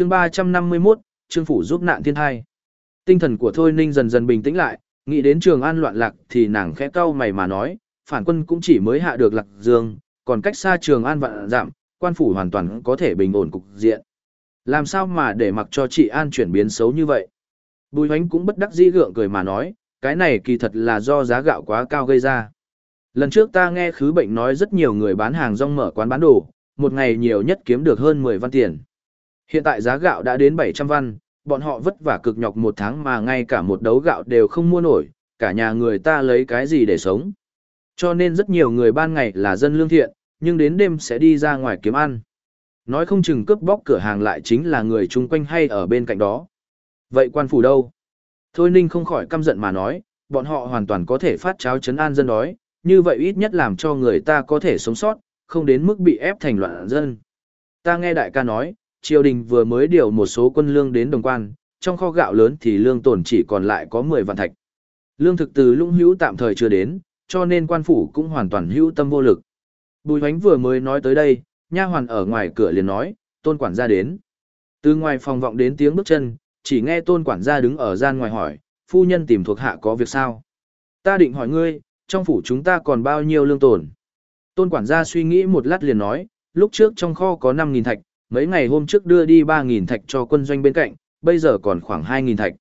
chương 351, Trương Phủ giúp nạn thiên thai. Tinh thần của Thôi Ninh dần dần bình tĩnh lại, nghĩ đến trường an loạn lạc thì nàng khẽ cau mày mà nói, phản quân cũng chỉ mới hạ được lạc dương, còn cách xa trường an vạn giảm, quan phủ hoàn toàn có thể bình ổn cục diện. Làm sao mà để mặc cho chị An chuyển biến xấu như vậy? Bùi hoánh cũng bất đắc dĩ gượng cười mà nói, cái này kỳ thật là do giá gạo quá cao gây ra. Lần trước ta nghe khứ bệnh nói rất nhiều người bán hàng rong mở quán bán đồ, một ngày nhiều nhất kiếm được hơn 10 văn tiền. Hiện tại giá gạo đã đến 700 văn, bọn họ vất vả cực nhọc một tháng mà ngay cả một đấu gạo đều không mua nổi, cả nhà người ta lấy cái gì để sống. Cho nên rất nhiều người ban ngày là dân lương thiện, nhưng đến đêm sẽ đi ra ngoài kiếm ăn. Nói không chừng cướp bóc cửa hàng lại chính là người chung quanh hay ở bên cạnh đó. Vậy quan phủ đâu? Thôi Ninh không khỏi căm giận mà nói, bọn họ hoàn toàn có thể phát cháo chấn an dân đói, như vậy ít nhất làm cho người ta có thể sống sót, không đến mức bị ép thành loạn dân. Ta nghe đại ca nói, triều đình vừa mới điều một số quân lương đến đồng quan, trong kho gạo lớn thì lương tồn chỉ còn lại có 10 vạn thạch. Lương thực từ lũng hữu tạm thời chưa đến, cho nên quan phủ cũng hoàn toàn hữu tâm vô lực. Bùi hoánh vừa mới nói tới đây, nha hoàn ở ngoài cửa liền nói, tôn quản gia đến. Từ ngoài phòng vọng đến tiếng bước chân, chỉ nghe tôn quản gia đứng ở gian ngoài hỏi, phu nhân tìm thuộc hạ có việc sao? Ta định hỏi ngươi, trong phủ chúng ta còn bao nhiêu lương tồn? Tôn quản gia suy nghĩ một lát liền nói, lúc trước trong kho có 5.000 thạch, mấy ngày hôm trước đưa đi 3.000 thạch cho quân doanh bên cạnh, bây giờ còn khoảng 2.000 thạch.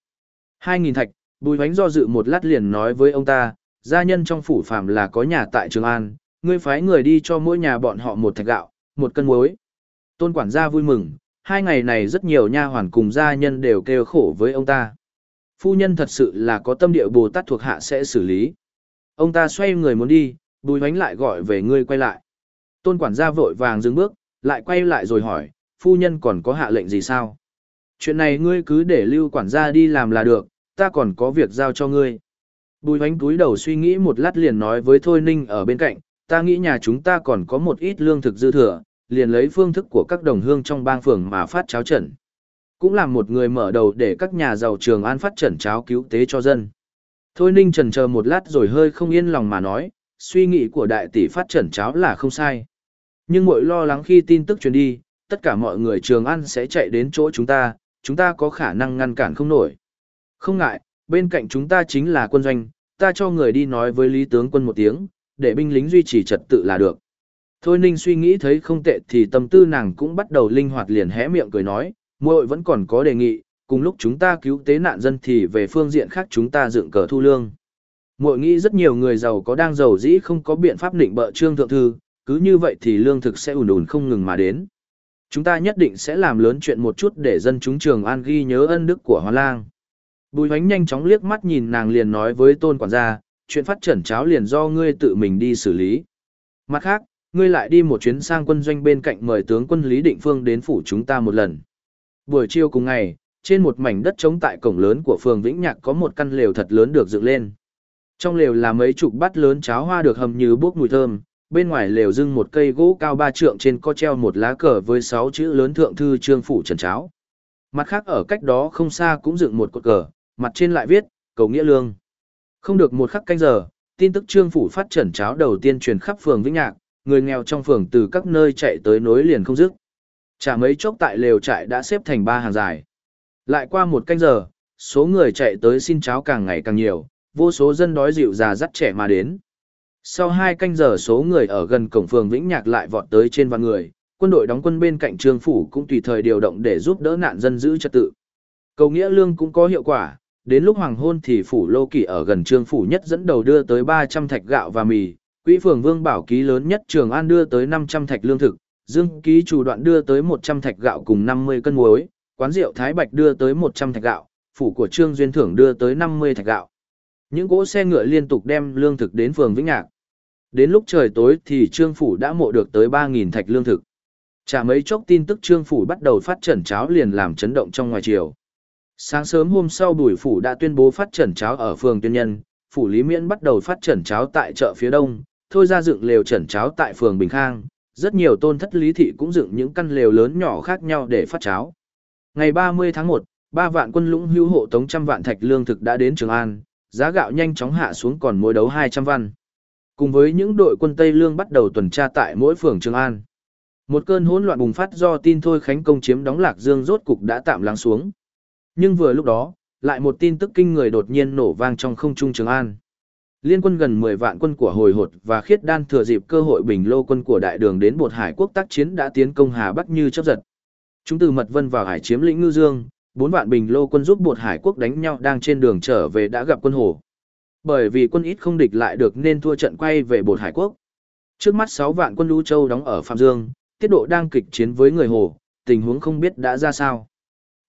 2.000 thạch, bùi hoánh do dự một lát liền nói với ông ta, gia nhân trong phủ phàm là có nhà tại Trường An, ngươi phái người đi cho mỗi nhà bọn họ một thạch gạo, một cân muối. Tôn quản gia vui mừng, hai ngày này rất nhiều nha hoàn cùng gia nhân đều kêu khổ với ông ta. Phu nhân thật sự là có tâm địa Bồ Tát thuộc hạ sẽ xử lý. Ông ta xoay người muốn đi, bùi hoánh lại gọi về ngươi quay lại. Tôn quản gia vội vàng dừng bước, lại quay lại rồi hỏi, phu nhân còn có hạ lệnh gì sao? Chuyện này ngươi cứ để lưu quản gia đi làm là được, ta còn có việc giao cho ngươi. Bùi hoánh túi đầu suy nghĩ một lát liền nói với Thôi Ninh ở bên cạnh, ta nghĩ nhà chúng ta còn có một ít lương thực dư thừa, liền lấy phương thức của các đồng hương trong bang phường mà phát cháo trần. Cũng làm một người mở đầu để các nhà giàu trường an phát trần cháo cứu tế cho dân. Thôi Ninh trần chờ một lát rồi hơi không yên lòng mà nói, suy nghĩ của đại tỷ phát trần cháo là không sai. Nhưng mỗi lo lắng khi tin tức truyền đi, tất cả mọi người trường ăn sẽ chạy đến chỗ chúng ta, chúng ta có khả năng ngăn cản không nổi. Không ngại, bên cạnh chúng ta chính là quân doanh, ta cho người đi nói với lý tướng quân một tiếng, để binh lính duy trì trật tự là được. Thôi Ninh suy nghĩ thấy không tệ thì tâm tư nàng cũng bắt đầu linh hoạt liền hé miệng cười nói, muội vẫn còn có đề nghị, cùng lúc chúng ta cứu tế nạn dân thì về phương diện khác chúng ta dựng cờ thu lương. Muội nghĩ rất nhiều người giàu có đang giàu dĩ không có biện pháp định bợ trương thượng thư, cứ như vậy thì lương thực sẽ ủn ủn không ngừng mà đến. Chúng ta nhất định sẽ làm lớn chuyện một chút để dân chúng trường an ghi nhớ ân đức của Hoa Lang. Bùi hoánh nhanh chóng liếc mắt nhìn nàng liền nói với tôn quản gia, chuyện phát triển cháo liền do ngươi tự mình đi xử lý. Mặt khác, ngươi lại đi một chuyến sang quân doanh bên cạnh mời tướng quân Lý Định Phương đến phủ chúng ta một lần. Buổi chiều cùng ngày, trên một mảnh đất trống tại cổng lớn của phường Vĩnh Nhạc có một căn lều thật lớn được dựng lên. Trong lều là mấy chục bát lớn cháo hoa được hầm như bốc mùi thơm, bên ngoài lều dưng một cây gỗ cao ba trượng trên có treo một lá cờ với sáu chữ lớn thượng thư trương phủ trần cháo. Mặt khác ở cách đó không xa cũng dựng một cột cờ, mặt trên lại viết, cầu nghĩa lương. Không được một khắc canh giờ, tin tức trương phủ phát trần cháo đầu tiên truyền khắp phường Vĩnh Nhạc, người nghèo trong phường từ các nơi chạy tới nối liền không dứt. Chả mấy chốc tại lều trại đã xếp thành ba hàng dài. Lại qua một canh giờ, số người chạy tới xin cháo càng ngày càng nhiều, vô số dân đói dịu già dắt trẻ mà đến. Sau hai canh giờ số người ở gần cổng phường Vĩnh Nhạc lại vọt tới trên vạn người, quân đội đóng quân bên cạnh trương phủ cũng tùy thời điều động để giúp đỡ nạn dân giữ trật tự. Cầu nghĩa lương cũng có hiệu quả, đến lúc hoàng hôn thì phủ lô kỷ ở gần trương phủ nhất dẫn đầu đưa tới 300 thạch gạo và mì, quỹ phường vương bảo ký lớn nhất trường an đưa tới 500 thạch lương thực, dương ký chủ đoạn đưa tới 100 thạch gạo cùng 50 cân muối, quán rượu Thái Bạch đưa tới 100 thạch gạo, phủ của trương duyên thưởng đưa tới 50 thạch gạo. Những cỗ xe ngựa liên tục đem lương thực đến phường Vĩnh Nhạc. Đến lúc trời tối thì trương phủ đã mộ được tới 3.000 thạch lương thực. Chả mấy chốc tin tức trương phủ bắt đầu phát trần cháo liền làm chấn động trong ngoài chiều. Sáng sớm hôm sau bùi phủ đã tuyên bố phát trần cháo ở phường tuyên nhân, phủ Lý Miễn bắt đầu phát trần cháo tại chợ phía đông, thôi ra dựng lều trần cháo tại phường Bình Khang, rất nhiều tôn thất lý thị cũng dựng những căn lều lớn nhỏ khác nhau để phát cháo. Ngày 30 tháng 1, ba vạn quân lũng hữu hộ tống trăm vạn thạch lương thực đã đến Trường An, giá gạo nhanh chóng hạ xuống còn mỗi đấu 200 văn. Cùng với những đội quân Tây Lương bắt đầu tuần tra tại mỗi phường Trường An. Một cơn hỗn loạn bùng phát do tin thôi Khánh công chiếm đóng Lạc Dương rốt cục đã tạm lắng xuống. Nhưng vừa lúc đó, lại một tin tức kinh người đột nhiên nổ vang trong không trung Trường An. Liên quân gần 10 vạn quân của hồi hột và khiết đan thừa dịp cơ hội bình lô quân của đại đường đến bột hải quốc tác chiến đã tiến công Hà Bắc như chấp giật. Chúng từ Mật Vân vào hải chiếm lĩnh Ngư Dương, Bốn vạn bình lô quân giúp bột hải quốc đánh nhau đang trên đường trở về đã gặp quân hồ. Bởi vì quân ít không địch lại được nên thua trận quay về bột hải quốc. Trước mắt sáu vạn quân Lũ Châu đóng ở Phạm Dương, tiết độ đang kịch chiến với người hồ, tình huống không biết đã ra sao.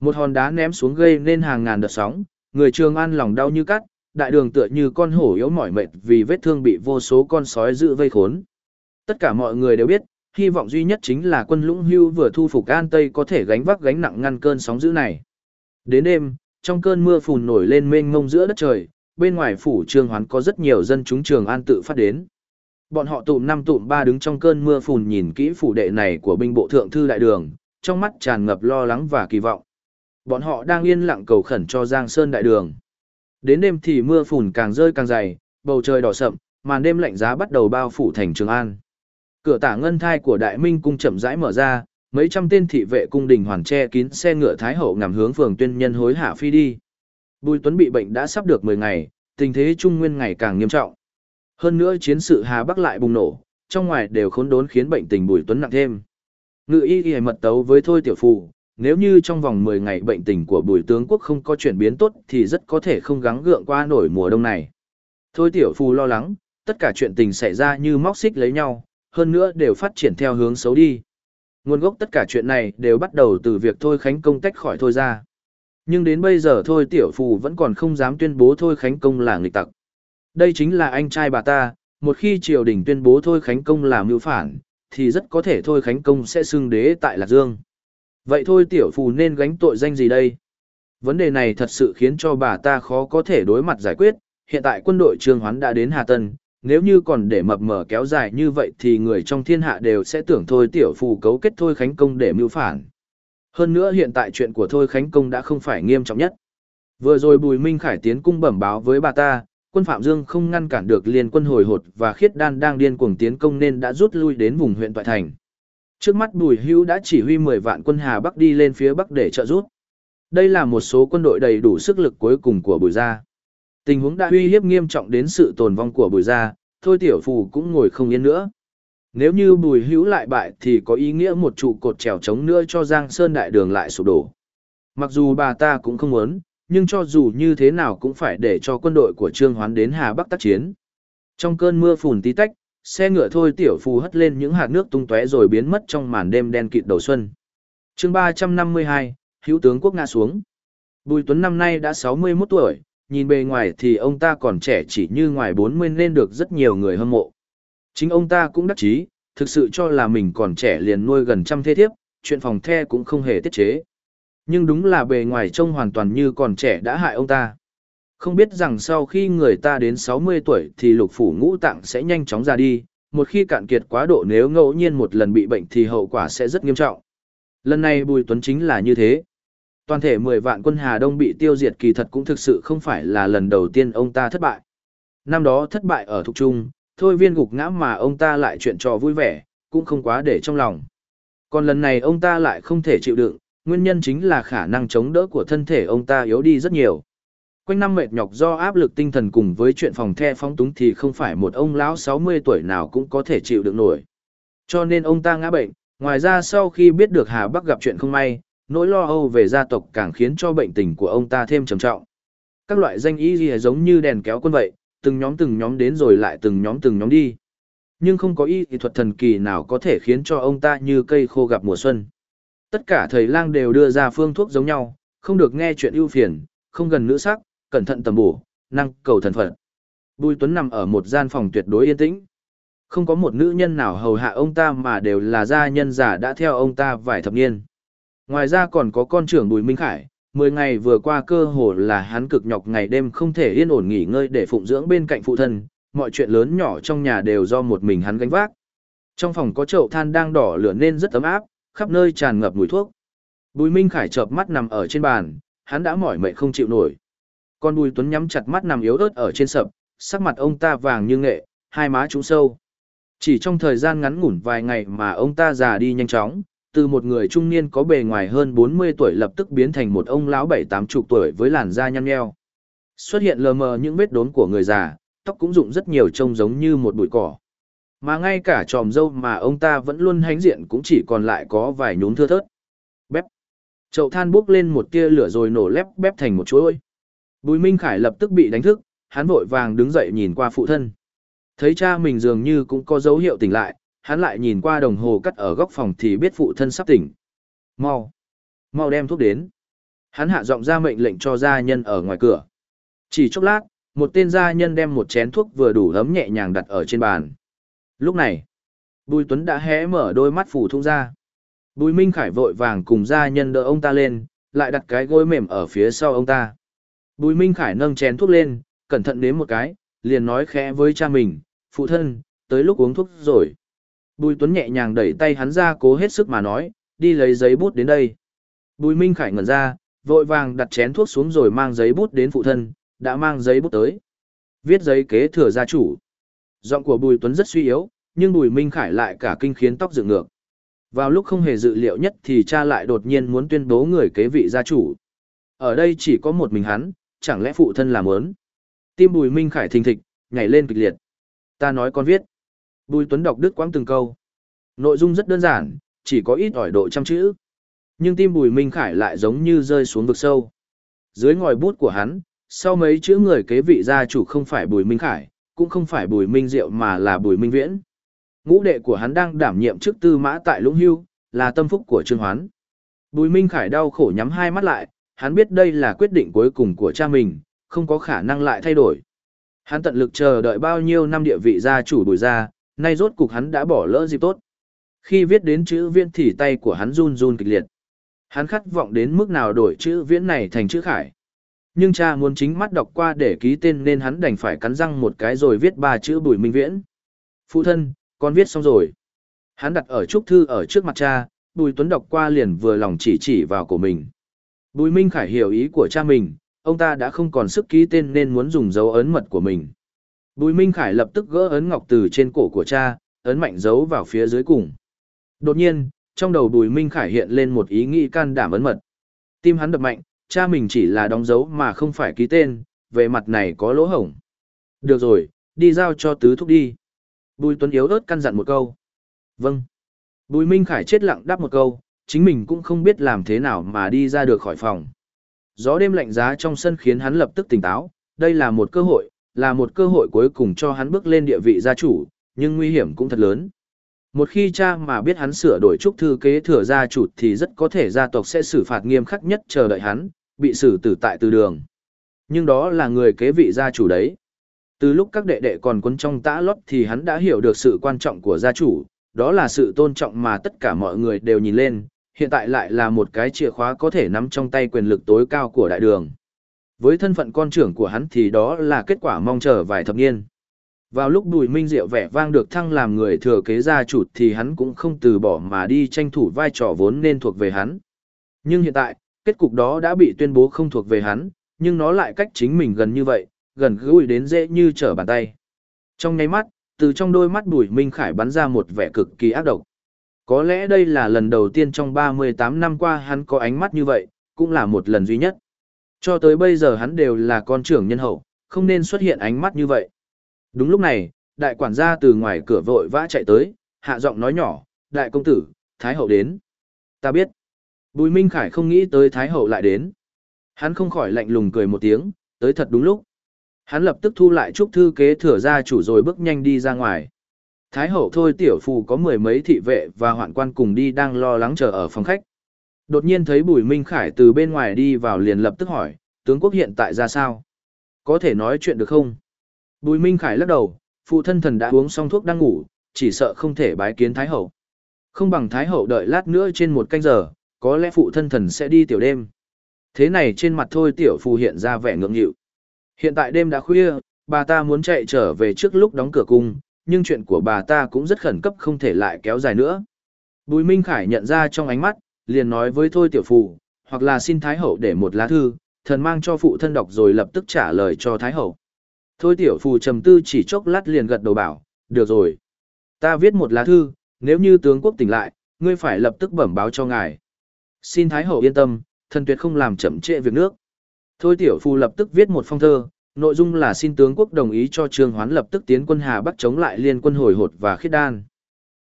Một hòn đá ném xuống gây nên hàng ngàn đợt sóng, người Trường An lòng đau như cắt, đại đường tựa như con hổ yếu mỏi mệt vì vết thương bị vô số con sói giữ vây khốn. Tất cả mọi người đều biết, hy vọng duy nhất chính là quân lũng hưu vừa thu phục An Tây có thể gánh vác gánh nặng ngăn cơn sóng dữ này. Đến đêm, trong cơn mưa phùn nổi lên mênh mông giữa đất trời, bên ngoài phủ trường Hoán có rất nhiều dân chúng Trường An tự phát đến. Bọn họ tụm năm tụm ba đứng trong cơn mưa phùn nhìn kỹ phủ đệ này của binh bộ thượng thư đại đường, trong mắt tràn ngập lo lắng và kỳ vọng. Bọn họ đang yên lặng cầu khẩn cho Giang Sơn đại đường. Đến đêm thì mưa phùn càng rơi càng dày, bầu trời đỏ sậm, màn đêm lạnh giá bắt đầu bao phủ thành Trường An. Cửa tả ngân thai của Đại Minh cung chậm rãi mở ra, mấy trăm tên thị vệ cung đình hoàn che kín xe ngựa thái hậu ngắm hướng phường tuyên nhân hối hạ phi đi. Bùi Tuấn bị bệnh đã sắp được 10 ngày, tình thế trung nguyên ngày càng nghiêm trọng. Hơn nữa chiến sự Hà Bắc lại bùng nổ, trong ngoài đều khốn đốn khiến bệnh tình Bùi Tuấn nặng thêm. Ngự y y mật tấu với Thôi Tiểu Phù, nếu như trong vòng 10 ngày bệnh tình của Bùi tướng quốc không có chuyển biến tốt thì rất có thể không gắng gượng qua nổi mùa đông này. Thôi Tiểu Phù lo lắng, tất cả chuyện tình xảy ra như móc xích lấy nhau, hơn nữa đều phát triển theo hướng xấu đi. Nguồn gốc tất cả chuyện này đều bắt đầu từ việc Thôi Khánh Công tách khỏi Thôi ra. Nhưng đến bây giờ Thôi Tiểu Phù vẫn còn không dám tuyên bố Thôi Khánh Công là nghịch tặc. Đây chính là anh trai bà ta, một khi triều đình tuyên bố Thôi Khánh Công là mưu phản, thì rất có thể Thôi Khánh Công sẽ xưng đế tại Lạc Dương. Vậy thôi Tiểu Phù nên gánh tội danh gì đây? Vấn đề này thật sự khiến cho bà ta khó có thể đối mặt giải quyết, hiện tại quân đội Trương Hoán đã đến Hà Tân, nếu như còn để mập mờ kéo dài như vậy thì người trong thiên hạ đều sẽ tưởng thôi Tiểu Phù cấu kết Thôi Khánh Công để mưu phản. Hơn nữa hiện tại chuyện của Thôi Khánh Công đã không phải nghiêm trọng nhất. Vừa rồi Bùi Minh Khải tiến cung bẩm báo với bà ta, quân Phạm Dương không ngăn cản được liên quân hồi hột và khiết đan đang điên cuồng tiến công nên đã rút lui đến vùng huyện Toại Thành. Trước mắt Bùi Hữu đã chỉ huy 10 vạn quân Hà Bắc đi lên phía Bắc để trợ rút. Đây là một số quân đội đầy đủ sức lực cuối cùng của Bùi Gia. Tình huống đã uy hiếp nghiêm trọng đến sự tồn vong của Bùi Gia, thôi tiểu phù cũng ngồi không yên nữa. Nếu như Bùi Hữu lại bại thì có ý nghĩa một trụ cột trèo chống nữa cho Giang Sơn Đại Đường lại sụp đổ. Mặc dù bà ta cũng không muốn, nhưng cho dù như thế nào cũng phải để cho quân đội của Trương Hoán đến Hà Bắc tác chiến. Trong cơn mưa phùn tí tách, xe ngựa thôi tiểu phù hất lên những hạt nước tung tóe rồi biến mất trong màn đêm đen kịt đầu xuân. chương ba trăm năm mươi hai, hữu tướng quốc ngã xuống. Bùi Tuấn năm nay đã sáu mươi 61 tuổi, nhìn bề ngoài thì ông ta còn trẻ chỉ như ngoài bốn mươi nên được rất nhiều người hâm mộ. Chính ông ta cũng đắc chí, thực sự cho là mình còn trẻ liền nuôi gần trăm thế thiếp, chuyện phòng the cũng không hề tiết chế. Nhưng đúng là bề ngoài trông hoàn toàn như còn trẻ đã hại ông ta. Không biết rằng sau khi người ta đến 60 tuổi thì lục phủ ngũ tạng sẽ nhanh chóng ra đi, một khi cạn kiệt quá độ nếu ngẫu nhiên một lần bị bệnh thì hậu quả sẽ rất nghiêm trọng. Lần này Bùi Tuấn chính là như thế. Toàn thể 10 vạn quân Hà Đông bị tiêu diệt kỳ thật cũng thực sự không phải là lần đầu tiên ông ta thất bại. Năm đó thất bại ở Thục Trung, thôi viên gục ngã mà ông ta lại chuyện trò vui vẻ, cũng không quá để trong lòng. Còn lần này ông ta lại không thể chịu đựng, nguyên nhân chính là khả năng chống đỡ của thân thể ông ta yếu đi rất nhiều. Quanh năm mệt nhọc do áp lực tinh thần cùng với chuyện phòng the phóng túng thì không phải một ông lão 60 tuổi nào cũng có thể chịu được nổi. Cho nên ông ta ngã bệnh, ngoài ra sau khi biết được Hà Bắc gặp chuyện không may, nỗi lo âu về gia tộc càng khiến cho bệnh tình của ông ta thêm trầm trọng. Các loại danh y gì giống như đèn kéo quân vậy, từng nhóm từng nhóm đến rồi lại từng nhóm từng nhóm đi. Nhưng không có y thuật thần kỳ nào có thể khiến cho ông ta như cây khô gặp mùa xuân. Tất cả thầy lang đều đưa ra phương thuốc giống nhau, không được nghe chuyện ưu phiền, không gần nữ sắc, cẩn thận tầm bổ, năng cầu thần phật. Bùi Tuấn nằm ở một gian phòng tuyệt đối yên tĩnh. Không có một nữ nhân nào hầu hạ ông ta mà đều là gia nhân giả đã theo ông ta vài thập niên. Ngoài ra còn có con trưởng Bùi Minh Khải, mười ngày vừa qua cơ hồ là hắn cực nhọc ngày đêm không thể yên ổn nghỉ ngơi để phụng dưỡng bên cạnh phụ thân, mọi chuyện lớn nhỏ trong nhà đều do một mình hắn gánh vác. Trong phòng có chậu than đang đỏ lửa nên rất ấm áp, khắp nơi tràn ngập mùi thuốc. Bùi Minh Khải chợp mắt nằm ở trên bàn, hắn đã mỏi mệt không chịu nổi. Con Bùi Tuấn nhắm chặt mắt nằm yếu ớt ở trên sập, sắc mặt ông ta vàng như nghệ, hai má trũng sâu. Chỉ trong thời gian ngắn ngủn vài ngày mà ông ta già đi nhanh chóng, từ một người trung niên có bề ngoài hơn 40 tuổi lập tức biến thành một ông lão bảy tám chục tuổi với làn da nhăn nheo. Xuất hiện lờ mờ những vết đốn của người già, tóc cũng rụng rất nhiều trông giống như một bụi cỏ. Mà ngay cả tròm dâu mà ông ta vẫn luôn hánh diện cũng chỉ còn lại có vài nhún thưa thớt. Bép. Chậu than bốc lên một tia lửa rồi nổ lép bép thành một chuỗi. Bùi Minh Khải lập tức bị đánh thức, hắn vội vàng đứng dậy nhìn qua phụ thân. Thấy cha mình dường như cũng có dấu hiệu tỉnh lại, hắn lại nhìn qua đồng hồ cắt ở góc phòng thì biết phụ thân sắp tỉnh. Mau! Mau đem thuốc đến. Hắn hạ giọng ra mệnh lệnh cho gia nhân ở ngoài cửa. Chỉ chốc lát, một tên gia nhân đem một chén thuốc vừa đủ ấm nhẹ nhàng đặt ở trên bàn. Lúc này, Bùi Tuấn đã hé mở đôi mắt phủ thung ra. Bùi Minh Khải vội vàng cùng gia nhân đỡ ông ta lên, lại đặt cái gối mềm ở phía sau ông ta. Bùi Minh Khải nâng chén thuốc lên, cẩn thận nếm một cái, liền nói khẽ với cha mình, phụ thân, tới lúc uống thuốc rồi. Bùi Tuấn nhẹ nhàng đẩy tay hắn ra cố hết sức mà nói, đi lấy giấy bút đến đây. Bùi Minh Khải ngẩn ra, vội vàng đặt chén thuốc xuống rồi mang giấy bút đến phụ thân, đã mang giấy bút tới. Viết giấy kế thừa gia chủ. Giọng của Bùi Tuấn rất suy yếu, nhưng Bùi Minh Khải lại cả kinh khiến tóc dựng ngược. Vào lúc không hề dự liệu nhất thì cha lại đột nhiên muốn tuyên bố người kế vị gia chủ. Ở đây chỉ có một mình hắn, chẳng lẽ phụ thân làm ớn. Tim Bùi Minh Khải thình thịch, nhảy lên kịch liệt. Ta nói con viết. Bùi Tuấn đọc đứt quãng từng câu. Nội dung rất đơn giản, chỉ có ít ỏi độ trăm chữ. Nhưng tim Bùi Minh Khải lại giống như rơi xuống vực sâu. Dưới ngòi bút của hắn, sau mấy chữ người kế vị gia chủ không phải Bùi Minh Khải, cũng không phải Bùi Minh Diệu mà là Bùi Minh Viễn. Ngũ đệ của hắn đang đảm nhiệm chức tư mã tại Lũng Hưu, là tâm phúc của Trương Hoán. Bùi Minh Khải đau khổ nhắm hai mắt lại, hắn biết đây là quyết định cuối cùng của cha mình, không có khả năng lại thay đổi. Hắn tận lực chờ đợi bao nhiêu năm địa vị gia chủ bùi gia nay rốt cục hắn đã bỏ lỡ dịp tốt. Khi viết đến chữ viễn thì tay của hắn run run kịch liệt. Hắn khát vọng đến mức nào đổi chữ viễn này thành chữ khải. Nhưng cha muốn chính mắt đọc qua để ký tên nên hắn đành phải cắn răng một cái rồi viết ba chữ bùi minh viễn. Phụ thân, con viết xong rồi. Hắn đặt ở trúc thư ở trước mặt cha, bùi tuấn đọc qua liền vừa lòng chỉ chỉ vào của mình. Bùi Minh Khải hiểu ý của cha mình, ông ta đã không còn sức ký tên nên muốn dùng dấu ấn mật của mình. Bùi Minh Khải lập tức gỡ ấn ngọc từ trên cổ của cha, ấn mạnh dấu vào phía dưới cùng. Đột nhiên, trong đầu Bùi Minh Khải hiện lên một ý nghĩ can đảm ấn mật. Tim hắn đập mạnh, cha mình chỉ là đóng dấu mà không phải ký tên, về mặt này có lỗ hổng. Được rồi, đi giao cho tứ thúc đi. Bùi Tuấn yếu ớt căn dặn một câu. Vâng. Bùi Minh Khải chết lặng đáp một câu, chính mình cũng không biết làm thế nào mà đi ra được khỏi phòng. Gió đêm lạnh giá trong sân khiến hắn lập tức tỉnh táo, đây là một cơ hội, là một cơ hội cuối cùng cho hắn bước lên địa vị gia chủ, nhưng nguy hiểm cũng thật lớn. Một khi cha mà biết hắn sửa đổi trúc thư kế thừa gia chủ thì rất có thể gia tộc sẽ xử phạt nghiêm khắc nhất chờ đợi hắn, bị xử tử tại từ đường. Nhưng đó là người kế vị gia chủ đấy. Từ lúc các đệ đệ còn quấn trong tã lót thì hắn đã hiểu được sự quan trọng của gia chủ, đó là sự tôn trọng mà tất cả mọi người đều nhìn lên, hiện tại lại là một cái chìa khóa có thể nắm trong tay quyền lực tối cao của đại đường. Với thân phận con trưởng của hắn thì đó là kết quả mong chờ vài thập niên. Vào lúc Bùi Minh Diệu vẻ vang được thăng làm người thừa kế gia chủ thì hắn cũng không từ bỏ mà đi tranh thủ vai trò vốn nên thuộc về hắn. Nhưng hiện tại, kết cục đó đã bị tuyên bố không thuộc về hắn, nhưng nó lại cách chính mình gần như vậy, gần gũi đến dễ như trở bàn tay. Trong nháy mắt, từ trong đôi mắt Bùi Minh Khải bắn ra một vẻ cực kỳ ác độc. Có lẽ đây là lần đầu tiên trong 38 năm qua hắn có ánh mắt như vậy, cũng là một lần duy nhất. Cho tới bây giờ hắn đều là con trưởng nhân hậu, không nên xuất hiện ánh mắt như vậy. Đúng lúc này, đại quản gia từ ngoài cửa vội vã chạy tới, hạ giọng nói nhỏ, đại công tử, Thái hậu đến. Ta biết. Bùi Minh Khải không nghĩ tới Thái hậu lại đến. Hắn không khỏi lạnh lùng cười một tiếng, tới thật đúng lúc. Hắn lập tức thu lại trúc thư kế thừa gia chủ rồi bước nhanh đi ra ngoài. Thái hậu thôi tiểu phù có mười mấy thị vệ và hoạn quan cùng đi đang lo lắng chờ ở phòng khách. Đột nhiên thấy Bùi Minh Khải từ bên ngoài đi vào liền lập tức hỏi, tướng quốc hiện tại ra sao? Có thể nói chuyện được không? Bùi Minh Khải lắc đầu, phụ thân thần đã uống xong thuốc đang ngủ, chỉ sợ không thể bái kiến Thái hậu. Không bằng Thái hậu đợi lát nữa trên một canh giờ, có lẽ phụ thân thần sẽ đi tiểu đêm. Thế này trên mặt thôi tiểu phù hiện ra vẻ ngưỡng nghịu. Hiện tại đêm đã khuya, bà ta muốn chạy trở về trước lúc đóng cửa cung, nhưng chuyện của bà ta cũng rất khẩn cấp không thể lại kéo dài nữa. Bùi Minh Khải nhận ra trong ánh mắt, liền nói với Thôi Tiểu phụ hoặc là xin Thái Hậu để một lá thư, thần mang cho phụ thân đọc rồi lập tức trả lời cho Thái Hậu. Thôi Tiểu phụ trầm tư chỉ chốc lát liền gật đầu bảo, được rồi. Ta viết một lá thư, nếu như tướng quốc tỉnh lại, ngươi phải lập tức bẩm báo cho ngài. Xin Thái Hậu yên tâm, thần tuyệt không làm chậm trễ việc nước. Thôi tiểu phu lập tức viết một phong thơ, nội dung là xin tướng quốc đồng ý cho Trương Hoán lập tức tiến quân Hà Bắc chống lại liên quân hồi hột và khiết đan.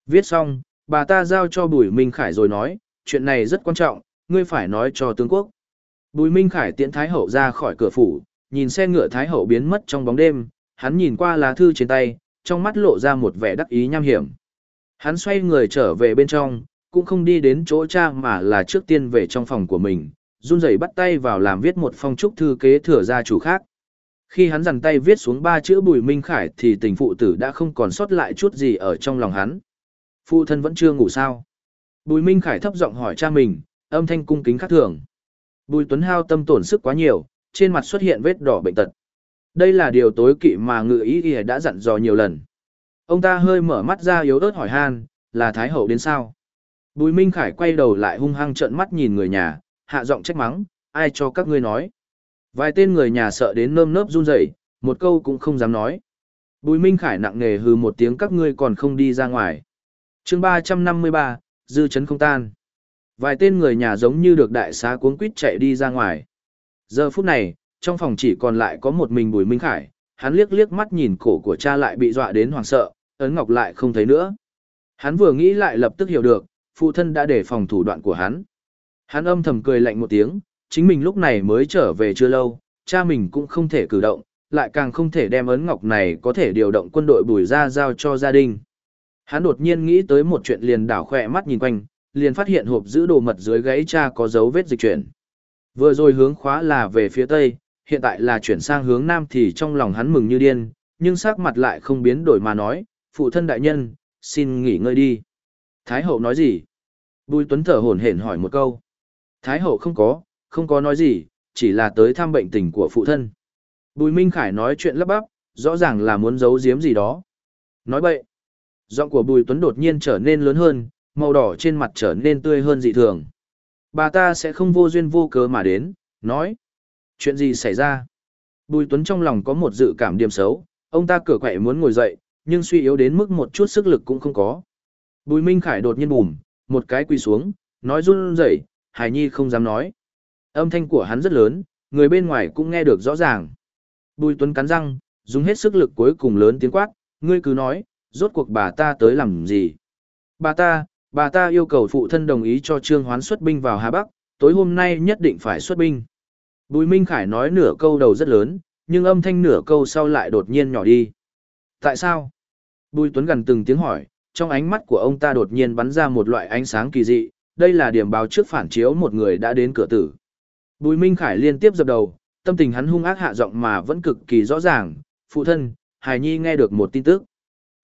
Viết xong, bà ta giao cho Bùi Minh Khải rồi nói, chuyện này rất quan trọng, ngươi phải nói cho tướng quốc. Bùi Minh Khải tiễn Thái Hậu ra khỏi cửa phủ, nhìn xe ngựa Thái Hậu biến mất trong bóng đêm, hắn nhìn qua lá thư trên tay, trong mắt lộ ra một vẻ đắc ý nham hiểm. Hắn xoay người trở về bên trong, cũng không đi đến chỗ cha mà là trước tiên về trong phòng của mình, run rẩy bắt tay vào làm viết một phong trúc thư kế thừa gia chủ khác. Khi hắn dằn tay viết xuống ba chữ Bùi Minh Khải thì tình phụ tử đã không còn sót lại chút gì ở trong lòng hắn. Phụ thân vẫn chưa ngủ sao? Bùi Minh Khải thấp giọng hỏi cha mình, âm thanh cung kính khác thường. Bùi Tuấn Hao tâm tổn sức quá nhiều, trên mặt xuất hiện vết đỏ bệnh tật. Đây là điều tối kỵ mà ngự ý y đã dặn dò nhiều lần. Ông ta hơi mở mắt ra yếu ớt hỏi han, là Thái Hậu đến sao? Bùi Minh Khải quay đầu lại hung hăng trợn mắt nhìn người nhà, hạ giọng trách mắng, ai cho các ngươi nói. Vài tên người nhà sợ đến nơm nớp run rẩy, một câu cũng không dám nói. Bùi Minh Khải nặng nề hừ một tiếng các ngươi còn không đi ra ngoài. chương 353, dư chấn không tan. Vài tên người nhà giống như được đại xá cuống quýt chạy đi ra ngoài. Giờ phút này, trong phòng chỉ còn lại có một mình Bùi Minh Khải, hắn liếc liếc mắt nhìn cổ của cha lại bị dọa đến hoảng sợ, ấn ngọc lại không thấy nữa. Hắn vừa nghĩ lại lập tức hiểu được, phụ thân đã để phòng thủ đoạn của hắn. Hắn âm thầm cười lạnh một tiếng, chính mình lúc này mới trở về chưa lâu, cha mình cũng không thể cử động, lại càng không thể đem ấn ngọc này có thể điều động quân đội bùi ra giao cho gia đình. Hắn đột nhiên nghĩ tới một chuyện liền đảo khỏe mắt nhìn quanh, liền phát hiện hộp giữ đồ mật dưới gáy cha có dấu vết dịch chuyển. Vừa rồi hướng khóa là về phía tây, hiện tại là chuyển sang hướng nam thì trong lòng hắn mừng như điên, nhưng sắc mặt lại không biến đổi mà nói, phụ thân đại nhân, xin nghỉ ngơi đi. Thái hậu nói gì? Bùi Tuấn thở hổn hển hỏi một câu. Thái hậu không có, không có nói gì, chỉ là tới thăm bệnh tình của phụ thân. Bùi Minh Khải nói chuyện lấp bắp, rõ ràng là muốn giấu giếm gì đó. Nói bậy. Giọng của Bùi Tuấn đột nhiên trở nên lớn hơn, màu đỏ trên mặt trở nên tươi hơn dị thường. Bà ta sẽ không vô duyên vô cớ mà đến, nói. Chuyện gì xảy ra? Bùi Tuấn trong lòng có một dự cảm điểm xấu, ông ta cửa quậy muốn ngồi dậy, nhưng suy yếu đến mức một chút sức lực cũng không có. Bùi Minh Khải đột nhiên bùm, một cái quỳ xuống, nói run rẩy, Hải Nhi không dám nói. Âm thanh của hắn rất lớn, người bên ngoài cũng nghe được rõ ràng. Bùi Tuấn cắn răng, dùng hết sức lực cuối cùng lớn tiếng quát, ngươi cứ nói, rốt cuộc bà ta tới làm gì? Bà ta, bà ta yêu cầu phụ thân đồng ý cho Trương Hoán xuất binh vào Hà Bắc, tối hôm nay nhất định phải xuất binh. Bùi Minh Khải nói nửa câu đầu rất lớn, nhưng âm thanh nửa câu sau lại đột nhiên nhỏ đi. Tại sao? Bùi Tuấn gần từng tiếng hỏi, trong ánh mắt của ông ta đột nhiên bắn ra một loại ánh sáng kỳ dị, đây là điểm báo trước phản chiếu một người đã đến cửa tử. Bùi Minh Khải liên tiếp dập đầu, tâm tình hắn hung ác hạ giọng mà vẫn cực kỳ rõ ràng, phụ thân, Hải Nhi nghe được một tin tức.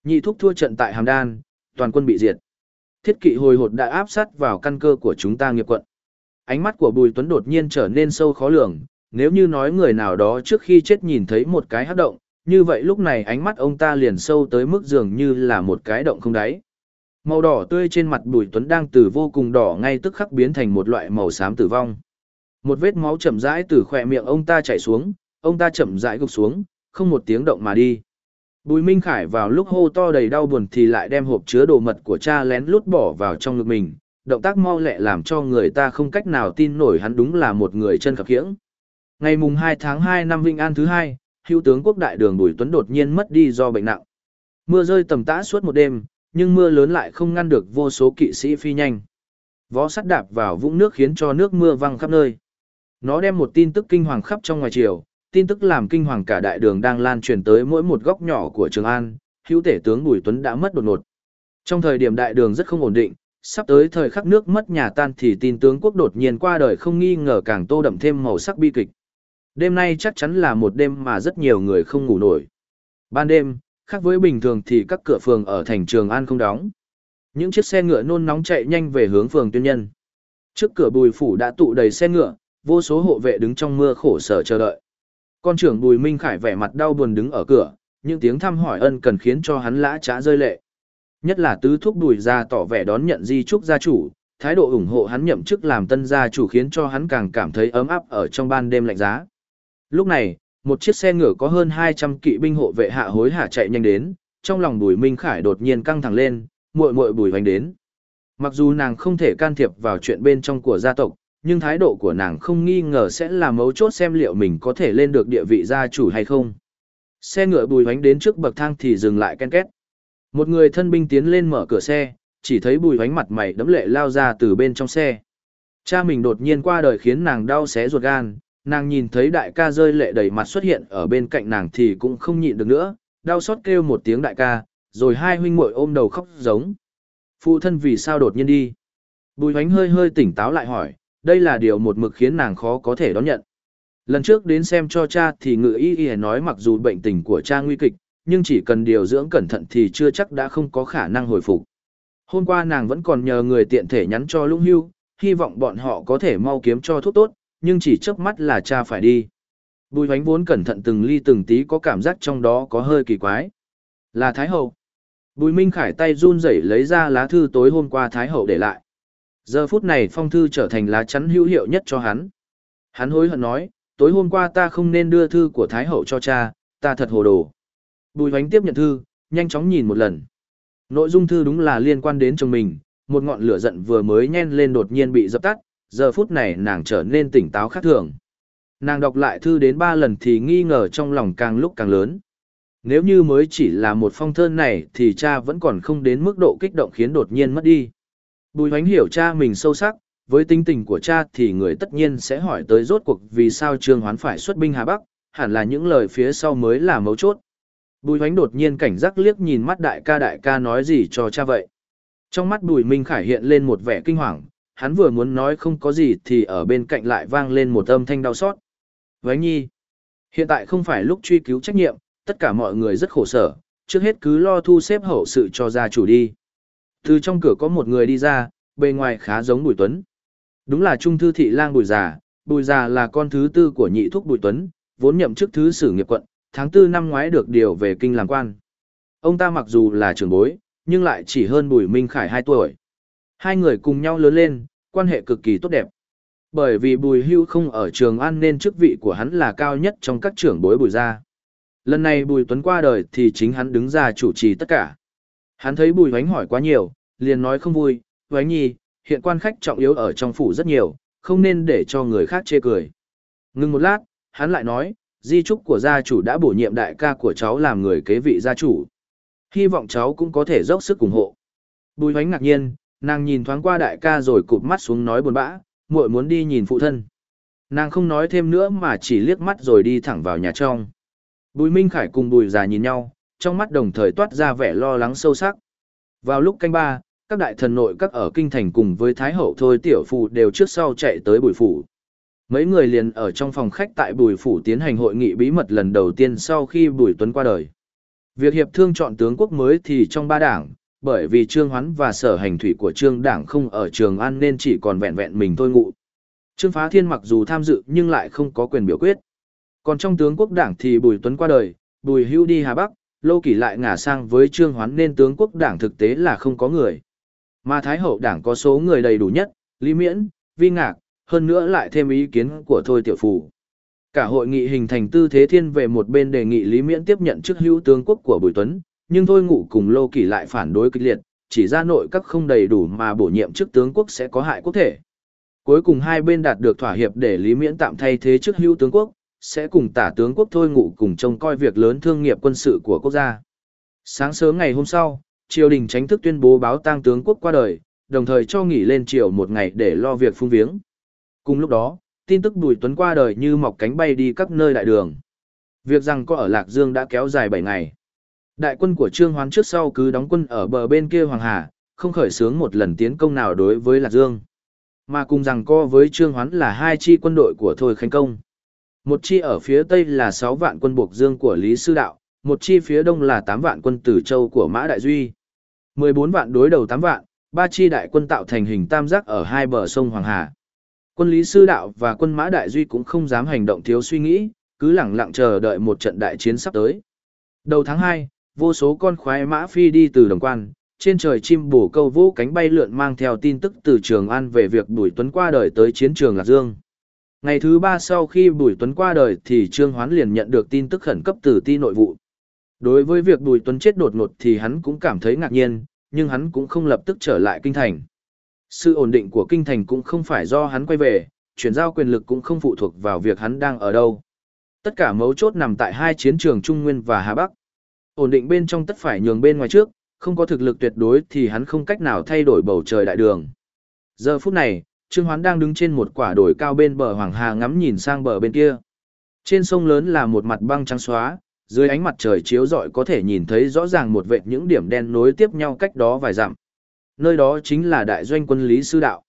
Nhị thúc thua trận tại Hàm Đan, toàn quân bị diệt. Thiết kỵ hồi hột đã áp sát vào căn cơ của chúng ta nghiệp quận. Ánh mắt của Bùi Tuấn đột nhiên trở nên sâu khó lường, nếu như nói người nào đó trước khi chết nhìn thấy một cái hấp động, như vậy lúc này ánh mắt ông ta liền sâu tới mức dường như là một cái động không đáy. Màu đỏ tươi trên mặt Bùi Tuấn đang từ vô cùng đỏ ngay tức khắc biến thành một loại màu xám tử vong. Một vết máu chậm rãi từ khỏe miệng ông ta chảy xuống, ông ta chậm rãi gục xuống, không một tiếng động mà đi. Bùi Minh Khải vào lúc hô to đầy đau buồn thì lại đem hộp chứa đồ mật của cha lén lút bỏ vào trong ngực mình, động tác mau lẹ làm cho người ta không cách nào tin nổi hắn đúng là một người chân khập khiễng. Ngày mùng 2 tháng 2 năm Vinh An thứ hai, hữu tướng quốc đại đường Bùi Tuấn đột nhiên mất đi do bệnh nặng. Mưa rơi tầm tã suốt một đêm, nhưng mưa lớn lại không ngăn được vô số kỵ sĩ phi nhanh. Vó sắt đạp vào vũng nước khiến cho nước mưa văng khắp nơi. Nó đem một tin tức kinh hoàng khắp trong ngoài triều tin tức làm kinh hoàng cả đại đường đang lan truyền tới mỗi một góc nhỏ của Trường An, hữu tể tướng Bùi Tuấn đã mất đột ngột. Trong thời điểm đại đường rất không ổn định, sắp tới thời khắc nước mất nhà tan thì tin tướng quốc đột nhiên qua đời không nghi ngờ càng tô đậm thêm màu sắc bi kịch. Đêm nay chắc chắn là một đêm mà rất nhiều người không ngủ nổi. Ban đêm, khác với bình thường thì các cửa phường ở thành Trường An không đóng. Những chiếc xe ngựa nôn nóng chạy nhanh về hướng phường tuyên nhân. Trước cửa bùi phủ đã tụ đầy xe ngựa, vô số hộ vệ đứng trong mưa khổ sở chờ đợi. Con trưởng Bùi Minh Khải vẻ mặt đau buồn đứng ở cửa, những tiếng thăm hỏi ân cần khiến cho hắn lã trá rơi lệ. Nhất là tứ thúc Bùi gia tỏ vẻ đón nhận di trúc gia chủ, thái độ ủng hộ hắn nhậm chức làm tân gia chủ khiến cho hắn càng cảm thấy ấm áp ở trong ban đêm lạnh giá. Lúc này, một chiếc xe ngựa có hơn 200 kỵ binh hộ vệ hạ hối hạ chạy nhanh đến, trong lòng Bùi Minh Khải đột nhiên căng thẳng lên, muội muội Bùi Hoành đến. Mặc dù nàng không thể can thiệp vào chuyện bên trong của gia tộc, nhưng thái độ của nàng không nghi ngờ sẽ là mấu chốt xem liệu mình có thể lên được địa vị gia chủ hay không. Xe ngựa Bùi hoánh đến trước bậc thang thì dừng lại ken két. Một người thân binh tiến lên mở cửa xe, chỉ thấy Bùi hoánh mặt mày đấm lệ lao ra từ bên trong xe. Cha mình đột nhiên qua đời khiến nàng đau xé ruột gan, nàng nhìn thấy đại ca rơi lệ đầy mặt xuất hiện ở bên cạnh nàng thì cũng không nhịn được nữa, đau xót kêu một tiếng đại ca, rồi hai huynh muội ôm đầu khóc giống. Phụ thân vì sao đột nhiên đi? Bùi hoánh hơi hơi tỉnh táo lại hỏi, đây là điều một mực khiến nàng khó có thể đón nhận. Lần trước đến xem cho cha thì ngự y y nói mặc dù bệnh tình của cha nguy kịch, nhưng chỉ cần điều dưỡng cẩn thận thì chưa chắc đã không có khả năng hồi phục. Hôm qua nàng vẫn còn nhờ người tiện thể nhắn cho Lũng Hưu, hy vọng bọn họ có thể mau kiếm cho thuốc tốt, nhưng chỉ chớp mắt là cha phải đi. Bùi hoánh vốn cẩn thận từng ly từng tí có cảm giác trong đó có hơi kỳ quái. Là Thái Hậu. Bùi Minh Khải tay run rẩy lấy ra lá thư tối hôm qua Thái Hậu để lại. Giờ phút này phong thư trở thành lá chắn hữu hiệu nhất cho hắn. Hắn hối hận nói, tối hôm qua ta không nên đưa thư của Thái Hậu cho cha, ta thật hồ đồ. Bùi hoánh tiếp nhận thư, nhanh chóng nhìn một lần. Nội dung thư đúng là liên quan đến chồng mình, một ngọn lửa giận vừa mới nhen lên đột nhiên bị dập tắt, giờ phút này nàng trở nên tỉnh táo khác thường. Nàng đọc lại thư đến ba lần thì nghi ngờ trong lòng càng lúc càng lớn. Nếu như mới chỉ là một phong thơ này thì cha vẫn còn không đến mức độ kích động khiến đột nhiên mất đi. Bùi hoánh hiểu cha mình sâu sắc, với tinh tình của cha thì người tất nhiên sẽ hỏi tới rốt cuộc vì sao Trương Hoán phải xuất binh Hà Bắc, hẳn là những lời phía sau mới là mấu chốt. Bùi hoánh đột nhiên cảnh giác liếc nhìn mắt đại ca đại ca nói gì cho cha vậy. Trong mắt bùi minh khải hiện lên một vẻ kinh hoàng, hắn vừa muốn nói không có gì thì ở bên cạnh lại vang lên một âm thanh đau xót. Vánh nhi, hiện tại không phải lúc truy cứu trách nhiệm, tất cả mọi người rất khổ sở, trước hết cứ lo thu xếp hậu sự cho gia chủ đi. Từ trong cửa có một người đi ra, bề ngoài khá giống Bùi Tuấn. Đúng là Trung Thư Thị Lang Bùi Già, Bùi Già là con thứ tư của nhị thúc Bùi Tuấn, vốn nhậm chức thứ sử nghiệp quận, tháng tư năm ngoái được điều về kinh làm quan. Ông ta mặc dù là trưởng bối, nhưng lại chỉ hơn Bùi Minh Khải 2 tuổi. Hai người cùng nhau lớn lên, quan hệ cực kỳ tốt đẹp. Bởi vì Bùi Hưu không ở trường an nên chức vị của hắn là cao nhất trong các trưởng bối Bùi gia. Lần này Bùi Tuấn qua đời thì chính hắn đứng ra chủ trì tất cả. Hắn thấy Bùi Hoánh hỏi quá nhiều, liền nói không vui, Hoánh nhi, hiện quan khách trọng yếu ở trong phủ rất nhiều, không nên để cho người khác chê cười. Ngưng một lát, hắn lại nói, di trúc của gia chủ đã bổ nhiệm đại ca của cháu làm người kế vị gia chủ. Hy vọng cháu cũng có thể dốc sức ủng hộ. Bùi hoánh ngạc nhiên, nàng nhìn thoáng qua đại ca rồi cụp mắt xuống nói buồn bã, muội muốn đi nhìn phụ thân. Nàng không nói thêm nữa mà chỉ liếc mắt rồi đi thẳng vào nhà trong. Bùi Minh Khải cùng bùi già nhìn nhau, trong mắt đồng thời toát ra vẻ lo lắng sâu sắc. Vào lúc canh ba, các đại thần nội các ở kinh thành cùng với Thái Hậu Thôi Tiểu Phụ đều trước sau chạy tới bùi phủ. Mấy người liền ở trong phòng khách tại bùi phủ tiến hành hội nghị bí mật lần đầu tiên sau khi bùi tuấn qua đời. Việc hiệp thương chọn tướng quốc mới thì trong ba đảng, bởi vì Trương Hoán và sở hành thủy của Trương Đảng không ở Trường An nên chỉ còn vẹn vẹn mình thôi ngụ. Trương Phá Thiên mặc dù tham dự nhưng lại không có quyền biểu quyết. Còn trong tướng quốc đảng thì Bùi Tuấn qua đời, Bùi Hưu đi Hà Bắc, Lô Kỳ lại ngả sang với Trương Hoán nên tướng quốc đảng thực tế là không có người. Mà Thái Hậu đảng có số người đầy đủ nhất, Lý Miễn, Vi Ngạc, hơn nữa lại thêm ý kiến của Thôi Tiểu Phủ. Cả hội nghị hình thành tư thế thiên về một bên đề nghị Lý Miễn tiếp nhận chức hữu tướng quốc của Bùi Tuấn, nhưng Thôi Ngụ cùng Lô Kỳ lại phản đối kịch liệt, chỉ ra nội các không đầy đủ mà bổ nhiệm chức tướng quốc sẽ có hại quốc thể. Cuối cùng hai bên đạt được thỏa hiệp để Lý Miễn tạm thay thế chức hữu tướng quốc, sẽ cùng tả tướng quốc thôi ngụ cùng trông coi việc lớn thương nghiệp quân sự của quốc gia. Sáng sớm ngày hôm sau, triều đình chính thức tuyên bố báo tang tướng quốc qua đời, đồng thời cho nghỉ lên triều một ngày để lo việc phung viếng. Cùng lúc đó, tin tức Bùi Tuấn qua đời như mọc cánh bay đi các nơi đại đường. Việc rằng có ở Lạc Dương đã kéo dài 7 ngày. Đại quân của Trương Hoán trước sau cứ đóng quân ở bờ bên kia Hoàng Hà, không khởi xướng một lần tiến công nào đối với Lạc Dương. Mà cùng rằng co với Trương Hoán là hai chi quân đội của Thôi Khánh Công. Một chi ở phía tây là 6 vạn quân buộc dương của Lý Sư Đạo, một chi phía đông là 8 vạn quân Tử Châu của Mã Đại Duy. 14 vạn đối đầu 8 vạn, ba chi đại quân tạo thành hình tam giác ở hai bờ sông Hoàng Hà. Quân Lý Sư Đạo và quân Mã Đại Duy cũng không dám hành động thiếu suy nghĩ, cứ lẳng lặng chờ đợi một trận đại chiến sắp tới. Đầu tháng 2, vô số con khoái mã phi đi từ đồng quan, trên trời chim bổ câu vũ cánh bay lượn mang theo tin tức từ Trường An về việc Bùi Tuấn qua đời tới chiến trường Lạc Dương. Ngày thứ ba sau khi Bùi Tuấn qua đời thì Trương Hoán liền nhận được tin tức khẩn cấp từ ti nội vụ. Đối với việc Bùi Tuấn chết đột ngột thì hắn cũng cảm thấy ngạc nhiên, nhưng hắn cũng không lập tức trở lại kinh thành. Sự ổn định của kinh thành cũng không phải do hắn quay về, chuyển giao quyền lực cũng không phụ thuộc vào việc hắn đang ở đâu. Tất cả mấu chốt nằm tại hai chiến trường Trung Nguyên và Hà Bắc. Ổn định bên trong tất phải nhường bên ngoài trước, không có thực lực tuyệt đối thì hắn không cách nào thay đổi bầu trời đại đường. Giờ phút này, Trương Hoán đang đứng trên một quả đồi cao bên bờ Hoàng Hà ngắm nhìn sang bờ bên kia. Trên sông lớn là một mặt băng trắng xóa, dưới ánh mặt trời chiếu rọi có thể nhìn thấy rõ ràng một vệt những điểm đen nối tiếp nhau cách đó vài dặm. Nơi đó chính là đại doanh quân Lý Sư Đạo.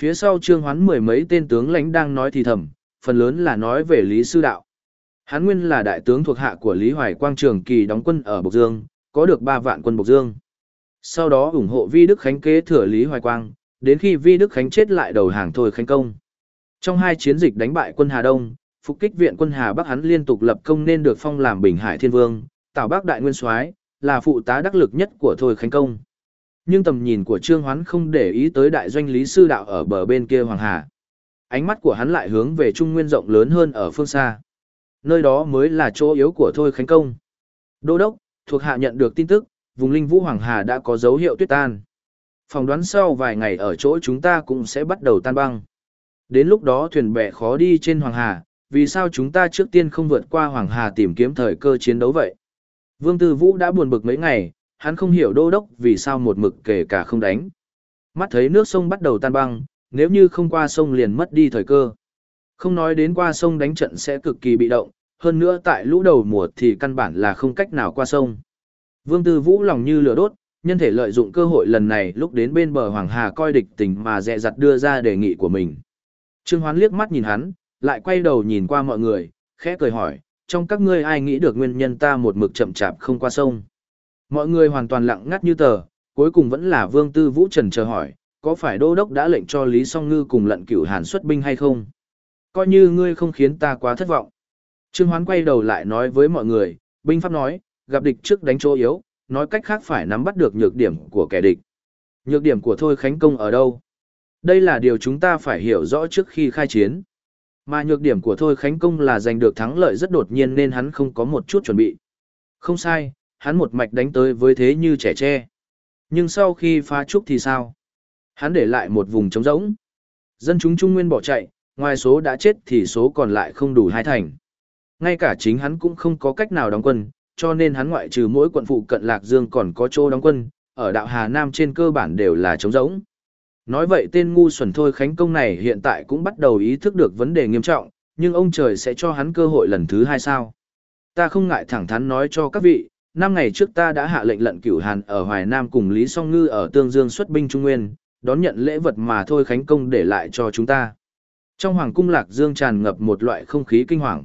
Phía sau Trương Hoán mười mấy tên tướng lãnh đang nói thì thầm, phần lớn là nói về Lý Sư Đạo. Hán nguyên là đại tướng thuộc hạ của Lý Hoài Quang Trường Kỳ đóng quân ở Bộc Dương, có được 3 vạn quân Bộc Dương. Sau đó ủng hộ Vi Đức Khánh kế thừa Lý Hoài Quang, đến khi Vi Đức Khánh chết lại đầu hàng thôi Khánh Công. Trong hai chiến dịch đánh bại quân Hà Đông, phục kích viện quân Hà Bắc hắn liên tục lập công nên được phong làm Bình Hải Thiên Vương, Tào Bắc Đại Nguyên Soái, là phụ tá đắc lực nhất của Thôi Khánh Công. Nhưng tầm nhìn của Trương Hoán không để ý tới đại doanh lý sư đạo ở bờ bên kia Hoàng Hà. Ánh mắt của hắn lại hướng về Trung Nguyên rộng lớn hơn ở phương xa. Nơi đó mới là chỗ yếu của Thôi Khánh Công. Đô đốc, thuộc hạ nhận được tin tức, vùng linh vũ Hoàng Hà đã có dấu hiệu tuyết tan. Phòng đoán sau vài ngày ở chỗ chúng ta cũng sẽ bắt đầu tan băng. Đến lúc đó thuyền bè khó đi trên Hoàng Hà, vì sao chúng ta trước tiên không vượt qua Hoàng Hà tìm kiếm thời cơ chiến đấu vậy? Vương Tư Vũ đã buồn bực mấy ngày, hắn không hiểu đô đốc vì sao một mực kể cả không đánh. Mắt thấy nước sông bắt đầu tan băng, nếu như không qua sông liền mất đi thời cơ. Không nói đến qua sông đánh trận sẽ cực kỳ bị động, hơn nữa tại lũ đầu mùa thì căn bản là không cách nào qua sông. Vương Tư Vũ lòng như lửa đốt, nhân thể lợi dụng cơ hội lần này lúc đến bên bờ Hoàng Hà coi địch tình mà dẹ dặt đưa ra đề nghị của mình. Trương Hoán liếc mắt nhìn hắn, lại quay đầu nhìn qua mọi người, khẽ cười hỏi, trong các ngươi ai nghĩ được nguyên nhân ta một mực chậm chạp không qua sông. Mọi người hoàn toàn lặng ngắt như tờ, cuối cùng vẫn là Vương Tư Vũ Trần chờ hỏi, có phải đô đốc đã lệnh cho Lý Song Ngư cùng lận cửu hàn xuất binh hay không? Coi như ngươi không khiến ta quá thất vọng. Trương Hoán quay đầu lại nói với mọi người, binh pháp nói, gặp địch trước đánh chỗ yếu, nói cách khác phải nắm bắt được nhược điểm của kẻ địch. Nhược điểm của Thôi Khánh Công ở đâu? Đây là điều chúng ta phải hiểu rõ trước khi khai chiến. Mà nhược điểm của Thôi Khánh Công là giành được thắng lợi rất đột nhiên nên hắn không có một chút chuẩn bị. Không sai, hắn một mạch đánh tới với thế như trẻ tre. Nhưng sau khi phá trúc thì sao? Hắn để lại một vùng trống rỗng. Dân chúng Trung Nguyên bỏ chạy, ngoài số đã chết thì số còn lại không đủ hai thành. Ngay cả chính hắn cũng không có cách nào đóng quân, cho nên hắn ngoại trừ mỗi quận phụ cận Lạc Dương còn có chỗ đóng quân, ở đạo Hà Nam trên cơ bản đều là trống rỗng. Nói vậy tên ngu xuẩn thôi Khánh Công này hiện tại cũng bắt đầu ý thức được vấn đề nghiêm trọng, nhưng ông trời sẽ cho hắn cơ hội lần thứ hai sao. Ta không ngại thẳng thắn nói cho các vị, năm ngày trước ta đã hạ lệnh lận cửu hàn ở Hoài Nam cùng Lý Song Ngư ở Tương Dương xuất binh Trung Nguyên, đón nhận lễ vật mà thôi Khánh Công để lại cho chúng ta. Trong Hoàng cung Lạc Dương tràn ngập một loại không khí kinh hoàng.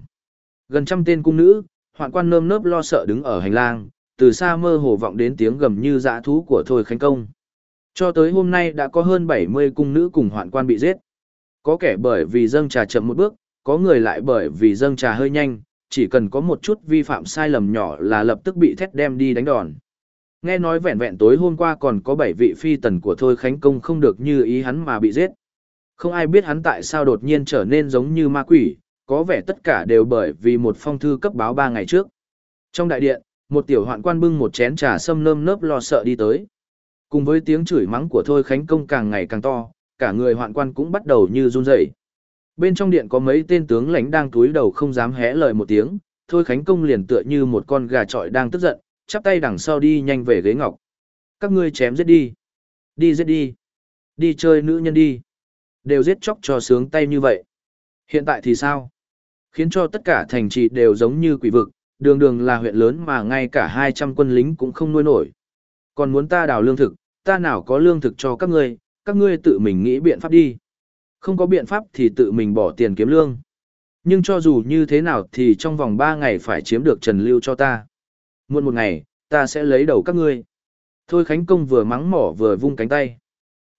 Gần trăm tên cung nữ, hoạn quan nơm nớp lo sợ đứng ở hành lang, từ xa mơ hồ vọng đến tiếng gầm như dã thú của Thôi Khánh Công. Cho tới hôm nay đã có hơn 70 cung nữ cùng hoạn quan bị giết. Có kẻ bởi vì dâng trà chậm một bước, có người lại bởi vì dâng trà hơi nhanh, chỉ cần có một chút vi phạm sai lầm nhỏ là lập tức bị thét đem đi đánh đòn. Nghe nói vẹn vẹn tối hôm qua còn có 7 vị phi tần của Thôi Khánh Công không được như ý hắn mà bị giết. Không ai biết hắn tại sao đột nhiên trở nên giống như ma quỷ, có vẻ tất cả đều bởi vì một phong thư cấp báo ba ngày trước. Trong đại điện, một tiểu hoạn quan bưng một chén trà sâm lơm nớp lo sợ đi tới. Cùng với tiếng chửi mắng của Thôi Khánh Công càng ngày càng to, cả người hoạn quan cũng bắt đầu như run rẩy. Bên trong điện có mấy tên tướng lãnh đang túi đầu không dám hé lời một tiếng, Thôi Khánh Công liền tựa như một con gà trọi đang tức giận, chắp tay đằng sau đi nhanh về ghế ngọc. Các ngươi chém giết đi. Đi giết đi. Đi chơi nữ nhân đi. Đều giết chóc cho sướng tay như vậy. Hiện tại thì sao? Khiến cho tất cả thành trì đều giống như quỷ vực, đường đường là huyện lớn mà ngay cả 200 quân lính cũng không nuôi nổi. Còn muốn ta đào lương thực, ta nào có lương thực cho các ngươi, các ngươi tự mình nghĩ biện pháp đi. Không có biện pháp thì tự mình bỏ tiền kiếm lương. Nhưng cho dù như thế nào thì trong vòng 3 ngày phải chiếm được Trần Lưu cho ta. Muộn một ngày, ta sẽ lấy đầu các ngươi. Thôi Khánh Công vừa mắng mỏ vừa vung cánh tay.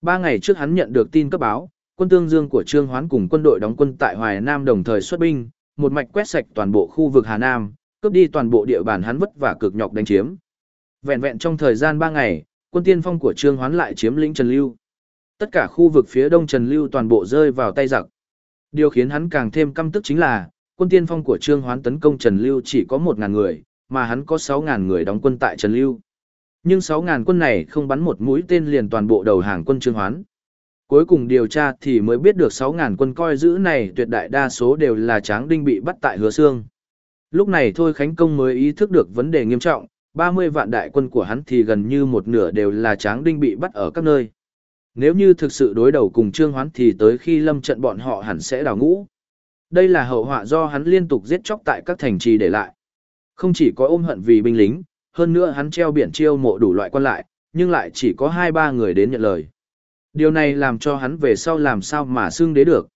Ba ngày trước hắn nhận được tin cấp báo, quân tương dương của Trương Hoán cùng quân đội đóng quân tại Hoài Nam đồng thời xuất binh, một mạch quét sạch toàn bộ khu vực Hà Nam, cướp đi toàn bộ địa bàn hắn vất vả cực nhọc đánh chiếm. Vẹn vẹn trong thời gian 3 ngày, quân tiên phong của Trương Hoán lại chiếm lĩnh Trần Lưu. Tất cả khu vực phía đông Trần Lưu toàn bộ rơi vào tay giặc. Điều khiến hắn càng thêm căm tức chính là, quân tiên phong của Trương Hoán tấn công Trần Lưu chỉ có 1.000 người, mà hắn có 6.000 người đóng quân tại Trần Lưu. Nhưng 6.000 quân này không bắn một mũi tên liền toàn bộ đầu hàng quân Trương Hoán. Cuối cùng điều tra thì mới biết được 6.000 quân coi giữ này tuyệt đại đa số đều là Tráng Đinh bị bắt tại Hứa xương. Lúc này thôi Khánh Công mới ý thức được vấn đề nghiêm trọng, 30 vạn đại quân của hắn thì gần như một nửa đều là Tráng Đinh bị bắt ở các nơi. Nếu như thực sự đối đầu cùng Trương Hoán thì tới khi lâm trận bọn họ hẳn sẽ đào ngũ. Đây là hậu họa do hắn liên tục giết chóc tại các thành trì để lại. Không chỉ có ôm hận vì binh lính, hơn nữa hắn treo biển chiêu mộ đủ loại quan lại, nhưng lại chỉ có 2-3 người đến nhận lời. Điều này làm cho hắn về sau làm sao mà xương đế được.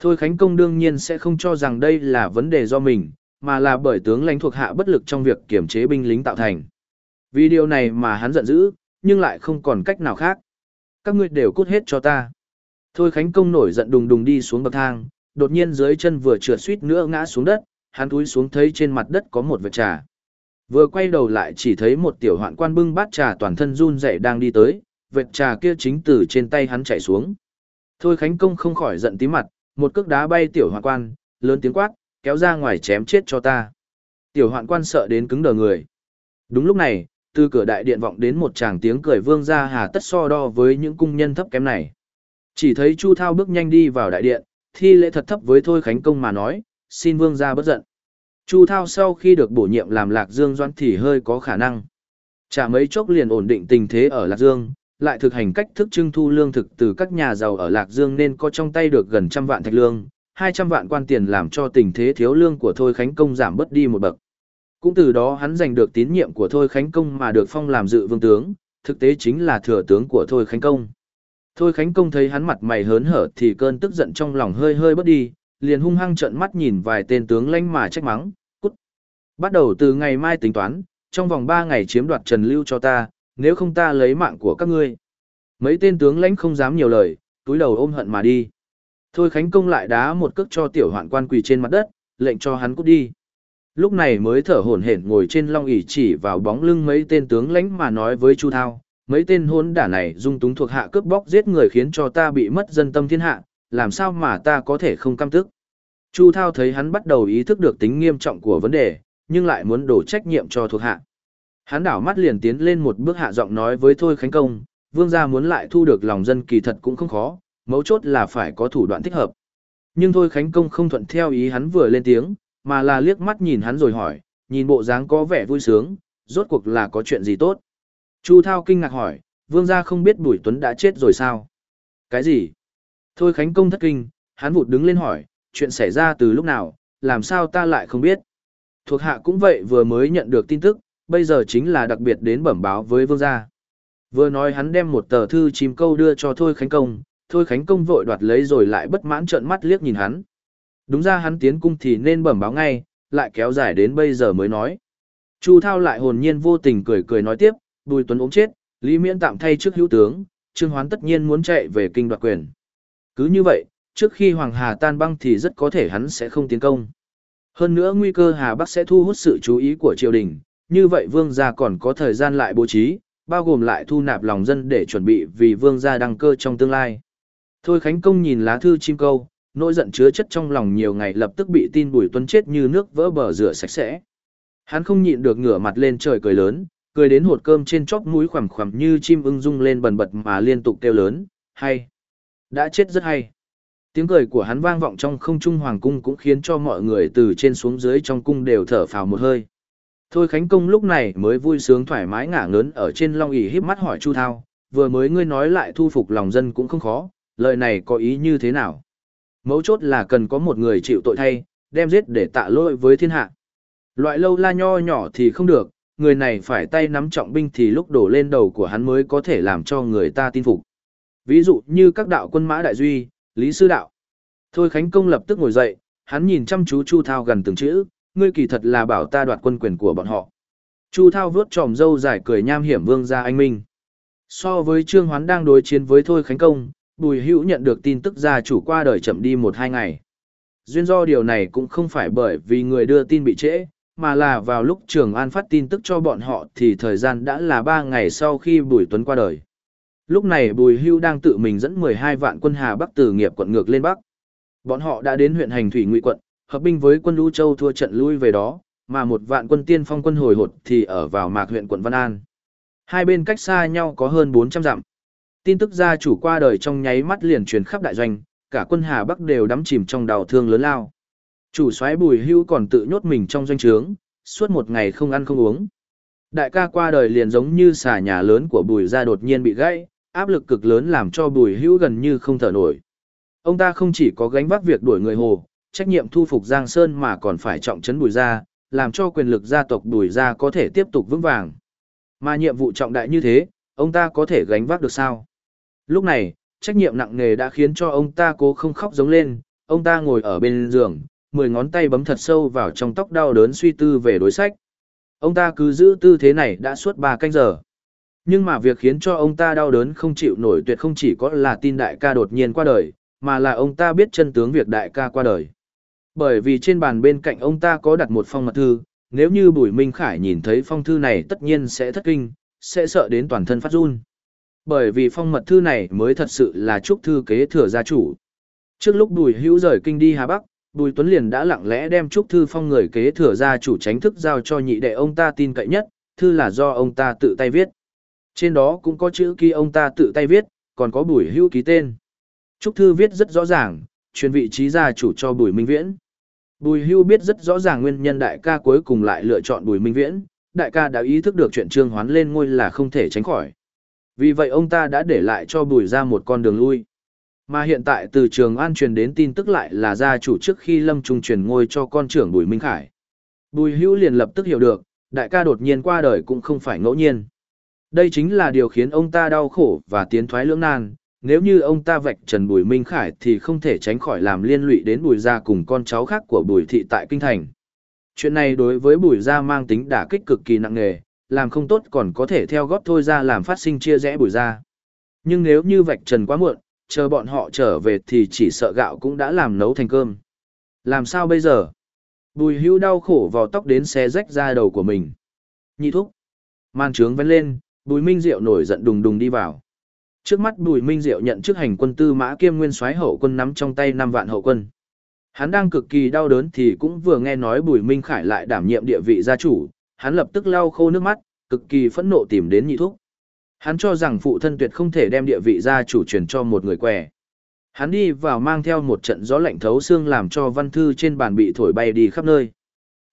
Thôi Khánh Công đương nhiên sẽ không cho rằng đây là vấn đề do mình, mà là bởi tướng lãnh thuộc hạ bất lực trong việc kiểm chế binh lính tạo thành. Vì điều này mà hắn giận dữ, nhưng lại không còn cách nào khác. Các ngươi đều cút hết cho ta. Thôi Khánh Công nổi giận đùng đùng đi xuống bậc thang, đột nhiên dưới chân vừa trượt suýt nữa ngã xuống đất, hắn túi xuống thấy trên mặt đất có một vệt trà. Vừa quay đầu lại chỉ thấy một tiểu hoạn quan bưng bát trà toàn thân run rẩy đang đi tới, vệt trà kia chính từ trên tay hắn chảy xuống. Thôi Khánh Công không khỏi giận tí mặt, một cước đá bay tiểu hoạn quan, lớn tiếng quát, kéo ra ngoài chém chết cho ta. Tiểu hoạn quan sợ đến cứng đờ người. Đúng lúc này, từ cửa đại điện vọng đến một tràng tiếng cười vương ra hà tất so đo với những cung nhân thấp kém này. Chỉ thấy Chu Thao bước nhanh đi vào đại điện, thi lễ thật thấp với Thôi Khánh Công mà nói, xin vương ra bất giận. Chu Thao sau khi được bổ nhiệm làm Lạc Dương Doãn thì hơi có khả năng. Chả mấy chốc liền ổn định tình thế ở Lạc Dương, lại thực hành cách thức trưng thu lương thực từ các nhà giàu ở Lạc Dương nên có trong tay được gần trăm vạn thạch lương, 200 vạn quan tiền làm cho tình thế thiếu lương của Thôi Khánh Công giảm bớt đi một bậc. Cũng từ đó hắn giành được tín nhiệm của Thôi Khánh Công mà được phong làm dự vương tướng, thực tế chính là thừa tướng của Thôi Khánh Công. Thôi Khánh Công thấy hắn mặt mày hớn hở thì cơn tức giận trong lòng hơi hơi bớt đi, liền hung hăng trợn mắt nhìn vài tên tướng lãnh mà trách mắng, cút. Bắt đầu từ ngày mai tính toán, trong vòng 3 ngày chiếm đoạt Trần Lưu cho ta, nếu không ta lấy mạng của các ngươi. Mấy tên tướng lãnh không dám nhiều lời, túi đầu ôm hận mà đi. Thôi Khánh Công lại đá một cước cho tiểu hoạn quan quỳ trên mặt đất, lệnh cho hắn cút đi. Lúc này mới thở hổn hển ngồi trên long ỷ chỉ vào bóng lưng mấy tên tướng lãnh mà nói với Chu Thao, mấy tên hôn đả này dung túng thuộc hạ cướp bóc giết người khiến cho ta bị mất dân tâm thiên hạ, làm sao mà ta có thể không căm tức. Chu Thao thấy hắn bắt đầu ý thức được tính nghiêm trọng của vấn đề, nhưng lại muốn đổ trách nhiệm cho thuộc hạ. Hắn đảo mắt liền tiến lên một bước hạ giọng nói với Thôi Khánh Công, vương gia muốn lại thu được lòng dân kỳ thật cũng không khó, mấu chốt là phải có thủ đoạn thích hợp. Nhưng Thôi Khánh Công không thuận theo ý hắn vừa lên tiếng, mà là liếc mắt nhìn hắn rồi hỏi, nhìn bộ dáng có vẻ vui sướng, rốt cuộc là có chuyện gì tốt. Chu Thao kinh ngạc hỏi, vương gia không biết Bùi Tuấn đã chết rồi sao? Cái gì? Thôi Khánh Công thất kinh, hắn vụt đứng lên hỏi, chuyện xảy ra từ lúc nào, làm sao ta lại không biết? Thuộc hạ cũng vậy vừa mới nhận được tin tức, bây giờ chính là đặc biệt đến bẩm báo với vương gia. Vừa nói hắn đem một tờ thư chìm câu đưa cho Thôi Khánh Công, Thôi Khánh Công vội đoạt lấy rồi lại bất mãn trợn mắt liếc nhìn hắn. Đúng ra hắn tiến cung thì nên bẩm báo ngay, lại kéo dài đến bây giờ mới nói. Chu Thao lại hồn nhiên vô tình cười cười nói tiếp, Bùi Tuấn ốm chết, Lý Miễn tạm thay trước hữu tướng, Trương Hoán tất nhiên muốn chạy về kinh đoạt quyền. Cứ như vậy, trước khi Hoàng Hà tan băng thì rất có thể hắn sẽ không tiến công. Hơn nữa nguy cơ Hà Bắc sẽ thu hút sự chú ý của triều đình, như vậy vương gia còn có thời gian lại bố trí, bao gồm lại thu nạp lòng dân để chuẩn bị vì vương gia đăng cơ trong tương lai. Thôi Khánh Công nhìn lá thư chim câu, nỗi giận chứa chất trong lòng nhiều ngày lập tức bị tin Bùi Tuấn chết như nước vỡ bờ rửa sạch sẽ. Hắn không nhịn được ngửa mặt lên trời cười lớn, cười đến hột cơm trên chóp mũi khoằm khoằm như chim ưng rung lên bần bật mà liên tục kêu lớn, hay. Đã chết rất hay. Tiếng cười của hắn vang vọng trong không trung hoàng cung cũng khiến cho mọi người từ trên xuống dưới trong cung đều thở phào một hơi. Thôi Khánh Công lúc này mới vui sướng thoải mái ngả ngớn ở trên long ỷ híp mắt hỏi Chu Thao, vừa mới ngươi nói lại thu phục lòng dân cũng không khó, lời này có ý như thế nào? Mấu chốt là cần có một người chịu tội thay, đem giết để tạ lỗi với thiên hạ. Loại lâu la nho nhỏ thì không được, người này phải tay nắm trọng binh thì lúc đổ lên đầu của hắn mới có thể làm cho người ta tin phục. Ví dụ như các đạo quân mã đại duy, lý sư đạo. Thôi Khánh Công lập tức ngồi dậy, hắn nhìn chăm chú Chu Thao gần từng chữ, ngươi kỳ thật là bảo ta đoạt quân quyền của bọn họ. Chu Thao vướt tròm dâu dài cười nham hiểm vương ra anh minh. So với Trương Hoán đang đối chiến với Thôi Khánh Công, Bùi Hữu nhận được tin tức gia chủ qua đời chậm đi một hai ngày. Duyên do điều này cũng không phải bởi vì người đưa tin bị trễ, mà là vào lúc Trường An phát tin tức cho bọn họ thì thời gian đã là ba ngày sau khi Bùi Tuấn qua đời. Lúc này Bùi Hưu đang tự mình dẫn 12 vạn quân Hà Bắc từ nghiệp quận ngược lên Bắc. Bọn họ đã đến huyện hành thủy ngụy quận, hợp binh với quân Lũ Châu thua trận lui về đó, mà một vạn quân tiên phong quân hồi hột thì ở vào mạc huyện quận Văn An. Hai bên cách xa nhau có hơn 400 dặm. Tin tức gia chủ qua đời trong nháy mắt liền truyền khắp đại doanh, cả quân Hà Bắc đều đắm chìm trong đào thương lớn lao. Chủ soái Bùi Hưu còn tự nhốt mình trong doanh trướng, suốt một ngày không ăn không uống. Đại ca qua đời liền giống như xà nhà lớn của Bùi gia đột nhiên bị gãy, áp lực cực lớn làm cho Bùi Hưu gần như không thở nổi. Ông ta không chỉ có gánh vác việc đuổi người hồ, trách nhiệm thu phục Giang Sơn mà còn phải trọng trấn Bùi gia, làm cho quyền lực gia tộc Bùi gia có thể tiếp tục vững vàng. Mà nhiệm vụ trọng đại như thế, ông ta có thể gánh vác được sao? Lúc này, trách nhiệm nặng nề đã khiến cho ông ta cố không khóc giống lên, ông ta ngồi ở bên giường, mười ngón tay bấm thật sâu vào trong tóc đau đớn suy tư về đối sách. Ông ta cứ giữ tư thế này đã suốt 3 canh giờ. Nhưng mà việc khiến cho ông ta đau đớn không chịu nổi tuyệt không chỉ có là tin đại ca đột nhiên qua đời, mà là ông ta biết chân tướng việc đại ca qua đời. Bởi vì trên bàn bên cạnh ông ta có đặt một phong mật thư, nếu như Bùi Minh Khải nhìn thấy phong thư này tất nhiên sẽ thất kinh, sẽ sợ đến toàn thân phát run. Bởi vì phong mật thư này mới thật sự là chúc thư kế thừa gia chủ. Trước lúc Bùi Hữu rời kinh đi Hà Bắc, Bùi Tuấn liền đã lặng lẽ đem chúc thư phong người kế thừa gia chủ tránh thức giao cho nhị đệ ông ta tin cậy nhất, thư là do ông ta tự tay viết. Trên đó cũng có chữ ký ông ta tự tay viết, còn có Bùi Hữu ký tên. Chúc thư viết rất rõ ràng, truyền vị trí gia chủ cho Bùi Minh Viễn. Bùi Hưu biết rất rõ ràng nguyên nhân đại ca cuối cùng lại lựa chọn Bùi Minh Viễn, đại ca đã ý thức được chuyện trương hoán lên ngôi là không thể tránh khỏi. Vì vậy ông ta đã để lại cho Bùi ra một con đường lui. Mà hiện tại từ trường an truyền đến tin tức lại là gia chủ trước khi lâm trung truyền ngôi cho con trưởng Bùi Minh Khải. Bùi Hưu liền lập tức hiểu được, đại ca đột nhiên qua đời cũng không phải ngẫu nhiên. Đây chính là điều khiến ông ta đau khổ và tiến thoái lưỡng nan, nếu như ông ta vạch trần Bùi Minh Khải thì không thể tránh khỏi làm liên lụy đến Bùi Gia cùng con cháu khác của Bùi Thị tại Kinh Thành. Chuyện này đối với Bùi Gia mang tính đả kích cực kỳ nặng nề, làm không tốt còn có thể theo góp thôi ra làm phát sinh chia rẽ Bùi Gia. Nhưng nếu như vạch trần quá muộn, chờ bọn họ trở về thì chỉ sợ gạo cũng đã làm nấu thành cơm. Làm sao bây giờ? Bùi hưu đau khổ vào tóc đến xé rách ra đầu của mình. Nhị thúc. Man trướng vén lên, bùi minh diệu nổi giận đùng đùng đi vào. Trước mắt Bùi Minh Diệu nhận chức hành quân tư mã kiêm nguyên soái hậu quân nắm trong tay 5 vạn hậu quân. Hắn đang cực kỳ đau đớn thì cũng vừa nghe nói Bùi Minh Khải lại đảm nhiệm địa vị gia chủ, hắn lập tức lau khô nước mắt, cực kỳ phẫn nộ tìm đến nhị thúc. Hắn cho rằng phụ thân tuyệt không thể đem địa vị gia chủ truyền cho một người què. Hắn đi vào mang theo một trận gió lạnh thấu xương làm cho văn thư trên bàn bị thổi bay đi khắp nơi.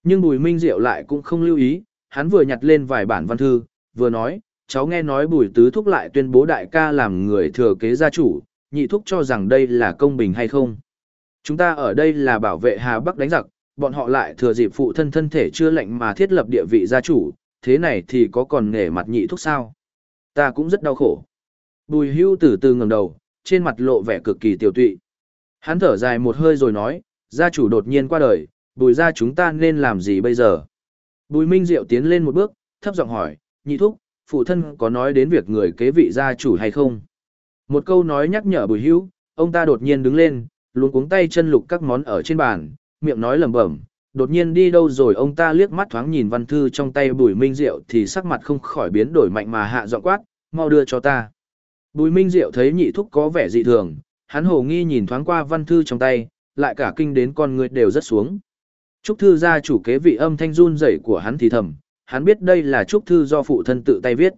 Nhưng Bùi Minh Diệu lại cũng không lưu ý, hắn vừa nhặt lên vài bản văn thư, vừa nói, cháu nghe nói bùi tứ thúc lại tuyên bố đại ca làm người thừa kế gia chủ, nhị thúc cho rằng đây là công bình hay không. Chúng ta ở đây là bảo vệ Hà Bắc đánh giặc, bọn họ lại thừa dịp phụ thân thân thể chưa lệnh mà thiết lập địa vị gia chủ, thế này thì có còn nể mặt nhị thúc sao. Ta cũng rất đau khổ. Bùi hưu từ từ ngẩng đầu, trên mặt lộ vẻ cực kỳ tiểu tụy. Hắn thở dài một hơi rồi nói, gia chủ đột nhiên qua đời, bùi gia chúng ta nên làm gì bây giờ? Bùi Minh Diệu tiến lên một bước, thấp giọng hỏi, nhị thúc, phụ thân có nói đến việc người kế vị gia chủ hay không. Một câu nói nhắc nhở bùi hữu, ông ta đột nhiên đứng lên, luôn cuống tay chân lục các món ở trên bàn, miệng nói lẩm bẩm. Đột nhiên đi đâu rồi ông ta liếc mắt thoáng nhìn văn thư trong tay bùi minh diệu thì sắc mặt không khỏi biến đổi mạnh mà hạ giọng quát, mau đưa cho ta. Bùi minh diệu thấy nhị thúc có vẻ dị thường, hắn hồ nghi nhìn thoáng qua văn thư trong tay, lại cả kinh đến con người đều rất xuống. Trúc thư gia chủ kế vị âm thanh run rẩy của hắn thì thầm, hắn biết đây là chúc thư do phụ thân tự tay viết.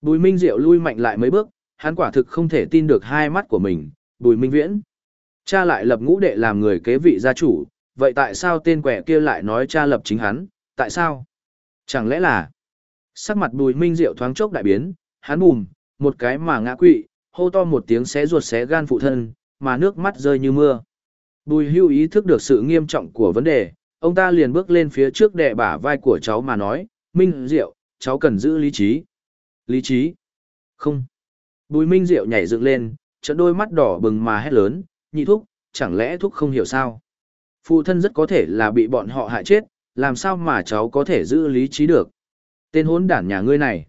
Bùi Minh Diệu lui mạnh lại mấy bước, hắn quả thực không thể tin được hai mắt của mình, Bùi Minh Viễn. Cha lại lập ngũ đệ làm người kế vị gia chủ, vậy tại sao tên quẻ kia lại nói cha lập chính hắn, tại sao? Chẳng lẽ là... Sắc mặt Bùi Minh Diệu thoáng chốc đại biến, hắn bùm, một cái mà ngã quỵ, hô to một tiếng xé ruột xé gan phụ thân, mà nước mắt rơi như mưa. Bùi hưu ý thức được sự nghiêm trọng của vấn đề, ông ta liền bước lên phía trước đè bả vai của cháu mà nói, Minh Diệu, cháu cần giữ lý trí. Lý trí? Không. Bùi Minh Diệu nhảy dựng lên, trận đôi mắt đỏ bừng mà hét lớn, nhị thúc, chẳng lẽ thúc không hiểu sao? Phụ thân rất có thể là bị bọn họ hại chết, làm sao mà cháu có thể giữ lý trí được? Tên hốn đản nhà ngươi này.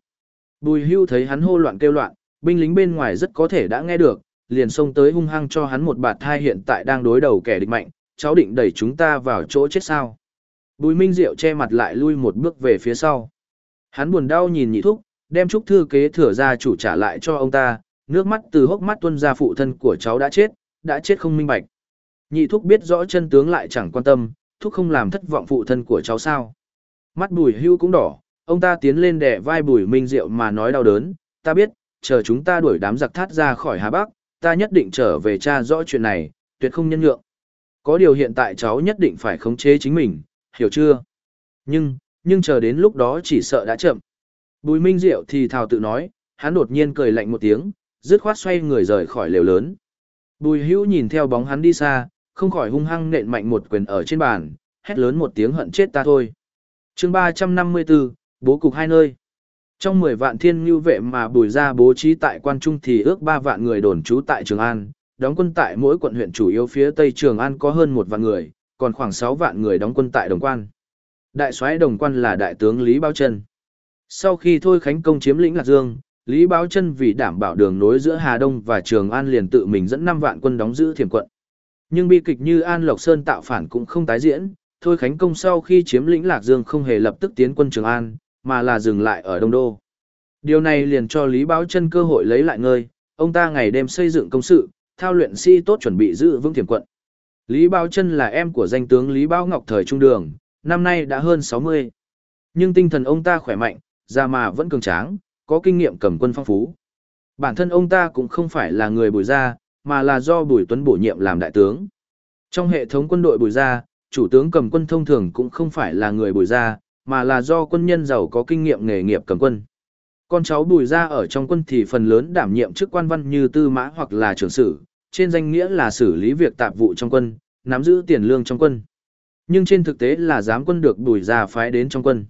Bùi hưu thấy hắn hô loạn kêu loạn, binh lính bên ngoài rất có thể đã nghe được, liền xông tới hung hăng cho hắn một bạt thai hiện tại đang đối đầu kẻ địch mạnh, cháu định đẩy chúng ta vào chỗ chết sao? Bùi Minh Diệu che mặt lại lui một bước về phía sau. Hắn buồn đau nhìn nhị thúc, đem chúc thư kế thừa ra chủ trả lại cho ông ta, nước mắt từ hốc mắt tuôn ra phụ thân của cháu đã chết, đã chết không minh bạch. Nhị thúc biết rõ chân tướng lại chẳng quan tâm, thúc không làm thất vọng phụ thân của cháu sao. Mắt bùi hưu cũng đỏ, ông ta tiến lên đè vai bùi minh diệu mà nói đau đớn, ta biết, chờ chúng ta đuổi đám giặc thát ra khỏi Hà Bắc, ta nhất định trở về tra rõ chuyện này, tuyệt không nhân nhượng. Có điều hiện tại cháu nhất định phải khống chế chính mình, hiểu chưa? Nhưng, nhưng chờ đến lúc đó chỉ sợ đã chậm. Bùi Minh Diệu thì thào tự nói, hắn đột nhiên cười lạnh một tiếng, dứt khoát xoay người rời khỏi lều lớn. Bùi Hữu nhìn theo bóng hắn đi xa, không khỏi hung hăng nện mạnh một quyền ở trên bàn, hét lớn một tiếng hận chết ta thôi. chương 354, bố cục hai nơi. Trong 10 vạn thiên như vệ mà bùi ra bố trí tại quan trung thì ước 3 vạn người đồn trú tại Trường An, đóng quân tại mỗi quận huyện chủ yếu phía Tây Trường An có hơn một vạn người, còn khoảng 6 vạn người đóng quân tại Đồng Quan. Đại soái Đồng Quan là đại tướng Lý Bao Trân. Sau khi Thôi Khánh Công chiếm lĩnh Lạc Dương, Lý Báo Chân vì đảm bảo đường nối giữa Hà Đông và Trường An liền tự mình dẫn 5 vạn quân đóng giữ thiểm quận. Nhưng bi kịch như An Lộc Sơn tạo phản cũng không tái diễn, Thôi Khánh Công sau khi chiếm lĩnh Lạc Dương không hề lập tức tiến quân Trường An, mà là dừng lại ở Đông Đô. Điều này liền cho Lý Báo Chân cơ hội lấy lại ngơi, ông ta ngày đêm xây dựng công sự, thao luyện sĩ si tốt chuẩn bị giữ vững thiểm quận. Lý Bao Chân là em của danh tướng Lý Bao Ngọc thời Trung Đường, năm nay đã hơn 60. Nhưng tinh thần ông ta khỏe mạnh, già mà vẫn cường tráng, có kinh nghiệm cầm quân phong phú. Bản thân ông ta cũng không phải là người bùi gia, mà là do Bùi Tuấn bổ nhiệm làm đại tướng. Trong hệ thống quân đội bùi gia, chủ tướng cầm quân thông thường cũng không phải là người bùi gia, mà là do quân nhân giàu có kinh nghiệm nghề nghiệp cầm quân. Con cháu bùi gia ở trong quân thì phần lớn đảm nhiệm chức quan văn như tư mã hoặc là trưởng sử, trên danh nghĩa là xử lý việc tạp vụ trong quân, nắm giữ tiền lương trong quân. Nhưng trên thực tế là giám quân được bùi gia phái đến trong quân.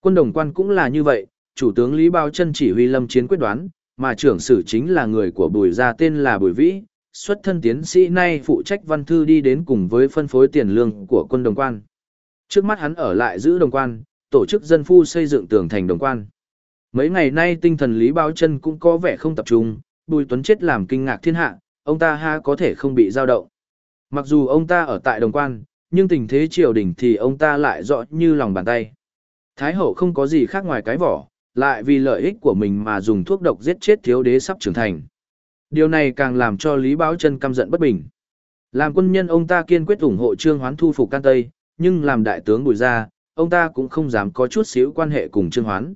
Quân đồng quan cũng là như vậy, chủ tướng Lý Bao Chân chỉ huy lâm chiến quyết đoán, mà trưởng sử chính là người của Bùi gia tên là Bùi Vĩ, xuất thân tiến sĩ nay phụ trách văn thư đi đến cùng với phân phối tiền lương của quân đồng quan. Trước mắt hắn ở lại giữ đồng quan, tổ chức dân phu xây dựng tường thành đồng quan. Mấy ngày nay tinh thần Lý Bao Chân cũng có vẻ không tập trung, Bùi Tuấn chết làm kinh ngạc thiên hạ, ông ta ha có thể không bị dao động. Mặc dù ông ta ở tại đồng quan, nhưng tình thế triều đình thì ông ta lại rõ như lòng bàn tay. Thái hậu không có gì khác ngoài cái vỏ, lại vì lợi ích của mình mà dùng thuốc độc giết chết thiếu đế sắp trưởng thành. Điều này càng làm cho Lý Báo Trân căm giận bất bình. Làm quân nhân ông ta kiên quyết ủng hộ Trương Hoán thu phục Can Tây, nhưng làm đại tướng Bùi gia, ông ta cũng không dám có chút xíu quan hệ cùng Trương Hoán.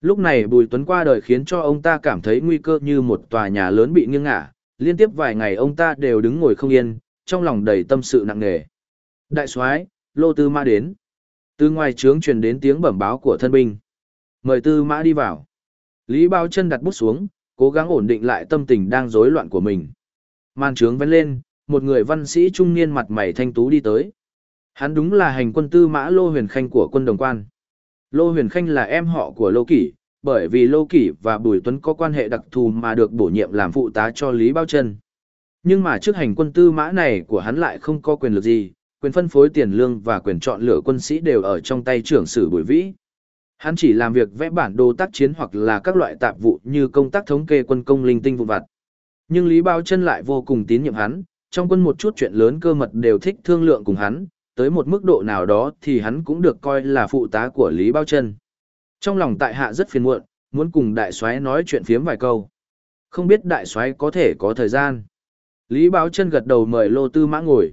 Lúc này Bùi Tuấn qua đời khiến cho ông ta cảm thấy nguy cơ như một tòa nhà lớn bị nghiêng ngả, liên tiếp vài ngày ông ta đều đứng ngồi không yên, trong lòng đầy tâm sự nặng nề. Đại soái, Lô Tư mã đến. Từ ngoài trướng truyền đến tiếng bẩm báo của thân binh. Mời Tư Mã đi vào. Lý Bao chân đặt bút xuống, cố gắng ổn định lại tâm tình đang rối loạn của mình. Màn trướng vén lên, một người văn sĩ trung niên mặt mày thanh tú đi tới. Hắn đúng là hành quân Tư Mã Lô Huyền Khanh của quân đồng quan. Lô Huyền Khanh là em họ của Lô Kỷ, bởi vì Lô Kỷ và Bùi Tuấn có quan hệ đặc thù mà được bổ nhiệm làm phụ tá cho Lý Bao Chân. Nhưng mà trước hành quân Tư Mã này của hắn lại không có quyền lực gì, quyền phân phối tiền lương và quyền chọn lựa quân sĩ đều ở trong tay trưởng sử Bùi Vĩ. Hắn chỉ làm việc vẽ bản đồ tác chiến hoặc là các loại tạp vụ như công tác thống kê quân công linh tinh vụ vặt. Nhưng Lý Bao Chân lại vô cùng tín nhiệm hắn, trong quân một chút chuyện lớn cơ mật đều thích thương lượng cùng hắn, tới một mức độ nào đó thì hắn cũng được coi là phụ tá của Lý Bao Chân. Trong lòng tại hạ rất phiền muộn, muốn cùng đại soái nói chuyện phiếm vài câu. Không biết đại soái có thể có thời gian. Lý Báo Chân gật đầu mời Lô Tư Mã ngồi.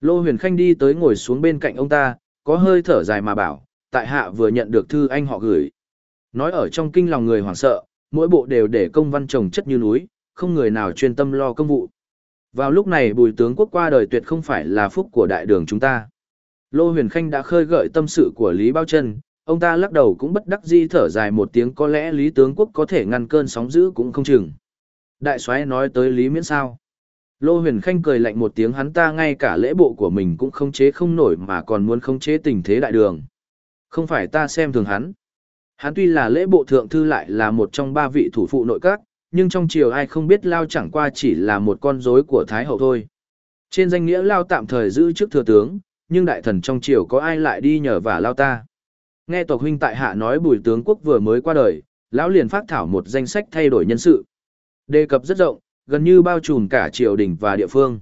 Lô Huyền Khanh đi tới ngồi xuống bên cạnh ông ta, có hơi thở dài mà bảo, tại hạ vừa nhận được thư anh họ gửi. Nói ở trong kinh lòng người hoảng sợ, mỗi bộ đều để công văn trồng chất như núi, không người nào chuyên tâm lo công vụ. Vào lúc này bùi tướng quốc qua đời tuyệt không phải là phúc của đại đường chúng ta. Lô huyền khanh đã khơi gợi tâm sự của Lý Bao chân ông ta lắc đầu cũng bất đắc di thở dài một tiếng có lẽ Lý tướng quốc có thể ngăn cơn sóng dữ cũng không chừng. Đại soái nói tới Lý miễn sao. Lô huyền khanh cười lạnh một tiếng hắn ta ngay cả lễ bộ của mình cũng không chế không nổi mà còn muốn không chế tình thế đại đường. Không phải ta xem thường hắn. Hắn tuy là lễ bộ thượng thư lại là một trong ba vị thủ phụ nội các, nhưng trong triều ai không biết Lao chẳng qua chỉ là một con rối của Thái Hậu thôi. Trên danh nghĩa Lao tạm thời giữ chức thừa tướng, nhưng đại thần trong triều có ai lại đi nhờ vả Lao ta. Nghe tộc huynh tại hạ nói bùi tướng quốc vừa mới qua đời, lão liền phát thảo một danh sách thay đổi nhân sự. Đề cập rất rộng, gần như bao trùm cả triều đình và địa phương.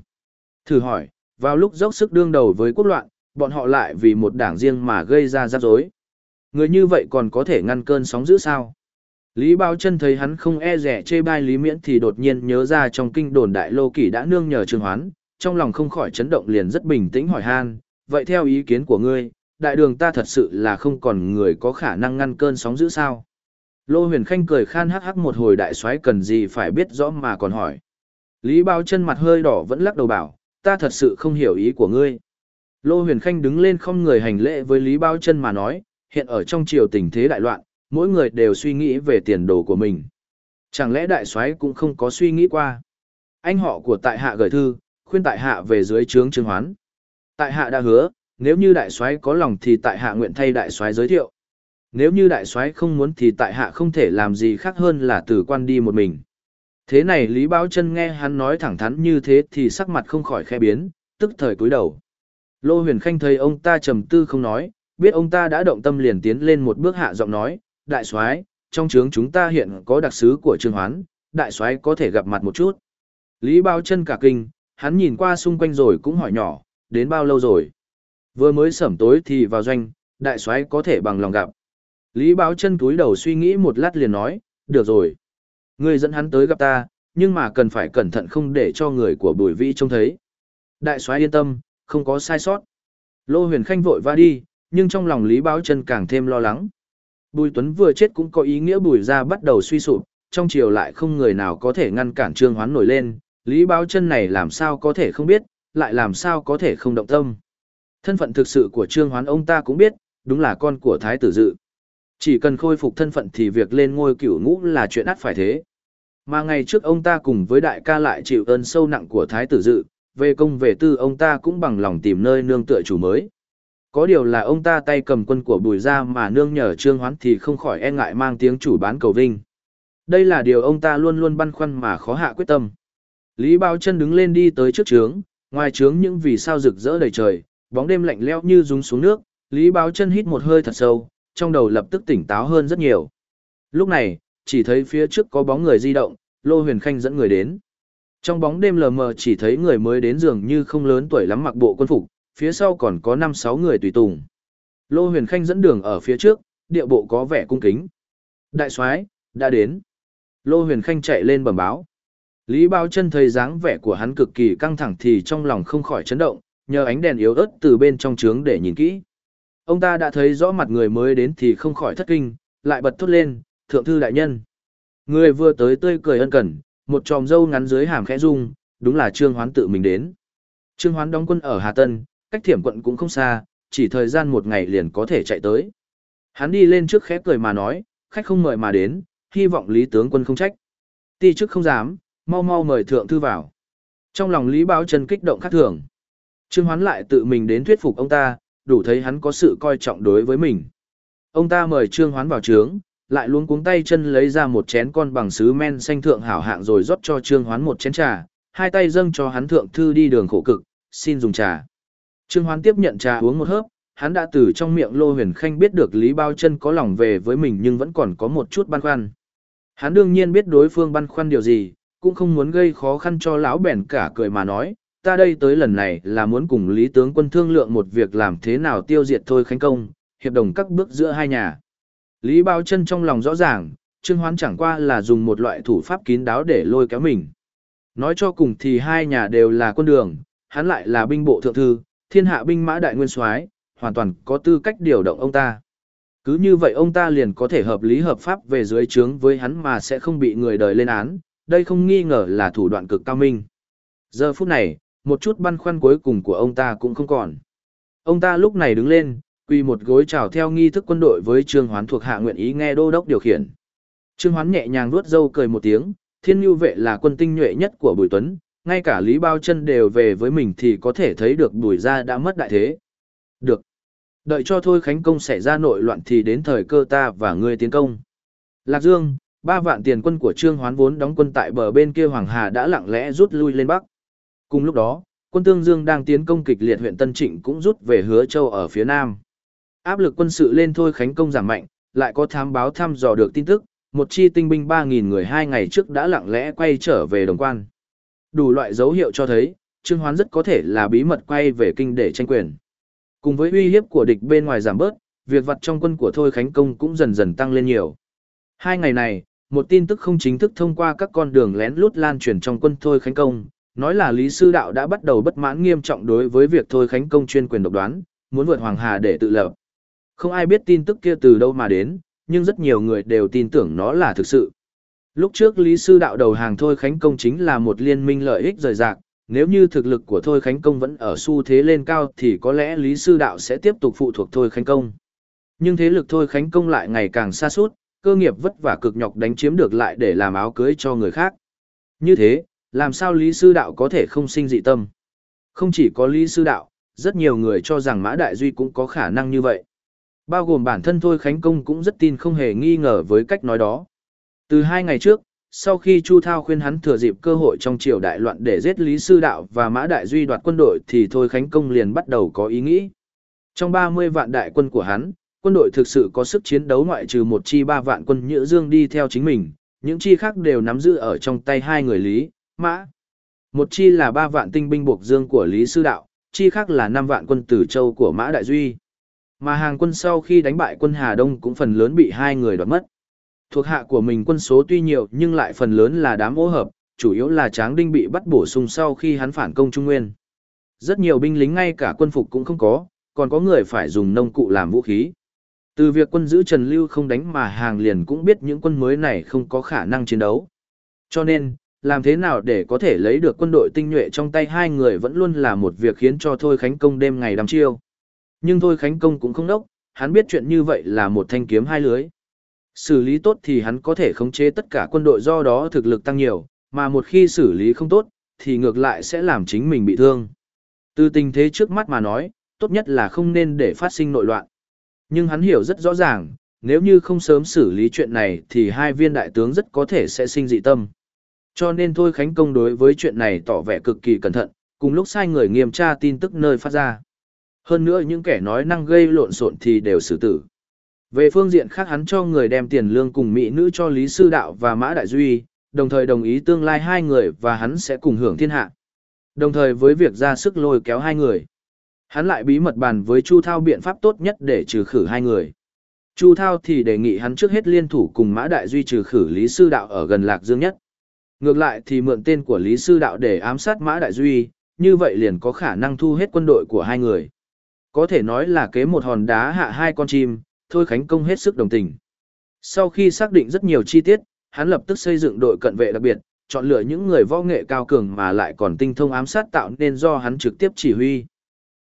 Thử hỏi, vào lúc dốc sức đương đầu với quốc loạn, bọn họ lại vì một đảng riêng mà gây ra rắc rối. Người như vậy còn có thể ngăn cơn sóng dữ sao? Lý Bao Chân thấy hắn không e rẻ chê bai Lý Miễn thì đột nhiên nhớ ra trong kinh đồn đại lô kỷ đã nương nhờ Trương Hoán, trong lòng không khỏi chấn động liền rất bình tĩnh hỏi han, vậy theo ý kiến của ngươi, đại đường ta thật sự là không còn người có khả năng ngăn cơn sóng dữ sao. Lô huyền khanh cười khan hắc hắc một hồi đại soái cần gì phải biết rõ mà còn hỏi. Lý bao chân mặt hơi đỏ vẫn lắc đầu bảo, ta thật sự không hiểu ý của ngươi. Lô huyền khanh đứng lên không người hành lễ với Lý bao chân mà nói, hiện ở trong triều tình thế đại loạn, mỗi người đều suy nghĩ về tiền đồ của mình. Chẳng lẽ đại soái cũng không có suy nghĩ qua? Anh họ của tại hạ gửi thư, khuyên tại hạ về dưới trướng trương hoán. Tại hạ đã hứa, nếu như đại soái có lòng thì tại hạ nguyện thay đại soái giới thiệu. Nếu như đại soái không muốn thì tại hạ không thể làm gì khác hơn là tử quan đi một mình. Thế này Lý Báo Chân nghe hắn nói thẳng thắn như thế thì sắc mặt không khỏi khẽ biến, tức thời cúi đầu. Lô Huyền Khanh thấy ông ta trầm tư không nói, biết ông ta đã động tâm liền tiến lên một bước hạ giọng nói, đại soái, trong trướng chúng ta hiện có đặc sứ của Trương Hoán, đại soái có thể gặp mặt một chút. Lý Bao chân cả kinh, hắn nhìn qua xung quanh rồi cũng hỏi nhỏ, đến bao lâu rồi? Vừa mới sẩm tối thì vào doanh, đại soái có thể bằng lòng gặp. Lý Báo chân túi đầu suy nghĩ một lát liền nói, được rồi. Ngươi dẫn hắn tới gặp ta, nhưng mà cần phải cẩn thận không để cho người của bùi vĩ trông thấy. Đại soái yên tâm, không có sai sót. Lô huyền khanh vội va đi, nhưng trong lòng Lý Báo chân càng thêm lo lắng. Bùi Tuấn vừa chết cũng có ý nghĩa bùi ra bắt đầu suy sụp, trong triều lại không người nào có thể ngăn cản trương hoán nổi lên, Lý Báo chân này làm sao có thể không biết, lại làm sao có thể không động tâm. Thân phận thực sự của trương hoán ông ta cũng biết, đúng là con của Thái tử Dự. Chỉ cần khôi phục thân phận thì việc lên ngôi cửu ngũ là chuyện ắt phải thế. Mà ngày trước ông ta cùng với đại ca lại chịu ơn sâu nặng của Thái tử Dự, về công về tư ông ta cũng bằng lòng tìm nơi nương tựa chủ mới. Có điều là ông ta tay cầm quân của bùi ra mà nương nhờ trương hoán thì không khỏi e ngại mang tiếng chủ bán cầu vinh. Đây là điều ông ta luôn luôn băn khoăn mà khó hạ quyết tâm. Lý Bao chân đứng lên đi tới trước trướng, ngoài trướng những vì sao rực rỡ đầy trời, bóng đêm lạnh lẽo như rúng xuống nước, Lý Báo chân hít một hơi thật sâu, trong đầu lập tức tỉnh táo hơn rất nhiều. Lúc này, chỉ thấy phía trước có bóng người di động, Lô Huyền Khanh dẫn người đến. Trong bóng đêm lờ mờ chỉ thấy người mới đến dường như không lớn tuổi lắm mặc bộ quân phục, phía sau còn có 5-6 người tùy tùng. Lô Huyền Khanh dẫn đường ở phía trước, địa bộ có vẻ cung kính. Đại soái đã đến. Lô Huyền Khanh chạy lên bẩm báo. Lý Bao chân thấy dáng vẻ của hắn cực kỳ căng thẳng thì trong lòng không khỏi chấn động, nhờ ánh đèn yếu ớt từ bên trong trướng để nhìn kỹ. Ông ta đã thấy rõ mặt người mới đến thì không khỏi thất kinh, lại bật thốt lên, thượng thư đại nhân. Người vừa tới tươi cười ân cần, một tròm dâu ngắn dưới hàm khẽ rung, đúng là Trương Hoán tự mình đến. Trương Hoán đóng quân ở Hà Tân, cách thiểm quận cũng không xa, chỉ thời gian một ngày liền có thể chạy tới. Hắn đi lên trước khẽ cười mà nói, khách không mời mà đến, hy vọng Lý tướng quân không trách. Ti chức không dám, mau mau mời thượng thư vào. Trong lòng Lý Báo Trần kích động khác thường. Trương Hoán lại tự mình đến thuyết phục ông ta, đủ thấy hắn có sự coi trọng đối với mình. Ông ta mời Trương Hoán vào trướng, lại luôn cuống tay chân lấy ra một chén con bằng sứ men xanh thượng hảo hạng rồi rót cho Trương Hoán một chén trà, hai tay dâng cho hắn thượng thư đi đường khổ cực, xin dùng trà. Trương Hoán tiếp nhận trà uống một hớp, hắn đã từ trong miệng Lô Huyền Khanh biết được Lý Bao Chân có lòng về với mình nhưng vẫn còn có một chút băn khoăn. Hắn đương nhiên biết đối phương băn khoăn điều gì, cũng không muốn gây khó khăn cho lão bèn cả cười mà nói, ta đây tới lần này là muốn cùng Lý tướng quân thương lượng một việc làm thế nào tiêu diệt thôi khánh công, hiệp đồng các bước giữa hai nhà. Lý Bao Chân trong lòng rõ ràng, Trương Hoán chẳng qua là dùng một loại thủ pháp kín đáo để lôi kéo mình. Nói cho cùng thì hai nhà đều là quân đường, hắn lại là binh bộ thượng thư, thiên hạ binh mã đại nguyên soái, hoàn toàn có tư cách điều động ông ta. Cứ như vậy ông ta liền có thể hợp lý hợp pháp về dưới trướng với hắn mà sẽ không bị người đời lên án, đây không nghi ngờ là thủ đoạn cực cao minh. Giờ phút này, một chút băn khoăn cuối cùng của ông ta cũng không còn. Ông ta lúc này đứng lên, quỳ một gối chào theo nghi thức quân đội với Trương Hoán thuộc hạ nguyện ý nghe đô đốc điều khiển. Trương Hoán nhẹ nhàng vuốt râu cười một tiếng, thiên nhu vệ là quân tinh nhuệ nhất của Bùi Tuấn, ngay cả Lý Bao chân đều về với mình thì có thể thấy được Bùi gia đã mất đại thế. Được. Đợi cho thôi Khánh Công xảy ra nội loạn thì đến thời cơ ta và ngươi tiến công. Lạc Dương, ba vạn tiền quân của Trương Hoán vốn đóng quân tại bờ bên kia Hoàng Hà đã lặng lẽ rút lui lên Bắc. Cùng lúc đó, quân Tương Dương đang tiến công kịch liệt huyện Tân Trịnh cũng rút về Hứa Châu ở phía Nam. Áp lực quân sự lên thôi Khánh Công giảm mạnh, lại có thám báo thăm dò được tin tức, một chi tinh binh 3.000 người hai ngày trước đã lặng lẽ quay trở về đồng quan. Đủ loại dấu hiệu cho thấy, Trương Hoán rất có thể là bí mật quay về kinh để tranh quyền. Cùng với uy hiếp của địch bên ngoài giảm bớt, việc vặt trong quân của Thôi Khánh Công cũng dần dần tăng lên nhiều. Hai ngày này, một tin tức không chính thức thông qua các con đường lén lút lan truyền trong quân Thôi Khánh Công, nói là Lý Sư Đạo đã bắt đầu bất mãn nghiêm trọng đối với việc Thôi Khánh Công chuyên quyền độc đoán, muốn vượt Hoàng Hà để tự lập. Không ai biết tin tức kia từ đâu mà đến, nhưng rất nhiều người đều tin tưởng nó là thực sự. Lúc trước Lý Sư Đạo đầu hàng Thôi Khánh Công chính là một liên minh lợi ích rời rạc, nếu như thực lực của Thôi Khánh Công vẫn ở xu thế lên cao thì có lẽ Lý Sư Đạo sẽ tiếp tục phụ thuộc Thôi Khánh Công. Nhưng thế lực Thôi Khánh Công lại ngày càng xa suốt, cơ nghiệp vất vả cực nhọc đánh chiếm được lại để làm áo cưới cho người khác. Như thế, làm sao Lý Sư Đạo có thể không sinh dị tâm? Không chỉ có Lý Sư Đạo, rất nhiều người cho rằng Mã Đại Duy cũng có khả năng như vậy. Bao gồm bản thân Thôi Khánh Công cũng rất tin không hề nghi ngờ với cách nói đó. Từ hai ngày trước, sau khi Chu Thao khuyên hắn thừa dịp cơ hội trong triều đại loạn để giết Lý Sư Đạo và Mã Đại Duy đoạt quân đội thì Thôi Khánh Công liền bắt đầu có ý nghĩ. Trong 30 vạn đại quân của hắn, quân đội thực sự có sức chiến đấu ngoại trừ một chi ba vạn quân Nhữ Dương đi theo chính mình, những chi khác đều nắm giữ ở trong tay hai người Lý, Mã. Một chi là ba vạn tinh binh buộc Dương của Lý Sư Đạo, chi khác là năm vạn quân Tử Châu của Mã Đại Duy. Mà hàng quân sau khi đánh bại quân Hà Đông cũng phần lớn bị hai người đoạt mất. Thuộc hạ của mình quân số tuy nhiều nhưng lại phần lớn là đám ô hợp, chủ yếu là Tráng Đinh bị bắt bổ sung sau khi hắn phản công Trung Nguyên. Rất nhiều binh lính ngay cả quân phục cũng không có, còn có người phải dùng nông cụ làm vũ khí. Từ việc quân giữ Trần Lưu không đánh mà hàng liền cũng biết những quân mới này không có khả năng chiến đấu. Cho nên, làm thế nào để có thể lấy được quân đội tinh nhuệ trong tay hai người vẫn luôn là một việc khiến cho Thôi Khánh Công đêm ngày đăm chiêu. Nhưng Thôi Khánh Công cũng không đốc, hắn biết chuyện như vậy là một thanh kiếm hai lưới. Xử lý tốt thì hắn có thể khống chế tất cả quân đội do đó thực lực tăng nhiều, mà một khi xử lý không tốt, thì ngược lại sẽ làm chính mình bị thương. Từ tình thế trước mắt mà nói, tốt nhất là không nên để phát sinh nội loạn. Nhưng hắn hiểu rất rõ ràng, nếu như không sớm xử lý chuyện này thì hai viên đại tướng rất có thể sẽ sinh dị tâm. Cho nên thôi Khánh Công đối với chuyện này tỏ vẻ cực kỳ cẩn thận, cùng lúc sai người nghiêm tra tin tức nơi phát ra. Hơn nữa những kẻ nói năng gây lộn xộn thì đều xử tử. Về phương diện khác hắn cho người đem tiền lương cùng mỹ nữ cho Lý Sư Đạo và Mã Đại Duy, đồng thời đồng ý tương lai hai người và hắn sẽ cùng hưởng thiên hạ. Đồng thời với việc ra sức lôi kéo hai người. Hắn lại bí mật bàn với Chu Thao biện pháp tốt nhất để trừ khử hai người. Chu Thao thì đề nghị hắn trước hết liên thủ cùng Mã Đại Duy trừ khử Lý Sư Đạo ở gần Lạc Dương nhất. Ngược lại thì mượn tên của Lý Sư Đạo để ám sát Mã Đại Duy, như vậy liền có khả năng thu hết quân đội của hai người. Có thể nói là kế một hòn đá hạ hai con chim, thôi Khánh Công hết sức đồng tình. Sau khi xác định rất nhiều chi tiết, hắn lập tức xây dựng đội cận vệ đặc biệt, chọn lựa những người võ nghệ cao cường mà lại còn tinh thông ám sát tạo nên do hắn trực tiếp chỉ huy.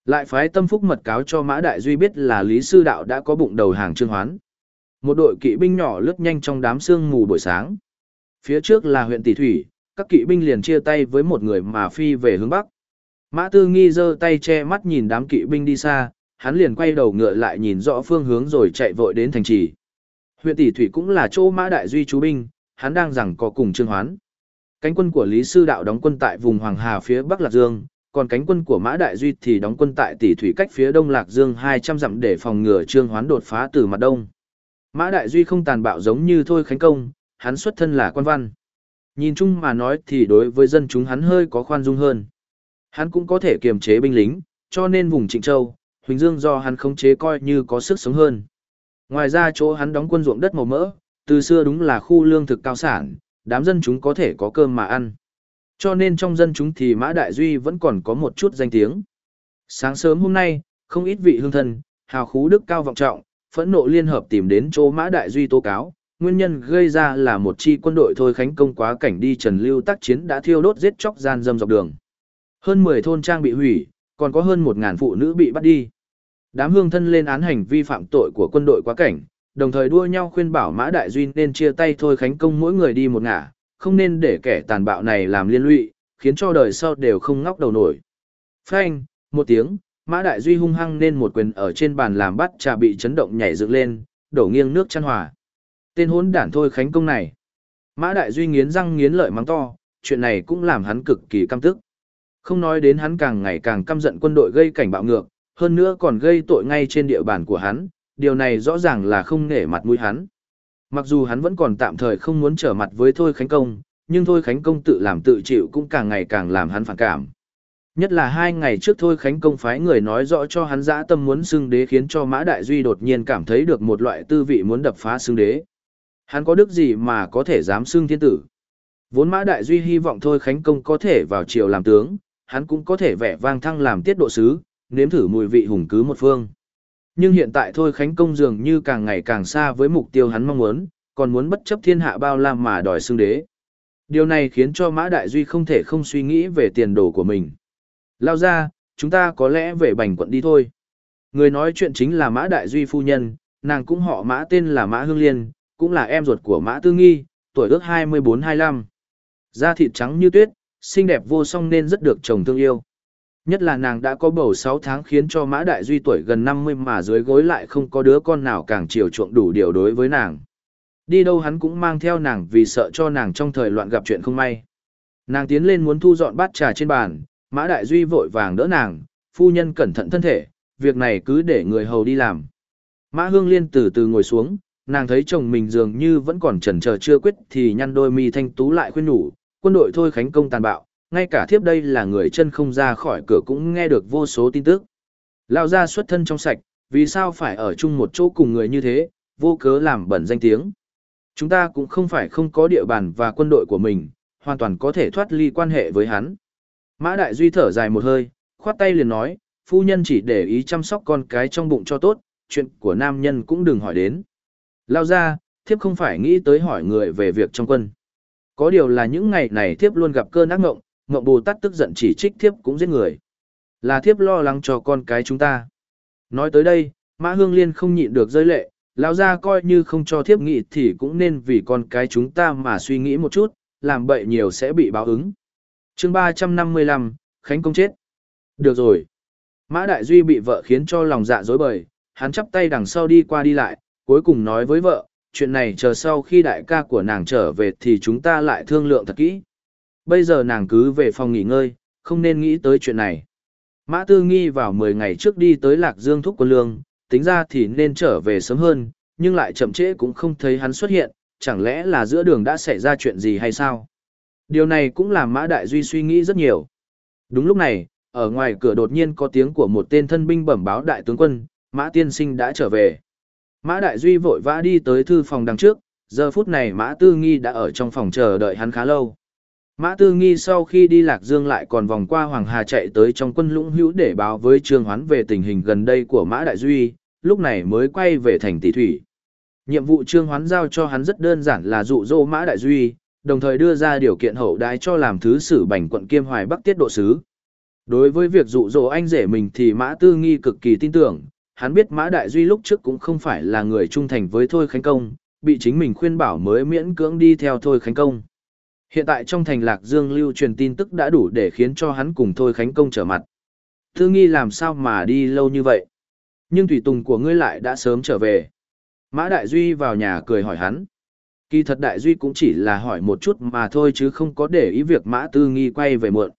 Lại phái tâm phúc mật cáo cho Mã Đại Duy biết là Lý Sư Đạo đã có bụng đầu hàng trương hoán. Một đội kỵ binh nhỏ lướt nhanh trong đám sương mù buổi sáng. Phía trước là huyện Tỷ Thủy, các kỵ binh liền chia tay với một người mà phi về hướng Bắc. Mã Tư Nghi giơ tay che mắt nhìn đám kỵ binh đi xa, hắn liền quay đầu ngựa lại nhìn rõ phương hướng rồi chạy vội đến thành trì. Huyện Tỷ Thủy cũng là chỗ Mã Đại Duy chú binh, hắn đang rằng có cùng Trương Hoán. Cánh quân của Lý Sư Đạo đóng quân tại vùng Hoàng Hà phía Bắc Lạc Dương, còn cánh quân của Mã Đại Duy thì đóng quân tại Tỷ Thủy cách phía Đông Lạc Dương 200 dặm để phòng ngừa Trương Hoán đột phá từ mặt đông. Mã Đại Duy không tàn bạo giống như Thôi Khánh Công, hắn xuất thân là quan văn. Nhìn chung mà nói thì đối với dân chúng hắn hơi có khoan dung hơn. Hắn cũng có thể kiềm chế binh lính, cho nên vùng Trịnh Châu, Huỳnh Dương do hắn khống chế coi như có sức sống hơn. Ngoài ra chỗ hắn đóng quân ruộng đất màu mỡ, từ xưa đúng là khu lương thực cao sản, đám dân chúng có thể có cơm mà ăn. Cho nên trong dân chúng thì Mã Đại Duy vẫn còn có một chút danh tiếng. Sáng sớm hôm nay, không ít vị hương thân, hào khú đức cao vọng trọng, phẫn nộ liên hợp tìm đến chỗ Mã Đại Duy tố cáo, nguyên nhân gây ra là một chi quân đội thôi khánh công quá cảnh đi trần lưu tác chiến đã thiêu đốt giết chóc gian dâm dọc đường. Hơn 10 thôn trang bị hủy, còn có hơn một ngàn phụ nữ bị bắt đi. Đám hương thân lên án hành vi phạm tội của quân đội quá cảnh, đồng thời đua nhau khuyên bảo Mã Đại Duy nên chia tay thôi khánh công mỗi người đi một ngả, không nên để kẻ tàn bạo này làm liên lụy, khiến cho đời sau đều không ngóc đầu nổi. Phanh, một tiếng, Mã Đại Duy hung hăng nên một quyền ở trên bàn làm bắt trà bị chấn động nhảy dựng lên, đổ nghiêng nước chăn hòa. Tên hốn đản thôi khánh công này. Mã Đại Duy nghiến răng nghiến lợi mắng to, chuyện này cũng làm hắn cực kỳ căm tức. Không nói đến hắn càng ngày càng căm giận quân đội gây cảnh bạo ngược, hơn nữa còn gây tội ngay trên địa bàn của hắn, điều này rõ ràng là không nể mặt mũi hắn. Mặc dù hắn vẫn còn tạm thời không muốn trở mặt với Thôi Khánh Công, nhưng Thôi Khánh Công tự làm tự chịu cũng càng ngày càng làm hắn phản cảm. Nhất là hai ngày trước Thôi Khánh Công phái người nói rõ cho hắn dã tâm muốn xưng đế khiến cho Mã Đại Duy đột nhiên cảm thấy được một loại tư vị muốn đập phá xưng đế. Hắn có đức gì mà có thể dám xưng thiên tử. Vốn Mã Đại Duy hy vọng Thôi Khánh Công có thể vào triều làm tướng, hắn cũng có thể vẻ vang thăng làm tiết độ sứ, nếm thử mùi vị hùng cứ một phương. Nhưng hiện tại thôi Khánh Công dường như càng ngày càng xa với mục tiêu hắn mong muốn, còn muốn bất chấp thiên hạ bao la mà đòi xưng đế. Điều này khiến cho Mã Đại Duy không thể không suy nghĩ về tiền đồ của mình. Lao ra, chúng ta có lẽ về bành quận đi thôi. Người nói chuyện chính là Mã Đại Duy phu nhân, nàng cũng họ Mã tên là Mã Hương Liên, cũng là em ruột của Mã Tư Nghi, tuổi ước 24-25. Da thịt trắng như tuyết, xinh đẹp vô song nên rất được chồng thương yêu. Nhất là nàng đã có bầu 6 tháng khiến cho Mã Đại Duy tuổi gần 50 mà dưới gối lại không có đứa con nào càng chiều chuộng đủ điều đối với nàng. Đi đâu hắn cũng mang theo nàng vì sợ cho nàng trong thời loạn gặp chuyện không may. Nàng tiến lên muốn thu dọn bát trà trên bàn, Mã Đại Duy vội vàng đỡ nàng, phu nhân cẩn thận thân thể, việc này cứ để người hầu đi làm. Mã Hương Liên từ từ ngồi xuống, nàng thấy chồng mình dường như vẫn còn chần chờ chưa quyết thì nhăn đôi mi thanh tú lại khuyên nhủ, quân đội thôi khánh công tàn bạo, ngay cả thiếp đây là người chân không ra khỏi cửa cũng nghe được vô số tin tức. Lao ra xuất thân trong sạch, vì sao phải ở chung một chỗ cùng người như thế, vô cớ làm bẩn danh tiếng. Chúng ta cũng không phải không có địa bàn và quân đội của mình, hoàn toàn có thể thoát ly quan hệ với hắn. Mã Đại Duy thở dài một hơi, khoát tay liền nói, phu nhân chỉ để ý chăm sóc con cái trong bụng cho tốt, chuyện của nam nhân cũng đừng hỏi đến. Lao ra, thiếp không phải nghĩ tới hỏi người về việc trong quân. Có điều là những ngày này thiếp luôn gặp cơn ác ngộng, ngộng bồ tát tức giận chỉ trích thiếp cũng giết người. Là thiếp lo lắng cho con cái chúng ta. Nói tới đây, Mã Hương Liên không nhịn được rơi lệ, lão ra coi như không cho thiếp nghĩ thì cũng nên vì con cái chúng ta mà suy nghĩ một chút, làm bậy nhiều sẽ bị báo ứng. chương 355, Khánh Công chết. Được rồi. Mã Đại Duy bị vợ khiến cho lòng dạ dối bời, hắn chắp tay đằng sau đi qua đi lại, cuối cùng nói với vợ, chuyện này chờ sau khi đại ca của nàng trở về thì chúng ta lại thương lượng thật kỹ. Bây giờ nàng cứ về phòng nghỉ ngơi, không nên nghĩ tới chuyện này. Mã Tư Nghi vào 10 ngày trước đi tới Lạc Dương thúc quân lương, tính ra thì nên trở về sớm hơn, nhưng lại chậm trễ cũng không thấy hắn xuất hiện, chẳng lẽ là giữa đường đã xảy ra chuyện gì hay sao? Điều này cũng làm Mã Đại Duy suy nghĩ rất nhiều. Đúng lúc này, ở ngoài cửa đột nhiên có tiếng của một tên thân binh bẩm báo đại tướng quân, Mã Tiên Sinh đã trở về. Mã Đại Duy vội vã đi tới thư phòng đằng trước, giờ phút này Mã Tư Nghi đã ở trong phòng chờ đợi hắn khá lâu. Mã Tư Nghi sau khi đi Lạc Dương lại còn vòng qua Hoàng Hà chạy tới trong quân lũng hữu để báo với Trương Hoán về tình hình gần đây của Mã Đại Duy, lúc này mới quay về thành tỷ thủy. Nhiệm vụ Trương Hoán giao cho hắn rất đơn giản là dụ dỗ Mã Đại Duy, đồng thời đưa ra điều kiện hậu đái cho làm thứ sử bành quận Kiêm Hoài Bắc tiết độ sứ. Đối với việc dụ dỗ anh rể mình thì Mã Tư Nghi cực kỳ tin tưởng, hắn biết Mã Đại Duy lúc trước cũng không phải là người trung thành với Thôi Khánh Công, bị chính mình khuyên bảo mới miễn cưỡng đi theo Thôi Khánh Công. Hiện tại trong thành Lạc Dương lưu truyền tin tức đã đủ để khiến cho hắn cùng Thôi Khánh Công trở mặt. Tư nghi làm sao mà đi lâu như vậy? Nhưng Thủy tùng của ngươi lại đã sớm trở về. Mã Đại Duy vào nhà cười hỏi hắn. Kỳ thật Đại Duy cũng chỉ là hỏi một chút mà thôi chứ không có để ý việc Mã Tư nghi quay về muộn.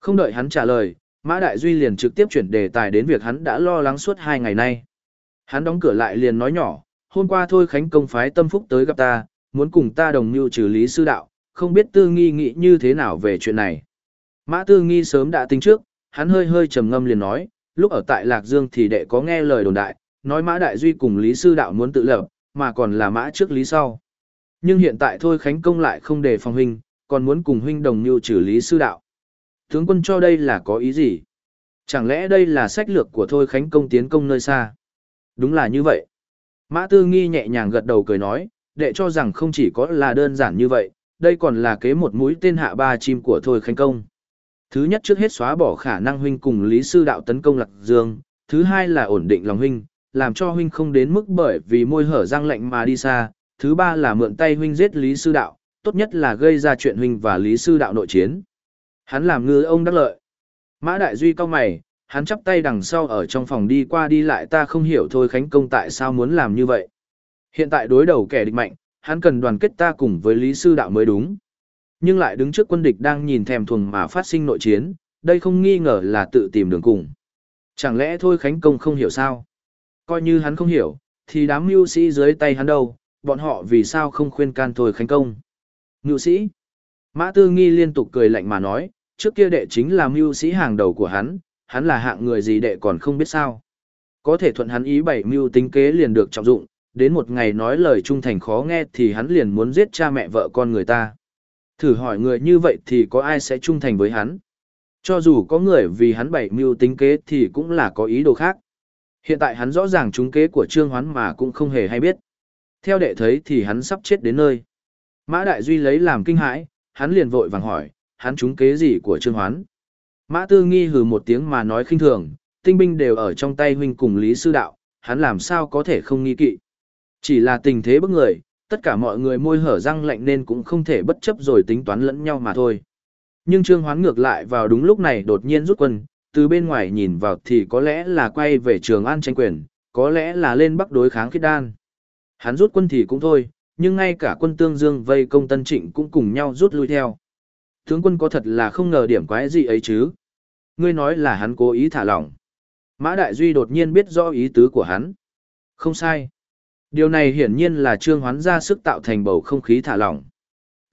Không đợi hắn trả lời, Mã Đại Duy liền trực tiếp chuyển đề tài đến việc hắn đã lo lắng suốt hai ngày nay. Hắn đóng cửa lại liền nói nhỏ, hôm qua thôi Khánh công phái tâm phúc tới gặp ta, muốn cùng ta đồng mưu trừ lý sư đạo, không biết tư nghi nghĩ như thế nào về chuyện này. Mã tư nghi sớm đã tính trước, hắn hơi hơi trầm ngâm liền nói, lúc ở tại Lạc Dương thì đệ có nghe lời đồn đại, nói Mã Đại Duy cùng Lý Sư Đạo muốn tự lập, mà còn là Mã trước Lý sau. Nhưng hiện tại thôi Khánh Công lại không để phòng huynh, còn muốn cùng huynh đồng mưu trừ Lý Sư Đạo. Tướng quân cho đây là có ý gì? Chẳng lẽ đây là sách lược của Thôi Khánh Công tiến công nơi xa? Đúng là như vậy. Mã Tư Nghi nhẹ nhàng gật đầu cười nói, đệ cho rằng không chỉ có là đơn giản như vậy, đây còn là kế một mũi tên hạ ba chim của Thôi Khánh Công. Thứ nhất trước hết xóa bỏ khả năng huynh cùng Lý Sư Đạo tấn công Lạc Dương, thứ hai là ổn định lòng huynh, làm cho huynh không đến mức bởi vì môi hở răng lạnh mà đi xa, thứ ba là mượn tay huynh giết Lý Sư Đạo, tốt nhất là gây ra chuyện huynh và Lý Sư Đạo nội chiến. Hắn làm ngư ông đắc lợi. Mã Đại Duy cao mày, hắn chắp tay đằng sau ở trong phòng đi qua đi lại ta không hiểu thôi Khánh Công tại sao muốn làm như vậy. Hiện tại đối đầu kẻ địch mạnh, hắn cần đoàn kết ta cùng với Lý Sư Đạo mới đúng. Nhưng lại đứng trước quân địch đang nhìn thèm thuồng mà phát sinh nội chiến, đây không nghi ngờ là tự tìm đường cùng. Chẳng lẽ thôi Khánh Công không hiểu sao? Coi như hắn không hiểu, thì đám mưu sĩ dưới tay hắn đâu, bọn họ vì sao không khuyên can thôi Khánh Công? Mưu sĩ? Mã Tư Nghi liên tục cười lạnh mà nói, trước kia đệ chính là mưu sĩ hàng đầu của hắn, hắn là hạng người gì đệ còn không biết sao. Có thể thuận hắn ý bảy mưu tính kế liền được trọng dụng, đến một ngày nói lời trung thành khó nghe thì hắn liền muốn giết cha mẹ vợ con người ta. Thử hỏi người như vậy thì có ai sẽ trung thành với hắn? Cho dù có người vì hắn bảy mưu tính kế thì cũng là có ý đồ khác. Hiện tại hắn rõ ràng trúng kế của Trương Hoán mà cũng không hề hay biết. Theo đệ thấy thì hắn sắp chết đến nơi. Mã Đại Duy lấy làm kinh hãi, hắn liền vội vàng hỏi, hắn trúng kế gì của Trương Hoán. Mã Tư nghi hừ một tiếng mà nói khinh thường, tinh binh đều ở trong tay huynh cùng Lý Sư Đạo, hắn làm sao có thể không nghi kỵ. Chỉ là tình thế bức người, tất cả mọi người môi hở răng lạnh nên cũng không thể bất chấp rồi tính toán lẫn nhau mà thôi. Nhưng Trương Hoán ngược lại vào đúng lúc này đột nhiên rút quân, từ bên ngoài nhìn vào thì có lẽ là quay về Trường An tranh quyền, có lẽ là lên bắc đối kháng khiết đan. Hắn rút quân thì cũng thôi, nhưng ngay cả quân tương dương vây công tân trịnh cũng cùng nhau rút lui theo. Tướng quân có thật là không ngờ điểm quái gì ấy chứ. Ngươi nói là hắn cố ý thả lỏng. Mã Đại Duy đột nhiên biết rõ ý tứ của hắn. Không sai. Điều này hiển nhiên là trương hoán ra sức tạo thành bầu không khí thả lỏng.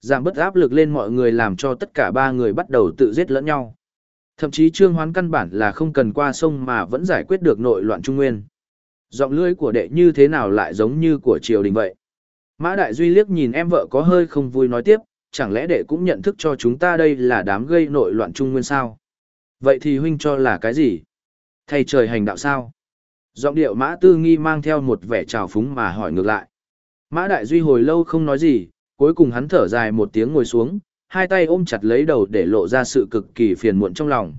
Giảm bất áp lực lên mọi người làm cho tất cả ba người bắt đầu tự giết lẫn nhau. Thậm chí trương hoán căn bản là không cần qua sông mà vẫn giải quyết được nội loạn trung nguyên. Giọng lưỡi của đệ như thế nào lại giống như của triều đình vậy? Mã Đại Duy liếc nhìn em vợ có hơi không vui nói tiếp, chẳng lẽ đệ cũng nhận thức cho chúng ta đây là đám gây nội loạn trung nguyên sao? Vậy thì huynh cho là cái gì? Thầy trời hành đạo sao? Giọng điệu Mã Tư Nghi mang theo một vẻ trào phúng mà hỏi ngược lại. Mã Đại Duy hồi lâu không nói gì, cuối cùng hắn thở dài một tiếng ngồi xuống, hai tay ôm chặt lấy đầu để lộ ra sự cực kỳ phiền muộn trong lòng.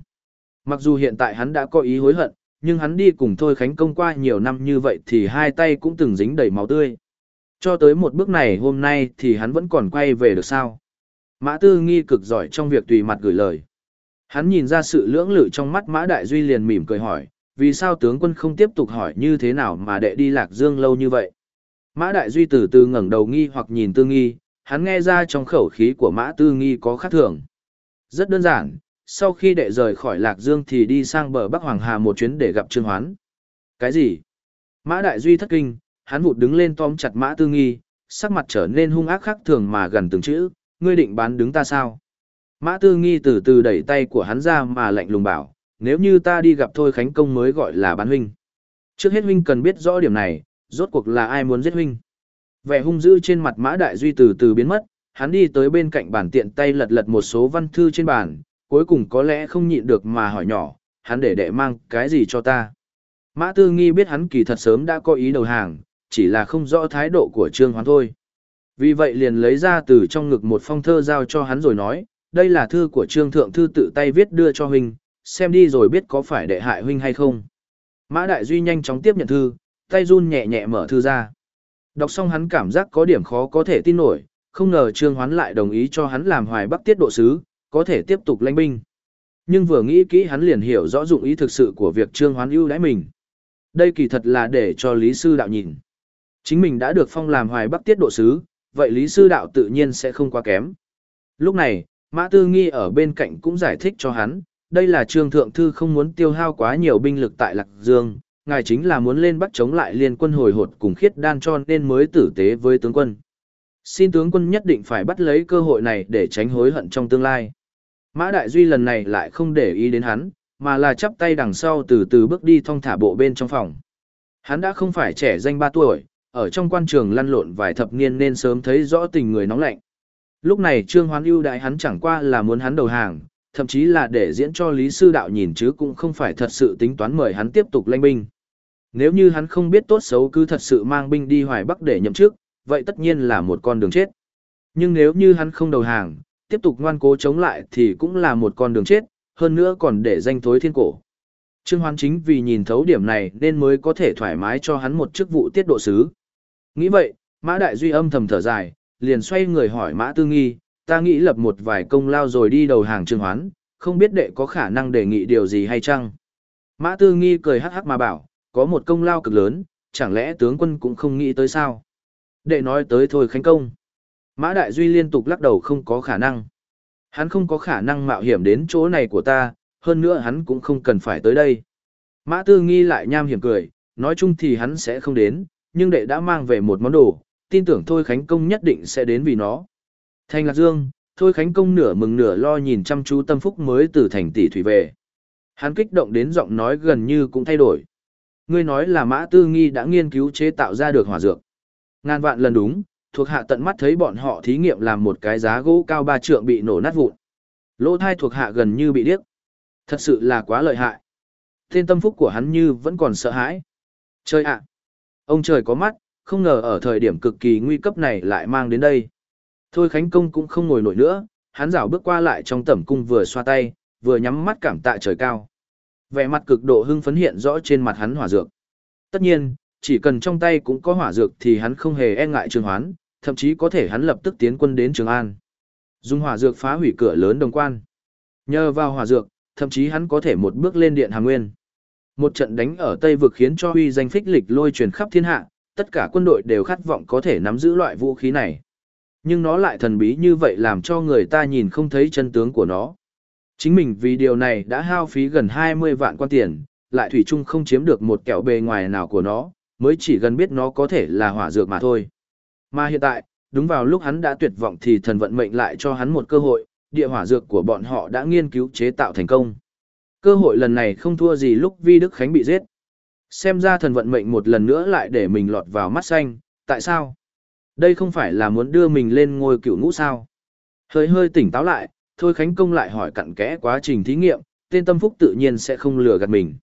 Mặc dù hiện tại hắn đã có ý hối hận, nhưng hắn đi cùng Thôi Khánh Công qua nhiều năm như vậy thì hai tay cũng từng dính đầy máu tươi. Cho tới một bước này hôm nay thì hắn vẫn còn quay về được sao. Mã Tư Nghi cực giỏi trong việc tùy mặt gửi lời. Hắn nhìn ra sự lưỡng lự trong mắt Mã Đại Duy liền mỉm cười hỏi, vì sao tướng quân không tiếp tục hỏi như thế nào mà đệ đi lạc dương lâu như vậy? Mã Đại Duy từ từ ngẩng đầu nghi hoặc nhìn Tư Nghi, hắn nghe ra trong khẩu khí của Mã Tư Nghi có khác thường. Rất đơn giản, sau khi đệ rời khỏi Lạc Dương thì đi sang bờ Bắc Hoàng Hà một chuyến để gặp Trương Hoán. Cái gì? Mã Đại Duy thất kinh, hắn vụt đứng lên tóm chặt Mã Tư Nghi, sắc mặt trở nên hung ác khác thường mà gần từng chữ, ngươi định bán đứng ta sao? Mã Tư Nghi từ từ đẩy tay của hắn ra mà lạnh lùng bảo, nếu như ta đi gặp Thôi Khánh Công mới gọi là bán huynh. Trước hết huynh cần biết rõ điểm này, rốt cuộc là ai muốn giết huynh. Vẻ hung dữ trên mặt Mã Đại Duy từ từ biến mất, hắn đi tới bên cạnh bàn tiện tay lật lật một số văn thư trên bàn, cuối cùng có lẽ không nhịn được mà hỏi nhỏ, hắn để đệ mang cái gì cho ta. Mã Tư Nghi biết hắn kỳ thật sớm đã có ý đầu hàng, chỉ là không rõ thái độ của Trương Hoán thôi. Vì vậy liền lấy ra từ trong ngực một phong thơ giao cho hắn rồi nói, đây là thư của Trương Thượng Thư tự tay viết đưa cho huynh, xem đi rồi biết có phải đệ hại huynh hay không. Mã Đại Duy nhanh chóng tiếp nhận thư, tay run nhẹ nhẹ mở thư ra. Đọc xong hắn cảm giác có điểm khó có thể tin nổi, không ngờ Trương Hoán lại đồng ý cho hắn làm hoài bắc tiết độ sứ, có thể tiếp tục lãnh binh. Nhưng vừa nghĩ kỹ hắn liền hiểu rõ dụng ý thực sự của việc Trương Hoán ưu đãi mình. Đây kỳ thật là để cho Lý Sư Đạo nhìn. Chính mình đã được phong làm hoài bắc tiết độ sứ, vậy Lý Sư Đạo tự nhiên sẽ không quá kém. Lúc này, Mã Tư Nghi ở bên cạnh cũng giải thích cho hắn, đây là Trương Thượng Thư không muốn tiêu hao quá nhiều binh lực tại Lạc Dương, ngài chính là muốn lên bắt chống lại liên quân hồi hột cùng khiết đan cho nên mới tử tế với tướng quân. Xin tướng quân nhất định phải bắt lấy cơ hội này để tránh hối hận trong tương lai. Mã Đại Duy lần này lại không để ý đến hắn, mà là chắp tay đằng sau từ từ bước đi thong thả bộ bên trong phòng. Hắn đã không phải trẻ danh ba tuổi, ở trong quan trường lăn lộn vài thập niên nên sớm thấy rõ tình người nóng lạnh. Lúc này Trương Hoán ưu đại hắn chẳng qua là muốn hắn đầu hàng, thậm chí là để diễn cho Lý Sư Đạo nhìn chứ cũng không phải thật sự tính toán mời hắn tiếp tục lãnh binh. Nếu như hắn không biết tốt xấu cứ thật sự mang binh đi Hoài Bắc để nhậm chức, vậy tất nhiên là một con đường chết. Nhưng nếu như hắn không đầu hàng, tiếp tục ngoan cố chống lại thì cũng là một con đường chết, hơn nữa còn để danh thối thiên cổ. Trương Hoán chính vì nhìn thấu điểm này nên mới có thể thoải mái cho hắn một chức vụ tiết độ sứ. Nghĩ vậy, Mã Đại Duy âm thầm thở dài, liền xoay người hỏi Mã Tư Nghi, ta nghĩ lập một vài công lao rồi đi đầu hàng Trương Hoán, không biết đệ có khả năng đề nghị điều gì hay chăng? Mã Tư Nghi cười hắc hắc mà bảo, có một công lao cực lớn, chẳng lẽ tướng quân cũng không nghĩ tới sao? Đệ nói tới thôi khánh công. Mã Đại Duy liên tục lắc đầu không có khả năng. Hắn không có khả năng mạo hiểm đến chỗ này của ta, hơn nữa hắn cũng không cần phải tới đây. Mã Tư Nghi lại nham hiểm cười, nói chung thì hắn sẽ không đến, nhưng đệ đã mang về một món đồ, tin tưởng Thôi Khánh Công nhất định sẽ đến vì nó. Thành Lạc Dương, Thôi Khánh Công nửa mừng nửa lo nhìn chăm chú tâm phúc mới từ thành tỷ thủy về. Hắn kích động đến giọng nói gần như cũng thay đổi. Ngươi nói là Mã Tư Nghi đã nghiên cứu chế tạo ra được hỏa dược. Ngàn vạn lần đúng, thuộc hạ tận mắt thấy bọn họ thí nghiệm làm một cái giá gỗ cao ba trượng bị nổ nát vụn. Lỗ thai thuộc hạ gần như bị điếc. Thật sự là quá lợi hại. Tên tâm phúc của hắn như vẫn còn sợ hãi. Trời ạ! Ông trời có mắt, không ngờ ở thời điểm cực kỳ nguy cấp này lại mang đến đây. Thôi Khánh Công cũng không ngồi nổi nữa, hắn rảo bước qua lại trong tẩm cung vừa xoa tay, vừa nhắm mắt cảm tạ trời cao. Vẻ mặt cực độ hưng phấn hiện rõ trên mặt hắn hỏa dược. Tất nhiên, chỉ cần trong tay cũng có hỏa dược thì hắn không hề e ngại trường hoán, thậm chí có thể hắn lập tức tiến quân đến Trường An. Dùng hỏa dược phá hủy cửa lớn đồng quan. Nhờ vào hỏa dược, thậm chí hắn có thể một bước lên điện Hàm Nguyên. Một trận đánh ở Tây vực khiến cho uy danh phích lịch lôi truyền khắp thiên hạ, tất cả quân đội đều khát vọng có thể nắm giữ loại vũ khí này. Nhưng nó lại thần bí như vậy làm cho người ta nhìn không thấy chân tướng của nó. Chính mình vì điều này đã hao phí gần 20 vạn quan tiền, lại thủy chung không chiếm được một kẹo bề ngoài nào của nó, mới chỉ gần biết nó có thể là hỏa dược mà thôi. Mà hiện tại, đúng vào lúc hắn đã tuyệt vọng thì thần vận mệnh lại cho hắn một cơ hội, địa hỏa dược của bọn họ đã nghiên cứu chế tạo thành công. Cơ hội lần này không thua gì lúc Vi Đức Khánh bị giết. Xem ra thần vận mệnh một lần nữa lại để mình lọt vào mắt xanh, tại sao? Đây không phải là muốn đưa mình lên ngôi cựu ngũ sao? Hơi hơi tỉnh táo lại, Thôi Khánh Công lại hỏi cặn kẽ quá trình thí nghiệm, tên tâm phúc tự nhiên sẽ không lừa gạt mình.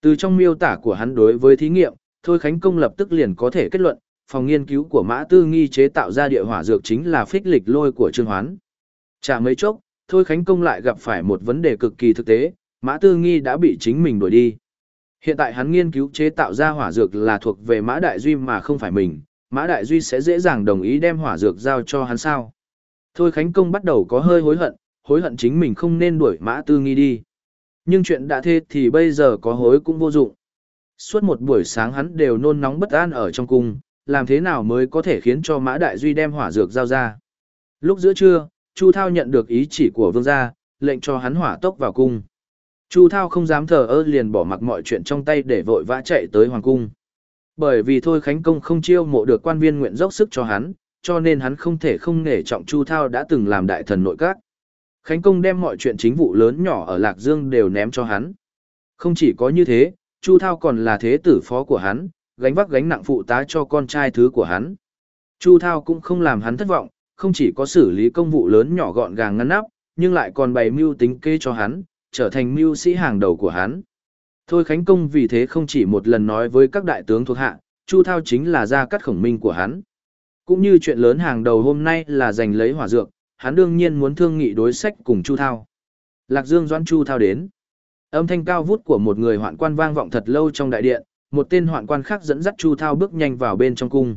Từ trong miêu tả của hắn đối với thí nghiệm, Thôi Khánh Công lập tức liền có thể kết luận, phòng nghiên cứu của Mã Tư Nghi chế tạo ra địa hỏa dược chính là phích lịch lôi của Trương Hoán. Chả mấy chốc, Thôi Khánh Công lại gặp phải một vấn đề cực kỳ thực tế, Mã Tư Nghi đã bị chính mình đuổi đi. Hiện tại hắn nghiên cứu chế tạo ra hỏa dược là thuộc về Mã Đại Duy mà không phải mình, Mã Đại Duy sẽ dễ dàng đồng ý đem hỏa dược giao cho hắn sao. Thôi Khánh Công bắt đầu có hơi hối hận, hối hận chính mình không nên đuổi Mã Tư Nghi đi. Nhưng chuyện đã thế thì bây giờ có hối cũng vô dụng. Suốt một buổi sáng hắn đều nôn nóng bất an ở trong cung, làm thế nào mới có thể khiến cho Mã Đại Duy đem hỏa dược giao ra. Lúc giữa trưa, Chu Thao nhận được ý chỉ của vương gia, lệnh cho hắn hỏa tốc vào cung. Chu Thao không dám thờ ơ liền bỏ mặc mọi chuyện trong tay để vội vã chạy tới hoàng cung. Bởi vì thôi Khánh Công không chiêu mộ được quan viên nguyện dốc sức cho hắn, cho nên hắn không thể không nể trọng Chu Thao đã từng làm đại thần nội các. Khánh Công đem mọi chuyện chính vụ lớn nhỏ ở Lạc Dương đều ném cho hắn. Không chỉ có như thế, Chu Thao còn là thế tử phó của hắn, gánh vác gánh nặng phụ tá cho con trai thứ của hắn. Chu Thao cũng không làm hắn thất vọng, không chỉ có xử lý công vụ lớn nhỏ gọn gàng ngăn nắp, nhưng lại còn bày mưu tính kê cho hắn, trở thành mưu sĩ hàng đầu của hắn. Thôi Khánh Công vì thế không chỉ một lần nói với các đại tướng thuộc hạ, Chu Thao chính là gia cắt khổng minh của hắn. Cũng như chuyện lớn hàng đầu hôm nay là giành lấy hỏa dược, hắn đương nhiên muốn thương nghị đối sách cùng Chu Thao. Lạc Dương Doãn Chu Thao đến. Âm thanh cao vút của một người hoạn quan vang vọng thật lâu trong đại điện, một tên hoạn quan khác dẫn dắt Chu Thao bước nhanh vào bên trong cung.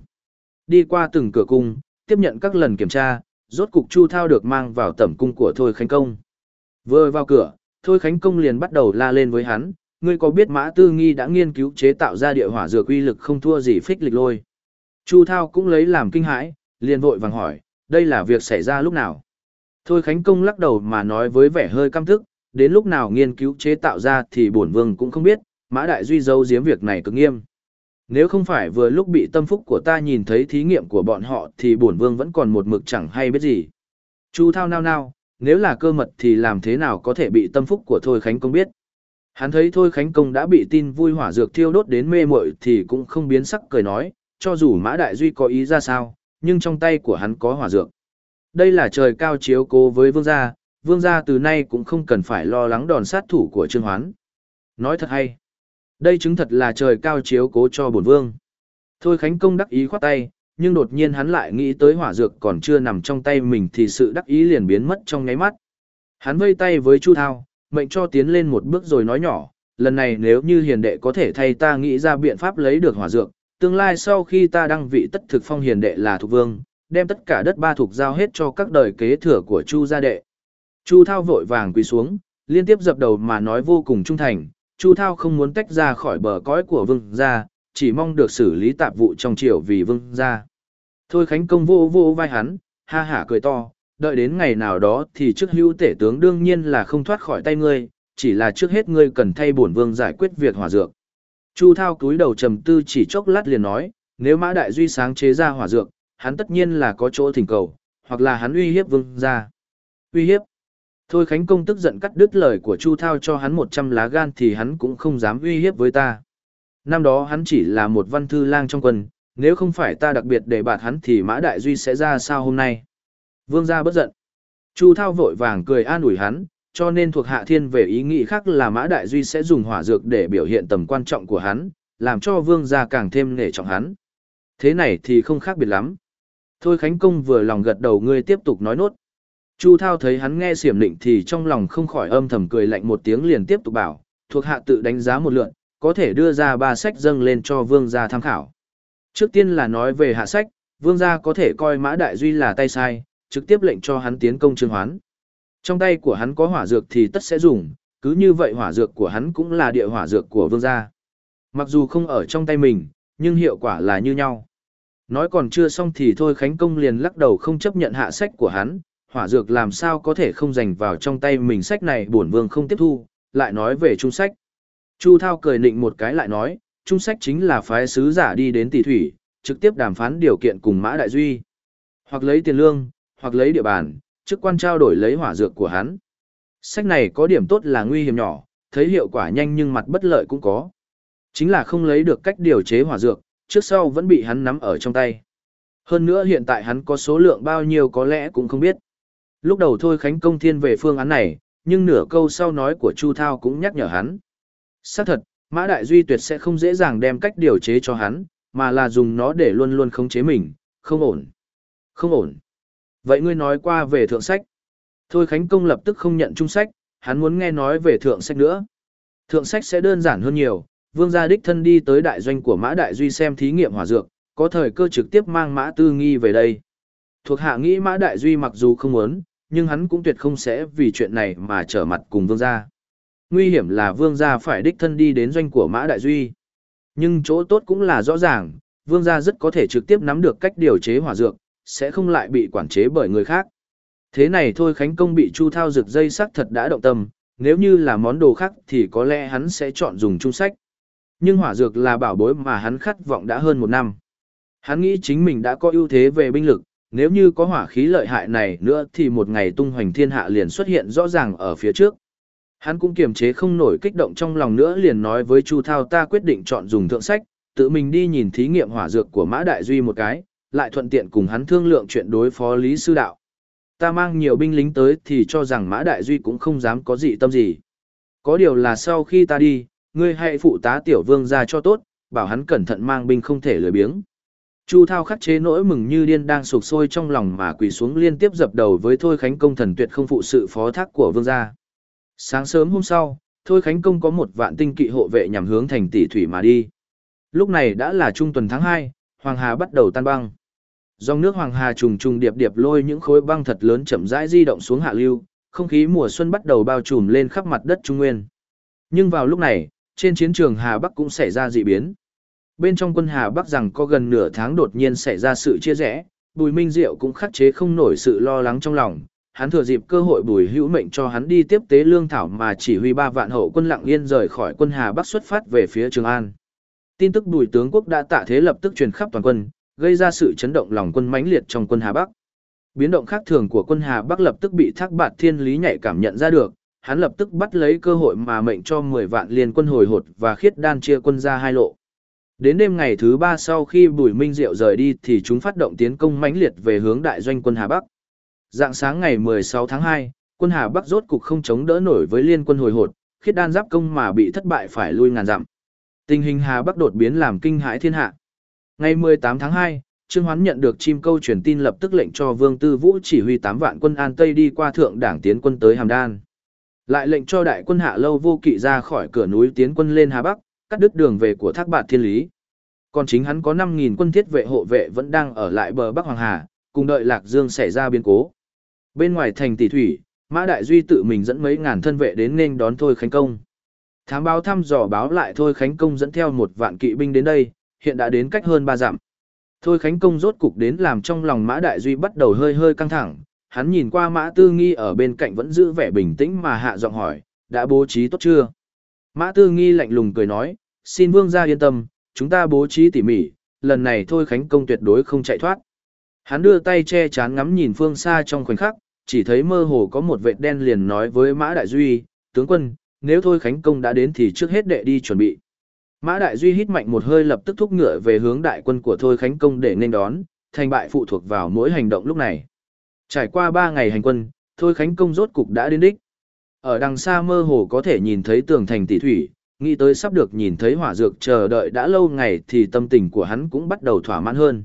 Đi qua từng cửa cung, tiếp nhận các lần kiểm tra, rốt cục Chu Thao được mang vào tẩm cung của Thôi Khánh Công. Vừa vào cửa, Thôi Khánh Công liền bắt đầu la lên với hắn, ngươi có biết Mã Tư Nghi đã nghiên cứu chế tạo ra địa hỏa dược uy lực không thua gì phích lịch lôi. Chu Thao cũng lấy làm kinh hãi, liền vội vàng hỏi, đây là việc xảy ra lúc nào? Thôi Khánh Công lắc đầu mà nói với vẻ hơi căm thức, đến lúc nào nghiên cứu chế tạo ra thì bổn vương cũng không biết, Mã Đại Duy giấu giếm việc này cực nghiêm. Nếu không phải vừa lúc bị tâm phúc của ta nhìn thấy thí nghiệm của bọn họ thì bổn vương vẫn còn một mực chẳng hay biết gì. Chu thao nao nao, nếu là cơ mật thì làm thế nào có thể bị tâm phúc của Thôi Khánh Công biết. Hắn thấy Thôi Khánh Công đã bị tin vui hỏa dược thiêu đốt đến mê muội thì cũng không biến sắc cười nói, cho dù Mã Đại Duy có ý ra sao, nhưng trong tay của hắn có hỏa dược. Đây là trời cao chiếu cố với vương gia, vương gia từ nay cũng không cần phải lo lắng đòn sát thủ của Trương Hoán. Nói thật hay. Đây chứng thật là trời cao chiếu cố cho bổn vương. Thôi Khánh Công đắc ý khoát tay, nhưng đột nhiên hắn lại nghĩ tới hỏa dược còn chưa nằm trong tay mình thì sự đắc ý liền biến mất trong nháy mắt. Hắn vây tay với Chu Thao, mệnh cho tiến lên một bước rồi nói nhỏ, lần này nếu như hiền đệ có thể thay ta nghĩ ra biện pháp lấy được hỏa dược, tương lai sau khi ta đăng vị tất thực phong hiền đệ là thuộc vương, đem tất cả đất ba thuộc giao hết cho các đời kế thừa của Chu gia đệ. Chu Thao vội vàng quỳ xuống, liên tiếp dập đầu mà nói vô cùng trung thành, Chu Thao không muốn tách ra khỏi bờ cõi của vương gia, chỉ mong được xử lý tạp vụ trong triều vì vương gia. Thôi Khánh Công vô vô vai hắn, ha hả cười to, đợi đến ngày nào đó thì chức hữu tể tướng đương nhiên là không thoát khỏi tay ngươi, chỉ là trước hết ngươi cần thay bổn vương giải quyết việc hỏa dược. Chu Thao cúi đầu trầm tư chỉ chốc lát liền nói, nếu Mã Đại Duy sáng chế ra hỏa dược, hắn tất nhiên là có chỗ thỉnh cầu, hoặc là hắn uy hiếp vương gia. Uy hiếp? Thôi Khánh Công tức giận cắt đứt lời của Chu Thao cho hắn 100 lá gan thì hắn cũng không dám uy hiếp với ta. Năm đó hắn chỉ là một văn thư lang trong quân, nếu không phải ta đặc biệt để bạt hắn thì Mã Đại Duy sẽ ra sao hôm nay. Vương gia bất giận. Chu Thao vội vàng cười an ủi hắn, cho nên thuộc hạ thiên về ý nghĩ khác là Mã Đại Duy sẽ dùng hỏa dược để biểu hiện tầm quan trọng của hắn, làm cho vương gia càng thêm nể trọng hắn. Thế này thì không khác biệt lắm. Thôi Khánh Công vừa lòng gật đầu ngươi tiếp tục nói nốt. Chu Thao thấy hắn nghe xiểm định thì trong lòng không khỏi âm thầm cười lạnh một tiếng liền tiếp tục bảo, thuộc hạ tự đánh giá một lượn, có thể đưa ra ba sách dâng lên cho vương gia tham khảo. Trước tiên là nói về hạ sách, vương gia có thể coi Mã Đại Duy là tay sai, trực tiếp lệnh cho hắn tiến công trương hoán. Trong tay của hắn có hỏa dược thì tất sẽ dùng, cứ như vậy hỏa dược của hắn cũng là địa hỏa dược của vương gia. Mặc dù không ở trong tay mình, nhưng hiệu quả là như nhau. Nói còn chưa xong thì thôi Khánh Công liền lắc đầu không chấp nhận hạ sách của hắn, hỏa dược làm sao có thể không dành vào trong tay mình sách này bổn vương không tiếp thu, lại nói về trung sách. Chu Thao cười nịnh một cái lại nói, trung sách chính là phái sứ giả đi đến tỷ thủy, trực tiếp đàm phán điều kiện cùng Mã Đại Duy. Hoặc lấy tiền lương, hoặc lấy địa bàn, chức quan trao đổi lấy hỏa dược của hắn. Sách này có điểm tốt là nguy hiểm nhỏ, thấy hiệu quả nhanh nhưng mặt bất lợi cũng có. Chính là không lấy được cách điều chế hỏa dược, trước sau vẫn bị hắn nắm ở trong tay. Hơn nữa hiện tại hắn có số lượng bao nhiêu có lẽ cũng không biết. Lúc đầu thôi Khánh Công Thiên về phương án này, nhưng nửa câu sau nói của Chu Thao cũng nhắc nhở hắn. Xác thật, Mã Đại Duy tuyệt sẽ không dễ dàng đem cách điều chế cho hắn, mà là dùng nó để luôn luôn khống chế mình, không ổn. Không ổn. Vậy ngươi nói qua về thượng sách. Thôi Khánh Công lập tức không nhận trung sách, hắn muốn nghe nói về thượng sách nữa. Thượng sách sẽ đơn giản hơn nhiều, vương gia đích thân đi tới đại doanh của Mã Đại Duy xem thí nghiệm hỏa dược, có thời cơ trực tiếp mang Mã Tư Nghi về đây. Thuộc hạ nghĩ Mã Đại Duy mặc dù không muốn, nhưng hắn cũng tuyệt không sẽ vì chuyện này mà trở mặt cùng vương gia. Nguy hiểm là vương gia phải đích thân đi đến doanh của Mã Đại Duy. Nhưng chỗ tốt cũng là rõ ràng, vương gia rất có thể trực tiếp nắm được cách điều chế hỏa dược, sẽ không lại bị quản chế bởi người khác. Thế này thôi Khánh Công bị Chu Thao rực dây sắc thật đã động tâm, nếu như là món đồ khác thì có lẽ hắn sẽ chọn dùng trung sách. Nhưng hỏa dược là bảo bối mà hắn khát vọng đã hơn một năm. Hắn nghĩ chính mình đã có ưu thế về binh lực, nếu như có hỏa khí lợi hại này nữa thì một ngày tung hoành thiên hạ liền xuất hiện rõ ràng ở phía trước. Hắn cũng kiềm chế không nổi kích động trong lòng nữa liền nói với Chu Thao ta quyết định chọn dùng thượng sách, tự mình đi nhìn thí nghiệm hỏa dược của Mã Đại Duy một cái, lại thuận tiện cùng hắn thương lượng chuyện đối phó Lý Sư Đạo. Ta mang nhiều binh lính tới thì cho rằng Mã Đại Duy cũng không dám có gì tâm gì. Có điều là sau khi ta đi, ngươi hãy phụ tá tiểu vương ra cho tốt, bảo hắn cẩn thận mang binh không thể lười biếng. Chu Thao khắc chế nỗi mừng như điên đang sụp sôi trong lòng mà quỳ xuống liên tiếp dập đầu với Thôi Khánh Công thần tuyệt không phụ sự phó thác của vương gia. Sáng sớm hôm sau, Thôi Khánh Công có một vạn tinh kỵ hộ vệ nhằm hướng thành tỷ thủy mà đi. Lúc này đã là trung tuần tháng 2, Hoàng Hà bắt đầu tan băng. Dòng nước Hoàng Hà trùng trùng điệp điệp lôi những khối băng thật lớn chậm rãi di động xuống hạ lưu, không khí mùa xuân bắt đầu bao trùm lên khắp mặt đất Trung Nguyên. Nhưng vào lúc này, trên chiến trường Hà Bắc cũng xảy ra dị biến. Bên trong quân Hà Bắc rằng có gần nửa tháng đột nhiên xảy ra sự chia rẽ, Bùi Minh Diệu cũng khắc chế không nổi sự lo lắng trong lòng. Hắn thừa dịp cơ hội Bùi Hữu mệnh cho hắn đi tiếp tế lương thảo mà chỉ huy ba vạn hậu quân lặng yên rời khỏi quân Hà Bắc xuất phát về phía Trường An. Tin tức Bùi tướng quốc đã tạ thế lập tức truyền khắp toàn quân, gây ra sự chấn động lòng quân mãnh liệt trong quân Hà Bắc. Biến động khác thường của quân Hà Bắc lập tức bị Thác Bạt Thiên Lý nhạy cảm nhận ra được, hắn lập tức bắt lấy cơ hội mà mệnh cho 10 vạn liên quân hồi hột và khiết đan chia quân ra hai lộ. Đến đêm ngày thứ ba sau khi Bùi Minh Diệu rời đi thì chúng phát động tiến công mãnh liệt về hướng đại doanh quân Hà Bắc. Dạng sáng ngày 16 tháng 2, quân Hà Bắc rốt cục không chống đỡ nổi với liên quân hồi hột, khiết đan giáp công mà bị thất bại phải lui ngàn dặm. Tình hình Hà Bắc đột biến làm kinh hãi thiên hạ. Ngày 18 tháng 2, Trương Hoán nhận được chim câu truyền tin lập tức lệnh cho Vương Tư Vũ chỉ huy 8 vạn quân An Tây đi qua thượng đảng tiến quân tới Hàm Đan. Lại lệnh cho đại quân Hạ Lâu vô kỵ ra khỏi cửa núi tiến quân lên Hà Bắc, cắt đứt đường về của Thác Bạt Thiên Lý. Còn chính hắn có 5.000 quân thiết vệ hộ vệ vẫn đang ở lại bờ Bắc Hoàng Hà, cùng đợi Lạc Dương xảy ra biến cố. Bên ngoài thành tỷ thủy, Mã Đại Duy tự mình dẫn mấy ngàn thân vệ đến nên đón Thôi Khánh Công. Thám báo thăm dò báo lại Thôi Khánh Công dẫn theo một vạn kỵ binh đến đây, hiện đã đến cách hơn ba dặm. Thôi Khánh Công rốt cục đến làm trong lòng Mã Đại Duy bắt đầu hơi hơi căng thẳng, hắn nhìn qua Mã Tư Nghi ở bên cạnh vẫn giữ vẻ bình tĩnh mà hạ giọng hỏi, đã bố trí tốt chưa? Mã Tư Nghi lạnh lùng cười nói, xin vương gia yên tâm, chúng ta bố trí tỉ mỉ, lần này Thôi Khánh Công tuyệt đối không chạy thoát. Hắn đưa tay che chán ngắm nhìn phương xa trong khoảnh khắc, chỉ thấy mơ hồ có một vệt đen liền nói với Mã Đại Duy, tướng quân, nếu Thôi Khánh Công đã đến thì trước hết đệ đi chuẩn bị. Mã Đại Duy hít mạnh một hơi lập tức thúc ngựa về hướng đại quân của Thôi Khánh Công để nên đón, thành bại phụ thuộc vào mỗi hành động lúc này. Trải qua 3 ngày hành quân, Thôi Khánh Công rốt cục đã đến đích. Ở đằng xa mơ hồ có thể nhìn thấy tường thành tỷ thủy, nghĩ tới sắp được nhìn thấy hỏa dược chờ đợi đã lâu ngày thì tâm tình của hắn cũng bắt đầu thỏa mãn hơn.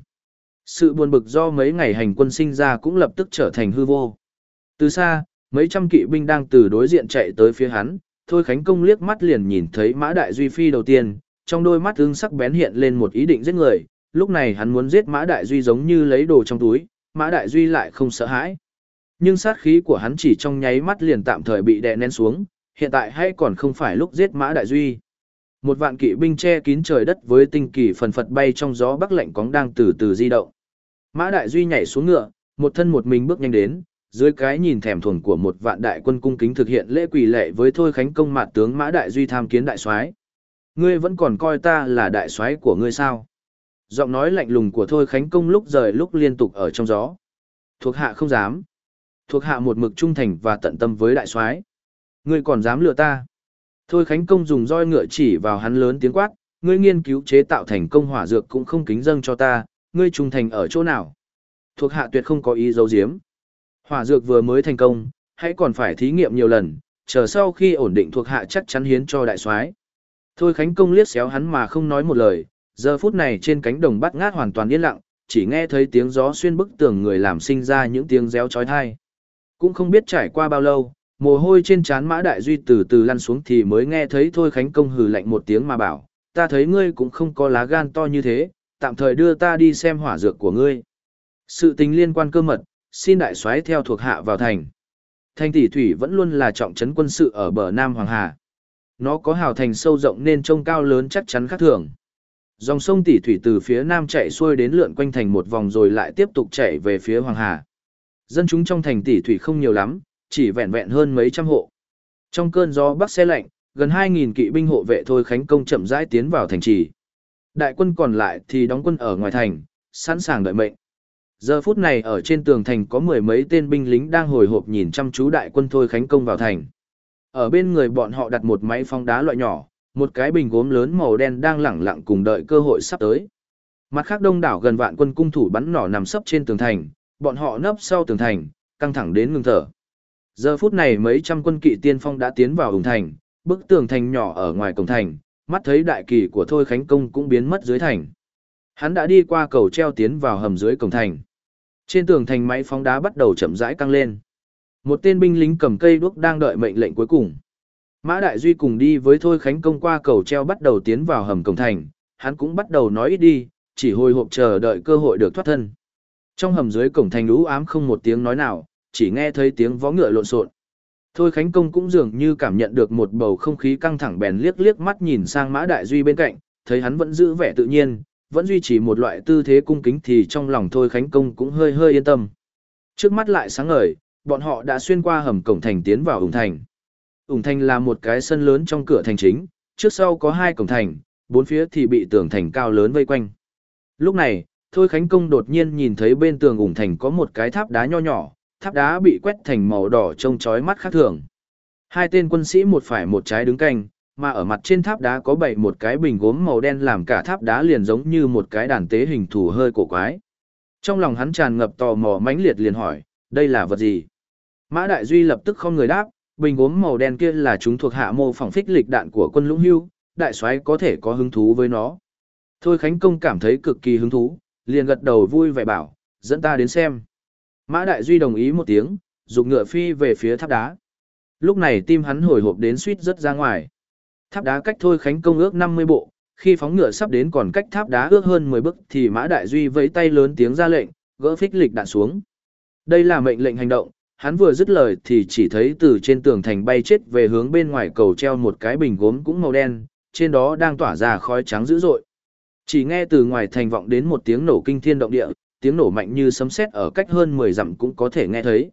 Sự buồn bực do mấy ngày hành quân sinh ra cũng lập tức trở thành hư vô. Từ xa, mấy trăm kỵ binh đang từ đối diện chạy tới phía hắn, Thôi Khánh Công liếc mắt liền nhìn thấy Mã Đại Duy phi đầu tiên, trong đôi mắt ương sắc bén hiện lên một ý định giết người, lúc này hắn muốn giết Mã Đại Duy giống như lấy đồ trong túi, Mã Đại Duy lại không sợ hãi. Nhưng sát khí của hắn chỉ trong nháy mắt liền tạm thời bị đè nén xuống, hiện tại hay còn không phải lúc giết Mã Đại Duy. Một vạn kỵ binh che kín trời đất với tinh kỳ phần phật bay trong gió bắc lạnh cóng đang từ từ di động. Mã Đại Duy nhảy xuống ngựa, một thân một mình bước nhanh đến, dưới cái nhìn thèm thuồng của một vạn đại quân cung kính thực hiện lễ quỳ lệ với Thôi Khánh công mạt tướng Mã Đại Duy tham kiến đại soái. Ngươi vẫn còn coi ta là đại soái của ngươi sao? Giọng nói lạnh lùng của Thôi Khánh công lúc rời lúc liên tục ở trong gió. Thuộc hạ không dám. Thuộc hạ một mực trung thành và tận tâm với đại soái. Ngươi còn dám lừa ta? Thôi Khánh công dùng roi ngựa chỉ vào hắn lớn tiếng quát, ngươi nghiên cứu chế tạo thành công hỏa dược cũng không kính dâng cho ta, ngươi trung thành ở chỗ nào? Thuộc hạ tuyệt không có ý giấu giếm. Hỏa dược vừa mới thành công, hãy còn phải thí nghiệm nhiều lần, chờ sau khi ổn định thuộc hạ chắc chắn hiến cho đại soái. Thôi Khánh Công liếc xéo hắn mà không nói một lời, giờ phút này trên cánh đồng bát ngát hoàn toàn yên lặng, chỉ nghe thấy tiếng gió xuyên bức tường người làm sinh ra những tiếng réo chói tai. Cũng không biết trải qua bao lâu, mồ hôi trên trán Mã Đại Duy từ từ lăn xuống thì mới nghe thấy Thôi Khánh Công hừ lạnh một tiếng mà bảo, ta thấy ngươi cũng không có lá gan to như thế, tạm thời đưa ta đi xem hỏa dược của ngươi. Sự tình liên quan cơ mật, xin đại soái theo thuộc hạ vào thành. Thành tỷ thủy vẫn luôn là trọng trấn quân sự ở bờ Nam Hoàng Hà. Nó có hào thành sâu rộng nên trông cao lớn chắc chắn khác thường. Dòng sông tỷ thủy từ phía nam chạy xuôi đến lượn quanh thành một vòng rồi lại tiếp tục chạy về phía Hoàng Hà. Dân chúng trong thành tỷ thủy không nhiều lắm, chỉ vẹn vẹn hơn mấy trăm hộ. Trong cơn gió bắc xe lạnh, gần 2.000 kỵ binh hộ vệ thôi khánh công chậm rãi tiến vào thành trì. Đại quân còn lại thì đóng quân ở ngoài thành, sẵn sàng đợi mệnh. Giờ phút này ở trên tường thành có mười mấy tên binh lính đang hồi hộp nhìn chăm chú đại quân thôi khánh công vào thành. Ở bên người bọn họ đặt một máy phong đá loại nhỏ, một cái bình gốm lớn màu đen đang lẳng lặng cùng đợi cơ hội sắp tới. Mặt khác đông đảo gần vạn quân cung thủ bắn nỏ nằm sấp trên tường thành, bọn họ nấp sau tường thành, căng thẳng đến ngừng thở. Giờ phút này mấy trăm quân kỵ tiên phong đã tiến vào hùng thành, bức tường thành nhỏ ở ngoài cổng thành, mắt thấy đại kỳ của Thôi Khánh Công cũng biến mất dưới thành. Hắn đã đi qua cầu treo tiến vào hầm dưới cổng thành. Trên tường thành máy phóng đá bắt đầu chậm rãi căng lên. Một tên binh lính cầm cây đuốc đang đợi mệnh lệnh cuối cùng. Mã Đại Duy cùng đi với Thôi Khánh Công qua cầu treo bắt đầu tiến vào hầm cổng thành, hắn cũng bắt đầu nói ít đi, chỉ hồi hộp chờ đợi cơ hội được thoát thân. Trong hầm dưới cổng thành lũ ám không một tiếng nói nào, chỉ nghe thấy tiếng vó ngựa lộn xộn. Thôi Khánh Công cũng dường như cảm nhận được một bầu không khí căng thẳng bèn liếc liếc mắt nhìn sang Mã Đại Duy bên cạnh, thấy hắn vẫn giữ vẻ tự nhiên, vẫn duy trì một loại tư thế cung kính thì trong lòng Thôi Khánh Công cũng hơi hơi yên tâm. Trước mắt lại sáng ngời, bọn họ đã xuyên qua hầm cổng thành tiến vào ủng thành. Ủng thành là một cái sân lớn trong cửa thành chính, trước sau có hai cổng thành, bốn phía thì bị tường thành cao lớn vây quanh. Lúc này, Thôi Khánh Công đột nhiên nhìn thấy bên tường ủng thành có một cái tháp đá nho nhỏ, tháp đá bị quét thành màu đỏ trông chói mắt khác thường. Hai tên quân sĩ một phải một trái đứng canh, mà ở mặt trên tháp đá có bảy một cái bình gốm màu đen làm cả tháp đá liền giống như một cái đàn tế hình thù hơi cổ quái. Trong lòng hắn tràn ngập tò mò mãnh liệt liền hỏi, đây là vật gì? Mã Đại Duy lập tức không người đáp, bình gốm màu đen kia là chúng thuộc hạ mô phỏng phích lịch đạn của quân lũng hưu, đại soái có thể có hứng thú với nó. Thôi Khánh Công cảm thấy cực kỳ hứng thú, liền gật đầu vui vẻ bảo, dẫn ta đến xem. Mã Đại Duy đồng ý một tiếng, dục ngựa phi về phía tháp đá. Lúc này tim hắn hồi hộp đến suýt rất ra ngoài. Tháp đá cách thôi khánh công ước 50 bộ, khi phóng ngựa sắp đến còn cách tháp đá ước hơn 10 bước thì Mã Đại Duy vẫy tay lớn tiếng ra lệnh, gỡ phích lịch đạn xuống. Đây là mệnh lệnh hành động, hắn vừa dứt lời thì chỉ thấy từ trên tường thành bay chết về hướng bên ngoài cầu treo một cái bình gốm cũng màu đen, trên đó đang tỏa ra khói trắng dữ dội. Chỉ nghe từ ngoài thành vọng đến một tiếng nổ kinh thiên động địa, tiếng nổ mạnh như sấm sét ở cách hơn 10 dặm cũng có thể nghe thấy.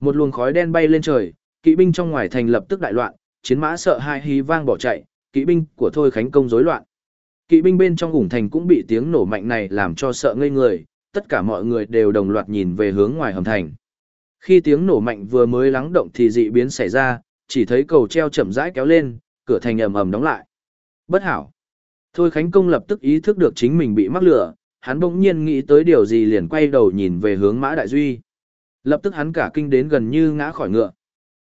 Một luồng khói đen bay lên trời, kỵ binh trong ngoài thành lập tức đại loạn, chiến mã sợ hai hí vang bỏ chạy, kỵ binh của Thôi Khánh Công rối loạn. Kỵ binh bên trong ủng thành cũng bị tiếng nổ mạnh này làm cho sợ ngây người, tất cả mọi người đều đồng loạt nhìn về hướng ngoài hầm thành. Khi tiếng nổ mạnh vừa mới lắng động thì dị biến xảy ra, chỉ thấy cầu treo chậm rãi kéo lên, cửa thành ầm ầm đóng lại. Bất hảo. Thôi Khánh Công lập tức ý thức được chính mình bị mắc lửa, hắn bỗng nhiên nghĩ tới điều gì liền quay đầu nhìn về hướng Mã Đại Duy. Lập tức hắn cả kinh đến gần như ngã khỏi ngựa.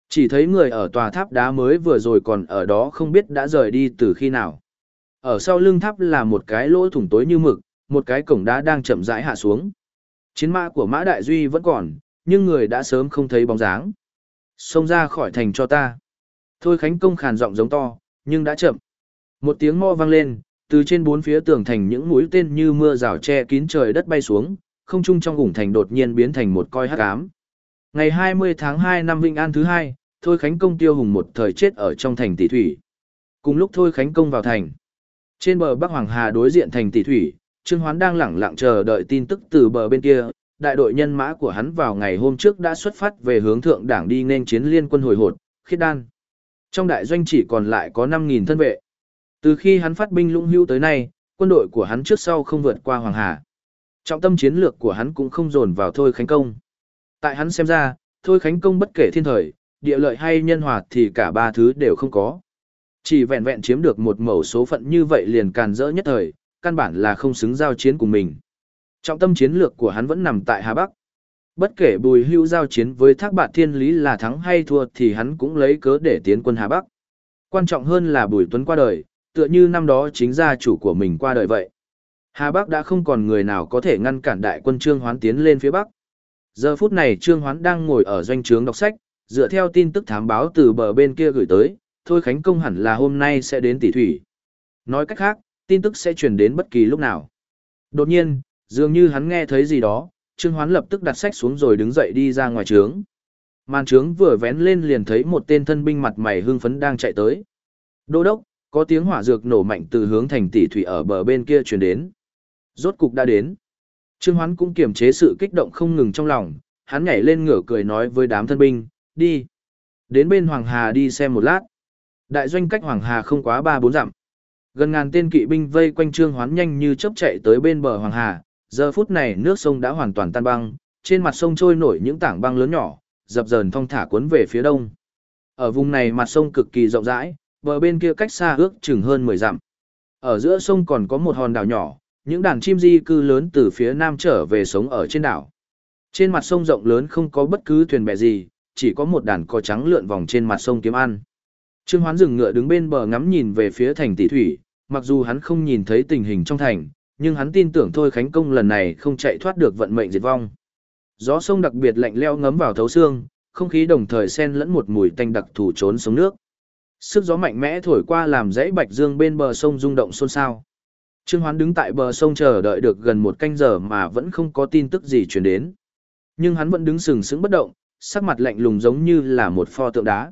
Chỉ thấy người ở tòa tháp đá mới vừa rồi còn ở đó không biết đã rời đi từ khi nào. Ở sau lưng tháp là một cái lỗ thủng tối như mực, một cái cổng đá đang chậm rãi hạ xuống. Chiến mã của Mã Đại Duy vẫn còn, nhưng người đã sớm không thấy bóng dáng. Xông ra khỏi thành cho ta. Thôi Khánh Công khàn giọng giống to, nhưng đã chậm. Một tiếng mo vang lên, từ trên bốn phía tường thành những mũi tên như mưa rào che kín trời đất bay xuống, không trung trong ủng thành đột nhiên biến thành một coi hắc ám. Ngày 20 tháng 2 năm Vinh An thứ hai, Thôi Khánh Công tiêu hùng một thời chết ở trong thành tỷ thủy. Cùng lúc Thôi Khánh Công vào thành. Trên bờ Bắc Hoàng Hà đối diện thành tỷ thủy, Trương Hoán đang lẳng lặng chờ đợi tin tức từ bờ bên kia. Đại đội nhân mã của hắn vào ngày hôm trước đã xuất phát về hướng thượng đảng đi nên chiến liên quân hồi hột, khiết đan. Trong đại doanh chỉ còn lại có 5.000 thân vệ. Từ khi hắn phát binh lũng hưu tới nay, quân đội của hắn trước sau không vượt qua Hoàng Hà. Trọng tâm chiến lược của hắn cũng không dồn vào Thôi Khánh Công. Tại hắn xem ra, Thôi Khánh Công bất kể thiên thời, địa lợi hay nhân hòa thì cả ba thứ đều không có. Chỉ vẹn vẹn chiếm được một mẩu số phận như vậy liền càn rỡ nhất thời, căn bản là không xứng giao chiến cùng mình. Trọng tâm chiến lược của hắn vẫn nằm tại Hà Bắc. Bất kể bùi hưu giao chiến với thác bạt thiên lý là thắng hay thua thì hắn cũng lấy cớ để tiến quân Hà Bắc. Quan trọng hơn là bùi tuấn qua đời, tựa như năm đó chính gia chủ của mình qua đời vậy. Hà Bắc đã không còn người nào có thể ngăn cản đại quân Trương Hoán tiến lên phía Bắc. Giờ phút này Trương Hoán đang ngồi ở doanh trướng đọc sách, dựa theo tin tức thám báo từ bờ bên kia gửi tới, Thôi Khánh Công hẳn là hôm nay sẽ đến tỷ thủy. Nói cách khác, tin tức sẽ truyền đến bất kỳ lúc nào. Đột nhiên, dường như hắn nghe thấy gì đó, Trương Hoán lập tức đặt sách xuống rồi đứng dậy đi ra ngoài trướng. Màn trướng vừa vén lên liền thấy một tên thân binh mặt mày hưng phấn đang chạy tới. Đô đốc, có tiếng hỏa dược nổ mạnh từ hướng thành tỷ thủy ở bờ bên kia truyền đến. Rốt cục đã đến. Trương Hoán cũng kiềm chế sự kích động không ngừng trong lòng, hắn nhảy lên ngửa cười nói với đám thân binh, đi. Đến bên Hoàng Hà đi xem một lát. Đại doanh cách Hoàng Hà không quá ba bốn dặm. Gần ngàn tên kỵ binh vây quanh Trương Hoán nhanh như chớp chạy tới bên bờ Hoàng Hà, giờ phút này nước sông đã hoàn toàn tan băng, trên mặt sông trôi nổi những tảng băng lớn nhỏ, dập dờn thong thả cuốn về phía đông. Ở vùng này mặt sông cực kỳ rộng rãi, bờ bên kia cách xa ước chừng hơn 10 dặm. Ở giữa sông còn có một hòn đảo nhỏ, những đàn chim di cư lớn từ phía nam trở về sống ở trên đảo. Trên mặt sông rộng lớn không có bất cứ thuyền bè gì, chỉ có một đàn cò trắng lượn vòng trên mặt sông kiếm ăn. Trương Hoán dừng ngựa đứng bên bờ ngắm nhìn về phía thành tỷ thủy, mặc dù hắn không nhìn thấy tình hình trong thành, nhưng hắn tin tưởng thôi Khánh Công lần này không chạy thoát được vận mệnh diệt vong. Gió sông đặc biệt lạnh leo ngấm vào thấu xương, không khí đồng thời xen lẫn một mùi tanh đặc thủ trốn xuống nước. Sức gió mạnh mẽ thổi qua làm dãy bạch dương bên bờ sông rung động xôn xao. Trương Hoán đứng tại bờ sông chờ đợi được gần một canh giờ mà vẫn không có tin tức gì truyền đến. Nhưng hắn vẫn đứng sừng sững bất động, sắc mặt lạnh lùng giống như là một pho tượng đá.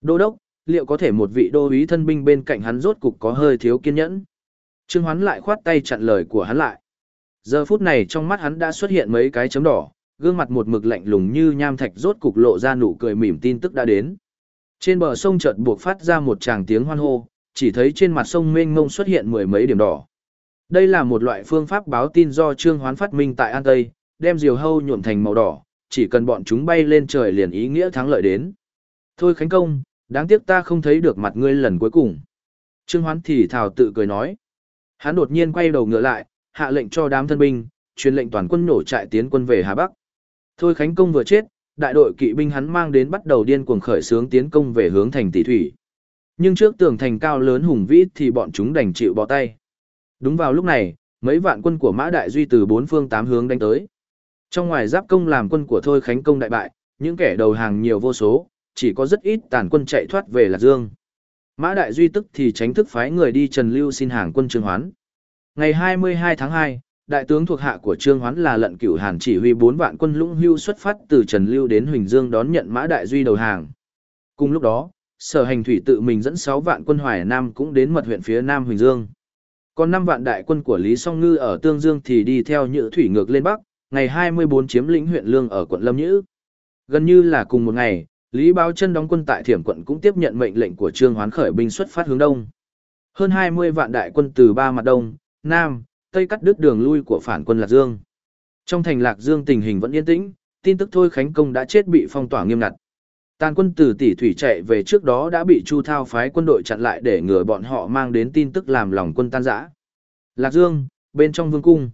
Đô đốc, liệu có thể một vị đô úy thân binh bên cạnh hắn rốt cục có hơi thiếu kiên nhẫn? Trương Hoán lại khoát tay chặn lời của hắn lại. Giờ phút này trong mắt hắn đã xuất hiện mấy cái chấm đỏ, gương mặt một mực lạnh lùng như nham thạch rốt cục lộ ra nụ cười mỉm tin tức đã đến. Trên bờ sông chợt buộc phát ra một tràng tiếng hoan hô, chỉ thấy trên mặt sông mênh mông xuất hiện mười mấy điểm đỏ. Đây là một loại phương pháp báo tin do Trương Hoán phát minh tại An Tây, đem diều hâu nhuộm thành màu đỏ, chỉ cần bọn chúng bay lên trời liền ý nghĩa thắng lợi đến. Thôi Khánh Công, đáng tiếc ta không thấy được mặt ngươi lần cuối cùng. Trương Hoán thì thào tự cười nói. Hắn đột nhiên quay đầu ngựa lại, hạ lệnh cho đám thân binh, truyền lệnh toàn quân nổ trại tiến quân về Hà Bắc. Thôi Khánh Công vừa chết, đại đội kỵ binh hắn mang đến bắt đầu điên cuồng khởi xướng tiến công về hướng thành tỷ thủy. Nhưng trước tường thành cao lớn hùng vĩ thì bọn chúng đành chịu bỏ tay. Đúng vào lúc này, mấy vạn quân của Mã Đại Duy từ bốn phương tám hướng đánh tới. Trong ngoài giáp công làm quân của Thôi Khánh Công đại bại, những kẻ đầu hàng nhiều vô số, chỉ có rất ít tàn quân chạy thoát về Lạc Dương. Mã Đại Duy tức thì tránh thức phái người đi Trần Lưu xin hàng quân Trương Hoán. Ngày 22 tháng 2, đại tướng thuộc hạ của Trương Hoán là Lận Cửu Hàn chỉ huy 4 vạn quân Lũng Hưu xuất phát từ Trần Lưu đến Huỳnh Dương đón nhận Mã Đại Duy đầu hàng. Cùng lúc đó, Sở Hành Thủy tự mình dẫn 6 vạn quân Hoài Nam cũng đến mật huyện phía Nam Huỳnh Dương. Còn 5 vạn đại quân của Lý Song Ngư ở Tương Dương thì đi theo Nhữ Thủy ngược lên Bắc, ngày 24 chiếm lĩnh huyện Lương ở quận Lâm Nhữ. Gần như là cùng một ngày, Lý Báo Chân đóng quân tại Thiểm quận cũng tiếp nhận mệnh lệnh của Trương Hoán khởi binh xuất phát hướng đông. Hơn 20 vạn đại quân từ ba mặt đông, nam, tây cắt đứt đường lui của phản quân Lạc Dương. Trong thành Lạc Dương tình hình vẫn yên tĩnh, tin tức thôi Khánh Công đã chết bị phong tỏa nghiêm ngặt. Tàn quân từ tỷ thủy chạy về trước đó đã bị Chu Thao phái quân đội chặn lại để ngừa bọn họ mang đến tin tức làm lòng quân tan rã. Lạc Dương, bên trong vương cung.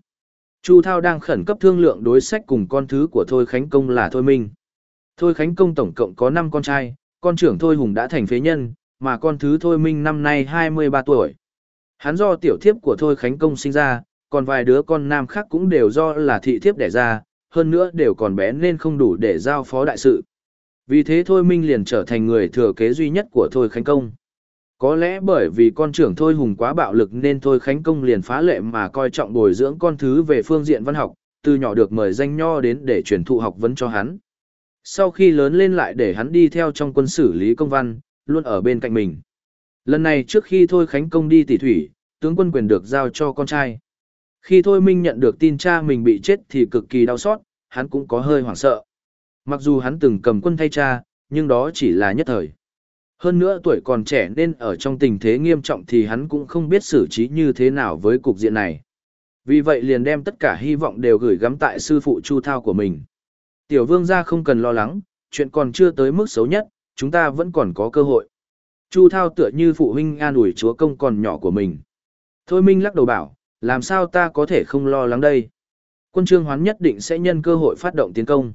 Chu Thao đang khẩn cấp thương lượng đối sách cùng con thứ của Thôi Khánh Công là Thôi Minh. Thôi Khánh Công tổng cộng có 5 con trai, con trưởng Thôi Hùng đã thành phế nhân, mà con thứ Thôi Minh năm nay 23 tuổi. Hắn do tiểu thiếp của Thôi Khánh Công sinh ra, còn vài đứa con nam khác cũng đều do là thị thiếp đẻ ra, hơn nữa đều còn bé nên không đủ để giao phó đại sự. Vì thế Thôi Minh liền trở thành người thừa kế duy nhất của Thôi Khánh Công. Có lẽ bởi vì con trưởng Thôi Hùng quá bạo lực nên Thôi Khánh Công liền phá lệ mà coi trọng bồi dưỡng con thứ về phương diện văn học, từ nhỏ được mời danh nho đến để truyền thụ học vấn cho hắn. Sau khi lớn lên lại để hắn đi theo trong quân xử lý công văn, luôn ở bên cạnh mình. Lần này trước khi Thôi Khánh Công đi tỉ thủy, tướng quân quyền được giao cho con trai. Khi Thôi Minh nhận được tin cha mình bị chết thì cực kỳ đau xót, hắn cũng có hơi hoảng sợ. Mặc dù hắn từng cầm quân thay cha, nhưng đó chỉ là nhất thời. Hơn nữa tuổi còn trẻ nên ở trong tình thế nghiêm trọng thì hắn cũng không biết xử trí như thế nào với cục diện này. Vì vậy liền đem tất cả hy vọng đều gửi gắm tại sư phụ Chu Thao của mình. Tiểu vương gia không cần lo lắng, chuyện còn chưa tới mức xấu nhất, chúng ta vẫn còn có cơ hội. Chu Thao tựa như phụ huynh an ủi chúa công còn nhỏ của mình. Thôi Minh lắc đầu bảo, làm sao ta có thể không lo lắng đây? Quân trương hoán nhất định sẽ nhân cơ hội phát động tiến công.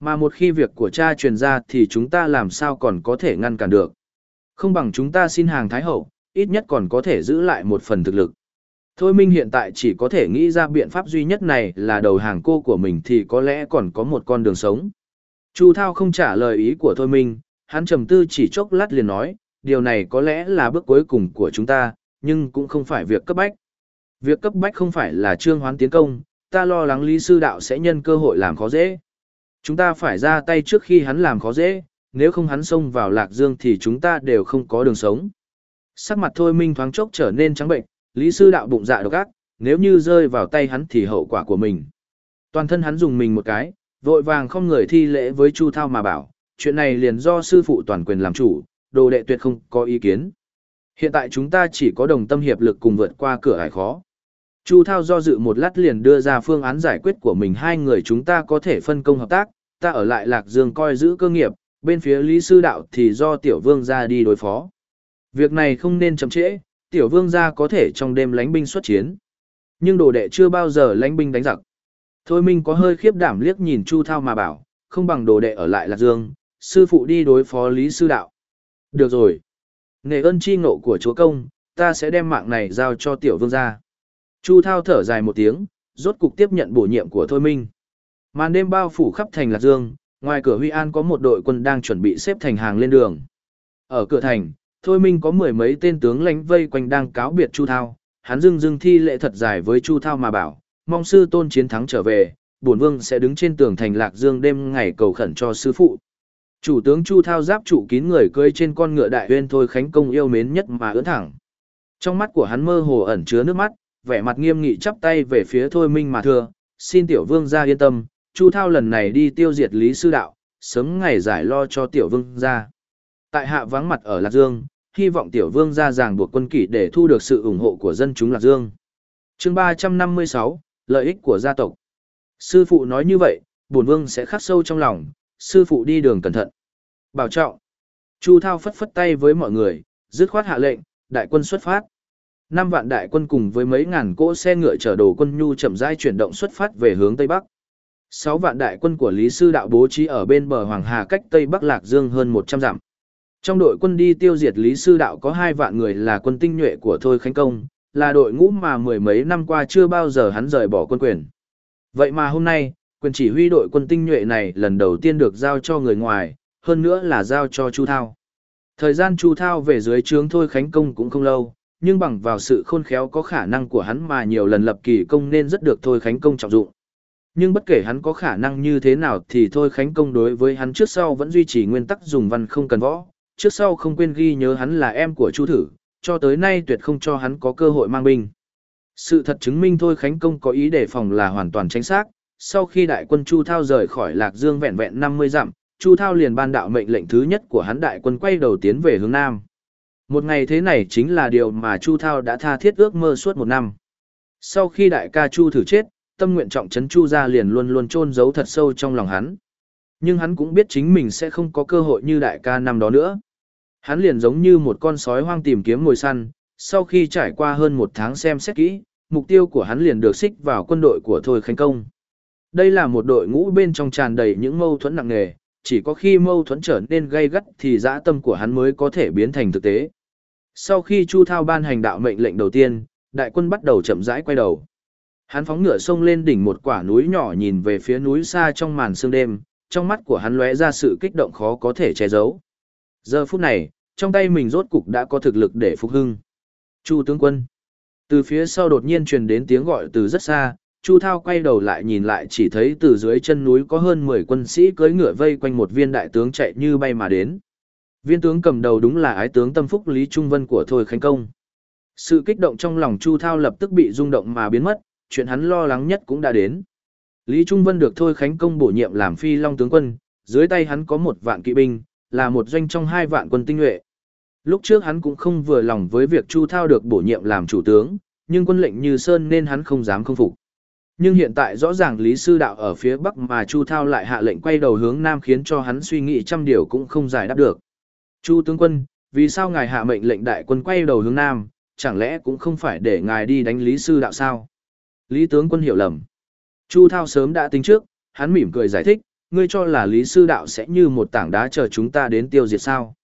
Mà một khi việc của cha truyền ra thì chúng ta làm sao còn có thể ngăn cản được. Không bằng chúng ta xin hàng Thái Hậu, ít nhất còn có thể giữ lại một phần thực lực. Thôi Minh hiện tại chỉ có thể nghĩ ra biện pháp duy nhất này là đầu hàng cô của mình thì có lẽ còn có một con đường sống. Chu Thao không trả lời ý của Thôi Minh, hắn trầm tư chỉ chốc lát liền nói, điều này có lẽ là bước cuối cùng của chúng ta, nhưng cũng không phải việc cấp bách. Việc cấp bách không phải là trương hoán tiến công, ta lo lắng Lý Sư Đạo sẽ nhân cơ hội làm khó dễ. Chúng ta phải ra tay trước khi hắn làm khó dễ, nếu không hắn xông vào Lạc Dương thì chúng ta đều không có đường sống. Sắc mặt Thôi Minh thoáng chốc trở nên trắng bệnh, Lý Sư Đạo bụng dạ độc ác, nếu như rơi vào tay hắn thì hậu quả của mình. Toàn thân hắn dùng mình một cái, vội vàng không người thi lễ với Chu Thao mà bảo, chuyện này liền do sư phụ toàn quyền làm chủ, đồ đệ tuyệt không có ý kiến. Hiện tại chúng ta chỉ có đồng tâm hiệp lực cùng vượt qua cửa ải khó. Chu Thao do dự một lát liền đưa ra phương án giải quyết của mình hai người chúng ta có thể phân công hợp tác, ta ở lại Lạc Dương coi giữ cơ nghiệp, bên phía Lý Sư Đạo thì do Tiểu Vương ra đi đối phó. Việc này không nên chậm trễ, Tiểu Vương ra có thể trong đêm lánh binh xuất chiến. Nhưng đồ đệ chưa bao giờ lánh binh đánh giặc. Thôi Minh có hơi khiếp đảm liếc nhìn Chu Thao mà bảo, không bằng đồ đệ ở lại Lạc Dương, sư phụ đi đối phó Lý Sư Đạo. Được rồi. Nể ơn chi ngộ của chúa công, ta sẽ đem mạng này giao cho Tiểu Vương ra. Chu Thao thở dài một tiếng, rốt cục tiếp nhận bổ nhiệm của Thôi Minh. Màn đêm bao phủ khắp thành Lạc Dương, ngoài cửa Huy An có một đội quân đang chuẩn bị xếp thành hàng lên đường. Ở cửa thành, Thôi Minh có mười mấy tên tướng lãnh vây quanh đang cáo biệt Chu Thao, hắn dưng dưng thi lễ thật dài với Chu Thao mà bảo, mong sư tôn chiến thắng trở về, bổn vương sẽ đứng trên tường thành Lạc Dương đêm ngày cầu khẩn cho sư phụ. Chủ tướng Chu Thao giáp trụ kín người cưỡi trên con ngựa đại uyên thôi khánh công yêu mến nhất mà ưỡn thẳng. Trong mắt của hắn mơ hồ ẩn chứa nước mắt, vẻ mặt nghiêm nghị chắp tay về phía Thôi Minh mà thưa, xin tiểu vương ra yên tâm, Chu Thao lần này đi tiêu diệt Lý Sư Đạo, sớm ngày giải lo cho tiểu vương ra. Tại hạ vắng mặt ở Lạc Dương, hy vọng tiểu vương ra ràng buộc quân kỷ để thu được sự ủng hộ của dân chúng Lạc Dương. chương 356, lợi ích của gia tộc. Sư phụ nói như vậy, bổn vương sẽ khắc sâu trong lòng, sư phụ đi đường cẩn thận. Bảo trọng. Chu Thao phất phất tay với mọi người, dứt khoát hạ lệnh, đại quân xuất phát. Năm vạn đại quân cùng với mấy ngàn cỗ xe ngựa chở đồ quân nhu chậm rãi chuyển động xuất phát về hướng Tây Bắc. Sáu vạn đại quân của Lý Sư Đạo bố trí ở bên bờ Hoàng Hà cách Tây Bắc Lạc Dương hơn 100 dặm. Trong đội quân đi tiêu diệt Lý Sư Đạo có hai vạn người là quân tinh nhuệ của Thôi Khánh Công, là đội ngũ mà mười mấy năm qua chưa bao giờ hắn rời bỏ quân quyền. Vậy mà hôm nay, quyền chỉ huy đội quân tinh nhuệ này lần đầu tiên được giao cho người ngoài, hơn nữa là giao cho Chu Thao. Thời gian Chu Thao về dưới trướng Thôi Khánh Công cũng không lâu, nhưng bằng vào sự khôn khéo có khả năng của hắn mà nhiều lần lập kỳ công nên rất được Thôi Khánh Công trọng dụng. Nhưng bất kể hắn có khả năng như thế nào thì Thôi Khánh Công đối với hắn trước sau vẫn duy trì nguyên tắc dùng văn không cần võ, trước sau không quên ghi nhớ hắn là em của Chu Thử, cho tới nay tuyệt không cho hắn có cơ hội mang binh. Sự thật chứng minh Thôi Khánh Công có ý đề phòng là hoàn toàn chính xác, sau khi đại quân Chu Thao rời khỏi Lạc Dương vẹn vẹn 50 dặm, Chu Thao liền ban đạo mệnh lệnh thứ nhất của hắn đại quân quay đầu tiến về hướng Nam. Một ngày thế này chính là điều mà Chu Thao đã tha thiết ước mơ suốt một năm. Sau khi đại ca Chu thử chết, tâm nguyện trọng trấn Chu ra liền luôn luôn chôn giấu thật sâu trong lòng hắn. Nhưng hắn cũng biết chính mình sẽ không có cơ hội như đại ca năm đó nữa. Hắn liền giống như một con sói hoang tìm kiếm mồi săn, sau khi trải qua hơn một tháng xem xét kỹ, mục tiêu của hắn liền được xích vào quân đội của Thôi Khánh Công. Đây là một đội ngũ bên trong tràn đầy những mâu thuẫn nặng nề, chỉ có khi mâu thuẫn trở nên gay gắt thì dã tâm của hắn mới có thể biến thành thực tế. Sau khi Chu Thao ban hành đạo mệnh lệnh đầu tiên, đại quân bắt đầu chậm rãi quay đầu. Hắn phóng ngựa sông lên đỉnh một quả núi nhỏ nhìn về phía núi xa trong màn sương đêm, trong mắt của hắn lóe ra sự kích động khó có thể che giấu. Giờ phút này, trong tay mình rốt cục đã có thực lực để phục hưng. Chu tướng quân. Từ phía sau đột nhiên truyền đến tiếng gọi từ rất xa, Chu Thao quay đầu lại nhìn lại chỉ thấy từ dưới chân núi có hơn 10 quân sĩ cưỡi ngựa vây quanh một viên đại tướng chạy như bay mà đến. Viên tướng cầm đầu đúng là ái tướng tâm phúc Lý Trung Vân của Thôi Khánh Công. Sự kích động trong lòng Chu Thao lập tức bị rung động mà biến mất, chuyện hắn lo lắng nhất cũng đã đến. Lý Trung Vân được Thôi Khánh Công bổ nhiệm làm phi long tướng quân, dưới tay hắn có một vạn kỵ binh, là một doanh trong hai vạn quân tinh nhuệ. Lúc trước hắn cũng không vừa lòng với việc Chu Thao được bổ nhiệm làm chủ tướng, nhưng quân lệnh như Sơn nên hắn không dám không phục. Nhưng hiện tại rõ ràng Lý Sư Đạo ở phía Bắc mà Chu Thao lại hạ lệnh quay đầu hướng Nam khiến cho hắn suy nghĩ trăm điều cũng không giải đáp được. Chu tướng quân, vì sao ngài hạ mệnh lệnh đại quân quay đầu hướng Nam, chẳng lẽ cũng không phải để ngài đi đánh Lý Sư Đạo sao? Lý tướng quân hiểu lầm. Chu Thao sớm đã tính trước, hắn mỉm cười giải thích, ngươi cho là Lý Sư Đạo sẽ như một tảng đá chờ chúng ta đến tiêu diệt sao.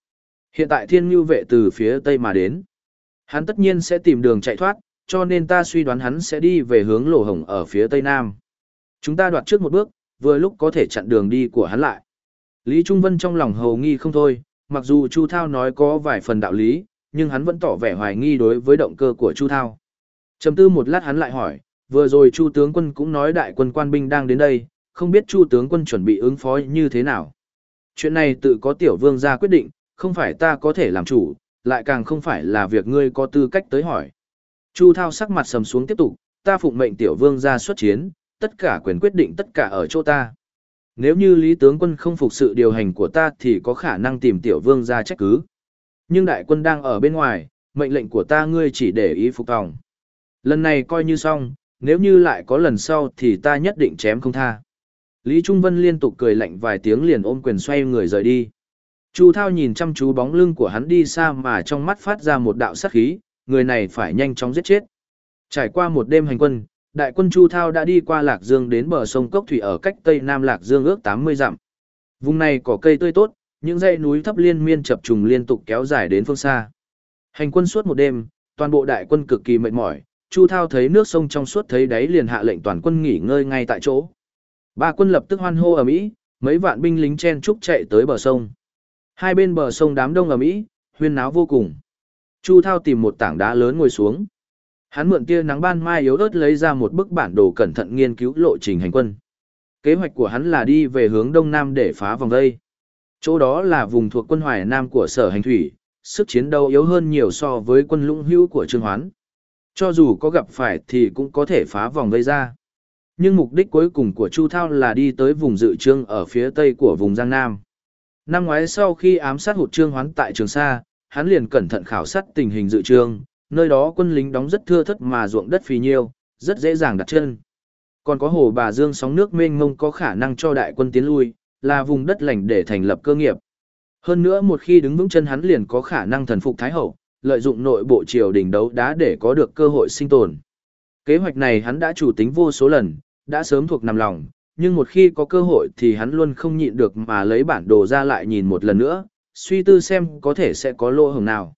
Hiện tại thiên như vệ từ phía Tây mà đến. Hắn tất nhiên sẽ tìm đường chạy thoát, cho nên ta suy đoán hắn sẽ đi về hướng lỗ hồng ở phía Tây Nam. Chúng ta đoạt trước một bước, vừa lúc có thể chặn đường đi của hắn lại. Lý Trung Vân trong lòng hầu nghi không thôi, mặc dù Chu Thao nói có vài phần đạo lý, nhưng hắn vẫn tỏ vẻ hoài nghi đối với động cơ của Chu Thao. Trầm tư một lát hắn lại hỏi, vừa rồi Chu tướng quân cũng nói đại quân quan binh đang đến đây, không biết Chu tướng quân chuẩn bị ứng phó như thế nào. Chuyện này tự có tiểu vương ra quyết định, không phải ta có thể làm chủ, lại càng không phải là việc ngươi có tư cách tới hỏi. Chu Thao sắc mặt sầm xuống tiếp tục, ta phụng mệnh tiểu vương ra xuất chiến, tất cả quyền quyết định tất cả ở chỗ ta. Nếu như Lý tướng quân không phục sự điều hành của ta thì có khả năng tìm tiểu vương ra trách cứ. Nhưng đại quân đang ở bên ngoài, mệnh lệnh của ta ngươi chỉ để ý phục tòng. Lần này coi như xong, nếu như lại có lần sau thì ta nhất định chém không tha. Lý Trung Vân liên tục cười lạnh vài tiếng liền ôm quyền xoay người rời đi. Chu Thao nhìn chăm chú bóng lưng của hắn đi xa mà trong mắt phát ra một đạo sát khí, người này phải nhanh chóng giết chết. Trải qua một đêm hành quân, đại quân Chu Thao đã đi qua Lạc Dương đến bờ sông Cốc Thủy ở cách Tây Nam Lạc Dương ước 80 dặm. Vùng này có cây tươi tốt, những dãy núi thấp liên miên chập trùng liên tục kéo dài đến phương xa. Hành quân suốt một đêm, toàn bộ đại quân cực kỳ mệt mỏi, Chu Thao thấy nước sông trong suốt thấy đáy liền hạ lệnh toàn quân nghỉ ngơi ngay tại chỗ. Ba quân lập tức hoan hô ở Mỹ, mấy vạn binh lính chen trúc chạy tới bờ sông. Hai bên bờ sông đám đông ở Mỹ, huyên náo vô cùng. Chu Thao tìm một tảng đá lớn ngồi xuống. Hắn mượn tia nắng ban mai yếu ớt lấy ra một bức bản đồ cẩn thận nghiên cứu lộ trình hành quân. Kế hoạch của hắn là đi về hướng đông nam để phá vòng vây. Chỗ đó là vùng thuộc quân Hoài Nam của Sở Hành Thủy, sức chiến đấu yếu hơn nhiều so với quân lũng hữu của Trương Hoán. Cho dù có gặp phải thì cũng có thể phá vòng vây ra. Nhưng mục đích cuối cùng của Chu Thao là đi tới vùng dự trương ở phía tây của vùng Giang Nam. Năm ngoái sau khi ám sát hụt Trương Hoán tại Trường Sa, hắn liền cẩn thận khảo sát tình hình dự trương, nơi đó quân lính đóng rất thưa thất mà ruộng đất phì nhiêu, rất dễ dàng đặt chân. Còn có hồ Bà Dương sóng nước mênh mông có khả năng cho đại quân tiến lui, là vùng đất lành để thành lập cơ nghiệp. Hơn nữa một khi đứng vững chân hắn liền có khả năng thần phục Thái Hậu, lợi dụng nội bộ triều đình đấu đá để có được cơ hội sinh tồn. Kế hoạch này hắn đã chủ tính vô số lần, đã sớm thuộc nằm lòng, nhưng một khi có cơ hội thì hắn luôn không nhịn được mà lấy bản đồ ra lại nhìn một lần nữa, suy tư xem có thể sẽ có lỗ hổng nào.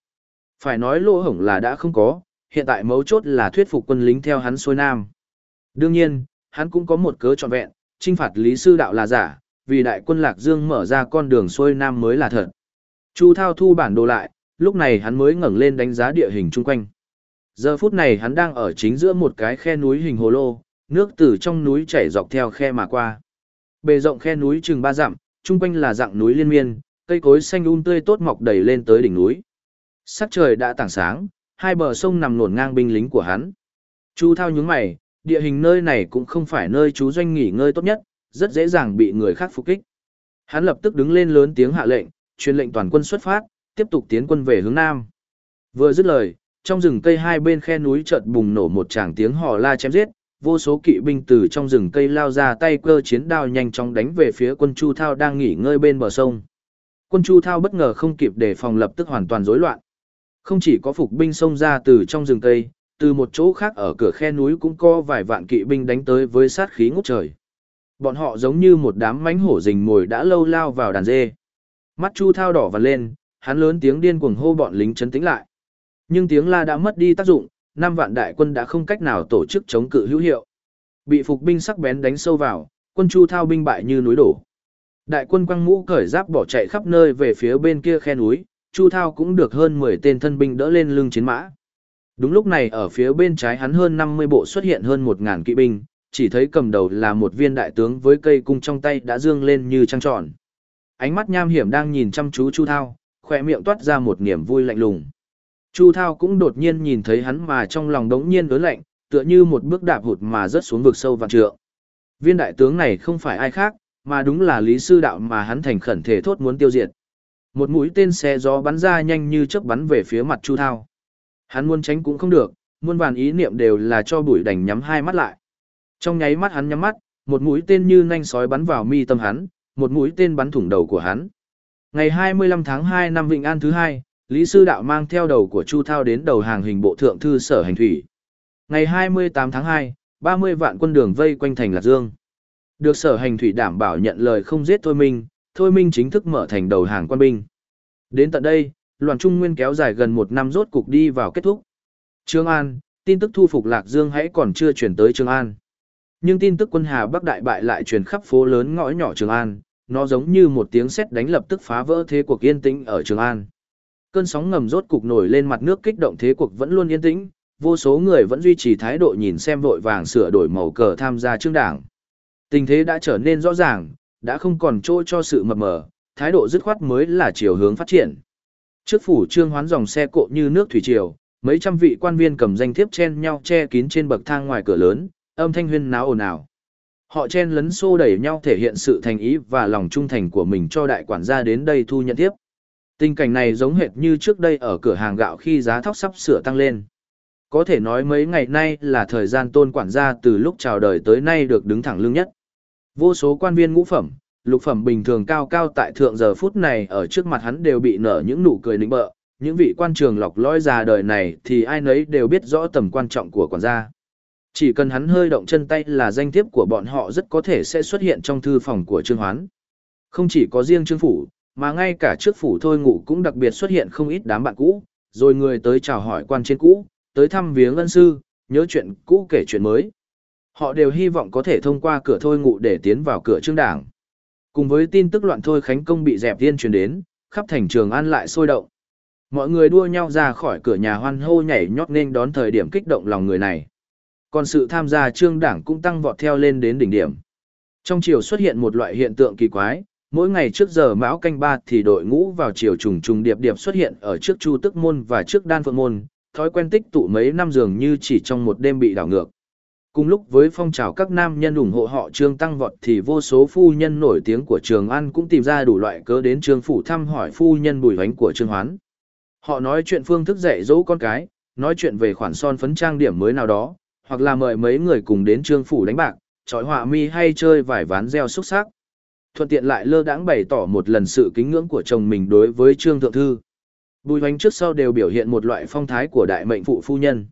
Phải nói lỗ hổng là đã không có, hiện tại mấu chốt là thuyết phục quân lính theo hắn xuôi nam. Đương nhiên, hắn cũng có một cớ trọn vẹn, trinh phạt lý sư đạo là giả, vì đại quân Lạc Dương mở ra con đường xuôi nam mới là thật. Chu Thao thu bản đồ lại, lúc này hắn mới ngẩng lên đánh giá địa hình chung quanh. Giờ phút này hắn đang ở chính giữa một cái khe núi hình hồ lô, nước từ trong núi chảy dọc theo khe mà qua. Bề rộng khe núi chừng ba dặm, chung quanh là dạng núi liên miên, cây cối xanh um tươi tốt mọc đầy lên tới đỉnh núi. Sắc trời đã tảng sáng, hai bờ sông nằm nổn ngang binh lính của hắn. Chu Thao nhướng mày, địa hình nơi này cũng không phải nơi chú doanh nghỉ ngơi tốt nhất, rất dễ dàng bị người khác phục kích. Hắn lập tức đứng lên lớn tiếng hạ lệnh, truyền lệnh toàn quân xuất phát, tiếp tục tiến quân về hướng nam. Vừa dứt lời, trong rừng cây hai bên khe núi chợt bùng nổ một tràng tiếng hò la chém giết, vô số kỵ binh từ trong rừng cây lao ra tay cơ chiến đao nhanh chóng đánh về phía quân Chu Thao đang nghỉ ngơi bên bờ sông. Quân Chu Thao bất ngờ không kịp đề phòng lập tức hoàn toàn rối loạn. Không chỉ có phục binh xông ra từ trong rừng cây, từ một chỗ khác ở cửa khe núi cũng có vài vạn kỵ binh đánh tới với sát khí ngút trời. Bọn họ giống như một đám mánh hổ rình mồi đã lâu lao vào đàn dê. Mắt Chu Thao đỏ và lên, hắn lớn tiếng điên cuồng hô bọn lính chấn tĩnh lại. Nhưng tiếng la đã mất đi tác dụng, năm vạn đại quân đã không cách nào tổ chức chống cự hữu hiệu. Bị phục binh sắc bén đánh sâu vào, quân Chu Thao binh bại như núi đổ. Đại quân quăng mũ cởi giáp bỏ chạy khắp nơi về phía bên kia khe núi, Chu Thao cũng được hơn 10 tên thân binh đỡ lên lưng chiến mã. Đúng lúc này ở phía bên trái hắn hơn 50 bộ xuất hiện hơn 1000 kỵ binh, chỉ thấy cầm đầu là một viên đại tướng với cây cung trong tay đã dương lên như trăng tròn. Ánh mắt nham hiểm đang nhìn chăm chú Chu Thao, khỏe miệng toát ra một niềm vui lạnh lùng. Chu Thao cũng đột nhiên nhìn thấy hắn mà trong lòng đống nhiên đối lạnh, tựa như một bước đạp hụt mà rớt xuống vực sâu vạn trượng. Viên đại tướng này không phải ai khác, mà đúng là Lý Sư Đạo mà hắn thành khẩn thể thốt muốn tiêu diệt. Một mũi tên xe gió bắn ra nhanh như chớp bắn về phía mặt Chu Thao. Hắn muốn tránh cũng không được, muôn vàn ý niệm đều là cho bụi đành nhắm hai mắt lại. Trong nháy mắt hắn nhắm mắt, một mũi tên như nanh sói bắn vào mi tâm hắn, một mũi tên bắn thủng đầu của hắn. Ngày 25 tháng 2 năm Vịnh An thứ hai, Lý Sư Đạo mang theo đầu của Chu Thao đến đầu hàng hình bộ thượng thư sở hành thủy. Ngày 28 tháng 2, 30 vạn quân đường vây quanh thành Lạc Dương. Được sở hành thủy đảm bảo nhận lời không giết Thôi Minh, Thôi Minh chính thức mở thành đầu hàng quân binh. Đến tận đây, loạn trung nguyên kéo dài gần một năm rốt cục đi vào kết thúc. Trương An, tin tức thu phục Lạc Dương hãy còn chưa chuyển tới Trương An. Nhưng tin tức quân Hà Bắc đại bại lại truyền khắp phố lớn ngõ nhỏ Trường An, nó giống như một tiếng sét đánh lập tức phá vỡ thế cuộc yên tĩnh ở Trường An. Cơn sóng ngầm rốt cục nổi lên mặt nước kích động thế cuộc vẫn luôn yên tĩnh, vô số người vẫn duy trì thái độ nhìn xem vội vàng sửa đổi màu cờ tham gia trương đảng. Tình thế đã trở nên rõ ràng, đã không còn chỗ cho sự mập mờ, thái độ dứt khoát mới là chiều hướng phát triển. Trước phủ trương hoán dòng xe cộ như nước thủy triều, mấy trăm vị quan viên cầm danh thiếp chen nhau che kín trên bậc thang ngoài cửa lớn, âm thanh huyên náo ồn ào. Họ chen lấn xô đẩy nhau thể hiện sự thành ý và lòng trung thành của mình cho đại quản gia đến đây thu nhận tiếp. Tình cảnh này giống hệt như trước đây ở cửa hàng gạo khi giá thóc sắp sửa tăng lên. Có thể nói mấy ngày nay là thời gian tôn quản gia từ lúc chào đời tới nay được đứng thẳng lưng nhất. Vô số quan viên ngũ phẩm, lục phẩm bình thường cao cao tại thượng giờ phút này ở trước mặt hắn đều bị nở những nụ cười nịnh bợ. Những vị quan trường lọc lõi già đời này thì ai nấy đều biết rõ tầm quan trọng của quản gia. Chỉ cần hắn hơi động chân tay là danh thiếp của bọn họ rất có thể sẽ xuất hiện trong thư phòng của Trương Hoán. Không chỉ có riêng Trương Phủ, mà ngay cả trước phủ thôi ngủ cũng đặc biệt xuất hiện không ít đám bạn cũ, rồi người tới chào hỏi quan trên cũ, tới thăm viếng ân sư, nhớ chuyện cũ kể chuyện mới. Họ đều hy vọng có thể thông qua cửa thôi ngụ để tiến vào cửa trương đảng. Cùng với tin tức loạn thôi khánh công bị dẹp tiên truyền đến, khắp thành trường an lại sôi động. Mọi người đua nhau ra khỏi cửa nhà hoan hô nhảy nhót nên đón thời điểm kích động lòng người này. Còn sự tham gia trương đảng cũng tăng vọt theo lên đến đỉnh điểm. Trong chiều xuất hiện một loại hiện tượng kỳ quái, mỗi ngày trước giờ mão canh ba thì đội ngũ vào chiều trùng trùng điệp điệp xuất hiện ở trước chu tức môn và trước đan phượng môn, thói quen tích tụ mấy năm dường như chỉ trong một đêm bị đảo ngược. Cùng lúc với phong trào các nam nhân ủng hộ họ trương tăng vọt thì vô số phu nhân nổi tiếng của trường An cũng tìm ra đủ loại cớ đến trương phủ thăm hỏi phu nhân bùi hoánh của trương hoán. Họ nói chuyện phương thức dạy dỗ con cái, nói chuyện về khoản son phấn trang điểm mới nào đó, hoặc là mời mấy người cùng đến trương phủ đánh bạc, trói họa mi hay chơi vài ván gieo xúc sắc. Thuận tiện lại lơ đãng bày tỏ một lần sự kính ngưỡng của chồng mình đối với trương thượng thư. Bùi hoánh trước sau đều biểu hiện một loại phong thái của đại mệnh phụ phu nhân.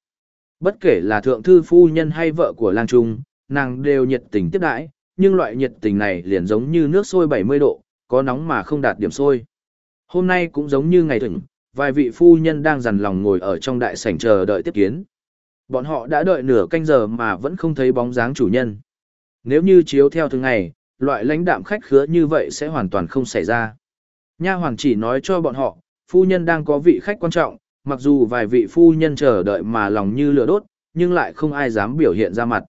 Bất kể là thượng thư phu nhân hay vợ của lang trung, nàng đều nhiệt tình tiếp đãi, nhưng loại nhiệt tình này liền giống như nước sôi 70 độ, có nóng mà không đạt điểm sôi. Hôm nay cũng giống như ngày thường, vài vị phu nhân đang dằn lòng ngồi ở trong đại sảnh chờ đợi tiếp kiến. Bọn họ đã đợi nửa canh giờ mà vẫn không thấy bóng dáng chủ nhân. Nếu như chiếu theo thường ngày, loại lãnh đạm khách khứa như vậy sẽ hoàn toàn không xảy ra. Nha hoàng chỉ nói cho bọn họ, phu nhân đang có vị khách quan trọng, mặc dù vài vị phu nhân chờ đợi mà lòng như lửa đốt, nhưng lại không ai dám biểu hiện ra mặt.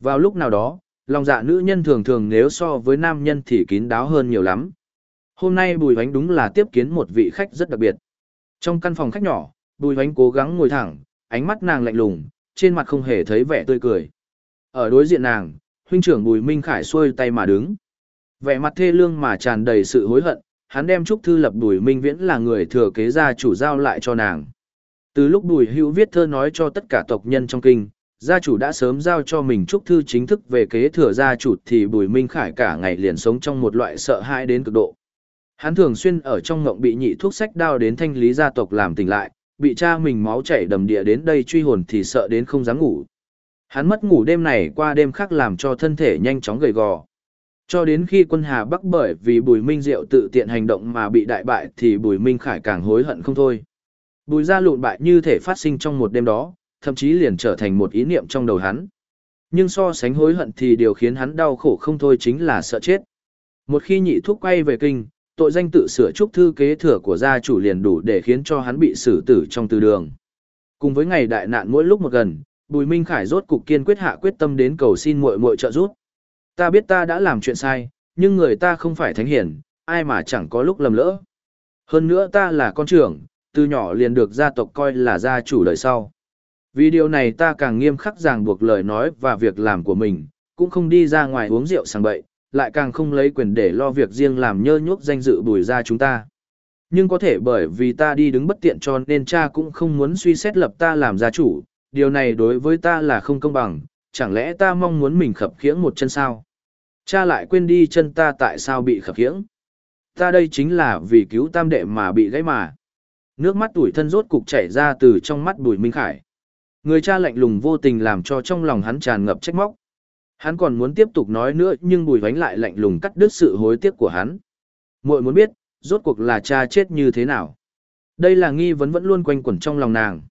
Vào lúc nào đó, lòng dạ nữ nhân thường thường nếu so với nam nhân thì kín đáo hơn nhiều lắm. Hôm nay Bùi Hoánh đúng là tiếp kiến một vị khách rất đặc biệt. Trong căn phòng khách nhỏ, Bùi Hoánh cố gắng ngồi thẳng, ánh mắt nàng lạnh lùng, trên mặt không hề thấy vẻ tươi cười. Ở đối diện nàng, huynh trưởng Bùi Minh Khải xuôi tay mà đứng. Vẻ mặt thê lương mà tràn đầy sự hối hận, hắn đem Trúc Thư lập Bùi Minh Viễn là người thừa kế gia chủ giao lại cho nàng. Từ lúc Bùi Hữu viết thơ nói cho tất cả tộc nhân trong kinh, gia chủ đã sớm giao cho mình Trúc Thư chính thức về kế thừa gia chủ thì Bùi Minh Khải cả ngày liền sống trong một loại sợ hãi đến cực độ. Hắn thường xuyên ở trong ngộng bị nhị thuốc sách đao đến thanh lý gia tộc làm tỉnh lại, bị cha mình máu chảy đầm địa đến đây truy hồn thì sợ đến không dám ngủ. Hắn mất ngủ đêm này qua đêm khác làm cho thân thể nhanh chóng gầy gò. Cho đến khi quân Hà Bắc bởi vì Bùi Minh Diệu tự tiện hành động mà bị đại bại thì Bùi Minh Khải càng hối hận không thôi. Bùi gia lụn bại như thể phát sinh trong một đêm đó, thậm chí liền trở thành một ý niệm trong đầu hắn. Nhưng so sánh hối hận thì điều khiến hắn đau khổ không thôi chính là sợ chết. Một khi nhị thuốc quay về kinh, tội danh tự sửa trúc thư kế thừa của gia chủ liền đủ để khiến cho hắn bị xử tử trong tư đường. Cùng với ngày đại nạn mỗi lúc một gần, Bùi Minh Khải rốt cục kiên quyết hạ quyết tâm đến cầu xin muội muội trợ giúp. Ta biết ta đã làm chuyện sai, nhưng người ta không phải thánh hiển, ai mà chẳng có lúc lầm lỡ. Hơn nữa ta là con trưởng, từ nhỏ liền được gia tộc coi là gia chủ đời sau. Vì điều này ta càng nghiêm khắc ràng buộc lời nói và việc làm của mình, cũng không đi ra ngoài uống rượu sang bậy, lại càng không lấy quyền để lo việc riêng làm nhơ nhuốc danh dự bùi ra chúng ta. Nhưng có thể bởi vì ta đi đứng bất tiện cho nên cha cũng không muốn suy xét lập ta làm gia chủ, điều này đối với ta là không công bằng, chẳng lẽ ta mong muốn mình khập khiễng một chân sao? Cha lại quên đi chân ta tại sao bị khập khiễng? Ta đây chính là vì cứu tam đệ mà bị gãy mà. Nước mắt tuổi thân rốt cục chảy ra từ trong mắt Bùi Minh Khải. Người cha lạnh lùng vô tình làm cho trong lòng hắn tràn ngập trách móc. Hắn còn muốn tiếp tục nói nữa nhưng Bùi Vánh lại lạnh lùng cắt đứt sự hối tiếc của hắn. Muội muốn biết, rốt cuộc là cha chết như thế nào? Đây là nghi vấn vẫn luôn quanh quẩn trong lòng nàng.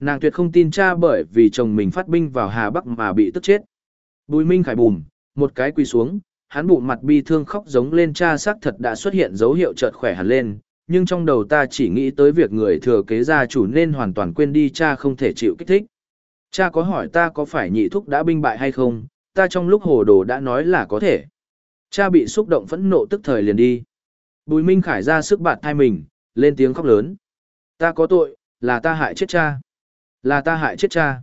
Nàng tuyệt không tin cha bởi vì chồng mình phát binh vào Hà Bắc mà bị tức chết. Bùi Minh Khải bùm, một cái quỳ xuống, hắn bụng mặt bi thương khóc giống lên cha xác thật đã xuất hiện dấu hiệu chợt khỏe hẳn lên, nhưng trong đầu ta chỉ nghĩ tới việc người thừa kế gia chủ nên hoàn toàn quên đi cha không thể chịu kích thích. Cha có hỏi ta có phải nhị thúc đã binh bại hay không, ta trong lúc hồ đồ đã nói là có thể. Cha bị xúc động phẫn nộ tức thời liền đi. Bùi Minh Khải ra sức bạt thai mình, lên tiếng khóc lớn. Ta có tội, là ta hại chết cha. Là ta hại chết cha.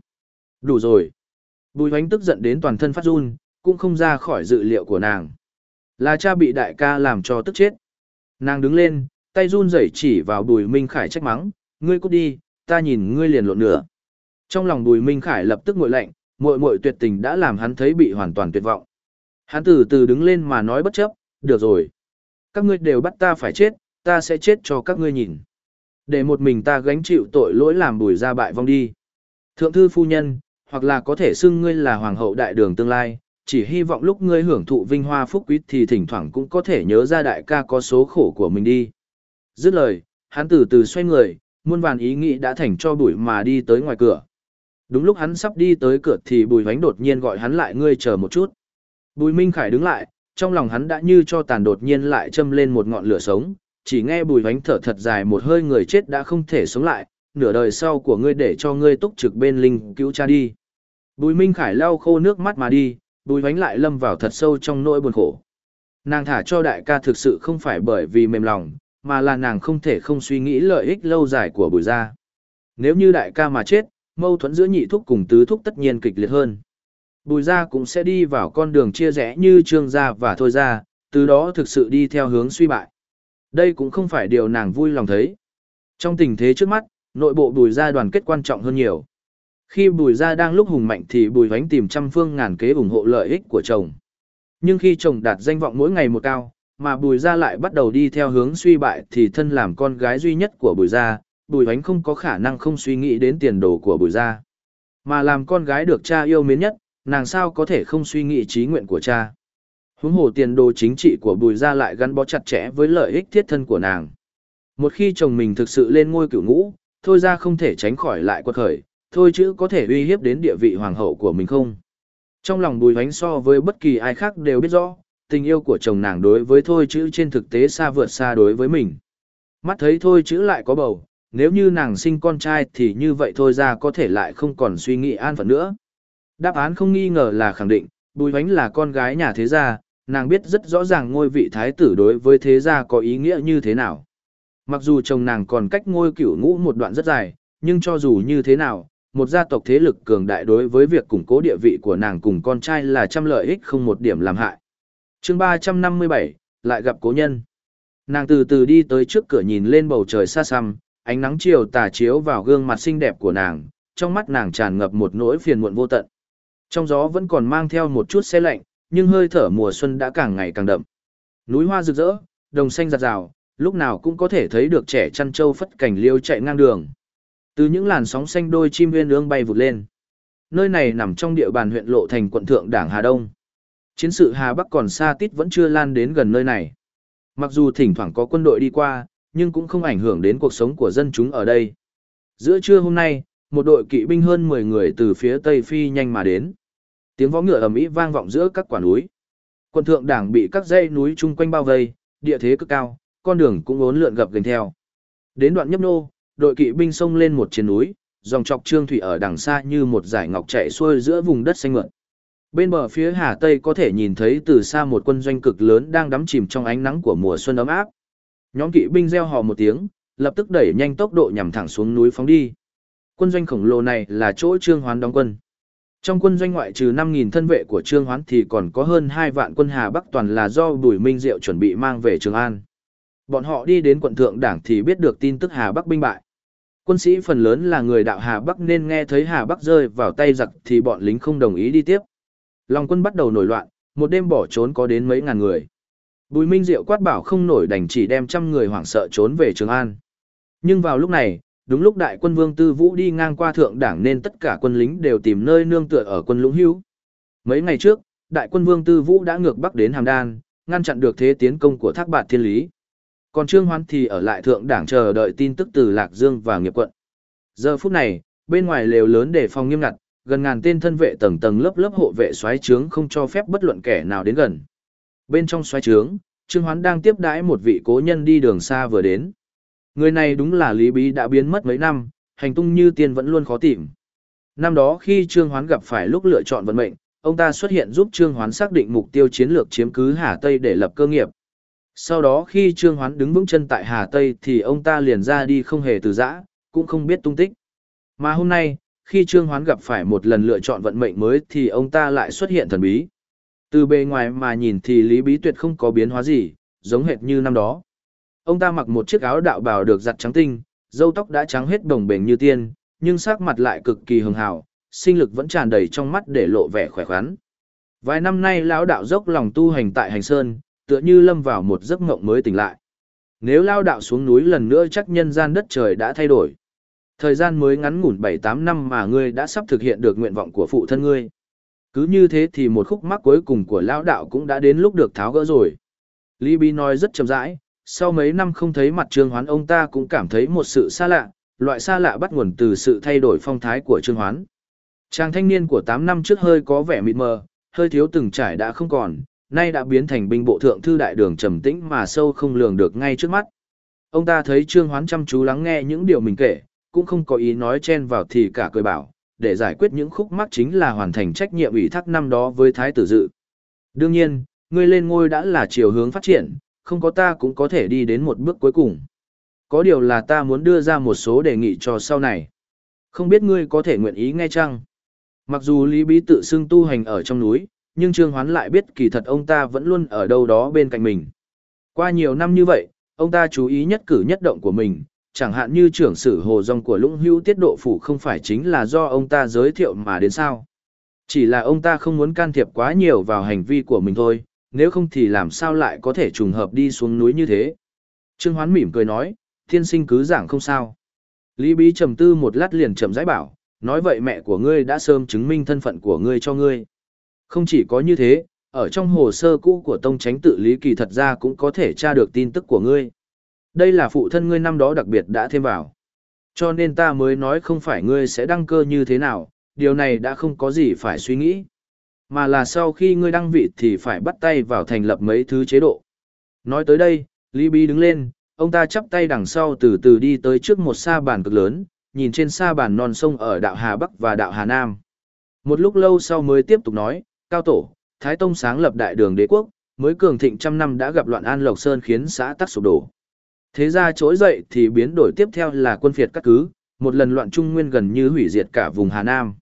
Đủ rồi. Bùi hoánh tức giận đến toàn thân phát run, cũng không ra khỏi dự liệu của nàng. Là cha bị đại ca làm cho tức chết. Nàng đứng lên, tay run rẩy chỉ vào Bùi Minh Khải trách mắng, ngươi cút đi, ta nhìn ngươi liền lộn nửa. Trong lòng Bùi Minh Khải lập tức ngội lạnh, muội muội tuyệt tình đã làm hắn thấy bị hoàn toàn tuyệt vọng. Hắn từ từ đứng lên mà nói bất chấp, được rồi. Các ngươi đều bắt ta phải chết, ta sẽ chết cho các ngươi nhìn. Để một mình ta gánh chịu tội lỗi làm bùi ra bại vong đi. Thượng thư phu nhân, hoặc là có thể xưng ngươi là hoàng hậu đại đường tương lai, chỉ hy vọng lúc ngươi hưởng thụ vinh hoa phúc quý thì thỉnh thoảng cũng có thể nhớ ra đại ca có số khổ của mình đi. Dứt lời, hắn từ từ xoay người, muôn vàn ý nghĩ đã thành cho bụi mà đi tới ngoài cửa. Đúng lúc hắn sắp đi tới cửa thì bùi vánh đột nhiên gọi hắn lại ngươi chờ một chút. Bùi Minh Khải đứng lại, trong lòng hắn đã như cho tàn đột nhiên lại châm lên một ngọn lửa sống, chỉ nghe bùi bánh thở thật dài một hơi người chết đã không thể sống lại, nửa đời sau của ngươi để cho ngươi túc trực bên linh cứu cha đi. Bùi Minh Khải lau khô nước mắt mà đi, bùi bánh lại lâm vào thật sâu trong nỗi buồn khổ. Nàng thả cho đại ca thực sự không phải bởi vì mềm lòng, mà là nàng không thể không suy nghĩ lợi ích lâu dài của bùi gia. Nếu như đại ca mà chết, mâu thuẫn giữa nhị thúc cùng tứ thúc tất nhiên kịch liệt hơn. Bùi gia cũng sẽ đi vào con đường chia rẽ như trương gia và thôi gia, từ đó thực sự đi theo hướng suy bại. Đây cũng không phải điều nàng vui lòng thấy. Trong tình thế trước mắt, nội bộ bùi gia đoàn kết quan trọng hơn nhiều. Khi bùi gia đang lúc hùng mạnh thì bùi vánh tìm trăm phương ngàn kế ủng hộ lợi ích của chồng. Nhưng khi chồng đạt danh vọng mỗi ngày một cao, mà bùi gia lại bắt đầu đi theo hướng suy bại thì thân làm con gái duy nhất của bùi gia, bùi vánh không có khả năng không suy nghĩ đến tiền đồ của bùi gia. Mà làm con gái được cha yêu mến nhất, nàng sao có thể không suy nghĩ trí nguyện của cha. Huống hồ tiền đồ chính trị của bùi gia lại gắn bó chặt chẽ với lợi ích thiết thân của nàng. Một khi chồng mình thực sự lên ngôi cửu ngũ, thôi ra không thể tránh khỏi lại quật khởi, thôi chứ có thể uy hiếp đến địa vị hoàng hậu của mình không. Trong lòng bùi hoánh so với bất kỳ ai khác đều biết rõ, tình yêu của chồng nàng đối với thôi chữ trên thực tế xa vượt xa đối với mình. Mắt thấy thôi chữ lại có bầu, nếu như nàng sinh con trai thì như vậy thôi ra có thể lại không còn suy nghĩ an phận nữa. Đáp án không nghi ngờ là khẳng định, bùi hoánh là con gái nhà thế gia, nàng biết rất rõ ràng ngôi vị thái tử đối với thế gia có ý nghĩa như thế nào. Mặc dù chồng nàng còn cách ngôi cửu ngũ một đoạn rất dài, nhưng cho dù như thế nào, một gia tộc thế lực cường đại đối với việc củng cố địa vị của nàng cùng con trai là trăm lợi ích không một điểm làm hại. chương 357, lại gặp cố nhân. Nàng từ từ đi tới trước cửa nhìn lên bầu trời xa xăm, ánh nắng chiều tà chiếu vào gương mặt xinh đẹp của nàng, trong mắt nàng tràn ngập một nỗi phiền muộn vô tận. Trong gió vẫn còn mang theo một chút xe lạnh, nhưng hơi thở mùa xuân đã càng ngày càng đậm. Núi hoa rực rỡ, đồng xanh rạt rào, lúc nào cũng có thể thấy được trẻ chăn trâu phất cảnh liêu chạy ngang đường. Từ những làn sóng xanh đôi chim viên ương bay vụt lên. Nơi này nằm trong địa bàn huyện Lộ Thành quận thượng Đảng Hà Đông. chiến sự Hà Bắc còn xa tít vẫn chưa lan đến gần nơi này. Mặc dù thỉnh thoảng có quân đội đi qua, nhưng cũng không ảnh hưởng đến cuộc sống của dân chúng ở đây. Giữa trưa hôm nay, một đội kỵ binh hơn 10 người từ phía tây phi nhanh mà đến. Tiếng võ ngựa ầm ĩ vang vọng giữa các quả núi. Quân thượng đảng bị các dãy núi chung quanh bao vây, địa thế cực cao, con đường cũng uốn lượn gập ghềnh theo. Đến đoạn nhấp nô, đội kỵ binh xông lên một trên núi, dòng chọc trương thủy ở đằng xa như một dải ngọc chạy xuôi giữa vùng đất xanh mượt. Bên bờ phía Hà Tây có thể nhìn thấy từ xa một quân doanh cực lớn đang đắm chìm trong ánh nắng của mùa xuân ấm áp. Nhóm kỵ binh reo hò một tiếng, lập tức đẩy nhanh tốc độ nhằm thẳng xuống núi phóng đi. Quân doanh khổng lồ này là chỗ Trương Hoán đóng quân. Trong quân doanh ngoại trừ 5.000 thân vệ của Trương Hoán thì còn có hơn 2 vạn quân Hà Bắc toàn là do Bùi Minh Diệu chuẩn bị mang về Trường An. Bọn họ đi đến quận Thượng Đảng thì biết được tin tức Hà Bắc binh bại. Quân sĩ phần lớn là người đạo Hà Bắc nên nghe thấy Hà Bắc rơi vào tay giặc thì bọn lính không đồng ý đi tiếp. Lòng quân bắt đầu nổi loạn, một đêm bỏ trốn có đến mấy ngàn người. Bùi Minh Diệu quát bảo không nổi đành chỉ đem trăm người hoảng sợ trốn về Trường An. Nhưng vào lúc này, đúng lúc đại quân Vương Tư Vũ đi ngang qua thượng đảng nên tất cả quân lính đều tìm nơi nương tựa ở quân Lũng Hữu. Mấy ngày trước, đại quân Vương Tư Vũ đã ngược bắc đến Hàm Đan, ngăn chặn được thế tiến công của Thác Bạt Thiên Lý. Còn Trương Hoán thì ở lại thượng đảng chờ đợi tin tức từ Lạc Dương và Nghiệp quận. Giờ phút này, bên ngoài lều lớn để phòng nghiêm ngặt, gần ngàn tên thân vệ tầng tầng lớp lớp hộ vệ xoáy trướng không cho phép bất luận kẻ nào đến gần. Bên trong xoáy trướng, Trương Hoán đang tiếp đãi một vị cố nhân đi đường xa vừa đến. Người này đúng là Lý Bí đã biến mất mấy năm, hành tung như tiên vẫn luôn khó tìm. Năm đó khi Trương Hoán gặp phải lúc lựa chọn vận mệnh, ông ta xuất hiện giúp Trương Hoán xác định mục tiêu chiến lược chiếm cứ Hà Tây để lập cơ nghiệp. Sau đó khi Trương Hoán đứng vững chân tại Hà Tây thì ông ta liền ra đi không hề từ giã, cũng không biết tung tích. Mà hôm nay, khi Trương Hoán gặp phải một lần lựa chọn vận mệnh mới thì ông ta lại xuất hiện thần bí. Từ bề ngoài mà nhìn thì Lý Bí Tuyệt không có biến hóa gì, giống hệt như năm đó. Ông ta mặc một chiếc áo đạo bào được giặt trắng tinh, râu tóc đã trắng hết đồng bềnh như tiên, nhưng sắc mặt lại cực kỳ hường hào, sinh lực vẫn tràn đầy trong mắt để lộ vẻ khỏe khoắn. Vài năm nay lão đạo dốc lòng tu hành tại Hành Sơn, tựa như lâm vào một giấc mộng mới tỉnh lại. Nếu lao đạo xuống núi lần nữa chắc nhân gian đất trời đã thay đổi. Thời gian mới ngắn ngủn 7-8 năm mà ngươi đã sắp thực hiện được nguyện vọng của phụ thân ngươi. Cứ như thế thì một khúc mắc cuối cùng của lão đạo cũng đã đến lúc được tháo gỡ rồi. Lý Bí nói rất chậm rãi, sau mấy năm không thấy mặt Trương Hoán ông ta cũng cảm thấy một sự xa lạ, loại xa lạ bắt nguồn từ sự thay đổi phong thái của Trương Hoán. Chàng thanh niên của 8 năm trước hơi có vẻ mịt mờ, hơi thiếu từng trải đã không còn, nay đã biến thành binh bộ thượng thư đại đường trầm tĩnh mà sâu không lường được ngay trước mắt. Ông ta thấy Trương Hoán chăm chú lắng nghe những điều mình kể, cũng không có ý nói chen vào thì cả cười bảo, để giải quyết những khúc mắc chính là hoàn thành trách nhiệm ủy thác năm đó với Thái tử dự. Đương nhiên, ngươi lên ngôi đã là chiều hướng phát triển, không có ta cũng có thể đi đến một bước cuối cùng. Có điều là ta muốn đưa ra một số đề nghị cho sau này. Không biết ngươi có thể nguyện ý nghe chăng? Mặc dù Lý Bí tự xưng tu hành ở trong núi, nhưng Trương Hoán lại biết kỳ thật ông ta vẫn luôn ở đâu đó bên cạnh mình. Qua nhiều năm như vậy, ông ta chú ý nhất cử nhất động của mình, chẳng hạn như trưởng sử hồ dòng của lũng hữu tiết độ phủ không phải chính là do ông ta giới thiệu mà đến sao. Chỉ là ông ta không muốn can thiệp quá nhiều vào hành vi của mình thôi, nếu không thì làm sao lại có thể trùng hợp đi xuống núi như thế. Trương Hoán mỉm cười nói, thiên sinh cứ giảng không sao. Lý Bí trầm tư một lát liền chậm rãi bảo, nói vậy mẹ của ngươi đã sớm chứng minh thân phận của ngươi cho ngươi. Không chỉ có như thế, ở trong hồ sơ cũ của tông tránh tự lý kỳ thật ra cũng có thể tra được tin tức của ngươi. Đây là phụ thân ngươi năm đó đặc biệt đã thêm vào. Cho nên ta mới nói không phải ngươi sẽ đăng cơ như thế nào, điều này đã không có gì phải suy nghĩ. Mà là sau khi ngươi đăng vị thì phải bắt tay vào thành lập mấy thứ chế độ. Nói tới đây, Lý Bí đứng lên, ông ta chắp tay đằng sau từ từ đi tới trước một sa bàn cực lớn, nhìn trên sa bàn non sông ở đạo Hà Bắc và đạo Hà Nam. Một lúc lâu sau mới tiếp tục nói, Cao Tổ, Thái Tông sáng lập đại đường đế quốc, mới cường thịnh trăm năm đã gặp loạn An Lộc Sơn khiến xã tắc sụp đổ. Thế ra trỗi dậy thì biến đổi tiếp theo là quân phiệt các cứ, một lần loạn trung nguyên gần như hủy diệt cả vùng Hà Nam.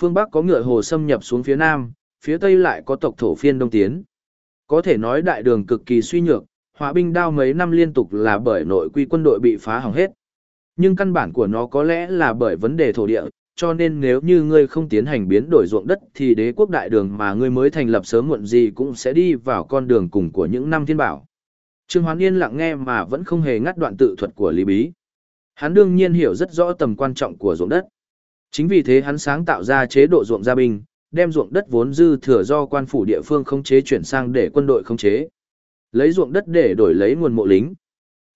Phương Bắc có ngựa hồ xâm nhập xuống phía Nam, phía Tây lại có tộc thổ phiên đông tiến. Có thể nói đại đường cực kỳ suy nhược, hỏa binh đao mấy năm liên tục là bởi nội quy quân đội bị phá hỏng hết. Nhưng căn bản của nó có lẽ là bởi vấn đề thổ địa, cho nên nếu như ngươi không tiến hành biến đổi ruộng đất thì đế quốc đại đường mà ngươi mới thành lập sớm muộn gì cũng sẽ đi vào con đường cùng của những năm thiên bảo. Trương Hoán Yên lặng nghe mà vẫn không hề ngắt đoạn tự thuật của Lý Bí. Hắn đương nhiên hiểu rất rõ tầm quan trọng của ruộng đất. Chính vì thế hắn sáng tạo ra chế độ ruộng gia binh, đem ruộng đất vốn dư thừa do quan phủ địa phương khống chế chuyển sang để quân đội khống chế. Lấy ruộng đất để đổi lấy nguồn mộ lính.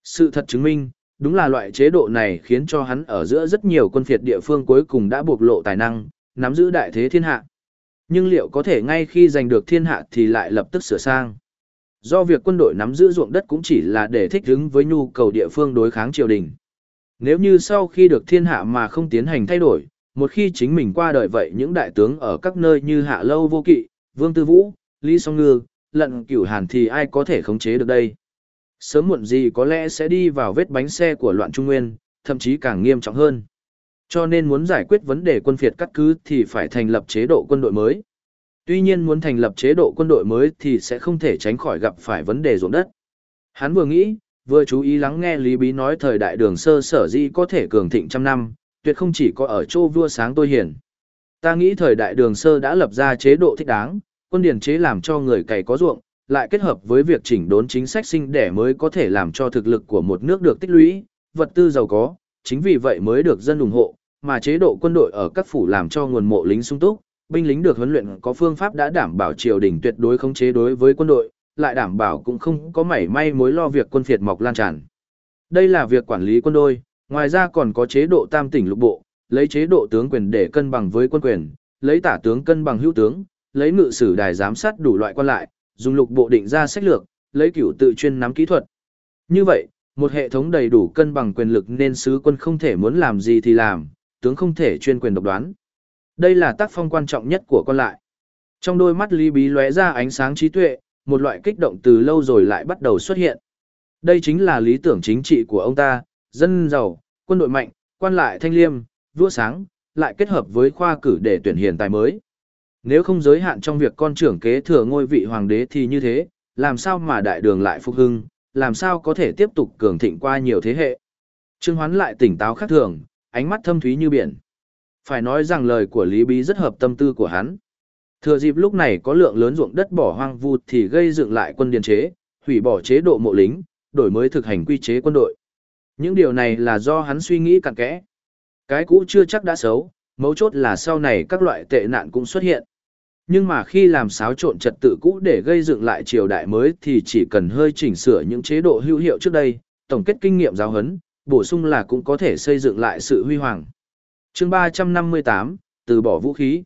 Sự thật chứng minh, đúng là loại chế độ này khiến cho hắn ở giữa rất nhiều quân phiệt địa phương cuối cùng đã bộc lộ tài năng, nắm giữ đại thế thiên hạ. Nhưng liệu có thể ngay khi giành được thiên hạ thì lại lập tức sửa sang? Do việc quân đội nắm giữ ruộng đất cũng chỉ là để thích ứng với nhu cầu địa phương đối kháng triều đình. Nếu như sau khi được thiên hạ mà không tiến hành thay đổi, một khi chính mình qua đời vậy những đại tướng ở các nơi như Hạ Lâu Vô Kỵ, Vương Tư Vũ, Lý Song Ngư, Lận Cửu Hàn thì ai có thể khống chế được đây? Sớm muộn gì có lẽ sẽ đi vào vết bánh xe của loạn Trung Nguyên, thậm chí càng nghiêm trọng hơn. Cho nên muốn giải quyết vấn đề quân phiệt cắt cứ thì phải thành lập chế độ quân đội mới. Tuy nhiên muốn thành lập chế độ quân đội mới thì sẽ không thể tránh khỏi gặp phải vấn đề ruộng đất. Hắn vừa nghĩ, vừa chú ý lắng nghe Lý Bí nói thời đại đường sơ sở di có thể cường thịnh trăm năm, tuyệt không chỉ có ở chỗ vua sáng tôi hiền. Ta nghĩ thời đại đường sơ đã lập ra chế độ thích đáng, quân điển chế làm cho người cày có ruộng, lại kết hợp với việc chỉnh đốn chính sách sinh đẻ mới có thể làm cho thực lực của một nước được tích lũy, vật tư giàu có, chính vì vậy mới được dân ủng hộ, mà chế độ quân đội ở các phủ làm cho nguồn mộ lính sung túc, binh lính được huấn luyện có phương pháp đã đảm bảo triều đình tuyệt đối khống chế đối với quân đội, lại đảm bảo cũng không có mảy may mối lo việc quân phiệt mọc lan tràn. Đây là việc quản lý quân đội, ngoài ra còn có chế độ tam tỉnh lục bộ, lấy chế độ tướng quyền để cân bằng với quân quyền, lấy tả tướng cân bằng hữu tướng, lấy ngự sử đài giám sát đủ loại quan lại, dùng lục bộ định ra sách lược, lấy cửu tự chuyên nắm kỹ thuật. Như vậy, một hệ thống đầy đủ cân bằng quyền lực nên sứ quân không thể muốn làm gì thì làm, tướng không thể chuyên quyền độc đoán. Đây là tác phong quan trọng nhất của quan lại. Trong đôi mắt Lý Bí lóe ra ánh sáng trí tuệ, một loại kích động từ lâu rồi lại bắt đầu xuất hiện. Đây chính là lý tưởng chính trị của ông ta, dân giàu, quân đội mạnh, quan lại thanh liêm, vua sáng, lại kết hợp với khoa cử để tuyển hiền tài mới. Nếu không giới hạn trong việc con trưởng kế thừa ngôi vị hoàng đế thì như thế, làm sao mà đại đường lại phục hưng, làm sao có thể tiếp tục cường thịnh qua nhiều thế hệ. Trương Hoán lại tỉnh táo khác thường, ánh mắt thâm thúy như biển. Phải nói rằng lời của Lý Bí rất hợp tâm tư của hắn. Thừa dịp lúc này có lượng lớn ruộng đất bỏ hoang vu thì gây dựng lại quân điền chế, hủy bỏ chế độ mộ lính, đổi mới thực hành quy chế quân đội. Những điều này là do hắn suy nghĩ cặn kẽ. Cái cũ chưa chắc đã xấu, mấu chốt là sau này các loại tệ nạn cũng xuất hiện. Nhưng mà khi làm xáo trộn trật tự cũ để gây dựng lại triều đại mới thì chỉ cần hơi chỉnh sửa những chế độ hữu hiệu trước đây, tổng kết kinh nghiệm giáo huấn, bổ sung là cũng có thể xây dựng lại sự huy hoàng. Chương 358, từ bỏ vũ khí.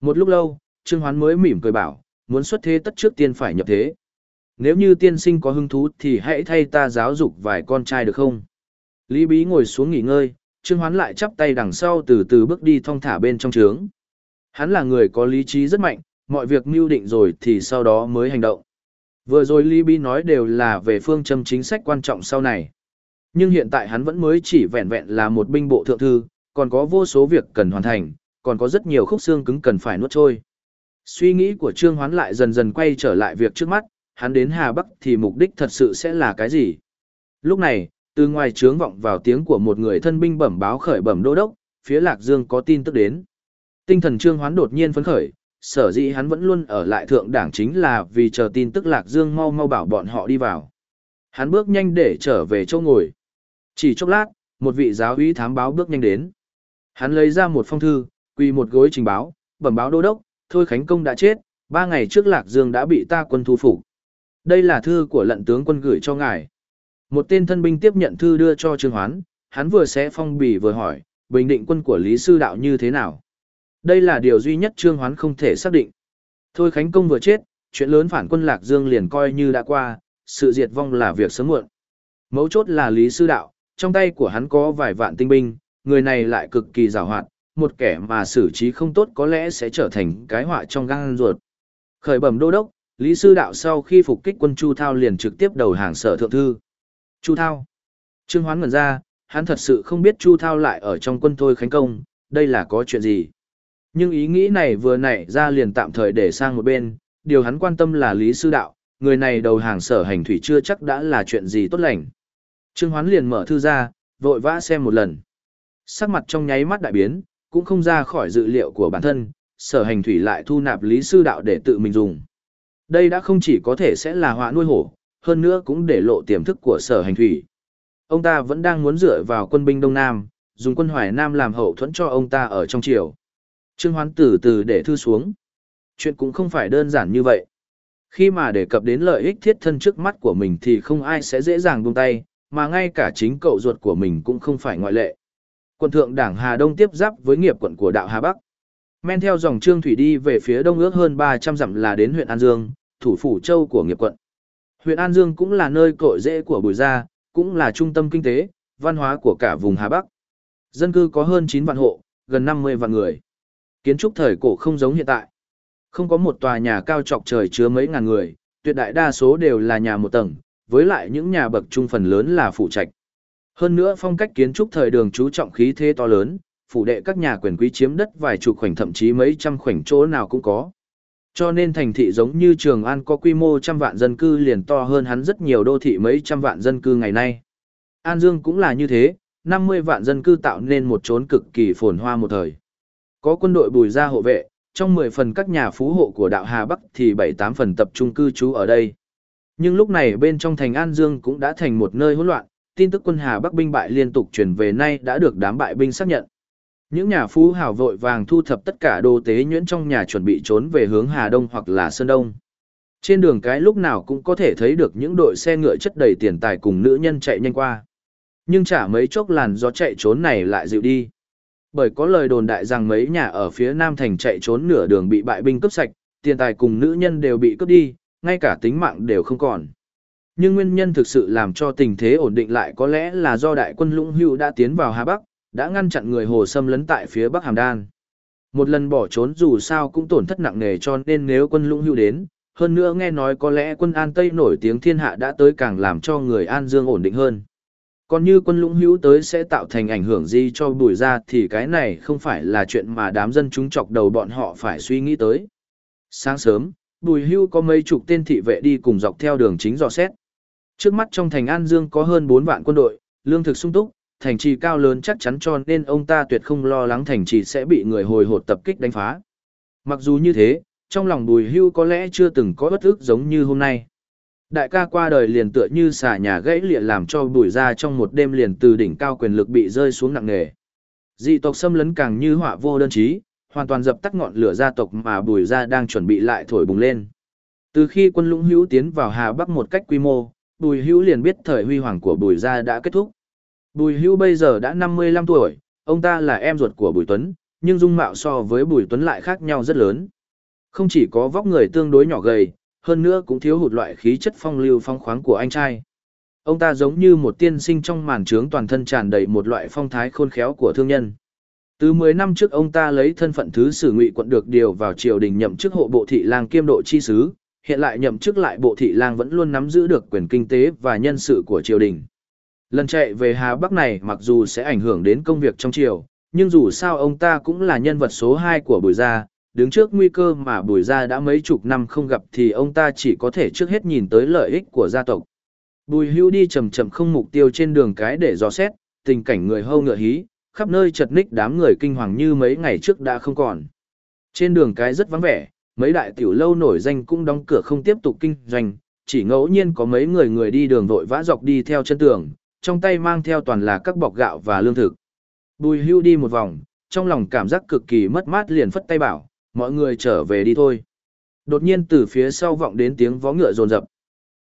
Một lúc lâu, Trương Hoán mới mỉm cười bảo, muốn xuất thế tất trước tiên phải nhập thế. Nếu như tiên sinh có hứng thú thì hãy thay ta giáo dục vài con trai được không? Lý Bí ngồi xuống nghỉ ngơi, Trương Hoán lại chắp tay đằng sau từ từ bước đi thong thả bên trong trướng. Hắn là người có lý trí rất mạnh, mọi việc mưu định rồi thì sau đó mới hành động. Vừa rồi Lý Bí nói đều là về phương châm chính sách quan trọng sau này. Nhưng hiện tại hắn vẫn mới chỉ vẹn vẹn là một binh bộ thượng thư, còn có vô số việc cần hoàn thành, còn có rất nhiều khúc xương cứng cần phải nuốt trôi. Suy nghĩ của Trương Hoán lại dần dần quay trở lại việc trước mắt, hắn đến Hà Bắc thì mục đích thật sự sẽ là cái gì? Lúc này, từ ngoài trướng vọng vào tiếng của một người thân binh bẩm báo khởi bẩm đô đốc, phía Lạc Dương có tin tức đến. Tinh thần Trương Hoán đột nhiên phấn khởi, sở dĩ hắn vẫn luôn ở lại thượng đảng chính là vì chờ tin tức Lạc Dương mau mau bảo bọn họ đi vào. Hắn bước nhanh để trở về chỗ ngồi. Chỉ chốc lát, một vị giáo úy thám báo bước nhanh đến. Hắn lấy ra một phong thư, quỳ một gối trình báo, bẩm báo đô đốc, Thôi Khánh Công đã chết, ba ngày trước Lạc Dương đã bị ta quân thu phục. Đây là thư của lận tướng quân gửi cho ngài. Một tên thân binh tiếp nhận thư đưa cho Trương Hoán, hắn vừa xé phong bì vừa hỏi, bình định quân của Lý Sư Đạo như thế nào? Đây là điều duy nhất Trương Hoán không thể xác định. Thôi Khánh Công vừa chết, chuyện lớn phản quân Lạc Dương liền coi như đã qua, sự diệt vong là việc sớm muộn. Mấu chốt là Lý Sư Đạo, trong tay của hắn có vài vạn tinh binh, người này lại cực kỳ giàu hoạt, một kẻ mà xử trí không tốt có lẽ sẽ trở thành cái họa trong gang ruột. Khởi bẩm đô đốc, Lý Sư Đạo sau khi phục kích quân Chu Thao liền trực tiếp đầu hàng sở thượng thư. Chu Thao. Trương Hoán ngẩn ra, hắn thật sự không biết Chu Thao lại ở trong quân thôi khánh công, đây là có chuyện gì. Nhưng ý nghĩ này vừa nảy ra liền tạm thời để sang một bên, điều hắn quan tâm là Lý Sư Đạo, người này đầu hàng sở hành thủy chưa chắc đã là chuyện gì tốt lành. Trương Hoán liền mở thư ra, vội vã xem một lần. Sắc mặt trong nháy mắt đại biến, cũng không ra khỏi dự liệu của bản thân, sở hành thủy lại thu nạp Lý Sư Đạo để tự mình dùng. Đây đã không chỉ có thể sẽ là họa nuôi hổ, hơn nữa cũng để lộ tiềm thức của sở hành thủy. Ông ta vẫn đang muốn dựa vào quân binh Đông Nam, dùng quân Hoài Nam làm hậu thuẫn cho ông ta ở trong triều. Trương Hoán từ từ để thư xuống. Chuyện cũng không phải đơn giản như vậy. Khi mà đề cập đến lợi ích thiết thân trước mắt của mình thì không ai sẽ dễ dàng buông tay, mà ngay cả chính cậu ruột của mình cũng không phải ngoại lệ. Quận thượng đảng Hà Đông tiếp giáp với nghiệp quận của đạo Hà Bắc. Men theo dòng Trương Thủy đi về phía đông ước hơn 300 dặm là đến huyện An Dương, thủ phủ châu của nghiệp quận. Huyện An Dương cũng là nơi cội rễ của Bùi Gia, cũng là trung tâm kinh tế, văn hóa của cả vùng Hà Bắc. Dân cư có hơn 9 vạn hộ, gần 50 vạn người. Kiến trúc thời cổ không giống hiện tại. Không có một tòa nhà cao trọc trời chứa mấy ngàn người, tuyệt đại đa số đều là nhà một tầng, với lại những nhà bậc trung phần lớn là phụ trạch. Hơn nữa phong cách kiến trúc thời đường chú trọng khí thế to lớn, phủ đệ các nhà quyền quý chiếm đất vài chục khoảnh thậm chí mấy trăm khoảnh chỗ nào cũng có. Cho nên thành thị giống như Trường An có quy mô trăm vạn dân cư liền to hơn hắn rất nhiều đô thị mấy trăm vạn dân cư ngày nay. An Dương cũng là như thế, 50 vạn dân cư tạo nên một chốn cực kỳ phồn hoa một thời. Có quân đội bùi ra hộ vệ, trong 10 phần các nhà phú hộ của đạo Hà Bắc thì 7-8 phần tập trung cư trú ở đây. Nhưng lúc này bên trong thành An Dương cũng đã thành một nơi hỗn loạn, tin tức quân Hà Bắc binh bại liên tục truyền về nay đã được đám bại binh xác nhận. Những nhà phú hào vội vàng thu thập tất cả đồ tế nhuyễn trong nhà chuẩn bị trốn về hướng Hà Đông hoặc là Sơn Đông. Trên đường cái lúc nào cũng có thể thấy được những đội xe ngựa chất đầy tiền tài cùng nữ nhân chạy nhanh qua. Nhưng chả mấy chốc làn gió chạy trốn này lại dịu đi. Bởi có lời đồn đại rằng mấy nhà ở phía Nam Thành chạy trốn nửa đường bị bại binh cướp sạch, tiền tài cùng nữ nhân đều bị cướp đi, ngay cả tính mạng đều không còn. Nhưng nguyên nhân thực sự làm cho tình thế ổn định lại có lẽ là do đại quân lũng hưu đã tiến vào Hà Bắc, đã ngăn chặn người Hồ Sâm lấn tại phía Bắc Hàm Đan. Một lần bỏ trốn dù sao cũng tổn thất nặng nề cho nên nếu quân lũng hưu đến, hơn nữa nghe nói có lẽ quân An Tây nổi tiếng thiên hạ đã tới càng làm cho người An Dương ổn định hơn. Còn như quân lũng hữu tới sẽ tạo thành ảnh hưởng gì cho bùi ra thì cái này không phải là chuyện mà đám dân chúng chọc đầu bọn họ phải suy nghĩ tới. Sáng sớm, bùi hưu có mấy chục tên thị vệ đi cùng dọc theo đường chính dò xét. Trước mắt trong thành An Dương có hơn bốn vạn quân đội, lương thực sung túc, thành trì cao lớn chắc chắn cho nên ông ta tuyệt không lo lắng thành trì sẽ bị người hồi hột tập kích đánh phá. Mặc dù như thế, trong lòng bùi hưu có lẽ chưa từng có bất ức giống như hôm nay. Đại ca qua đời liền tựa như xả nhà gãy lịa làm cho bùi ra trong một đêm liền từ đỉnh cao quyền lực bị rơi xuống nặng nề. Dị tộc xâm lấn càng như họa vô đơn chí, hoàn toàn dập tắt ngọn lửa gia tộc mà bùi ra đang chuẩn bị lại thổi bùng lên. Từ khi quân lũng hữu tiến vào Hà Bắc một cách quy mô, bùi hữu liền biết thời huy hoàng của bùi gia đã kết thúc. Bùi Hưu bây giờ đã 55 tuổi, ông ta là em ruột của bùi tuấn, nhưng dung mạo so với bùi tuấn lại khác nhau rất lớn. Không chỉ có vóc người tương đối nhỏ gầy, hơn nữa cũng thiếu hụt loại khí chất phong lưu phong khoáng của anh trai. Ông ta giống như một tiên sinh trong màn trướng toàn thân tràn đầy một loại phong thái khôn khéo của thương nhân. Từ 10 năm trước ông ta lấy thân phận thứ sử ngụy quận được điều vào triều đình nhậm chức hộ bộ thị lang kiêm độ chi sứ, hiện lại nhậm chức lại bộ thị lang vẫn luôn nắm giữ được quyền kinh tế và nhân sự của triều đình. Lần chạy về Hà Bắc này mặc dù sẽ ảnh hưởng đến công việc trong triều, nhưng dù sao ông ta cũng là nhân vật số 2 của bùi gia, đứng trước nguy cơ mà bùi gia đã mấy chục năm không gặp thì ông ta chỉ có thể trước hết nhìn tới lợi ích của gia tộc. Bùi hưu đi chầm chậm không mục tiêu trên đường cái để dò xét, tình cảnh người hâu ngựa hí, khắp nơi chật ních đám người kinh hoàng như mấy ngày trước đã không còn. Trên đường cái rất vắng vẻ, mấy đại tiểu lâu nổi danh cũng đóng cửa không tiếp tục kinh doanh, chỉ ngẫu nhiên có mấy người người đi đường vội vã dọc đi theo chân tường, trong tay mang theo toàn là các bọc gạo và lương thực. Bùi hưu đi một vòng, trong lòng cảm giác cực kỳ mất mát liền phất tay bảo, mọi người trở về đi thôi. Đột nhiên từ phía sau vọng đến tiếng vó ngựa rồn rập.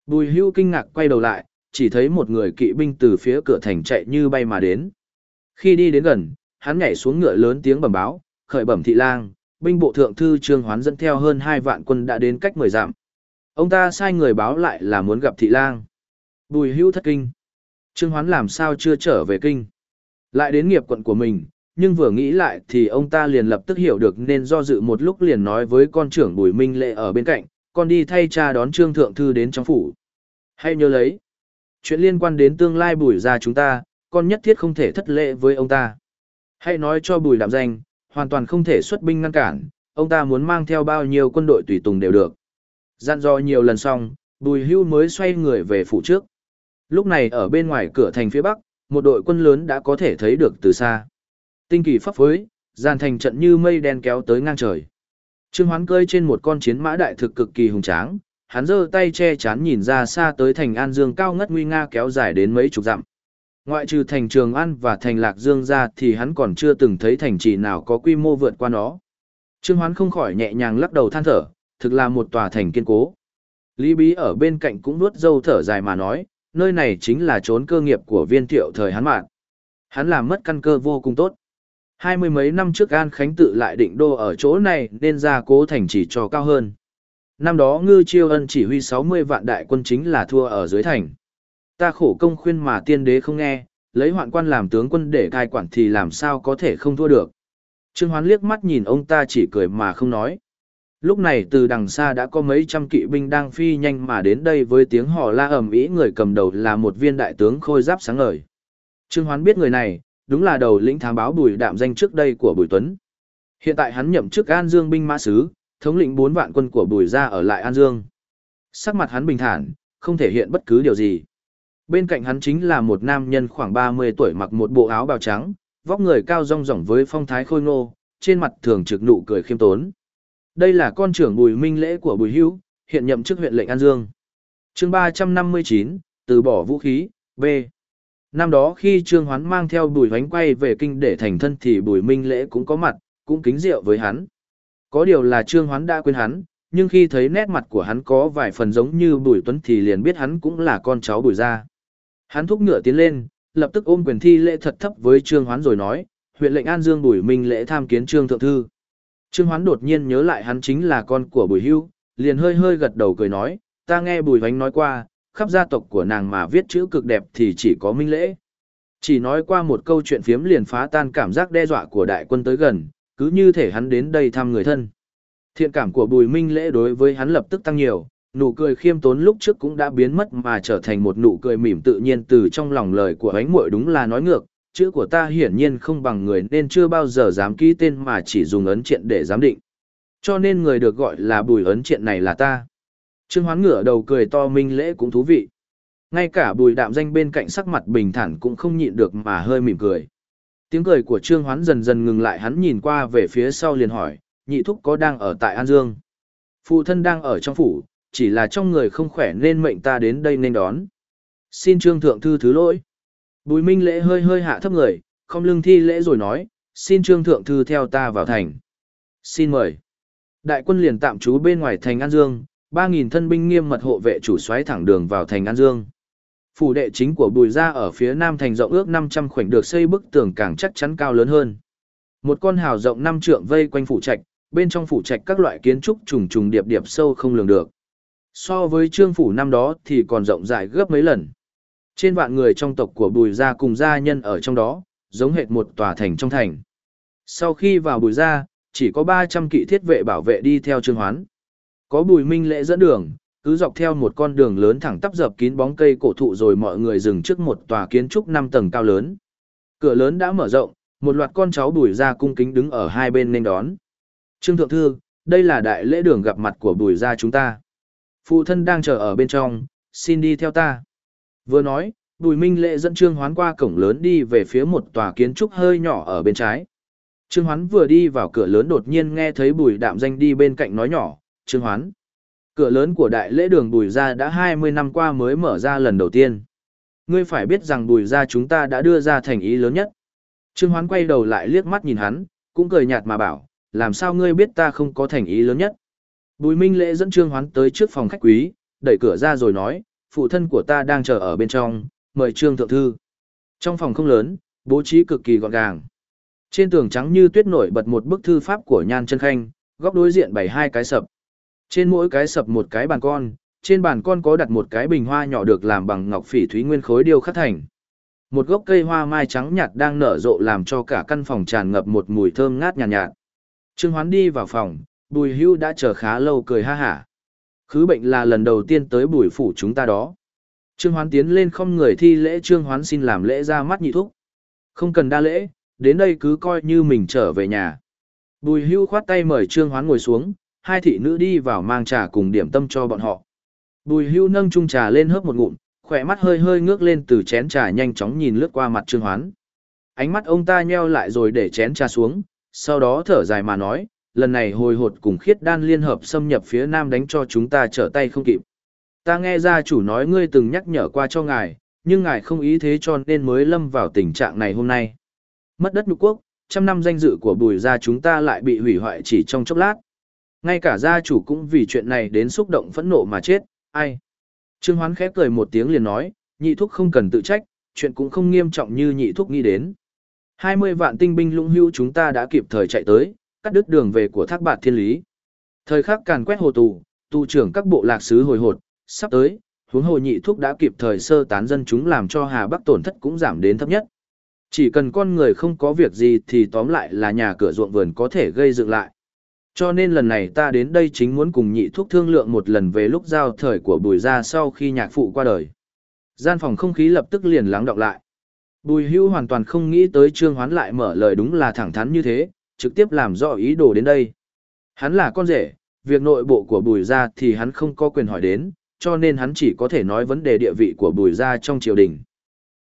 Bùi hưu kinh ngạc quay đầu lại, chỉ thấy một người kỵ binh từ phía cửa thành chạy như bay mà đến. Khi đi đến gần, hắn nhảy xuống ngựa lớn tiếng bẩm báo, khởi bẩm thị lang, binh bộ thượng thư trương hoán dẫn theo hơn hai vạn quân đã đến cách mười dặm. Ông ta sai người báo lại là muốn gặp thị lang. Bùi hưu thất kinh. Trương hoán làm sao chưa trở về kinh. Lại đến nghiệp quận của mình, nhưng vừa nghĩ lại thì ông ta liền lập tức hiểu được nên do dự một lúc liền nói với con trưởng Bùi Minh Lệ ở bên cạnh, con đi thay cha đón Trương Thượng Thư đến trong phủ. Hãy nhớ lấy, chuyện liên quan đến tương lai Bùi gia chúng ta, con nhất thiết không thể thất lễ với ông ta. Hãy nói cho Bùi đạm danh, hoàn toàn không thể xuất binh ngăn cản, ông ta muốn mang theo bao nhiêu quân đội tùy tùng đều được. Dặn dò nhiều lần xong, Bùi Hưu mới xoay người về phủ trước. Lúc này ở bên ngoài cửa thành phía bắc, một đội quân lớn đã có thể thấy được từ xa. Tinh kỳ pháp phối, dàn thành trận như mây đen kéo tới ngang trời. Trương Hoán cơi trên một con chiến mã đại thực cực kỳ hùng tráng, hắn giơ tay che chắn nhìn ra xa tới thành An Dương cao ngất nguy nga kéo dài đến mấy chục dặm. Ngoại trừ thành Trường An và thành Lạc Dương ra thì hắn còn chưa từng thấy thành trì nào có quy mô vượt qua nó. Trương Hoán không khỏi nhẹ nhàng lắc đầu than thở, thực là một tòa thành kiên cố. Lý Bí ở bên cạnh cũng nuốt dâu thở dài mà nói, nơi này chính là trốn cơ nghiệp của viên thiệu thời hắn mạng. Hắn làm mất căn cơ vô cùng tốt. Hai mươi mấy năm trước An Khánh tự lại định đô ở chỗ này nên ra cố thành chỉ cho cao hơn. Năm đó ngư chiêu ân chỉ huy 60 vạn đại quân chính là thua ở dưới thành. Ta khổ công khuyên mà tiên đế không nghe, lấy hoạn quan làm tướng quân để cai quản thì làm sao có thể không thua được. Trương Hoán liếc mắt nhìn ông ta chỉ cười mà không nói. Lúc này từ đằng xa đã có mấy trăm kỵ binh đang phi nhanh mà đến đây với tiếng hò la ầm ĩ người cầm đầu là một viên đại tướng khôi giáp sáng ngời. Trương Hoán biết người này, đúng là đầu lĩnh thám báo Bùi Đạm danh trước đây của Bùi Tuấn. Hiện tại hắn nhậm chức An Dương binh mã sứ, thống lĩnh 4 vạn quân của Bùi gia ở lại An Dương. Sắc mặt hắn bình thản, không thể hiện bất cứ điều gì. Bên cạnh hắn chính là một nam nhân khoảng 30 tuổi mặc một bộ áo bào trắng, vóc người cao rong ròng với phong thái khôi ngô, trên mặt thường trực nụ cười khiêm tốn. Đây là con trưởng Bùi Minh Lễ của Bùi Hữu, hiện nhậm chức huyện lệnh An Dương. Chương 359, từ bỏ vũ khí, B. Năm đó khi Trương Hoán mang theo Bùi Hoánh quay về kinh để thành thân thì Bùi Minh Lễ cũng có mặt, cũng kính rượu với hắn. Có điều là Trương Hoán đã quên hắn, nhưng khi thấy nét mặt của hắn có vài phần giống như Bùi Tuấn thì liền biết hắn cũng là con cháu Bùi gia. Hắn thúc ngựa tiến lên, lập tức ôm quyền thi lễ thật thấp với Trương Hoán rồi nói, huyện lệnh An Dương Bùi Minh lễ tham kiến Trương Thượng Thư. Trương Hoán đột nhiên nhớ lại hắn chính là con của Bùi Hưu, liền hơi hơi gật đầu cười nói, ta nghe Bùi Hoánh nói qua, khắp gia tộc của nàng mà viết chữ cực đẹp thì chỉ có Minh lễ. Chỉ nói qua một câu chuyện phiếm liền phá tan cảm giác đe dọa của đại quân tới gần, cứ như thể hắn đến đây thăm người thân. Thiện cảm của Bùi Minh lễ đối với hắn lập tức tăng nhiều, nụ cười khiêm tốn lúc trước cũng đã biến mất mà trở thành một nụ cười mỉm tự nhiên từ trong lòng lời của ánh muội đúng là nói ngược, chữ của ta hiển nhiên không bằng người nên chưa bao giờ dám ký tên mà chỉ dùng ấn triện để giám định. Cho nên người được gọi là bùi ấn triện này là ta. Trương Hoán ngửa đầu cười to minh lễ cũng thú vị. Ngay cả bùi đạm danh bên cạnh sắc mặt bình thản cũng không nhịn được mà hơi mỉm cười. Tiếng cười của Trương Hoán dần dần ngừng lại hắn nhìn qua về phía sau liền hỏi, nhị thúc có đang ở tại An Dương. Phụ thân đang ở trong phủ, chỉ là trong người không khỏe nên mệnh ta đến đây nên đón. Xin trương thượng thư thứ lỗi. Bùi minh lễ hơi hơi hạ thấp người, không lưng thi lễ rồi nói, xin trương thượng thư theo ta vào thành. Xin mời. Đại quân liền tạm trú bên ngoài thành An Dương, 3.000 thân binh nghiêm mật hộ vệ chủ xoáy thẳng đường vào thành An Dương. Phủ đệ chính của Bùi Gia ở phía nam thành rộng ước 500 khoảnh được xây bức tường càng chắc chắn cao lớn hơn. Một con hào rộng 5 trượng vây quanh phủ trạch, bên trong phủ trạch các loại kiến trúc trùng trùng điệp điệp sâu không lường được. So với trương phủ năm đó thì còn rộng rãi gấp mấy lần. Trên vạn người trong tộc của bùi gia cùng gia nhân ở trong đó, giống hệt một tòa thành trong thành. Sau khi vào bùi gia, chỉ có 300 kỵ thiết vệ bảo vệ đi theo trương hoán. Có bùi minh lễ dẫn đường, cứ dọc theo một con đường lớn thẳng tắp dập kín bóng cây cổ thụ rồi mọi người dừng trước một tòa kiến trúc 5 tầng cao lớn. Cửa lớn đã mở rộng, một loạt con cháu bùi gia cung kính đứng ở hai bên nên đón. Trương Thượng Thư, đây là đại lễ đường gặp mặt của bùi gia chúng ta. Phụ thân đang chờ ở bên trong, xin đi theo ta. Vừa nói, Bùi Minh Lệ dẫn Trương Hoán qua cổng lớn đi về phía một tòa kiến trúc hơi nhỏ ở bên trái. Trương Hoán vừa đi vào cửa lớn đột nhiên nghe thấy Bùi Đạm Danh đi bên cạnh nói nhỏ, Trương Hoán. Cửa lớn của đại lễ đường Bùi gia đã 20 năm qua mới mở ra lần đầu tiên. Ngươi phải biết rằng Bùi gia chúng ta đã đưa ra thành ý lớn nhất. Trương Hoán quay đầu lại liếc mắt nhìn hắn, cũng cười nhạt mà bảo, làm sao ngươi biết ta không có thành ý lớn nhất. Bùi Minh Lễ dẫn Trương Hoán tới trước phòng khách quý, đẩy cửa ra rồi nói, phụ thân của ta đang chờ ở bên trong, mời Trương Thượng Thư. Trong phòng không lớn, bố trí cực kỳ gọn gàng. Trên tường trắng như tuyết nổi bật một bức thư pháp của Nhan Chân Khanh, góc đối diện bày hai cái sập. Trên mỗi cái sập một cái bàn con, trên bàn con có đặt một cái bình hoa nhỏ được làm bằng ngọc phỉ thúy nguyên khối điêu khắc thành. Một gốc cây hoa mai trắng nhạt đang nở rộ làm cho cả căn phòng tràn ngập một mùi thơm ngát nhàn nhạt, nhạt. Trương Hoán đi vào phòng, Bùi hưu đã chờ khá lâu cười ha hả. Khứ bệnh là lần đầu tiên tới bùi phủ chúng ta đó. Trương Hoán tiến lên không người thi lễ Trương Hoán xin làm lễ ra mắt nhị thúc. Không cần đa lễ, đến đây cứ coi như mình trở về nhà. Bùi hưu khoát tay mời Trương Hoán ngồi xuống, hai thị nữ đi vào mang trà cùng điểm tâm cho bọn họ. Bùi hưu nâng chung trà lên hớp một ngụm, khỏe mắt hơi hơi ngước lên từ chén trà nhanh chóng nhìn lướt qua mặt Trương Hoán. Ánh mắt ông ta nheo lại rồi để chén trà xuống, sau đó thở dài mà nói, lần này hồi hột cùng khiết đan liên hợp xâm nhập phía nam đánh cho chúng ta trở tay không kịp. Ta nghe gia chủ nói ngươi từng nhắc nhở qua cho ngài, nhưng ngài không ý thế cho nên mới lâm vào tình trạng này hôm nay. Mất đất nhục quốc, trăm năm danh dự của bùi gia chúng ta lại bị hủy hoại chỉ trong chốc lát. Ngay cả gia chủ cũng vì chuyện này đến xúc động phẫn nộ mà chết, ai? Trương Hoán khép cười một tiếng liền nói, nhị thúc không cần tự trách, chuyện cũng không nghiêm trọng như nhị thúc nghĩ đến. 20 vạn tinh binh lũng hưu chúng ta đã kịp thời chạy tới, cắt đứt đường về của thác bạt thiên lý. Thời khắc càn quét hồ tù, tù trưởng các bộ lạc sứ hồi hột, sắp tới, huống hồ nhị thúc đã kịp thời sơ tán dân chúng làm cho Hà Bắc tổn thất cũng giảm đến thấp nhất. Chỉ cần con người không có việc gì thì tóm lại là nhà cửa ruộng vườn có thể gây dựng lại. Cho nên lần này ta đến đây chính muốn cùng nhị thúc thương lượng một lần về lúc giao thời của bùi gia sau khi nhạc phụ qua đời. Gian phòng không khí lập tức liền lắng đọng lại. Bùi hưu hoàn toàn không nghĩ tới trương hoán lại mở lời đúng là thẳng thắn như thế, trực tiếp làm rõ ý đồ đến đây. Hắn là con rể, việc nội bộ của bùi gia thì hắn không có quyền hỏi đến, cho nên hắn chỉ có thể nói vấn đề địa vị của bùi gia trong triều đình.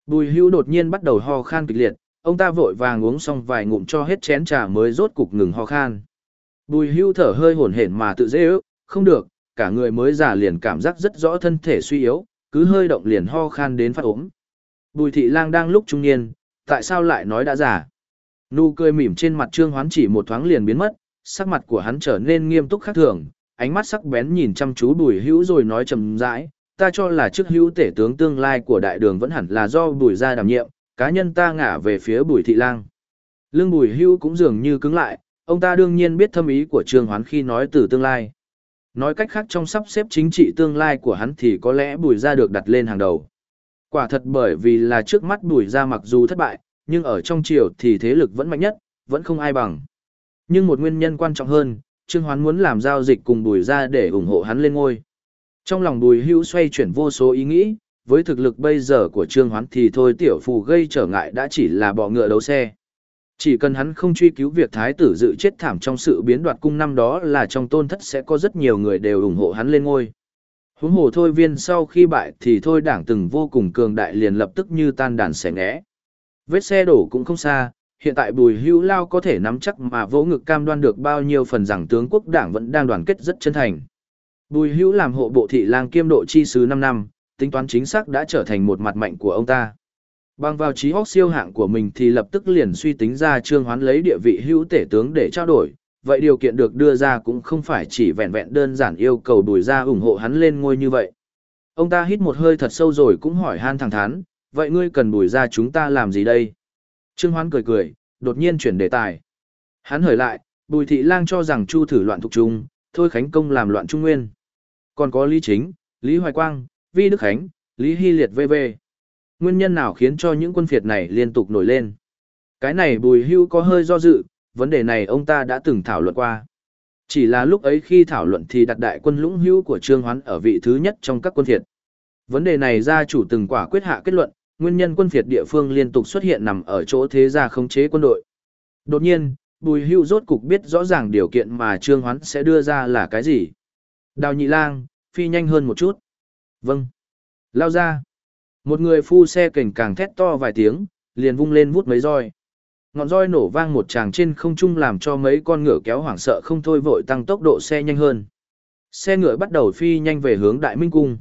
Bùi hưu đột nhiên bắt đầu ho khan kịch liệt, ông ta vội vàng uống xong vài ngụm cho hết chén trà mới rốt cục ngừng ho khan. Bùi hưu thở hơi hổn hển mà tự dễ ước, không được, cả người mới già liền cảm giác rất rõ thân thể suy yếu, cứ hơi động liền ho khan đến phát ốm. Bùi thị lang đang lúc trung niên, tại sao lại nói đã già? Nụ cười mỉm trên mặt trương hoán chỉ một thoáng liền biến mất, sắc mặt của hắn trở nên nghiêm túc khác thường, ánh mắt sắc bén nhìn chăm chú bùi hữu rồi nói trầm rãi, ta cho là chức hữu tể tướng tương lai của đại đường vẫn hẳn là do bùi gia đảm nhiệm, cá nhân ta ngả về phía bùi thị lang. Lương bùi hữu cũng dường như cứng lại, ông ta đương nhiên biết thâm ý của trương hoán khi nói từ tương lai. Nói cách khác trong sắp xếp chính trị tương lai của hắn thì có lẽ bùi gia được đặt lên hàng đầu. Quả thật bởi vì là trước mắt bùi gia mặc dù thất bại, nhưng ở trong triều thì thế lực vẫn mạnh nhất, vẫn không ai bằng. Nhưng một nguyên nhân quan trọng hơn, Trương Hoán muốn làm giao dịch cùng bùi gia để ủng hộ hắn lên ngôi. Trong lòng bùi hữu xoay chuyển vô số ý nghĩ, với thực lực bây giờ của Trương Hoán thì thôi tiểu phù gây trở ngại đã chỉ là bọ ngựa đấu xe. Chỉ cần hắn không truy cứu việc thái tử dự chết thảm trong sự biến đoạt cung năm đó là trong tôn thất sẽ có rất nhiều người đều ủng hộ hắn lên ngôi. Huống hồ thôi viên sau khi bại thì thôi đảng từng vô cùng cường đại liền lập tức như tan đàn xẻ ngẽ. Vết xe đổ cũng không xa, hiện tại bùi hữu lao có thể nắm chắc mà vỗ ngực cam đoan được bao nhiêu phần rằng tướng quốc đảng vẫn đang đoàn kết rất chân thành. Bùi hữu làm hộ bộ thị lang kiêm độ chi sứ 5 năm, tính toán chính xác đã trở thành một mặt mạnh của ông ta. Bằng vào trí hóc siêu hạng của mình thì lập tức liền suy tính ra trương hoán lấy địa vị hữu tể tướng để trao đổi, vậy điều kiện được đưa ra cũng không phải chỉ vẹn vẹn đơn giản yêu cầu bùi ra ủng hộ hắn lên ngôi như vậy. Ông ta hít một hơi thật sâu rồi cũng hỏi han thẳng thắn, vậy ngươi cần bùi ra chúng ta làm gì đây? Trương hoán cười cười, đột nhiên chuyển đề tài. Hắn hỏi lại, bùi thị lang cho rằng chu thử loạn thục trung, thôi khánh công làm loạn trung nguyên. Còn có Lý Chính, Lý Hoài Quang, Vi Đức Khánh, Lý Hy Liệt v.v. Nguyên nhân nào khiến cho những quân phiệt này liên tục nổi lên? Cái này bùi hưu có hơi do dự, vấn đề này ông ta đã từng thảo luận qua. Chỉ là lúc ấy khi thảo luận thì đặt đại quân lũng hưu của Trương Hoán ở vị thứ nhất trong các quân phiệt. Vấn đề này gia chủ từng quả quyết hạ kết luận, nguyên nhân quân phiệt địa phương liên tục xuất hiện nằm ở chỗ thế gia khống chế quân đội. Đột nhiên, Bùi Hưu rốt cục biết rõ ràng điều kiện mà Trương Hoán sẽ đưa ra là cái gì. Đào nhị lang, phi nhanh hơn một chút. Vâng. Lao ra. Một người phu xe cảnh càng thét to vài tiếng, liền vung lên vút mấy roi. Ngọn roi nổ vang một tràng trên không trung làm cho mấy con ngựa kéo hoảng sợ không thôi vội tăng tốc độ xe nhanh hơn. Xe ngựa bắt đầu phi nhanh về hướng Đại Minh Cung.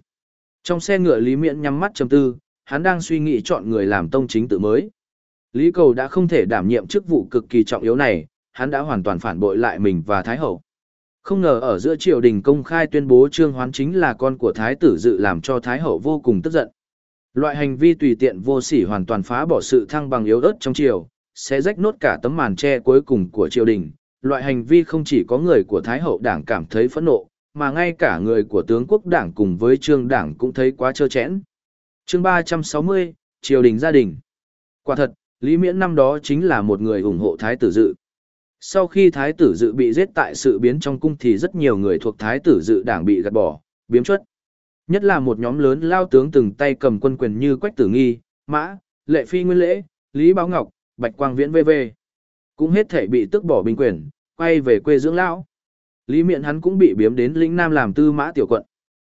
Trong xe ngựa Lý Miễn nhắm mắt trầm tư, hắn đang suy nghĩ chọn người làm tông chính tự mới. Lý Cầu đã không thể đảm nhiệm chức vụ cực kỳ trọng yếu này, hắn đã hoàn toàn phản bội lại mình và Thái Hậu. Không ngờ ở giữa triều đình công khai tuyên bố Trương Hoán chính là con của Thái tử dự làm cho Thái Hậu vô cùng tức giận. Loại hành vi tùy tiện vô sỉ hoàn toàn phá bỏ sự thăng bằng yếu ớt trong triều, sẽ rách nốt cả tấm màn che cuối cùng của triều đình. Loại hành vi không chỉ có người của Thái Hậu đảng cảm thấy phẫn nộ, mà ngay cả người của tướng quốc đảng cùng với trương đảng cũng thấy quá trơ chẽn chương 360, triều đình gia đình. Quả thật, Lý Miễn năm đó chính là một người ủng hộ Thái tử dự. Sau khi Thái tử dự bị giết tại sự biến trong cung thì rất nhiều người thuộc Thái tử dự đảng bị gạt bỏ, biếm chuất. Nhất là một nhóm lớn lao tướng từng tay cầm quân quyền như Quách Tử Nghi, Mã, Lệ Phi Nguyên Lễ, Lý Báo Ngọc, Bạch Quang Viễn v.v. Cũng hết thể bị tức bỏ binh quyền, quay về quê dưỡng lão. Lý Miện hắn cũng bị biếm đến lĩnh Nam làm tư mã tiểu quận.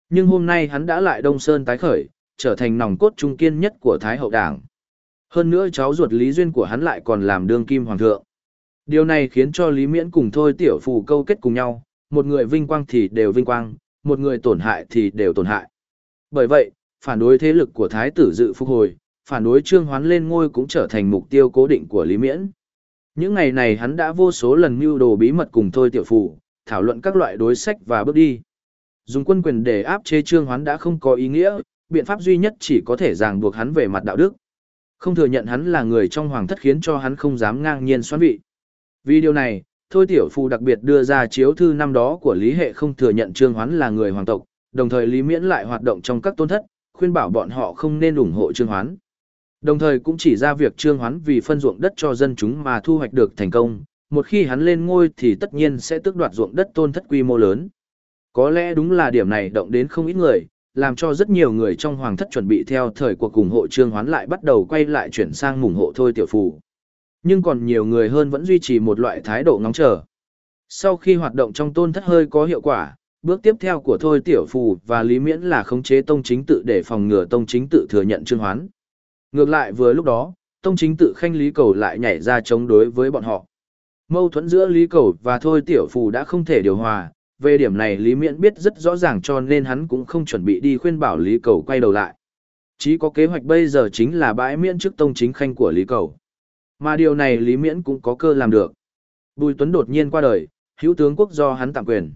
Nhưng hôm nay hắn đã lại Đông Sơn tái khởi, trở thành nòng cốt trung kiên nhất của Thái hậu đảng. Hơn nữa cháu ruột Lý Duyên của hắn lại còn làm đương kim hoàng thượng. Điều này khiến cho Lý Miễn cùng thôi tiểu phù câu kết cùng nhau, một người vinh quang thì đều vinh quang, một người tổn hại thì đều tổn hại. Bởi vậy, phản đối thế lực của Thái tử dự phục hồi, phản đối Trương Hoán lên ngôi cũng trở thành mục tiêu cố định của Lý Miễn. Những ngày này hắn đã vô số lần mưu đồ bí mật cùng Thôi Tiểu Phù, thảo luận các loại đối sách và bước đi. Dùng quân quyền để áp chế Trương Hoán đã không có ý nghĩa, biện pháp duy nhất chỉ có thể ràng buộc hắn về mặt đạo đức. Không thừa nhận hắn là người trong hoàng thất khiến cho hắn không dám ngang nhiên xoán vị. Vì điều này, Thôi Tiểu phu đặc biệt đưa ra chiếu thư năm đó của Lý Hệ không thừa nhận Trương Hoán là người hoàng tộc, đồng thời Lý Miễn lại hoạt động trong các tôn thất, khuyên bảo bọn họ không nên ủng hộ Trương Hoán. Đồng thời cũng chỉ ra việc Trương Hoán vì phân ruộng đất cho dân chúng mà thu hoạch được thành công, một khi hắn lên ngôi thì tất nhiên sẽ tước đoạt ruộng đất tôn thất quy mô lớn. Có lẽ đúng là điểm này động đến không ít người, làm cho rất nhiều người trong hoàng thất chuẩn bị theo thời cuộc cùng hộ Trương Hoán lại bắt đầu quay lại chuyển sang mùng hộ thôi tiểu phủ. Nhưng còn nhiều người hơn vẫn duy trì một loại thái độ ngóng chờ. Sau khi hoạt động trong tôn thất hơi có hiệu quả, bước tiếp theo của Thôi Tiểu Phù và Lý Miễn là khống chế tông chính tự để phòng ngừa tông chính tự thừa nhận trương hoán. Ngược lại vừa lúc đó, tông chính tự khanh Lý Cầu lại nhảy ra chống đối với bọn họ. Mâu thuẫn giữa Lý Cầu và Thôi Tiểu Phù đã không thể điều hòa, về điểm này Lý Miễn biết rất rõ ràng cho nên hắn cũng không chuẩn bị đi khuyên bảo Lý Cầu quay đầu lại. Chỉ có kế hoạch bây giờ chính là bãi miễn trước tông chính khanh của Lý Cầu. Mà điều này Lý Miễn cũng có cơ làm được. Bùi Tuấn đột nhiên qua đời, hữu tướng quốc do hắn tạm quyền.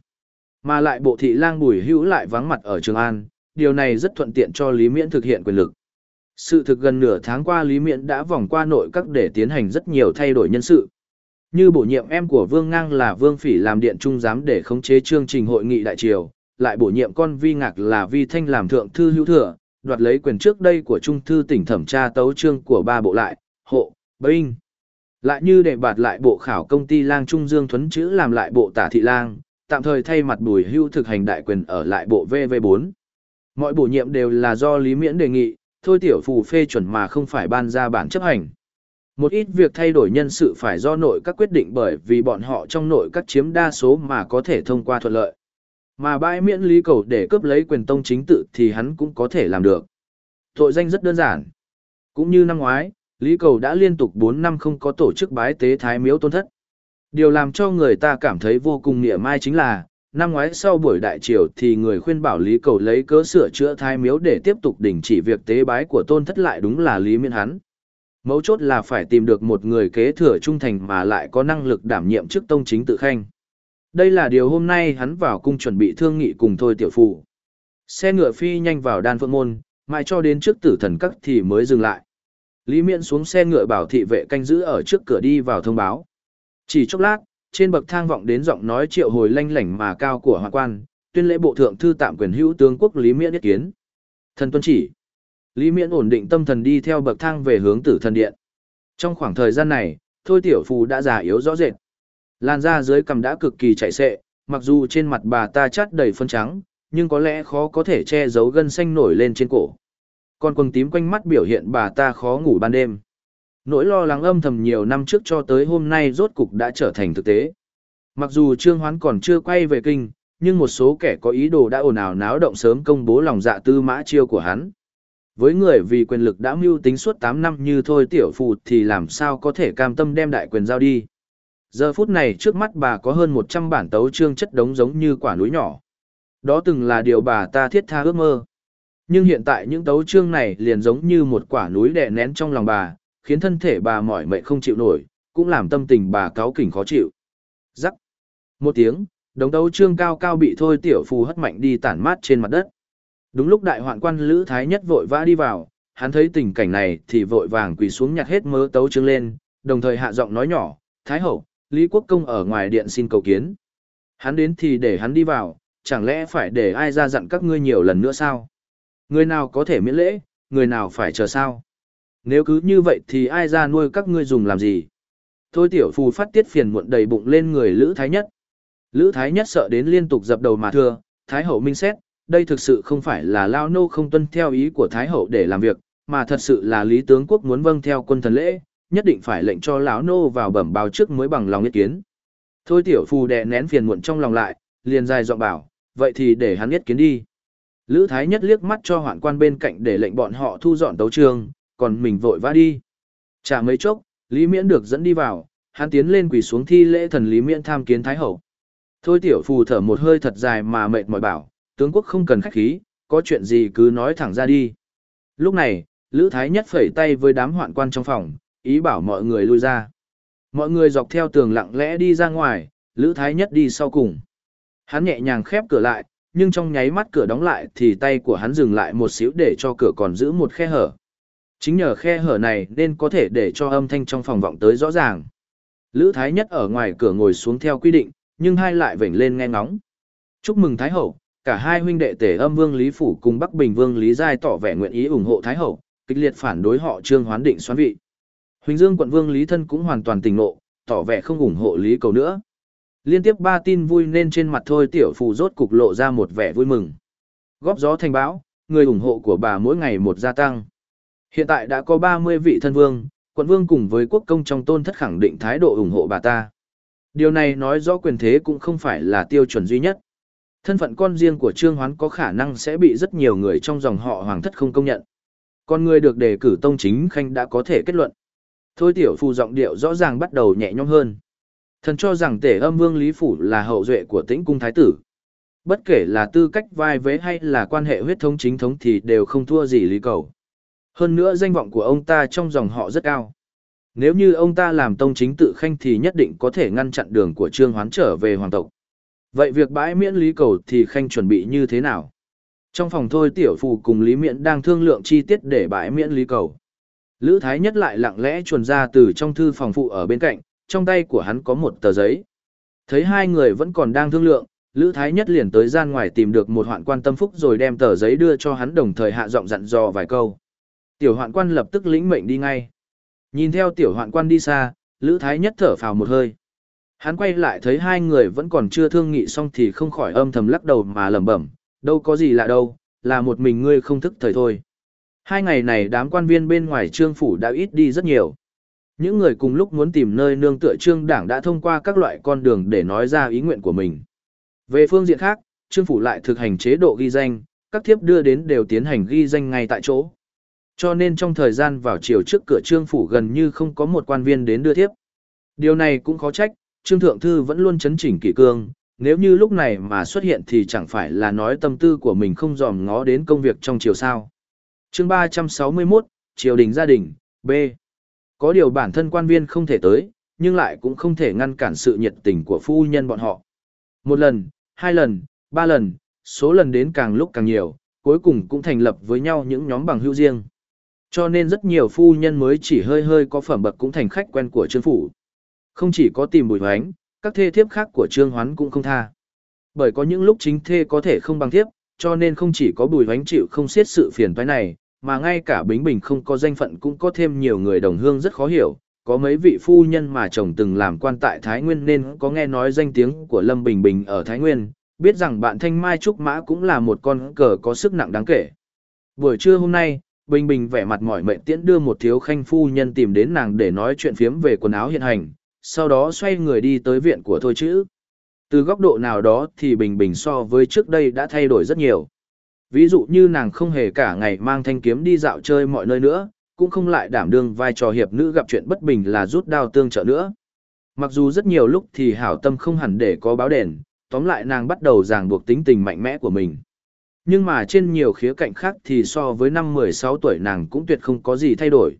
Mà lại bộ thị lang bùi hữu lại vắng mặt ở Trường An, điều này rất thuận tiện cho Lý Miễn thực hiện quyền lực. Sự thực gần nửa tháng qua Lý Miễn đã vòng qua nội các để tiến hành rất nhiều thay đổi nhân sự. Như bổ nhiệm em của Vương Ngang là Vương Phỉ làm điện trung giám để khống chế chương trình hội nghị đại triều, lại bổ nhiệm con Vi Ngạc là Vi Thanh làm thượng thư hữu thừa, đoạt lấy quyền trước đây của trung thư tỉnh thẩm tra tấu chương của ba bộ lại, hộ, binh. Lại như để bạt lại bộ khảo công ty lang trung dương thuấn chữ làm lại bộ tả thị lang, tạm thời thay mặt bùi hưu thực hành đại quyền ở lại bộ VV4. Mọi bổ nhiệm đều là do Lý Miễn đề nghị, thôi tiểu phù phê chuẩn mà không phải ban ra bản chấp hành. Một ít việc thay đổi nhân sự phải do nội các quyết định bởi vì bọn họ trong nội các chiếm đa số mà có thể thông qua thuận lợi. Mà bãi miễn lý cầu để cướp lấy quyền tông chính tự thì hắn cũng có thể làm được. Tội danh rất đơn giản. Cũng như năm ngoái, Lý Cầu đã liên tục 4 năm không có tổ chức bái tế thái miếu tôn thất. Điều làm cho người ta cảm thấy vô cùng nghĩa mai chính là, năm ngoái sau buổi đại triều thì người khuyên bảo Lý Cầu lấy cớ sửa chữa thái miếu để tiếp tục đình chỉ việc tế bái của tôn thất lại đúng là Lý Miên hắn. Mấu chốt là phải tìm được một người kế thừa trung thành mà lại có năng lực đảm nhiệm chức tông chính tự khanh. Đây là điều hôm nay hắn vào cung chuẩn bị thương nghị cùng thôi tiểu phụ. Xe ngựa phi nhanh vào đan phượng môn, mãi cho đến trước tử thần các thì mới dừng lại. Lý Miễn xuống xe ngựa bảo thị vệ canh giữ ở trước cửa đi vào thông báo. Chỉ chốc lát, trên bậc thang vọng đến giọng nói triệu hồi lanh lảnh mà cao của hoàng quan, tuyên lễ bộ thượng thư tạm quyền hữu tướng quốc Lý Miễn nhất kiến. Thần tuân chỉ. Lý Miễn ổn định tâm thần đi theo bậc thang về hướng tử thần điện. Trong khoảng thời gian này, Thôi Tiểu Phù đã già yếu rõ rệt. Làn da dưới cằm đã cực kỳ chảy xệ, mặc dù trên mặt bà ta chát đầy phân trắng, nhưng có lẽ khó có thể che giấu gân xanh nổi lên trên cổ. Con quần tím quanh mắt biểu hiện bà ta khó ngủ ban đêm. Nỗi lo lắng âm thầm nhiều năm trước cho tới hôm nay rốt cục đã trở thành thực tế. Mặc dù Trương Hoán còn chưa quay về kinh, nhưng một số kẻ có ý đồ đã ồn ào náo động sớm công bố lòng dạ tư mã chiêu của hắn. Với người vì quyền lực đã mưu tính suốt 8 năm như thôi tiểu phụ thì làm sao có thể cam tâm đem đại quyền giao đi. Giờ phút này trước mắt bà có hơn 100 bản tấu trương chất đống giống như quả núi nhỏ. Đó từng là điều bà ta thiết tha ước mơ. Nhưng hiện tại những tấu chương này liền giống như một quả núi đè nén trong lòng bà, khiến thân thể bà mỏi mệt không chịu nổi, cũng làm tâm tình bà cáu kỉnh khó chịu. Rắc. Một tiếng, đống tấu chương cao cao bị thôi tiểu phù hất mạnh đi tản mát trên mặt đất. Đúng lúc đại hoạn quan Lữ Thái Nhất vội vã đi vào, hắn thấy tình cảnh này thì vội vàng quỳ xuống nhặt hết mớ tấu chương lên, đồng thời hạ giọng nói nhỏ, Thái Hậu, Lý Quốc Công ở ngoài điện xin cầu kiến. Hắn đến thì để hắn đi vào, chẳng lẽ phải để ai ra dặn các ngươi nhiều lần nữa sao? Người nào có thể miễn lễ, người nào phải chờ sao? Nếu cứ như vậy thì ai ra nuôi các ngươi dùng làm gì? Thôi tiểu phù phát tiết phiền muộn đầy bụng lên người Lữ Thái Nhất. Lữ Thái Nhất sợ đến liên tục dập đầu mà thưa, Thái Hậu minh xét, đây thực sự không phải là Lao Nô không tuân theo ý của Thái Hậu để làm việc, mà thật sự là Lý Tướng Quốc muốn vâng theo quân thần lễ, nhất định phải lệnh cho lão Nô vào bẩm báo trước mới bằng lòng ý kiến. Thôi tiểu phù đè nén phiền muộn trong lòng lại, liền dài dọn bảo, vậy thì để hắn biết kiến đi. Lữ Thái Nhất liếc mắt cho hoạn quan bên cạnh để lệnh bọn họ thu dọn tấu trường, còn mình vội vã đi. Chả mấy chốc, Lý Miễn được dẫn đi vào, hắn tiến lên quỳ xuống thi lễ thần Lý Miễn tham kiến Thái Hậu. Thôi tiểu phù thở một hơi thật dài mà mệt mỏi bảo, tướng quốc không cần khách khí, có chuyện gì cứ nói thẳng ra đi. Lúc này, Lữ Thái Nhất phẩy tay với đám hoạn quan trong phòng, ý bảo mọi người lui ra. Mọi người dọc theo tường lặng lẽ đi ra ngoài, Lữ Thái Nhất đi sau cùng. Hắn nhẹ nhàng khép cửa lại, nhưng trong nháy mắt cửa đóng lại thì tay của hắn dừng lại một xíu để cho cửa còn giữ một khe hở. Chính nhờ khe hở này nên có thể để cho âm thanh trong phòng vọng tới rõ ràng. Lữ Thái Nhất ở ngoài cửa ngồi xuống theo quy định, nhưng hai lại vểnh lên nghe ngóng. Chúc mừng Thái Hậu, cả hai huynh đệ tể âm vương Lý Phủ cùng Bắc Bình vương Lý Giai tỏ vẻ nguyện ý ủng hộ Thái Hậu, kịch liệt phản đối họ trương hoán định xoán vị. Huỳnh Dương quận vương Lý Thân cũng hoàn toàn tỉnh nộ, tỏ vẻ không ủng hộ Lý Cầu nữa. Liên tiếp ba tin vui nên trên mặt thôi tiểu phù rốt cục lộ ra một vẻ vui mừng. Góp gió thành bão, người ủng hộ của bà mỗi ngày một gia tăng. Hiện tại đã có 30 vị thân vương, quận vương cùng với quốc công trong tôn thất khẳng định thái độ ủng hộ bà ta. Điều này nói rõ quyền thế cũng không phải là tiêu chuẩn duy nhất. Thân phận con riêng của Trương Hoán có khả năng sẽ bị rất nhiều người trong dòng họ hoàng thất không công nhận. Con người được đề cử tông chính khanh đã có thể kết luận. Thôi tiểu phù giọng điệu rõ ràng bắt đầu nhẹ nhõm hơn. Thần cho rằng tể âm vương Lý Phủ là hậu duệ của tĩnh cung thái tử. Bất kể là tư cách vai vế hay là quan hệ huyết thống chính thống thì đều không thua gì Lý Cầu. Hơn nữa danh vọng của ông ta trong dòng họ rất cao. Nếu như ông ta làm tông chính tự khanh thì nhất định có thể ngăn chặn đường của Trương Hoán trở về hoàng tộc. Vậy việc bãi miễn Lý Cầu thì khanh chuẩn bị như thế nào? Trong phòng thôi tiểu phù cùng Lý Miễn đang thương lượng chi tiết để bãi miễn Lý Cầu. Lữ Thái Nhất lại lặng lẽ chuồn ra từ trong thư phòng phụ ở bên cạnh, trong tay của hắn có một tờ giấy. Thấy hai người vẫn còn đang thương lượng, Lữ Thái Nhất liền tới gian ngoài tìm được một hoạn quan tâm phúc rồi đem tờ giấy đưa cho hắn đồng thời hạ giọng dặn dò vài câu. Tiểu hoạn quan lập tức lĩnh mệnh đi ngay. Nhìn theo tiểu hoạn quan đi xa, Lữ Thái Nhất thở phào một hơi. Hắn quay lại thấy hai người vẫn còn chưa thương nghị xong thì không khỏi âm thầm lắc đầu mà lẩm bẩm, đâu có gì lạ đâu, là một mình ngươi không thức thời thôi. Hai ngày này đám quan viên bên ngoài trương phủ đã ít đi rất nhiều. Những người cùng lúc muốn tìm nơi nương tựa trương đảng đã thông qua các loại con đường để nói ra ý nguyện của mình. Về phương diện khác, trương phủ lại thực hành chế độ ghi danh, các thiếp đưa đến đều tiến hành ghi danh ngay tại chỗ. Cho nên trong thời gian vào chiều trước cửa trương phủ gần như không có một quan viên đến đưa thiếp. Điều này cũng khó trách, trương thượng thư vẫn luôn chấn chỉnh kỷ cương, nếu như lúc này mà xuất hiện thì chẳng phải là nói tâm tư của mình không dòm ngó đến công việc trong chiều sao. chương 361, Triều đình gia đình, B. Có điều bản thân quan viên không thể tới, nhưng lại cũng không thể ngăn cản sự nhiệt tình của phu nhân bọn họ. Một lần, hai lần, ba lần, số lần đến càng lúc càng nhiều, cuối cùng cũng thành lập với nhau những nhóm bằng hữu riêng. Cho nên rất nhiều phu nhân mới chỉ hơi hơi có phẩm bậc cũng thành khách quen của trương phủ. Không chỉ có tìm bùi hoánh, các thê thiếp khác của trương hoán cũng không tha. Bởi có những lúc chính thê có thể không bằng thiếp, cho nên không chỉ có bùi hoánh chịu không xiết sự phiền toái này, mà ngay cả Bính Bình không có danh phận cũng có thêm nhiều người đồng hương rất khó hiểu. Có mấy vị phu nhân mà chồng từng làm quan tại Thái Nguyên nên có nghe nói danh tiếng của Lâm Bình Bình ở Thái Nguyên, biết rằng bạn Thanh Mai Trúc Mã cũng là một con cờ có sức nặng đáng kể. Buổi trưa hôm nay, Bình Bình vẻ mặt mỏi mệt tiễn đưa một thiếu khanh phu nhân tìm đến nàng để nói chuyện phiếm về quần áo hiện hành, sau đó xoay người đi tới viện của Thôi Chữ. Từ góc độ nào đó thì Bình Bình so với trước đây đã thay đổi rất nhiều. Ví dụ như nàng không hề cả ngày mang thanh kiếm đi dạo chơi mọi nơi nữa, cũng không lại đảm đương vai trò hiệp nữ gặp chuyện bất bình là rút đao tương trợ nữa. Mặc dù rất nhiều lúc thì hảo tâm không hẳn để có báo đền, tóm lại nàng bắt đầu ràng buộc tính tình mạnh mẽ của mình. Nhưng mà trên nhiều khía cạnh khác thì so với năm 16 tuổi nàng cũng tuyệt không có gì thay đổi.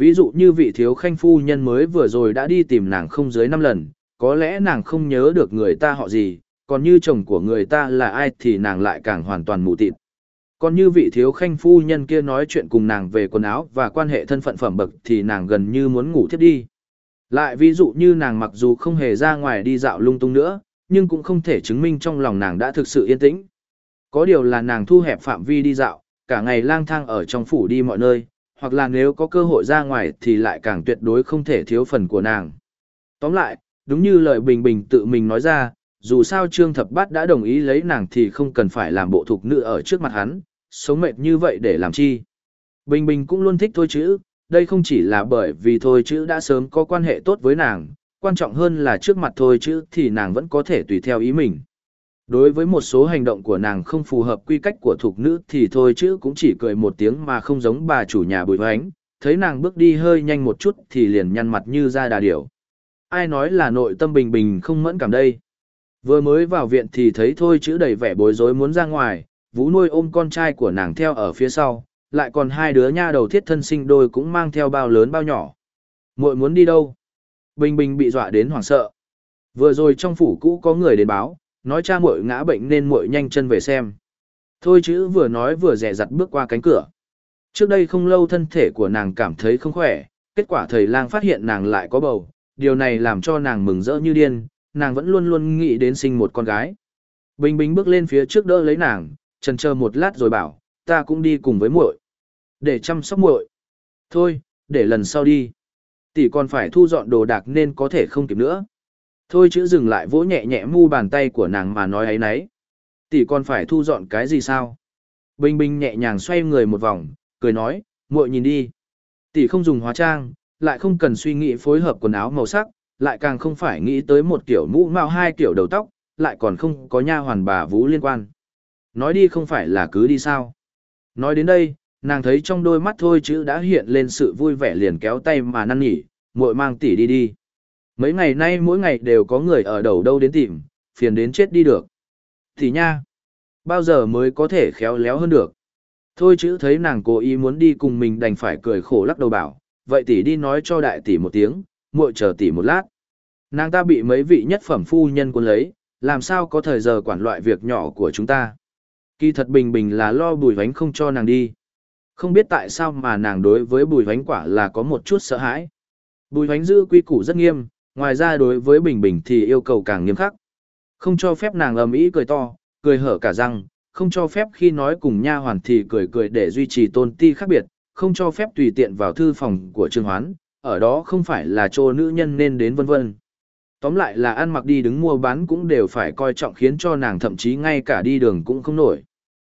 Ví dụ như vị thiếu khanh phu nhân mới vừa rồi đã đi tìm nàng không dưới 5 lần, có lẽ nàng không nhớ được người ta họ gì, còn như chồng của người ta là ai thì nàng lại càng hoàn toàn mù tịt. Còn như vị thiếu khanh phu nhân kia nói chuyện cùng nàng về quần áo và quan hệ thân phận phẩm bậc thì nàng gần như muốn ngủ thiếp đi. Lại ví dụ như nàng mặc dù không hề ra ngoài đi dạo lung tung nữa, nhưng cũng không thể chứng minh trong lòng nàng đã thực sự yên tĩnh. Có điều là nàng thu hẹp phạm vi đi dạo, cả ngày lang thang ở trong phủ đi mọi nơi, hoặc là nếu có cơ hội ra ngoài thì lại càng tuyệt đối không thể thiếu phần của nàng. Tóm lại, đúng như lời Bình Bình tự mình nói ra, dù sao Trương Thập Bát đã đồng ý lấy nàng thì không cần phải làm bộ thục nữ ở trước mặt hắn, sống mệt như vậy để làm chi. Bình Bình cũng luôn thích thôi chữ, đây không chỉ là bởi vì thôi chữ đã sớm có quan hệ tốt với nàng, quan trọng hơn là trước mặt thôi chữ thì nàng vẫn có thể tùy theo ý mình. Đối với một số hành động của nàng không phù hợp quy cách của thục nữ thì thôi chữ cũng chỉ cười một tiếng mà không giống bà chủ nhà bùi hoánh, thấy nàng bước đi hơi nhanh một chút thì liền nhăn mặt như ra đà điểu. Ai nói là nội tâm bình bình không mẫn cảm đây? Vừa mới vào viện thì thấy thôi chữ đầy vẻ bối rối muốn ra ngoài, vũ nuôi ôm con trai của nàng theo ở phía sau, lại còn hai đứa nha đầu thiết thân sinh đôi cũng mang theo bao lớn bao nhỏ. muội muốn đi đâu? Bình Bình bị dọa đến hoảng sợ. Vừa rồi trong phủ cũ có người đến báo, nói cha muội ngã bệnh nên muội nhanh chân về xem. Thôi chữ vừa nói vừa rẻ rặt bước qua cánh cửa. Trước đây không lâu thân thể của nàng cảm thấy không khỏe, kết quả thầy lang phát hiện nàng lại có bầu, điều này làm cho nàng mừng rỡ như điên, nàng vẫn luôn luôn nghĩ đến sinh một con gái. Bình Bình bước lên phía trước đỡ lấy nàng, chần chờ một lát rồi bảo, ta cũng đi cùng với muội, để chăm sóc muội. Thôi, để lần sau đi. Tỷ còn phải thu dọn đồ đạc nên có thể không kịp nữa. Thôi chữ dừng lại vỗ nhẹ nhẹ mu bàn tay của nàng mà nói ấy nấy. Tỷ còn phải thu dọn cái gì sao? Bình Bình nhẹ nhàng xoay người một vòng, cười nói, muội nhìn đi. Tỷ không dùng hóa trang, lại không cần suy nghĩ phối hợp quần áo màu sắc, lại càng không phải nghĩ tới một kiểu mũ mạo hai kiểu đầu tóc, lại còn không có nha hoàn bà vũ liên quan. Nói đi không phải là cứ đi sao. Nói đến đây, nàng thấy trong đôi mắt thôi chữ đã hiện lên sự vui vẻ liền kéo tay mà năn nỉ, muội mang tỷ đi đi. Mấy ngày nay mỗi ngày đều có người ở đầu đâu đến tìm, phiền đến chết đi được. Tỷ nha, bao giờ mới có thể khéo léo hơn được. Thôi chữ thấy nàng cố ý muốn đi cùng mình đành phải cười khổ lắc đầu bảo, vậy tỷ đi nói cho đại tỷ một tiếng, muội chờ tỷ một lát. Nàng ta bị mấy vị nhất phẩm phu nhân cuốn lấy, làm sao có thời giờ quản loại việc nhỏ của chúng ta. Kỳ thật bình bình là lo bùi vánh không cho nàng đi. Không biết tại sao mà nàng đối với bùi vánh quả là có một chút sợ hãi. Bùi vánh giữ quy củ rất nghiêm, ngoài ra đối với bình bình thì yêu cầu càng nghiêm khắc. Không cho phép nàng ầm ĩ cười to, cười hở cả răng, không cho phép khi nói cùng nha hoàn thì cười cười để duy trì tôn ti khác biệt, không cho phép tùy tiện vào thư phòng của Trương Hoán, ở đó không phải là chỗ nữ nhân nên đến vân vân. Tóm lại là ăn mặc đi đứng mua bán cũng đều phải coi trọng khiến cho nàng thậm chí ngay cả đi đường cũng không nổi.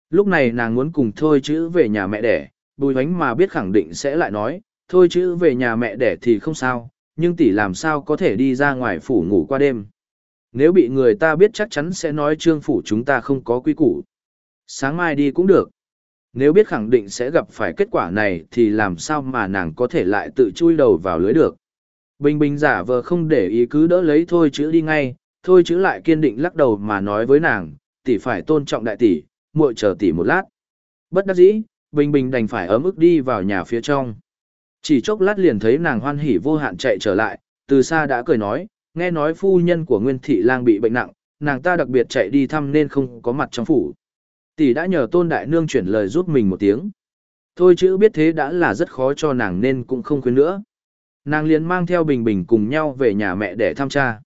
Lúc này nàng muốn cùng thôi chữ về nhà mẹ đẻ, bùi hoánh mà biết khẳng định sẽ lại nói, thôi chữ về nhà mẹ đẻ thì không sao, nhưng tỷ làm sao có thể đi ra ngoài phủ ngủ qua đêm. Nếu bị người ta biết chắc chắn sẽ nói trương phủ chúng ta không có quy củ. Sáng mai đi cũng được. Nếu biết khẳng định sẽ gặp phải kết quả này thì làm sao mà nàng có thể lại tự chui đầu vào lưới được. Bình bình giả vờ không để ý cứ đỡ lấy thôi chữ đi ngay, thôi chữ lại kiên định lắc đầu mà nói với nàng, tỷ phải tôn trọng đại tỷ, muội chờ tỷ một lát. Bất đắc dĩ, bình bình đành phải ấm ức đi vào nhà phía trong. Chỉ chốc lát liền thấy nàng hoan hỉ vô hạn chạy trở lại, từ xa đã cười nói, nghe nói phu nhân của Nguyên Thị Lang bị bệnh nặng, nàng ta đặc biệt chạy đi thăm nên không có mặt trong phủ. Tỷ đã nhờ tôn đại nương chuyển lời giúp mình một tiếng. Thôi chữ biết thế đã là rất khó cho nàng nên cũng không khuyến nữa. Nàng liền mang theo Bình Bình cùng nhau về nhà mẹ để thăm cha.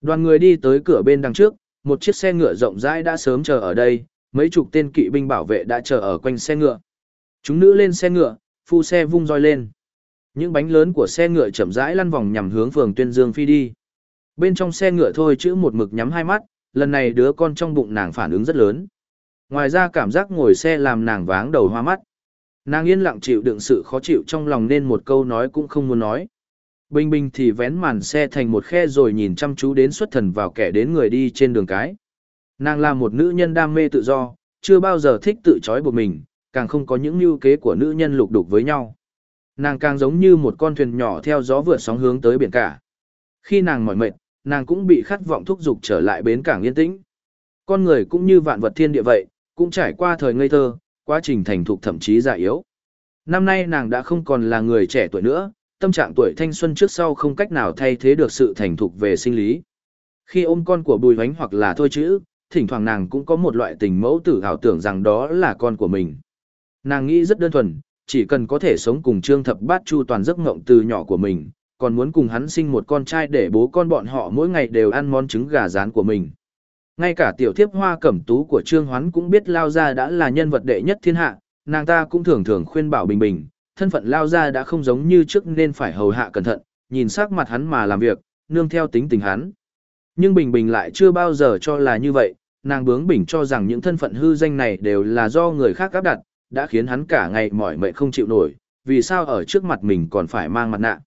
Đoàn người đi tới cửa bên đằng trước, một chiếc xe ngựa rộng rãi đã sớm chờ ở đây, mấy chục tên kỵ binh bảo vệ đã chờ ở quanh xe ngựa. Chúng nữ lên xe ngựa, phu xe vung roi lên. Những bánh lớn của xe ngựa chậm rãi lăn vòng nhằm hướng phường Tuyên Dương phi đi. Bên trong xe ngựa thôi chữ một mực nhắm hai mắt, lần này đứa con trong bụng nàng phản ứng rất lớn. Ngoài ra cảm giác ngồi xe làm nàng váng đầu hoa mắt. Nàng yên lặng chịu đựng sự khó chịu trong lòng nên một câu nói cũng không muốn nói. Bình bình thì vén màn xe thành một khe rồi nhìn chăm chú đến xuất thần vào kẻ đến người đi trên đường cái. Nàng là một nữ nhân đam mê tự do, chưa bao giờ thích tự trói buộc mình, càng không có những mưu kế của nữ nhân lục đục với nhau. Nàng càng giống như một con thuyền nhỏ theo gió vượt sóng hướng tới biển cả. Khi nàng mỏi mệt, nàng cũng bị khát vọng thúc giục trở lại bến cảng yên tĩnh. Con người cũng như vạn vật thiên địa vậy, cũng trải qua thời ngây thơ, quá trình thành thục thậm chí già yếu. Năm nay nàng đã không còn là người trẻ tuổi nữa, tâm trạng tuổi thanh xuân trước sau không cách nào thay thế được sự thành thục về sinh lý. Khi ôm con của bùi vánh hoặc là thôi chữ, thỉnh thoảng nàng cũng có một loại tình mẫu tử ảo tưởng rằng đó là con của mình. Nàng nghĩ rất đơn thuần, chỉ cần có thể sống cùng Trương Thập Bát Chu toàn giấc ngộng từ nhỏ của mình, còn muốn cùng hắn sinh một con trai để bố con bọn họ mỗi ngày đều ăn món trứng gà rán của mình. Ngay cả tiểu thiếp hoa cẩm tú của Trương Hoán cũng biết Lao Gia đã là nhân vật đệ nhất thiên hạ, nàng ta cũng thường thường khuyên bảo Bình Bình, thân phận Lao Gia đã không giống như trước nên phải hầu hạ cẩn thận, nhìn sắc mặt hắn mà làm việc, nương theo tính tình hắn. Nhưng Bình Bình lại chưa bao giờ cho là như vậy, nàng bướng bỉnh cho rằng những thân phận hư danh này đều là do người khác áp đặt, đã khiến hắn cả ngày mỏi mệt không chịu nổi, vì sao ở trước mặt mình còn phải mang mặt nạ.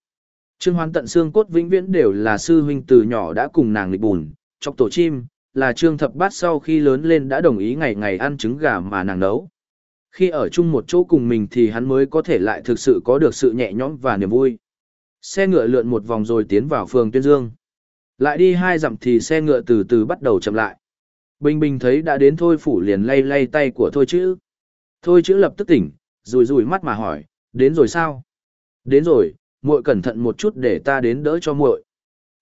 Trương Hoán tận xương cốt vĩnh viễn đều là sư huynh từ nhỏ đã cùng nàng lịch bùn, chọc tổ chim, là Trương Thập Bát sau khi lớn lên đã đồng ý ngày ngày ăn trứng gà mà nàng nấu. Khi ở chung một chỗ cùng mình thì hắn mới có thể lại thực sự có được sự nhẹ nhõm và niềm vui. Xe ngựa lượn một vòng rồi tiến vào phường Tuyên Dương. Lại đi hai dặm thì xe ngựa từ từ bắt đầu chậm lại. Bình Bình thấy đã đến Thôi Phủ liền lay lay tay của Thôi chứ. Thôi Chữ lập tức tỉnh, rùi rùi mắt mà hỏi, đến rồi sao? Đến rồi, muội cẩn thận một chút để ta đến đỡ cho muội.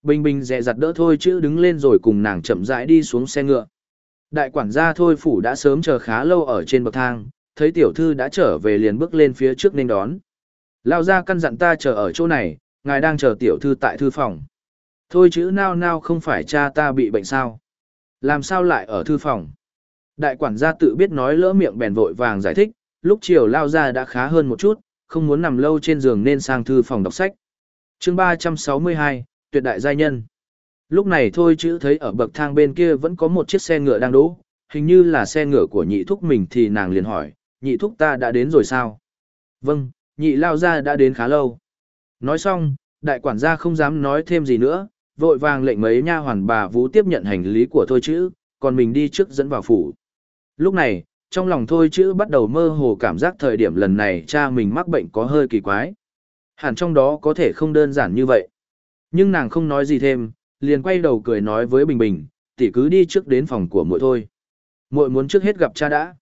Bình bình dè dặt đỡ thôi chữ đứng lên rồi cùng nàng chậm rãi đi xuống xe ngựa. Đại quản gia thôi phủ đã sớm chờ khá lâu ở trên bậc thang, thấy tiểu thư đã trở về liền bước lên phía trước nên đón. Lao ra căn dặn ta chờ ở chỗ này, ngài đang chờ tiểu thư tại thư phòng. Thôi chữ nao nao không phải cha ta bị bệnh sao. Làm sao lại ở thư phòng? Đại quản gia tự biết nói lỡ miệng bèn vội vàng giải thích, lúc chiều lao ra đã khá hơn một chút, không muốn nằm lâu trên giường nên sang thư phòng đọc sách. chương 362, tuyệt đại giai nhân. Lúc này thôi chữ thấy ở bậc thang bên kia vẫn có một chiếc xe ngựa đang đỗ, hình như là xe ngựa của nhị thúc mình thì nàng liền hỏi, nhị thúc ta đã đến rồi sao? Vâng, nhị lao ra đã đến khá lâu. Nói xong, đại quản gia không dám nói thêm gì nữa, vội vàng lệnh mấy nha hoàn bà vũ tiếp nhận hành lý của thôi chữ, còn mình đi trước dẫn vào phủ. Lúc này, trong lòng thôi chữ bắt đầu mơ hồ cảm giác thời điểm lần này cha mình mắc bệnh có hơi kỳ quái. Hẳn trong đó có thể không đơn giản như vậy. Nhưng nàng không nói gì thêm, liền quay đầu cười nói với Bình Bình, tỷ cứ đi trước đến phòng của muội thôi. Muội muốn trước hết gặp cha đã.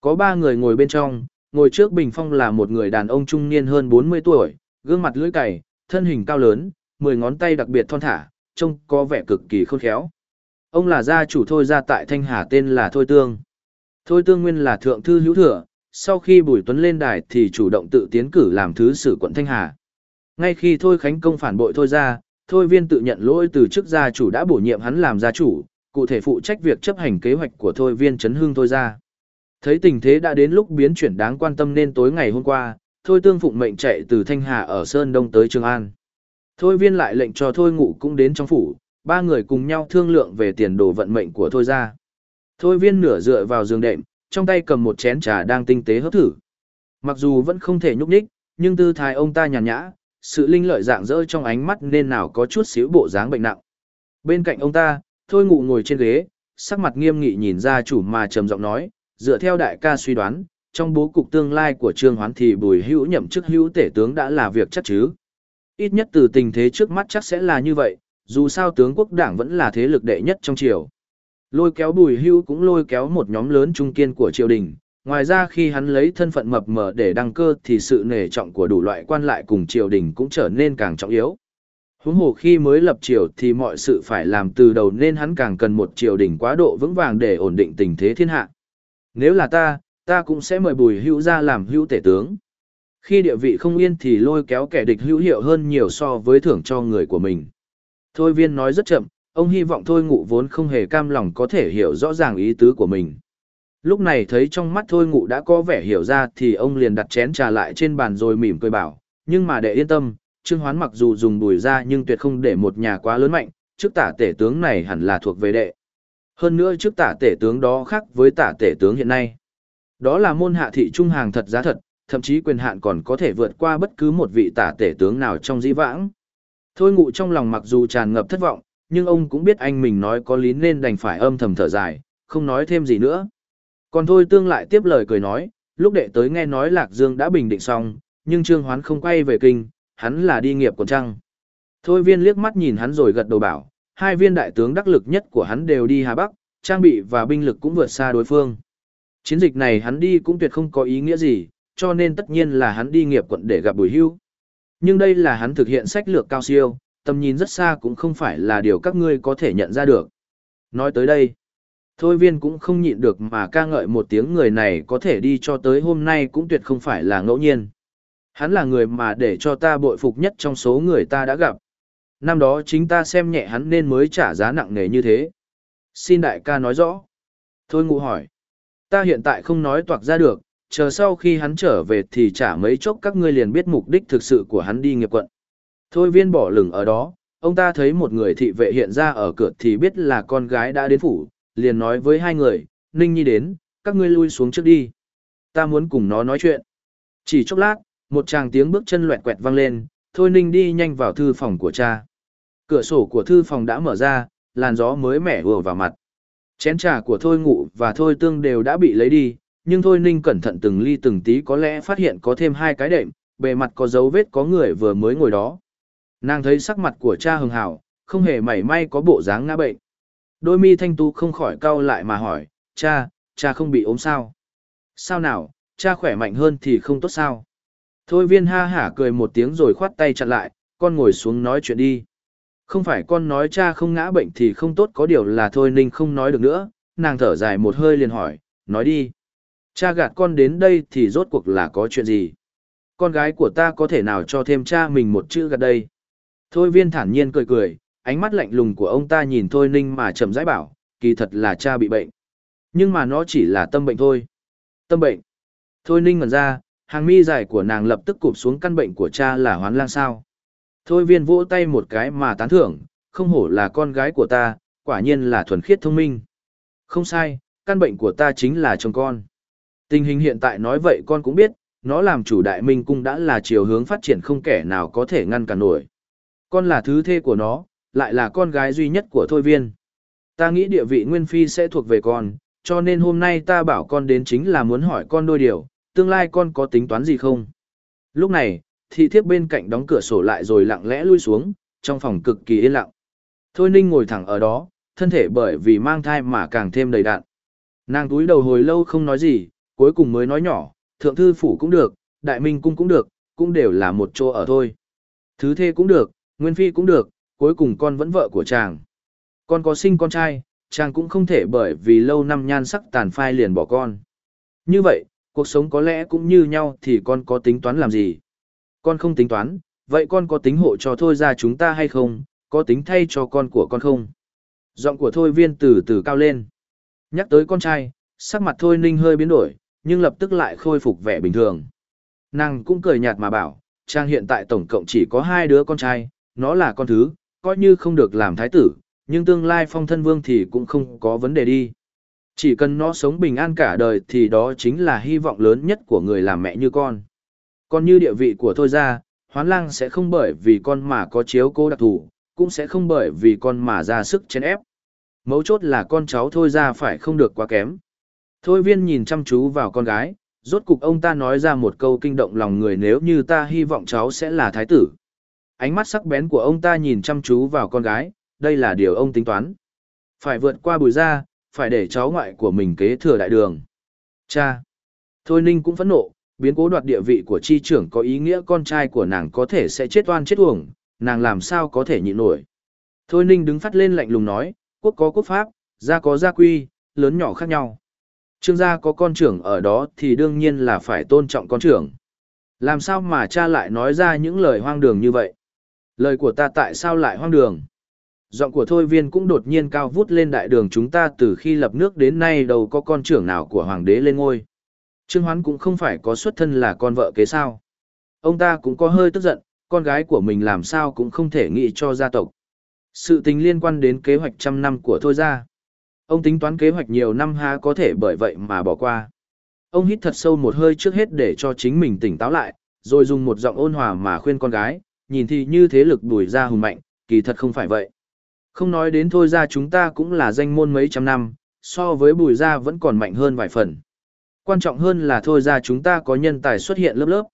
Có ba người ngồi bên trong, ngồi trước Bình Phong là một người đàn ông trung niên hơn 40 tuổi, gương mặt lưỡi cày, thân hình cao lớn, mười ngón tay đặc biệt thon thả, trông có vẻ cực kỳ khôn khéo. Ông là gia chủ Thôi gia tại Thanh Hà tên là Thôi Tương. Thôi Tương nguyên là thượng thư hữu thừa, sau khi Bùi Tuấn lên đài thì chủ động tự tiến cử làm thứ sử quận Thanh Hà. Ngay khi Thôi Khánh Công phản bội Thôi gia, Thôi Viên tự nhận lỗi từ chức gia chủ đã bổ nhiệm hắn làm gia chủ, cụ thể phụ trách việc chấp hành kế hoạch của Thôi Viên chấn hương Thôi gia. Thấy tình thế đã đến lúc biến chuyển đáng quan tâm nên tối ngày hôm qua, Thôi Tương phụng mệnh chạy từ Thanh Hà ở Sơn Đông tới Trường An. Thôi Viên lại lệnh cho Thôi Ngụ cũng đến trong phủ, ba người cùng nhau thương lượng về tiền đồ vận mệnh của Thôi gia. Thôi Viên nửa dựa vào giường đệm, trong tay cầm một chén trà đang tinh tế hấp thử. Mặc dù vẫn không thể nhúc nhích, nhưng tư thái ông ta nhàn nhã, sự linh lợi dạng dỡ trong ánh mắt nên nào có chút xíu bộ dáng bệnh nặng. Bên cạnh ông ta, Thôi Ngụ ngồi trên ghế, sắc mặt nghiêm nghị nhìn ra chủ mà trầm giọng nói, dựa theo đại ca suy đoán, trong bố cục tương lai của Trương Hoán thì Bùi Hữu nhậm chức hữu tể tướng đã là việc chắc chứ. Ít nhất từ tình thế trước mắt chắc sẽ là như vậy, dù sao tướng quốc đảng vẫn là thế lực đệ nhất trong triều. Lôi kéo Bùi Hữu cũng lôi kéo một nhóm lớn trung kiên của triều đình, ngoài ra khi hắn lấy thân phận mập mờ để đăng cơ thì sự nể trọng của đủ loại quan lại cùng triều đình cũng trở nên càng trọng yếu. Huống hồ khi mới lập triều thì mọi sự phải làm từ đầu nên hắn càng cần một triều đình quá độ vững vàng để ổn định tình thế thiên hạ. Nếu là ta, ta cũng sẽ mời bùi hữu ra làm hữu tể tướng. Khi địa vị không yên thì lôi kéo kẻ địch hữu hiệu hơn nhiều so với thưởng cho người của mình. Thôi viên nói rất chậm, ông hy vọng thôi ngụ vốn không hề cam lòng có thể hiểu rõ ràng ý tứ của mình. Lúc này thấy trong mắt thôi ngụ đã có vẻ hiểu ra thì ông liền đặt chén trà lại trên bàn rồi mỉm cười bảo, nhưng mà để yên tâm, Trương Hoán mặc dù dùng đùi ra nhưng tuyệt không để một nhà quá lớn mạnh, trước tả tể tướng này hẳn là thuộc về đệ. Hơn nữa trước tả tể tướng đó khác với tả tể tướng hiện nay. Đó là môn hạ thị trung hàng thật giá thật, thậm chí quyền hạn còn có thể vượt qua bất cứ một vị tả tể tướng nào trong dĩ vãng. Thôi ngụ trong lòng mặc dù tràn ngập thất vọng, nhưng ông cũng biết anh mình nói có lý nên đành phải âm thầm thở dài, không nói thêm gì nữa. Còn thôi tương lại tiếp lời cười nói, lúc đệ tới nghe nói Lạc Dương đã bình định xong, nhưng Trương Hoán không quay về kinh, hắn là đi nghiệp còn trăng. Thôi viên liếc mắt nhìn hắn rồi gật đầu bảo, hai viên đại tướng đắc lực nhất của hắn đều đi Hà Bắc, trang bị và binh lực cũng vượt xa đối phương. Chiến dịch này hắn đi cũng tuyệt không có ý nghĩa gì, cho nên tất nhiên là hắn đi nghiệp quận để gặp Bùi Hưu. Nhưng đây là hắn thực hiện sách lược cao siêu, tầm nhìn rất xa cũng không phải là điều các ngươi có thể nhận ra được. Nói tới đây, Thôi viên cũng không nhịn được mà ca ngợi một tiếng người này có thể đi cho tới hôm nay cũng tuyệt không phải là ngẫu nhiên. Hắn là người mà để cho ta bội phục nhất trong số người ta đã gặp. Năm đó chính ta xem nhẹ hắn nên mới trả giá nặng nề như thế. Xin đại ca nói rõ. Thôi ngụ hỏi. Ta hiện tại không nói toạc ra được, chờ sau khi hắn trở về thì trả mấy chốc các ngươi liền biết mục đích thực sự của hắn đi nghiệp quận. Thôi viên bỏ lửng ở đó, ông ta thấy một người thị vệ hiện ra ở cửa thì biết là con gái đã đến phủ, liền nói với hai người, Ninh Nhi đến, các ngươi lui xuống trước đi. Ta muốn cùng nó nói chuyện. Chỉ chốc lát, một chàng tiếng bước chân loẹt quẹt vang lên, thôi Ninh đi nhanh vào thư phòng của cha. Cửa sổ của thư phòng đã mở ra, làn gió mới mẻ vừa vào mặt. Chén trà của Thôi Ngụ và Thôi Tương đều đã bị lấy đi, nhưng Thôi Ninh cẩn thận từng ly từng tí có lẽ phát hiện có thêm hai cái đệm, bề mặt có dấu vết có người vừa mới ngồi đó. Nàng thấy sắc mặt của cha hường hảo, không hề mảy may có bộ dáng ngã bệnh. Đôi mi thanh tú không khỏi cau lại mà hỏi, cha, cha không bị ốm sao? Sao nào, cha khỏe mạnh hơn thì không tốt sao? Thôi viên ha hả cười một tiếng rồi khoát tay chặn lại, con ngồi xuống nói chuyện đi. Không phải con nói cha không ngã bệnh thì không tốt có điều là thôi Ninh không nói được nữa, nàng thở dài một hơi liền hỏi, nói đi. Cha gạt con đến đây thì rốt cuộc là có chuyện gì? Con gái của ta có thể nào cho thêm cha mình một chữ gạt đây? Thôi viên thản nhiên cười cười, ánh mắt lạnh lùng của ông ta nhìn Thôi Ninh mà chậm rãi bảo, kỳ thật là cha bị bệnh. Nhưng mà nó chỉ là tâm bệnh thôi. Tâm bệnh. Thôi Ninh ngần ra, hàng mi dài của nàng lập tức cụp xuống căn bệnh của cha là hoán lang sao. Thôi viên vỗ tay một cái mà tán thưởng, không hổ là con gái của ta, quả nhiên là thuần khiết thông minh. Không sai, căn bệnh của ta chính là chồng con. Tình hình hiện tại nói vậy con cũng biết, nó làm chủ đại minh cung đã là chiều hướng phát triển không kẻ nào có thể ngăn cản nổi. Con là thứ thê của nó, lại là con gái duy nhất của Thôi Viên. Ta nghĩ địa vị Nguyên Phi sẽ thuộc về con, cho nên hôm nay ta bảo con đến chính là muốn hỏi con đôi điều, tương lai con có tính toán gì không? Lúc này, thị thiếp bên cạnh đóng cửa sổ lại rồi lặng lẽ lui xuống, trong phòng cực kỳ yên lặng. Thôi Ninh ngồi thẳng ở đó, thân thể bởi vì mang thai mà càng thêm đầy đạn. Nàng túi đầu hồi lâu không nói gì, cuối cùng mới nói nhỏ, thượng thư phủ cũng được, đại minh cung cũng được, cũng đều là một chỗ ở thôi. Thứ thê cũng được, nguyên phi cũng được, cuối cùng con vẫn vợ của chàng. Con có sinh con trai, chàng cũng không thể bởi vì lâu năm nhan sắc tàn phai liền bỏ con. Như vậy, cuộc sống có lẽ cũng như nhau thì con có tính toán làm gì? Con không tính toán, vậy con có tính hộ cho thôi ra chúng ta hay không, có tính thay cho con của con không? Giọng của thôi viên từ từ cao lên. Nhắc tới con trai, sắc mặt thôi ninh hơi biến đổi, nhưng lập tức lại khôi phục vẻ bình thường. Nàng cũng cười nhạt mà bảo, trang hiện tại tổng cộng chỉ có hai đứa con trai, nó là con thứ, coi như không được làm thái tử, nhưng tương lai phong thân vương thì cũng không có vấn đề đi. Chỉ cần nó sống bình an cả đời thì đó chính là hy vọng lớn nhất của người làm mẹ như con. Còn như địa vị của thôi ra, hoán lang sẽ không bởi vì con mà có chiếu cố đặc thù, cũng sẽ không bởi vì con mà ra sức chén ép. Mấu chốt là con cháu thôi ra phải không được quá kém. Thôi viên nhìn chăm chú vào con gái, rốt cục ông ta nói ra một câu kinh động lòng người nếu như ta hy vọng cháu sẽ là thái tử. Ánh mắt sắc bén của ông ta nhìn chăm chú vào con gái, đây là điều ông tính toán. Phải vượt qua bùi ra, phải để cháu ngoại của mình kế thừa đại đường. Cha! Thôi Ninh cũng phẫn nộ, biến cố đoạt địa vị của chi trưởng có ý nghĩa con trai của nàng có thể sẽ chết oan chết uổng, nàng làm sao có thể nhịn nổi. Thôi Ninh đứng phát lên lạnh lùng nói, quốc có quốc pháp, gia có gia quy, lớn nhỏ khác nhau. Trương gia có con trưởng ở đó thì đương nhiên là phải tôn trọng con trưởng. Làm sao mà cha lại nói ra những lời hoang đường như vậy? Lời của ta tại sao lại hoang đường? Giọng của Thôi Viên cũng đột nhiên cao vút lên đại đường chúng ta từ khi lập nước đến nay đâu có con trưởng nào của hoàng đế lên ngôi. Trương Hoán cũng không phải có xuất thân là con vợ kế sao. Ông ta cũng có hơi tức giận, con gái của mình làm sao cũng không thể nghĩ cho gia tộc. Sự tình liên quan đến kế hoạch trăm năm của Thôi gia. Ông tính toán kế hoạch nhiều năm ha có thể bởi vậy mà bỏ qua. Ông hít thật sâu một hơi trước hết để cho chính mình tỉnh táo lại, rồi dùng một giọng ôn hòa mà khuyên con gái, nhìn thì như thế lực đuổi ra hùng mạnh, kỳ thật không phải vậy. Không nói đến thôi ra chúng ta cũng là danh môn mấy trăm năm, so với bùi ra vẫn còn mạnh hơn vài phần. Quan trọng hơn là thôi ra chúng ta có nhân tài xuất hiện lớp lớp.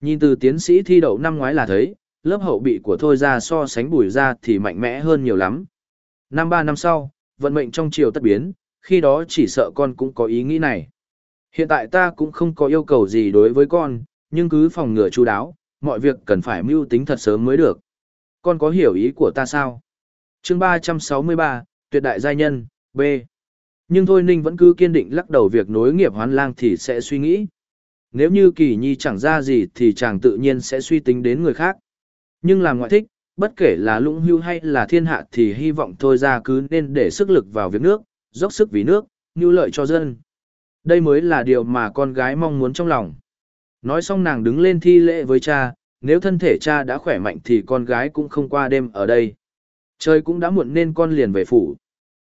Nhìn từ tiến sĩ thi đậu năm ngoái là thấy, lớp hậu bị của thôi ra so sánh bùi ra thì mạnh mẽ hơn nhiều lắm. Năm ba năm sau, vận mệnh trong triều tất biến, khi đó chỉ sợ con cũng có ý nghĩ này. Hiện tại ta cũng không có yêu cầu gì đối với con, nhưng cứ phòng ngừa chú đáo, mọi việc cần phải mưu tính thật sớm mới được. Con có hiểu ý của ta sao? chương 363, tuyệt đại giai nhân, B. Nhưng Thôi Ninh vẫn cứ kiên định lắc đầu việc nối nghiệp hoán lang thì sẽ suy nghĩ. Nếu như kỳ nhi chẳng ra gì thì chàng tự nhiên sẽ suy tính đến người khác. Nhưng làm ngoại thích, bất kể là lũng hưu hay là thiên hạ thì hy vọng thôi ra cứ nên để sức lực vào việc nước, dốc sức vì nước, như lợi cho dân. Đây mới là điều mà con gái mong muốn trong lòng. Nói xong nàng đứng lên thi lễ với cha, nếu thân thể cha đã khỏe mạnh thì con gái cũng không qua đêm ở đây. Trời cũng đã muộn nên con liền về phủ.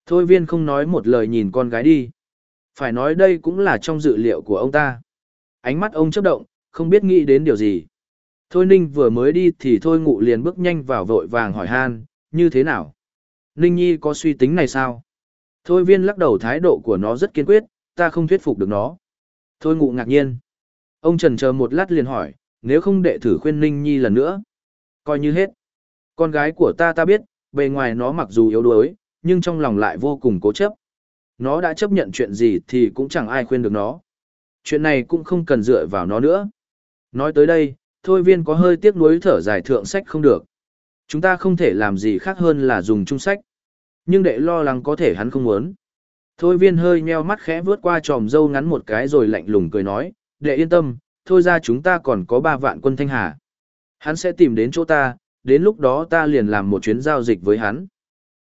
Thôi viên không nói một lời nhìn con gái đi. Phải nói đây cũng là trong dự liệu của ông ta. Ánh mắt ông chấp động, không biết nghĩ đến điều gì. Thôi Ninh vừa mới đi thì Thôi Ngụ liền bước nhanh vào vội vàng hỏi han, như thế nào? Ninh Nhi có suy tính này sao? Thôi viên lắc đầu thái độ của nó rất kiên quyết, ta không thuyết phục được nó. Thôi Ngụ ngạc nhiên. Ông trần chờ một lát liền hỏi, nếu không đệ thử khuyên Ninh Nhi lần nữa? Coi như hết. Con gái của ta ta biết, bề ngoài nó mặc dù yếu đuối, nhưng trong lòng lại vô cùng cố chấp. Nó đã chấp nhận chuyện gì thì cũng chẳng ai khuyên được nó. Chuyện này cũng không cần dựa vào nó nữa. Nói tới đây, thôi viên có hơi tiếc nuối thở dài thượng sách không được. Chúng ta không thể làm gì khác hơn là dùng chung sách. Nhưng đệ lo lắng có thể hắn không muốn. Thôi viên hơi nheo mắt khẽ vướt qua tròm dâu ngắn một cái rồi lạnh lùng cười nói, đệ yên tâm, thôi ra chúng ta còn có ba vạn quân thanh hà. Hắn sẽ tìm đến chỗ ta, đến lúc đó ta liền làm một chuyến giao dịch với hắn.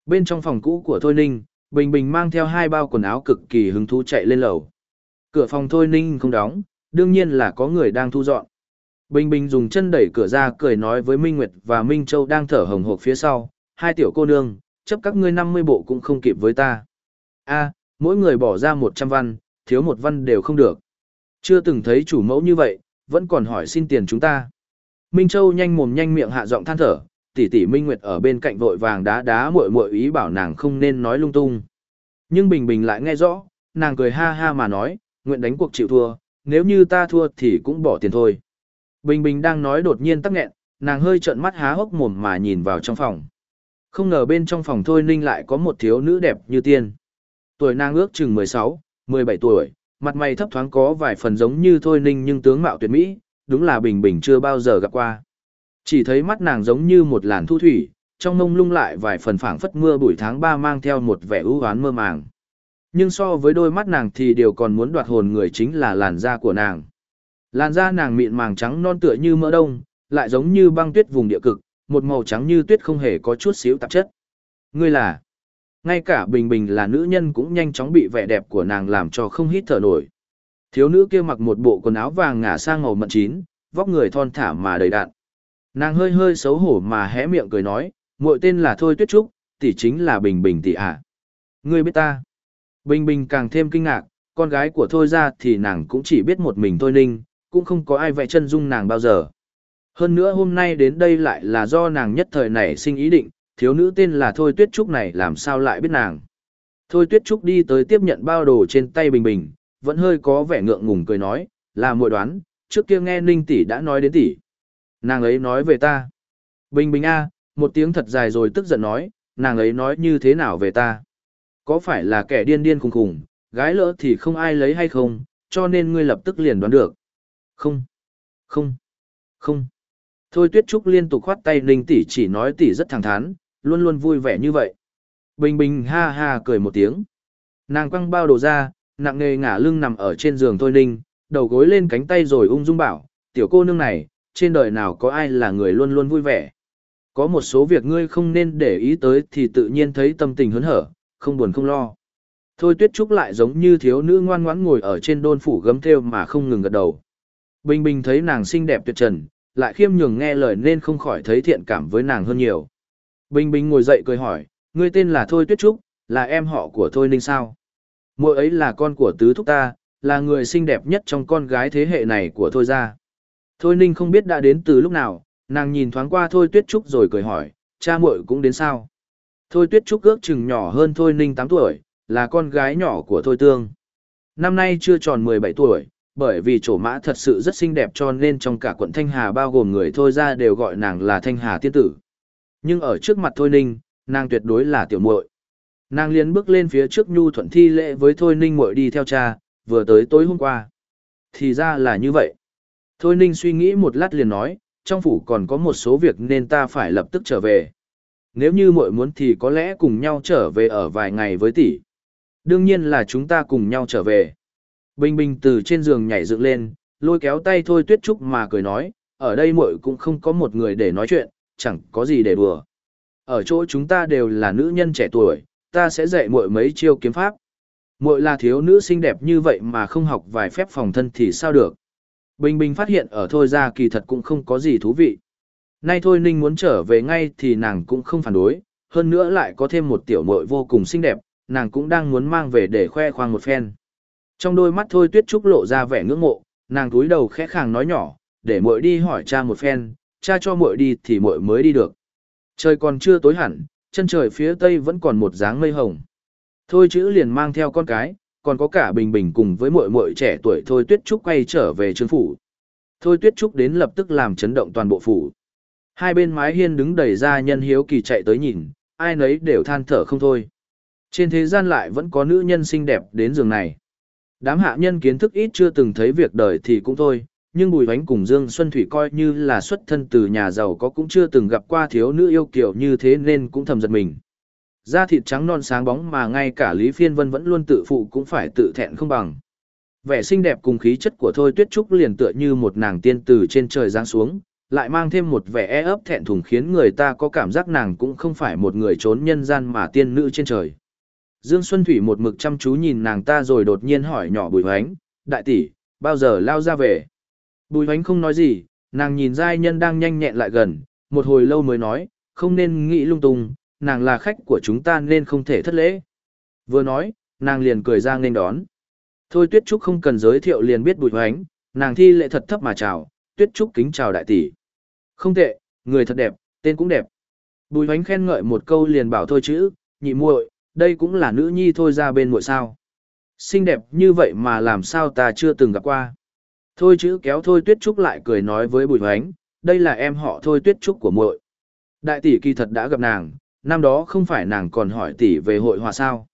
Bên trong phòng cũ của Thôi Ninh, Bình Bình mang theo hai bao quần áo cực kỳ hứng thú chạy lên lầu. Cửa phòng Thôi Ninh không đóng, đương nhiên là có người đang thu dọn. Bình Bình dùng chân đẩy cửa ra cười nói với Minh Nguyệt và Minh Châu đang thở hồng hộc phía sau, hai tiểu cô nương, chấp các ngươi 50 bộ cũng không kịp với ta. a mỗi người bỏ ra 100 văn, thiếu một văn đều không được. Chưa từng thấy chủ mẫu như vậy, vẫn còn hỏi xin tiền chúng ta. Minh Châu nhanh mồm nhanh miệng hạ giọng than thở, tỷ tỷ Minh Nguyệt ở bên cạnh vội vàng đá đá muội muội ý bảo nàng không nên nói lung tung. Nhưng Bình Bình lại nghe rõ, nàng cười ha ha mà nói, nguyện đánh cuộc chịu thua, nếu như ta thua thì cũng bỏ tiền thôi. Bình Bình đang nói đột nhiên tắc nghẹn, nàng hơi trợn mắt há hốc mồm mà nhìn vào trong phòng. Không ngờ bên trong phòng Thôi Ninh lại có một thiếu nữ đẹp như tiên. Tuổi nàng ước chừng 16, 17 tuổi, mặt mày thấp thoáng có vài phần giống như Thôi Ninh nhưng tướng mạo tuyệt mỹ, đúng là Bình Bình chưa bao giờ gặp qua. Chỉ thấy mắt nàng giống như một làn thu thủy, trong mông lung lại vài phần phảng phất mưa buổi tháng ba mang theo một vẻ ưu hoán mơ màng. Nhưng so với đôi mắt nàng thì điều còn muốn đoạt hồn người chính là làn da của nàng. Làn da nàng mịn màng trắng non tựa như mỡ đông, lại giống như băng tuyết vùng địa cực, một màu trắng như tuyết không hề có chút xíu tạp chất. Ngươi là, ngay cả Bình Bình là nữ nhân cũng nhanh chóng bị vẻ đẹp của nàng làm cho không hít thở nổi. Thiếu nữ kia mặc một bộ quần áo vàng ngả sang màu mận chín, vóc người thon thả mà đầy đặn. Nàng hơi hơi xấu hổ mà hé miệng cười nói, muội tên là Thôi Tuyết Trúc, tỷ chính là Bình Bình tỷ ạ. À. Ngươi biết ta. Bình Bình càng thêm kinh ngạc, con gái của Thôi ra thì nàng cũng chỉ biết một mình Thôi Ninh, cũng không có ai vẽ chân dung nàng bao giờ. Hơn nữa hôm nay đến đây lại là do nàng nhất thời nảy sinh ý định, thiếu nữ tên là Thôi Tuyết Trúc này làm sao lại biết nàng. Thôi Tuyết Trúc đi tới tiếp nhận bao đồ trên tay Bình Bình, vẫn hơi có vẻ ngượng ngùng cười nói, là muội đoán, trước kia nghe Ninh tỷ đã nói đến tỷ. Nàng ấy nói về ta. Bình Bình a, một tiếng thật dài rồi tức giận nói, nàng ấy nói như thế nào về ta. Có phải là kẻ điên điên khùng khùng, gái lỡ thì không ai lấy hay không, cho nên ngươi lập tức liền đoán được. Không, không, không. Thôi Tuyết Trúc liên tục khoát tay Ninh tỷ chỉ nói tỷ rất thẳng thắn, luôn luôn vui vẻ như vậy. Bình Bình ha ha cười một tiếng. Nàng quăng bao đồ ra, nặng nề ngả lưng nằm ở trên giường Thôi Ninh, đầu gối lên cánh tay rồi ung dung bảo, tiểu cô nương này, trên đời nào có ai là người luôn luôn vui vẻ. Có một số việc ngươi không nên để ý tới thì tự nhiên thấy tâm tình hớn hở, không buồn không lo. Thôi Tuyết Trúc lại giống như thiếu nữ ngoan ngoãn ngồi ở trên đôn phủ gấm theo mà không ngừng gật đầu. Bình Bình thấy nàng xinh đẹp tuyệt trần, lại khiêm nhường nghe lời nên không khỏi thấy thiện cảm với nàng hơn nhiều. Bình Bình ngồi dậy cười hỏi, ngươi tên là Thôi Tuyết Trúc, là em họ của Thôi Ninh sao? Muội ấy là con của tứ thúc ta, là người xinh đẹp nhất trong con gái thế hệ này của Thôi gia. Thôi Ninh không biết đã đến từ lúc nào, nàng nhìn thoáng qua Thôi Tuyết Trúc rồi cười hỏi, cha muội cũng đến sao? Thôi Tuyết Trúc ước chừng nhỏ hơn Thôi Ninh 8 tuổi, là con gái nhỏ của Thôi Tương. Năm nay chưa tròn 17 tuổi, bởi vì chỗ mã thật sự rất xinh đẹp cho nên trong cả quận Thanh Hà bao gồm người Thôi ra đều gọi nàng là Thanh Hà tiên tử. Nhưng ở trước mặt Thôi Ninh, nàng tuyệt đối là tiểu muội. Nàng liền bước lên phía trước nhu thuận thi lễ với Thôi Ninh muội đi theo cha, vừa tới tối hôm qua. Thì ra là như vậy. Thôi Ninh suy nghĩ một lát liền nói, trong phủ còn có một số việc nên ta phải lập tức trở về. Nếu như muội muốn thì có lẽ cùng nhau trở về ở vài ngày với tỷ. Đương nhiên là chúng ta cùng nhau trở về. Bình Bình từ trên giường nhảy dựng lên, lôi kéo tay Thôi Tuyết Trúc mà cười nói, ở đây muội cũng không có một người để nói chuyện, chẳng có gì để đùa. Ở chỗ chúng ta đều là nữ nhân trẻ tuổi, ta sẽ dạy muội mấy chiêu kiếm pháp. Muội là thiếu nữ xinh đẹp như vậy mà không học vài phép phòng thân thì sao được. Bình Bình phát hiện ở Thôi ra kỳ thật cũng không có gì thú vị. Nay Thôi Ninh muốn trở về ngay thì nàng cũng không phản đối, hơn nữa lại có thêm một tiểu muội vô cùng xinh đẹp, nàng cũng đang muốn mang về để khoe khoang một phen. Trong đôi mắt Thôi Tuyết Trúc lộ ra vẻ ngưỡng mộ, nàng túi đầu khẽ khàng nói nhỏ, để muội đi hỏi cha một phen, cha cho muội đi thì muội mới đi được. Trời còn chưa tối hẳn, chân trời phía tây vẫn còn một dáng mây hồng. Thôi chữ liền mang theo con cái, còn có cả Bình Bình cùng với muội muội trẻ tuổi Thôi Tuyết Trúc quay trở về trương phủ. Thôi Tuyết Trúc đến lập tức làm chấn động toàn bộ phủ. Hai bên mái hiên đứng đầy ra nhân hiếu kỳ chạy tới nhìn, ai nấy đều than thở không thôi. Trên thế gian lại vẫn có nữ nhân xinh đẹp đến giường này. Đám hạ nhân kiến thức ít chưa từng thấy việc đời thì cũng thôi, nhưng Bùi Hoánh cùng Dương Xuân Thủy coi như là xuất thân từ nhà giàu có cũng chưa từng gặp qua thiếu nữ yêu kiểu như thế nên cũng thầm giật mình. Da thịt trắng non sáng bóng mà ngay cả Lý Phiên Vân vẫn luôn tự phụ cũng phải tự thẹn không bằng. Vẻ xinh đẹp cùng khí chất của Thôi Tuyết Trúc liền tựa như một nàng tiên từ trên trời giáng xuống, lại mang thêm một vẻ e ấp thẹn thùng khiến người ta có cảm giác nàng cũng không phải một người trốn nhân gian mà tiên nữ trên trời. Dương Xuân Thủy một mực chăm chú nhìn nàng ta rồi đột nhiên hỏi nhỏ Bùi Hoánh, đại tỷ, bao giờ lao ra về? Bùi Hoánh không nói gì, nàng nhìn giai nhân đang nhanh nhẹn lại gần, một hồi lâu mới nói, không nên nghĩ lung tung, nàng là khách của chúng ta nên không thể thất lễ. Vừa nói, nàng liền cười ra nên đón. Thôi Tuyết Trúc không cần giới thiệu liền biết Bùi Hoánh, nàng thi lệ thật thấp mà chào, Tuyết Trúc kính chào đại tỷ. Không tệ, người thật đẹp, tên cũng đẹp. Bùi Hoánh khen ngợi một câu liền bảo thôi chữ, nhị muội, đây cũng là nữ nhi thôi ra bên muội sao. Xinh đẹp như vậy mà làm sao ta chưa từng gặp qua. Thôi chữ kéo thôi Tuyết Trúc lại cười nói với Bùi Hoánh, đây là em họ thôi Tuyết Trúc của muội. Đại tỷ kỳ thật đã gặp nàng, năm đó không phải nàng còn hỏi tỷ về hội hòa sao.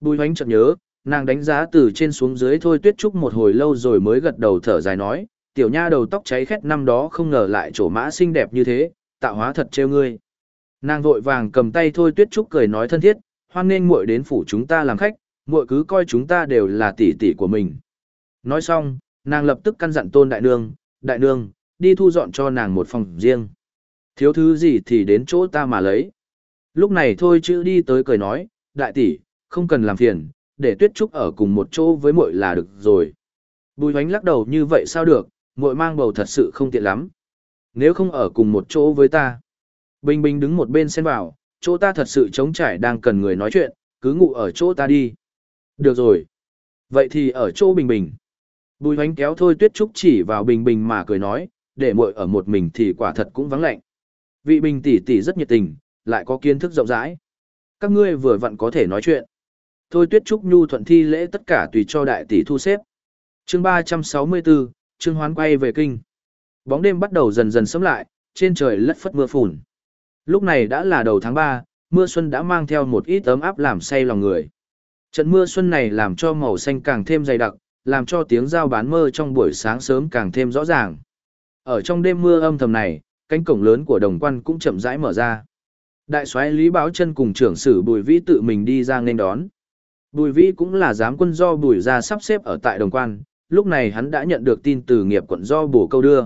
Bùi Hoánh chợt nhớ, nàng đánh giá từ trên xuống dưới thôi Tuyết Trúc một hồi lâu rồi mới gật đầu thở dài nói, tiểu nha đầu tóc cháy khét năm đó không ngờ lại trổ mã xinh đẹp như thế, tạo hóa thật trêu ngươi. Nàng vội vàng cầm tay thôi Tuyết Trúc cười nói thân thiết, hoan nghênh muội đến phủ chúng ta làm khách, muội cứ coi chúng ta đều là tỷ tỷ của mình. Nói xong, nàng lập tức căn dặn tôn đại nương, đại nương, đi thu dọn cho nàng một phòng riêng. Thiếu thứ gì thì đến chỗ ta mà lấy. Lúc này thôi chữ đi tới cười nói, đại tỷ, không cần làm phiền, để tuyết trúc ở cùng một chỗ với muội là được rồi. Bùi hoánh lắc đầu như vậy sao được, muội mang bầu thật sự không tiện lắm. Nếu không ở cùng một chỗ với ta. Bình Bình đứng một bên xen vào, chỗ ta thật sự trống trải đang cần người nói chuyện, cứ ngủ ở chỗ ta đi. Được rồi. Vậy thì ở chỗ Bình Bình. Bùi hoánh kéo thôi tuyết trúc chỉ vào Bình Bình mà cười nói, để muội ở một mình thì quả thật cũng vắng lạnh. Vị Bình tỷ tỷ rất nhiệt tình, lại có kiến thức rộng rãi. Các ngươi vừa vặn có thể nói chuyện. Thôi tuyết trúc nhu thuận thi lễ tất cả tùy cho đại tỷ thu xếp. chương 364, Trương Hoán quay về kinh. Bóng đêm bắt đầu dần dần sớm lại, trên trời lất phất mưa phùn. Lúc này đã là đầu tháng 3, mưa xuân đã mang theo một ít ấm áp làm say lòng người. Trận mưa xuân này làm cho màu xanh càng thêm dày đặc, làm cho tiếng giao bán mơ trong buổi sáng sớm càng thêm rõ ràng. Ở trong đêm mưa âm thầm này, cánh cổng lớn của đồng quan cũng chậm rãi mở ra. Đại soái Lý Báo Chân cùng trưởng sử Bùi Vĩ tự mình đi ra nên đón. Bùi Vĩ cũng là giám quân do Bùi gia sắp xếp ở tại đồng quan, lúc này hắn đã nhận được tin từ nghiệp quận do bổ câu đưa.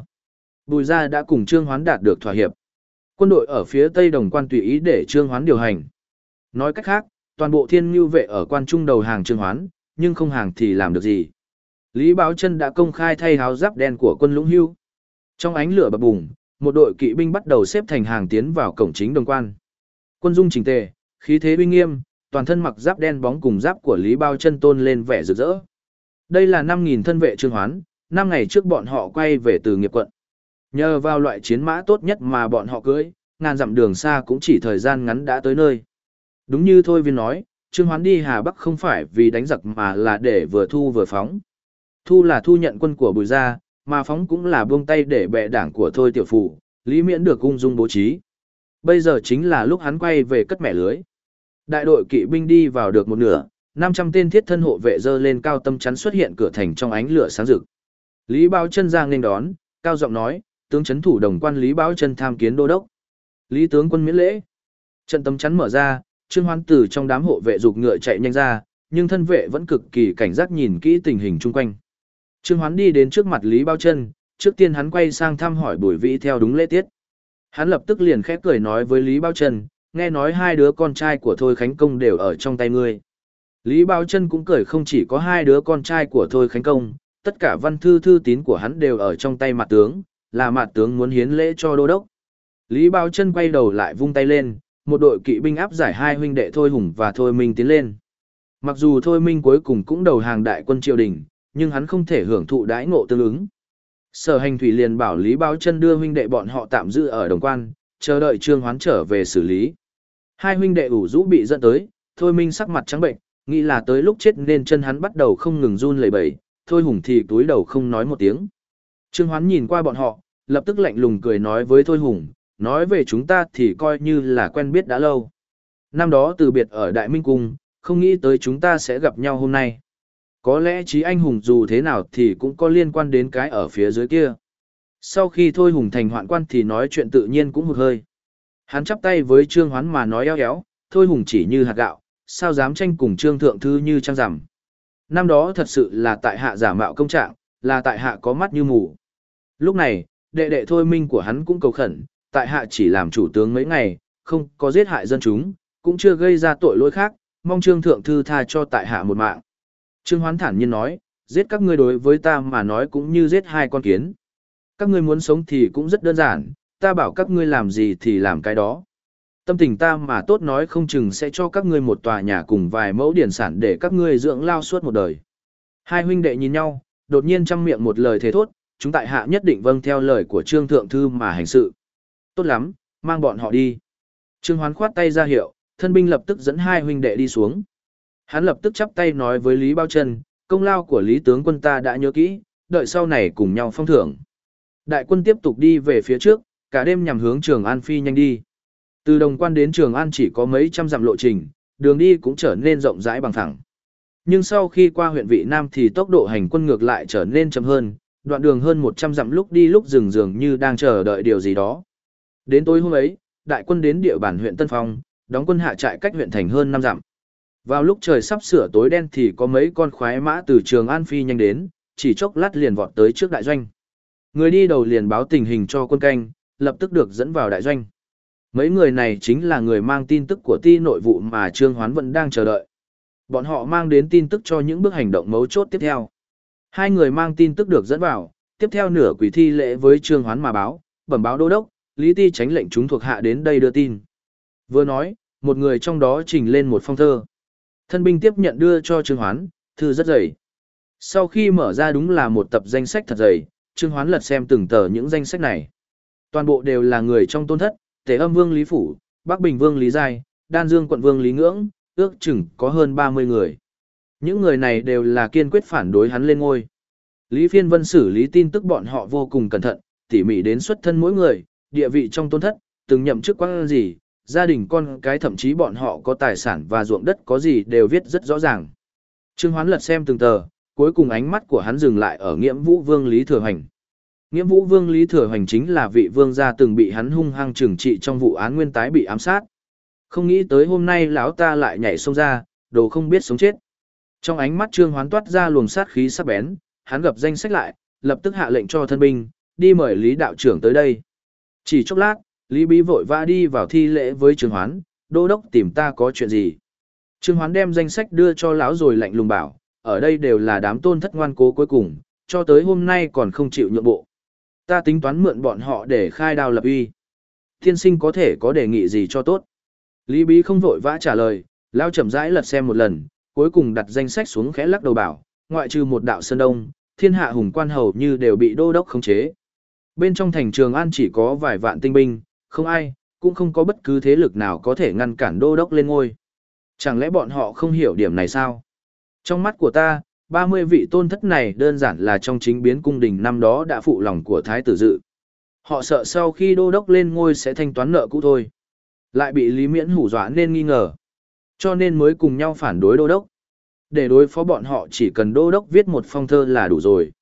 Bùi gia đã cùng Trương Hoán đạt được thỏa hiệp. Quân đội ở phía tây đồng quan tùy ý để Trương Hoán điều hành. Nói cách khác, toàn bộ thiên ngưu vệ ở quan trung đầu hàng Trương Hoán, nhưng không hàng thì làm được gì. Lý Báo Chân đã công khai thay áo giáp đen của quân Lũng Hưu. Trong ánh lửa bập bùng, một đội kỵ binh bắt đầu xếp thành hàng tiến vào cổng chính đồng quan. Quân dung chỉnh tề, khí thế uy nghiêm, toàn thân mặc giáp đen bóng cùng giáp của Lý Bao Chân tôn lên vẻ rực rỡ. Đây là 5.000 thân vệ trương hoán, 5 ngày trước bọn họ quay về từ nghiệp quận. Nhờ vào loại chiến mã tốt nhất mà bọn họ cưỡi, ngàn dặm đường xa cũng chỉ thời gian ngắn đã tới nơi. Đúng như Thôi Viên nói, Trương Hoán đi Hà Bắc không phải vì đánh giặc mà là để vừa thu vừa phóng. Thu là thu nhận quân của Bùi Gia, mà phóng cũng là buông tay để bệ đảng của Thôi Tiểu Phụ, Lý Miễn được ung dung bố trí. Bây giờ chính là lúc hắn quay về cất mẻ lưới. Đại đội kỵ binh đi vào được một nửa, 500 tên thiết thân hộ vệ dơ lên cao tâm chắn xuất hiện cửa thành trong ánh lửa sáng rực. Lý Bao chân giang nên đón, cao giọng nói, tướng chấn thủ đồng quan Lý Bao chân tham kiến đô đốc. Lý tướng quân miễn lễ. Trận Tâm chắn mở ra, Trương Hoán từ trong đám hộ vệ dục ngựa chạy nhanh ra, nhưng thân vệ vẫn cực kỳ cảnh giác nhìn kỹ tình hình chung quanh. Trương Hoán đi đến trước mặt Lý Bao chân, trước tiên hắn quay sang thăm hỏi Bùi Vĩ theo đúng lễ tiết. Hắn lập tức liền khép cười nói với Lý Bao chân, nghe nói hai đứa con trai của Thôi Khánh Công đều ở trong tay ngươi. Lý Bao Chân cũng cười không chỉ có hai đứa con trai của Thôi Khánh Công, tất cả văn thư thư tín của hắn đều ở trong tay mặt tướng, là mặt tướng muốn hiến lễ cho đô đốc. Lý Bao Chân quay đầu lại vung tay lên, một đội kỵ binh áp giải hai huynh đệ Thôi Hùng và Thôi Minh tiến lên. Mặc dù Thôi Minh cuối cùng cũng đầu hàng đại quân triều đình, nhưng hắn không thể hưởng thụ đãi ngộ tương ứng. Sở hành thủy liền bảo Lý Bao Chân đưa huynh đệ bọn họ tạm giữ ở đồng quan, chờ đợi Trương Hoán trở về xử lý. Hai huynh đệ ủ rũ bị dẫn tới, Thôi Minh sắc mặt trắng bệnh, nghĩ là tới lúc chết nên chân hắn bắt đầu không ngừng run lẩy bẩy, Thôi Hùng thì túi đầu không nói một tiếng. Trương Hoán nhìn qua bọn họ, lập tức lạnh lùng cười nói với Thôi Hùng, nói về chúng ta thì coi như là quen biết đã lâu. Năm đó từ biệt ở Đại Minh Cung, không nghĩ tới chúng ta sẽ gặp nhau hôm nay. Có lẽ trí anh hùng dù thế nào thì cũng có liên quan đến cái ở phía dưới kia. Sau khi Thôi Hùng thành hoạn quan thì nói chuyện tự nhiên cũng hụt hơi. Hắn chắp tay với Trương Hoán mà nói eo éo, Thôi Hùng chỉ như hạt gạo, sao dám tranh cùng Trương Thượng Thư như trăng rằm. Năm đó thật sự là tại hạ giả mạo công trạng, là tại hạ có mắt như mù. Lúc này, đệ đệ Thôi Minh của hắn cũng cầu khẩn, tại hạ chỉ làm chủ tướng mấy ngày, không có giết hại dân chúng, cũng chưa gây ra tội lỗi khác, mong Trương Thượng Thư tha cho tại hạ một mạng. Trương Hoán thản nhiên nói, giết các ngươi đối với ta mà nói cũng như giết hai con kiến. Các ngươi muốn sống thì cũng rất đơn giản, ta bảo các ngươi làm gì thì làm cái đó. Tâm tình ta mà tốt nói không chừng sẽ cho các ngươi một tòa nhà cùng vài mẫu điển sản để các ngươi dưỡng lao suốt một đời. Hai huynh đệ nhìn nhau, đột nhiên trong miệng một lời thế thốt, chúng tại hạ nhất định vâng theo lời của Trương Thượng Thư mà hành sự. Tốt lắm, mang bọn họ đi. Trương Hoán khoát tay ra hiệu, thân binh lập tức dẫn hai huynh đệ đi xuống. Hắn lập tức chắp tay nói với Lý Bao Trân, công lao của Lý tướng quân ta đã nhớ kỹ, đợi sau này cùng nhau phong thưởng. Đại quân tiếp tục đi về phía trước, cả đêm nhằm hướng Trường An phi nhanh đi. Từ Đồng Quan đến Trường An chỉ có mấy trăm dặm lộ trình, đường đi cũng trở nên rộng rãi bằng thẳng Nhưng sau khi qua huyện vị Nam thì tốc độ hành quân ngược lại trở nên chậm hơn, đoạn đường hơn 100 dặm lúc đi lúc dừng dường như đang chờ đợi điều gì đó. Đến tối hôm ấy, đại quân đến địa bàn huyện Tân Phong, đóng quân hạ trại cách huyện thành hơn 5 dặm. Vào lúc trời sắp sửa tối đen thì có mấy con khoái mã từ Trường An phi nhanh đến, chỉ chốc lát liền vọt tới trước đại doanh. Người đi đầu liền báo tình hình cho quân canh, lập tức được dẫn vào đại doanh. Mấy người này chính là người mang tin tức của ti nội vụ mà Trương Hoán vẫn đang chờ đợi. Bọn họ mang đến tin tức cho những bước hành động mấu chốt tiếp theo. Hai người mang tin tức được dẫn vào, tiếp theo nửa quỷ thi lễ với Trương Hoán mà báo, bẩm báo đô đốc, Lý Ti tránh lệnh chúng thuộc hạ đến đây đưa tin. Vừa nói, một người trong đó trình lên một phong thơ. Thân binh tiếp nhận đưa cho Trương Hoán, thư rất dày. Sau khi mở ra đúng là một tập danh sách thật dày, Trương Hoán lật xem từng tờ những danh sách này. Toàn bộ đều là người trong tôn thất, Tề Âm Vương Lý Phủ, Bắc Bình Vương Lý Giai, Đan Dương Quận Vương Lý Ngưỡng, ước chừng có hơn 30 người. Những người này đều là kiên quyết phản đối hắn lên ngôi. Lý Phiên Vân xử lý tin tức bọn họ vô cùng cẩn thận, tỉ mỉ đến xuất thân mỗi người, địa vị trong tôn thất, từng nhậm chức quan gì, gia đình con cái thậm chí bọn họ có tài sản và ruộng đất có gì đều viết rất rõ ràng. Trương Hoán lật xem từng tờ, cuối cùng ánh mắt của hắn dừng lại ở Nghiễm Vũ Vương Lý Thừa Hoành. Nghiễm Vũ Vương Lý Thừa Hoành chính là vị vương gia từng bị hắn hung hăng trừng trị trong vụ án nguyên tái bị ám sát. Không nghĩ tới hôm nay lão ta lại nhảy sông ra, đồ không biết sống chết. Trong ánh mắt Trương Hoán toát ra luồng sát khí sắc bén, hắn gập danh sách lại, lập tức hạ lệnh cho thân binh, đi mời Lý đạo trưởng tới đây. Chỉ chốc lát, Lý Bí vội vã đi vào thi lễ với Trương Hoán, đô đốc tìm ta có chuyện gì. Trương Hoán đem danh sách đưa cho lão rồi lạnh lùng bảo, ở đây đều là đám tôn thất ngoan cố cuối cùng, cho tới hôm nay còn không chịu nhượng bộ. Ta tính toán mượn bọn họ để khai đào lập uy. Thiên sinh có thể có đề nghị gì cho tốt. Lý Bí không vội vã trả lời, lão chậm rãi lật xem một lần, cuối cùng đặt danh sách xuống khẽ lắc đầu bảo, ngoại trừ một đạo sơn đông, thiên hạ hùng quan hầu như đều bị đô đốc khống chế. Bên trong thành trường An chỉ có vài vạn tinh binh, không ai, cũng không có bất cứ thế lực nào có thể ngăn cản đô đốc lên ngôi. Chẳng lẽ bọn họ không hiểu điểm này sao? Trong mắt của ta, 30 vị tôn thất này đơn giản là trong chính biến cung đình năm đó đã phụ lòng của thái tử dự. Họ sợ sau khi đô đốc lên ngôi sẽ thanh toán nợ cũ thôi. Lại bị Lý Miễn hủ dọa nên nghi ngờ. Cho nên mới cùng nhau phản đối đô đốc. Để đối phó bọn họ chỉ cần đô đốc viết một phong thơ là đủ rồi.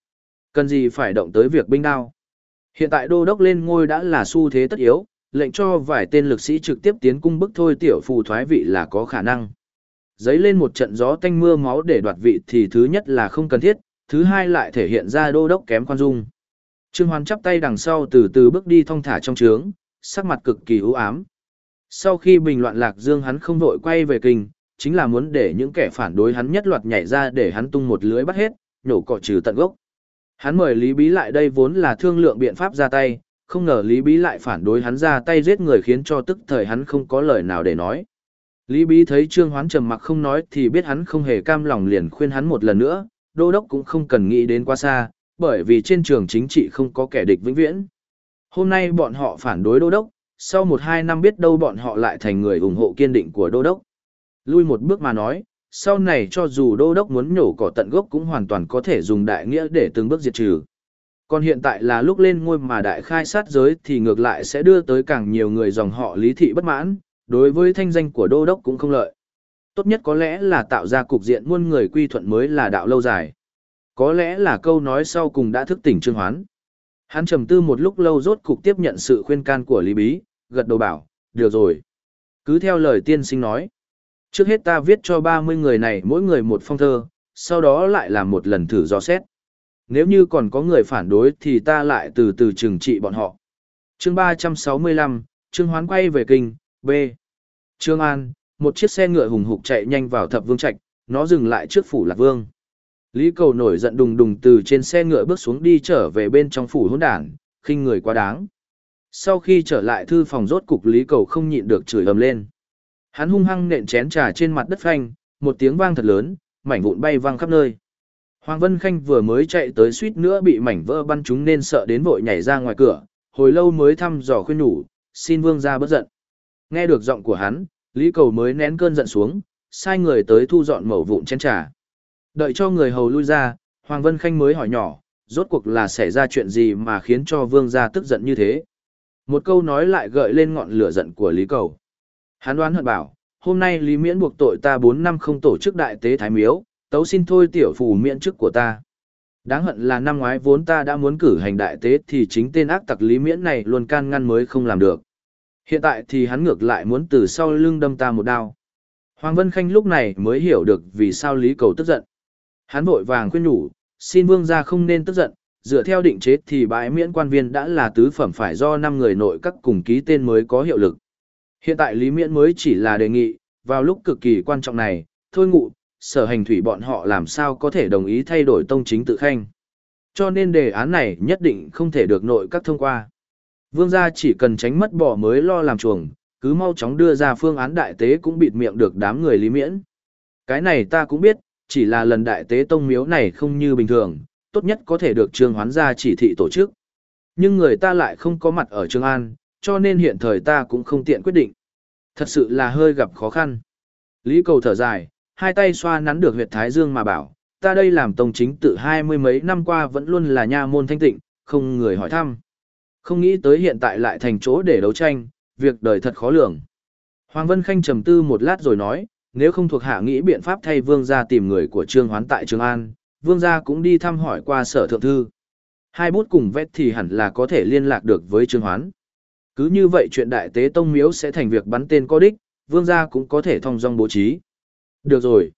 Cần gì phải động tới việc binh đao. Hiện tại đô đốc lên ngôi đã là xu thế tất yếu, lệnh cho vài tên lực sĩ trực tiếp tiến cung bức thôi tiểu phù thoái vị là có khả năng. Giấy lên một trận gió tanh mưa máu để đoạt vị thì thứ nhất là không cần thiết, thứ hai lại thể hiện ra đô đốc kém khoan dung. Trương Hoán chắp tay đằng sau từ từ bước đi thong thả trong trướng, sắc mặt cực kỳ u ám. Sau khi bình loạn lạc dương hắn không vội quay về kinh, chính là muốn để những kẻ phản đối hắn nhất loạt nhảy ra để hắn tung một lưới bắt hết, nhổ cọ trừ tận gốc. Hắn mời Lý Bí lại đây vốn là thương lượng biện pháp ra tay, không ngờ Lý Bí lại phản đối hắn ra tay giết người khiến cho tức thời hắn không có lời nào để nói. Lý Bí thấy Trương Hoán trầm mặc không nói thì biết hắn không hề cam lòng liền khuyên hắn một lần nữa, đô đốc cũng không cần nghĩ đến quá xa, bởi vì trên trường chính trị không có kẻ địch vĩnh viễn. Hôm nay bọn họ phản đối đô đốc, sau một hai năm biết đâu bọn họ lại thành người ủng hộ kiên định của đô đốc. Lui một bước mà nói, sau này cho dù đô đốc muốn nhổ cỏ tận gốc cũng hoàn toàn có thể dùng đại nghĩa để từng bước diệt trừ. Còn hiện tại là lúc lên ngôi mà đại khai sát giới thì ngược lại sẽ đưa tới càng nhiều người dòng họ lý thị bất mãn, đối với thanh danh của đô đốc cũng không lợi. Tốt nhất có lẽ là tạo ra cục diện muôn người quy thuận mới là đạo lâu dài. Có lẽ là câu nói sau cùng đã thức tỉnh Trương Hoán. Hắn trầm tư một lúc lâu rốt cục tiếp nhận sự khuyên can của Lý Bí, gật đầu bảo, được rồi. Cứ theo lời tiên sinh nói. Trước hết ta viết cho 30 người này mỗi người một phong thơ, sau đó lại làm một lần thử dò xét. Nếu như còn có người phản đối thì ta lại từ từ trừng trị bọn họ. chương 365, Trương Hoán quay về kinh, B. Trương An, một chiếc xe ngựa hùng hục chạy nhanh vào thập vương trạch, nó dừng lại trước phủ lạc vương. Lý cầu nổi giận đùng đùng từ trên xe ngựa bước xuống đi trở về bên trong phủ hỗn đảng khinh người quá đáng. Sau khi trở lại thư phòng rốt cục Lý cầu không nhịn được chửi ầm lên. Hắn hung hăng nện chén trà trên mặt đất phanh, một tiếng vang thật lớn, mảnh vụn bay văng khắp nơi. Hoàng Vân Khanh vừa mới chạy tới suýt nữa bị mảnh vỡ bắn chúng nên sợ đến vội nhảy ra ngoài cửa, hồi lâu mới thăm dò khuyên nhủ, xin vương ra bất giận. Nghe được giọng của hắn, Lý Cầu mới nén cơn giận xuống, sai người tới thu dọn mẩu vụn chén trà. Đợi cho người hầu lui ra, Hoàng Vân Khanh mới hỏi nhỏ, rốt cuộc là xảy ra chuyện gì mà khiến cho vương gia tức giận như thế. Một câu nói lại gợi lên ngọn lửa giận của Lý Cầu. Hắn đoán hận bảo, hôm nay Lý Miễn buộc tội ta 4 năm không tổ chức đại tế Thái Miếu, tấu xin thôi tiểu phù miễn chức của ta. Đáng hận là năm ngoái vốn ta đã muốn cử hành đại tế thì chính tên ác tặc Lý Miễn này luôn can ngăn mới không làm được. Hiện tại thì hắn ngược lại muốn từ sau lưng đâm ta một đao. Hoàng Vân Khanh lúc này mới hiểu được vì sao Lý Cầu tức giận. Hắn vội vàng khuyên nhủ, xin vương gia không nên tức giận, dựa theo định chế thì bãi miễn quan viên đã là tứ phẩm phải do 5 người nội các cùng ký tên mới có hiệu lực. Hiện tại Lý Miễn mới chỉ là đề nghị, vào lúc cực kỳ quan trọng này, thôi ngụ, sở hành thủy bọn họ làm sao có thể đồng ý thay đổi tông chính tự khanh. Cho nên đề án này nhất định không thể được nội các thông qua. Vương gia chỉ cần tránh mất bỏ mới lo làm chuồng, cứ mau chóng đưa ra phương án đại tế cũng bịt miệng được đám người lý miễn. Cái này ta cũng biết, chỉ là lần đại tế tông miếu này không như bình thường, tốt nhất có thể được trương hoán gia chỉ thị tổ chức. Nhưng người ta lại không có mặt ở Trương An, cho nên hiện thời ta cũng không tiện quyết định. Thật sự là hơi gặp khó khăn. Lý cầu thở dài, hai tay xoa nắn được huyệt thái dương mà bảo, ta đây làm tông chính tự hai mươi mấy năm qua vẫn luôn là nha môn thanh tịnh, không người hỏi thăm. Không nghĩ tới hiện tại lại thành chỗ để đấu tranh, việc đời thật khó lường. Hoàng Vân Khanh trầm tư một lát rồi nói, nếu không thuộc hạ nghĩ biện pháp thay vương gia tìm người của Trương Hoán tại Trường An, vương gia cũng đi thăm hỏi qua sở thượng thư. Hai bút cùng vét thì hẳn là có thể liên lạc được với Trương Hoán. Cứ như vậy chuyện đại tế tông miếu sẽ thành việc bắn tên có đích, vương gia cũng có thể thông dong bố trí. Được rồi.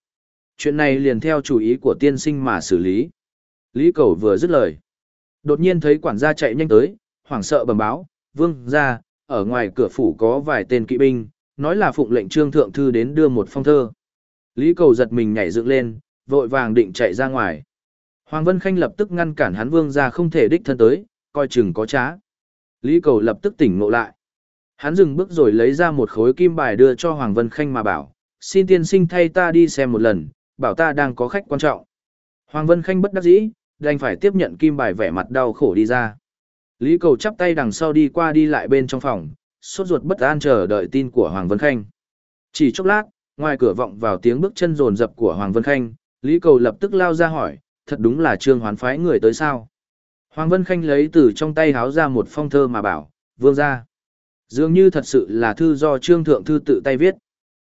Chuyện này liền theo chủ ý của tiên sinh mà xử lý. Lý Cầu vừa dứt lời. Đột nhiên thấy quản gia chạy nhanh tới, hoảng sợ bẩm báo, vương gia, ở ngoài cửa phủ có vài tên kỵ binh, nói là phụng lệnh trương thượng thư đến đưa một phong thơ. Lý Cầu giật mình nhảy dựng lên, vội vàng định chạy ra ngoài. Hoàng Vân Khanh lập tức ngăn cản hắn vương gia không thể đích thân tới, coi chừng có trá. Lý Cầu lập tức tỉnh ngộ lại. Hắn dừng bước rồi lấy ra một khối kim bài đưa cho Hoàng Vân Khanh mà bảo, xin tiên sinh thay ta đi xem một lần, bảo ta đang có khách quan trọng. Hoàng Vân Khanh bất đắc dĩ, đành phải tiếp nhận kim bài vẻ mặt đau khổ đi ra. Lý Cầu chắp tay đằng sau đi qua đi lại bên trong phòng, sốt ruột bất an chờ đợi tin của Hoàng Vân Khanh. Chỉ chốc lát, ngoài cửa vọng vào tiếng bước chân rồn rập của Hoàng Vân Khanh, Lý Cầu lập tức lao ra hỏi, thật đúng là Trương Hoán phái người tới sao? Hoàng Vân Khanh lấy từ trong tay háo ra một phong thơ mà bảo, vương ra. Dường như thật sự là thư do Trương Thượng Thư tự tay viết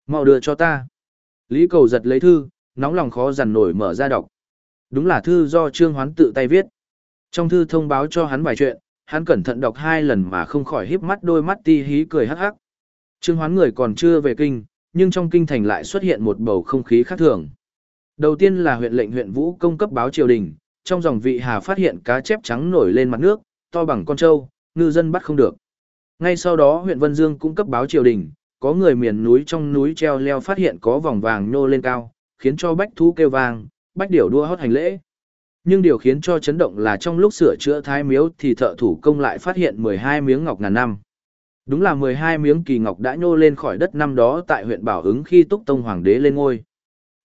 mau đưa cho ta. Lý Cầu giật lấy thư, nóng lòng khó dằn nổi mở ra đọc. Đúng là thư do Trương Hoán tự tay viết. Trong thư thông báo cho hắn vài chuyện, hắn cẩn thận đọc hai lần mà không khỏi híp mắt đôi mắt ti hí cười hắc hắc. Trương Hoán người còn chưa về kinh, nhưng trong kinh thành lại xuất hiện một bầu không khí khác thường. Đầu tiên là huyện lệnh huyện Vũ công cấp báo triều đình, trong dòng vị hà phát hiện cá chép trắng nổi lên mặt nước, to bằng con trâu, ngư dân bắt không được. Ngay sau đó huyện Vân Dương cũng cấp báo triều đình, có người miền núi trong núi treo leo phát hiện có vòng vàng nhô lên cao, khiến cho bách thú kêu vang, bách điểu đua hót hành lễ. Nhưng điều khiến cho chấn động là trong lúc sửa chữa thái miếu thì thợ thủ công lại phát hiện 12 miếng ngọc ngàn năm. Đúng là 12 miếng kỳ ngọc đã nhô lên khỏi đất năm đó tại huyện Bảo Ứng khi Túc Tông Hoàng đế lên ngôi.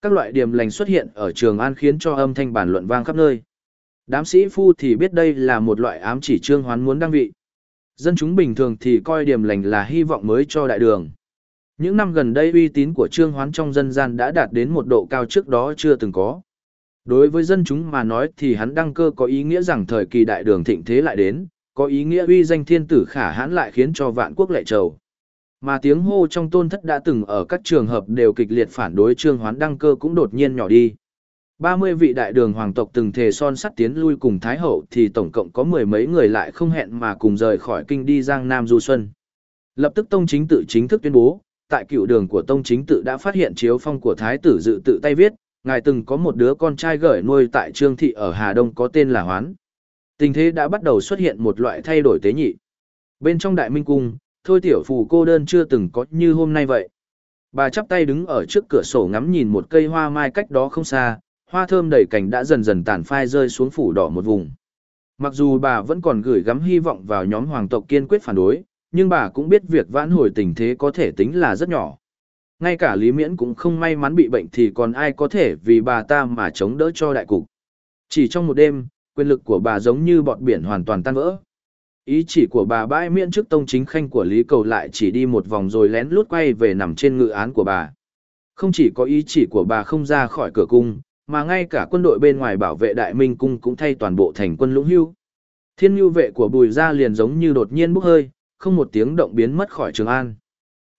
Các loại điểm lành xuất hiện ở Trường An khiến cho âm thanh bản luận vang khắp nơi. Đám sĩ phu thì biết đây là một loại ám chỉ trương hoán muốn đăng vị. Dân chúng bình thường thì coi điểm lành là hy vọng mới cho đại đường. Những năm gần đây uy tín của trương hoán trong dân gian đã đạt đến một độ cao trước đó chưa từng có. Đối với dân chúng mà nói thì hắn đăng cơ có ý nghĩa rằng thời kỳ đại đường thịnh thế lại đến, có ý nghĩa uy danh thiên tử khả hãn lại khiến cho vạn quốc lệ trầu. Mà tiếng hô trong tôn thất đã từng ở các trường hợp đều kịch liệt phản đối trương hoán đăng cơ cũng đột nhiên nhỏ đi. 30 vị đại đường hoàng tộc từng thề son sắt tiến lui cùng Thái Hậu thì tổng cộng có mười mấy người lại không hẹn mà cùng rời khỏi kinh đi Giang Nam Du Xuân. Lập tức Tông Chính tự chính thức tuyên bố, tại cựu đường của Tông Chính tự đã phát hiện chiếu phong của Thái tử dự tự tay viết, ngài từng có một đứa con trai gửi nuôi tại Trương Thị ở Hà Đông có tên là Hoán. Tình thế đã bắt đầu xuất hiện một loại thay đổi tế nhị. Bên trong Đại Minh Cung, thôi tiểu phù cô đơn chưa từng có như hôm nay vậy. Bà chắp tay đứng ở trước cửa sổ ngắm nhìn một cây hoa mai cách đó không xa, hoa thơm đầy cành đã dần dần tàn phai rơi xuống phủ đỏ một vùng. Mặc dù bà vẫn còn gửi gắm hy vọng vào nhóm hoàng tộc kiên quyết phản đối, nhưng bà cũng biết việc vãn hồi tình thế có thể tính là rất nhỏ. Ngay cả Lý Miễn cũng không may mắn bị bệnh thì còn ai có thể vì bà ta mà chống đỡ cho đại cục. Chỉ trong một đêm, quyền lực của bà giống như bọt biển hoàn toàn tan vỡ. Ý chỉ của bà bãi miễn trước tông chính khanh của Lý Cầu lại chỉ đi một vòng rồi lén lút quay về nằm trên ngự án của bà. Không chỉ có ý chỉ của bà không ra khỏi cửa cung, mà ngay cả quân đội bên ngoài bảo vệ đại minh cung cũng thay toàn bộ thành quân lũng hưu. Thiên nhu vệ của bùi gia liền giống như đột nhiên bốc hơi, không một tiếng động biến mất khỏi Trường An.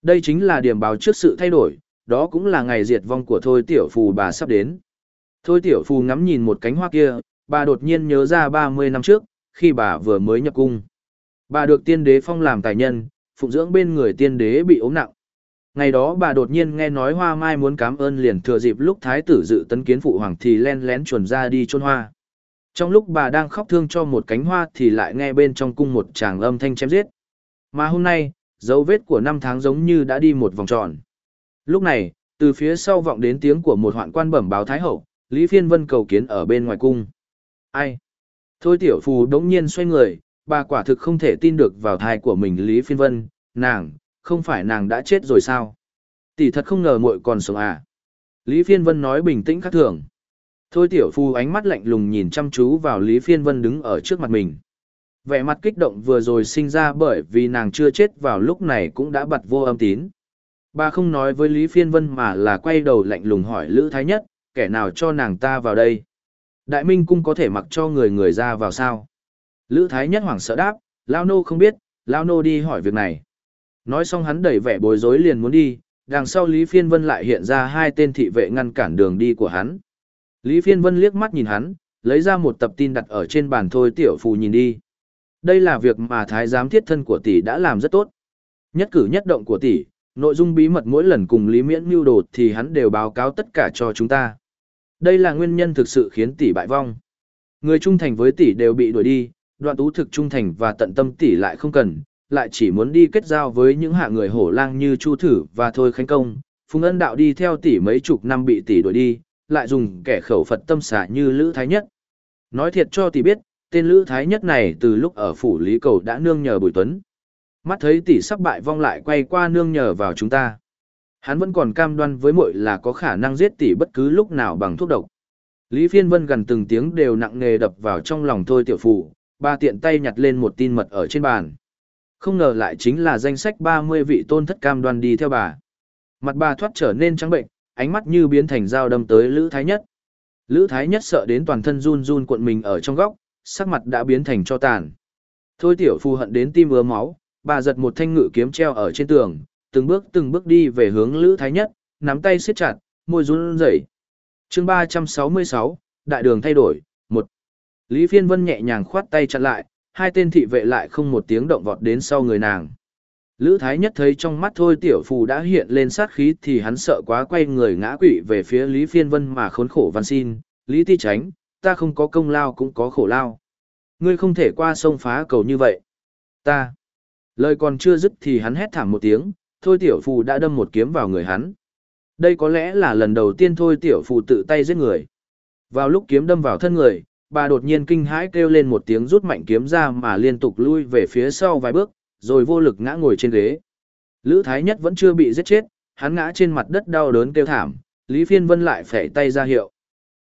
Đây chính là điểm báo trước sự thay đổi, đó cũng là ngày diệt vong của Thôi Tiểu Phù bà sắp đến. Thôi Tiểu Phù ngắm nhìn một cánh hoa kia, bà đột nhiên nhớ ra 30 năm trước, khi bà vừa mới nhập cung. Bà được tiên đế phong làm tài nhân, phụng dưỡng bên người tiên đế bị ốm nặng. Ngày đó bà đột nhiên nghe nói hoa mai muốn cảm ơn liền thừa dịp lúc thái tử dự tấn kiến phụ hoàng thì len lén chuồn ra đi chôn hoa. Trong lúc bà đang khóc thương cho một cánh hoa thì lại nghe bên trong cung một chàng âm thanh chém giết. Mà hôm nay, dấu vết của năm tháng giống như đã đi một vòng tròn. Lúc này, từ phía sau vọng đến tiếng của một hoạn quan bẩm báo thái hậu, Lý Phiên Vân cầu kiến ở bên ngoài cung. Ai? Thôi tiểu phù đống nhiên xoay người, bà quả thực không thể tin được vào thai của mình Lý Phiên Vân, nàng, không phải nàng đã chết rồi sao? Tỷ thật không ngờ muội còn sống à? Lý Phiên Vân nói bình tĩnh khác thường. Thôi tiểu phu ánh mắt lạnh lùng nhìn chăm chú vào Lý Phiên Vân đứng ở trước mặt mình. Vẻ mặt kích động vừa rồi sinh ra bởi vì nàng chưa chết vào lúc này cũng đã bật vô âm tín. Bà không nói với Lý Phiên Vân mà là quay đầu lạnh lùng hỏi Lữ Thái Nhất, kẻ nào cho nàng ta vào đây? Đại Minh Cung có thể mặc cho người người ra vào sao? Lữ Thái Nhất hoảng sợ đáp, Lao Nô không biết, Lao Nô đi hỏi việc này. Nói xong hắn đẩy vẻ bối rối liền muốn đi, đằng sau Lý Phiên Vân lại hiện ra hai tên thị vệ ngăn cản đường đi của hắn. Lý Phiên Vân liếc mắt nhìn hắn, lấy ra một tập tin đặt ở trên bàn thôi tiểu phù nhìn đi. Đây là việc mà thái giám thiết thân của tỷ đã làm rất tốt. Nhất cử nhất động của tỷ, nội dung bí mật mỗi lần cùng Lý Miễn mưu đồ thì hắn đều báo cáo tất cả cho chúng ta. Đây là nguyên nhân thực sự khiến tỷ bại vong. Người trung thành với tỷ đều bị đuổi đi, đoạn tú thực trung thành và tận tâm tỷ lại không cần, lại chỉ muốn đi kết giao với những hạ người hổ lang như Chu Thử và Thôi Khánh Công. Phùng Ân Đạo đi theo tỷ mấy chục năm bị tỷ đuổi đi, lại dùng kẻ khẩu Phật tâm xả như Lữ Thái Nhất. Nói thiệt cho tỷ biết, tên Lữ Thái Nhất này từ lúc ở phủ Lý Cầu đã nương nhờ Bùi Tuấn. Mắt thấy tỷ sắp bại vong lại quay qua nương nhờ vào chúng ta. Hắn vẫn còn cam đoan với muội là có khả năng giết tỷ bất cứ lúc nào bằng thuốc độc. Lý Phiên Vân gần từng tiếng đều nặng nề đập vào trong lòng thôi tiểu phụ, ba tiện tay nhặt lên một tin mật ở trên bàn. Không ngờ lại chính là danh sách 30 vị tôn thất cam đoan đi theo bà. Mặt bà thoát trở nên trắng bệnh, ánh mắt như biến thành dao đâm tới Lữ Thái Nhất. Lữ Thái Nhất sợ đến toàn thân run run cuộn mình ở trong góc, sắc mặt đã biến thành cho tàn. Thôi tiểu phu hận đến tim ứa máu, bà giật một thanh ngự kiếm treo ở trên tường, từng bước từng bước đi về hướng Lữ Thái Nhất, nắm tay siết chặt, môi run rẩy. Chương 366, đại đường thay đổi, một Lý Phiên Vân nhẹ nhàng khoát tay chặn lại, hai tên thị vệ lại không một tiếng động vọt đến sau người nàng. Lữ Thái Nhất thấy trong mắt thôi tiểu phù đã hiện lên sát khí thì hắn sợ quá quay người ngã quỵ về phía Lý Phiên Vân mà khốn khổ van xin, Lý Ti Tránh, ta không có công lao cũng có khổ lao. Ngươi không thể qua sông phá cầu như vậy. Ta. Lời còn chưa dứt thì hắn hét thảm một tiếng, thôi tiểu phù đã đâm một kiếm vào người hắn. Đây có lẽ là lần đầu tiên thôi tiểu phù tự tay giết người. Vào lúc kiếm đâm vào thân người, bà đột nhiên kinh hãi kêu lên một tiếng rút mạnh kiếm ra mà liên tục lui về phía sau vài bước, rồi vô lực ngã ngồi trên ghế. Lữ Thái Nhất vẫn chưa bị giết chết, hắn ngã trên mặt đất đau đớn kêu thảm, Lý Phiên Vân lại phẩy tay ra hiệu.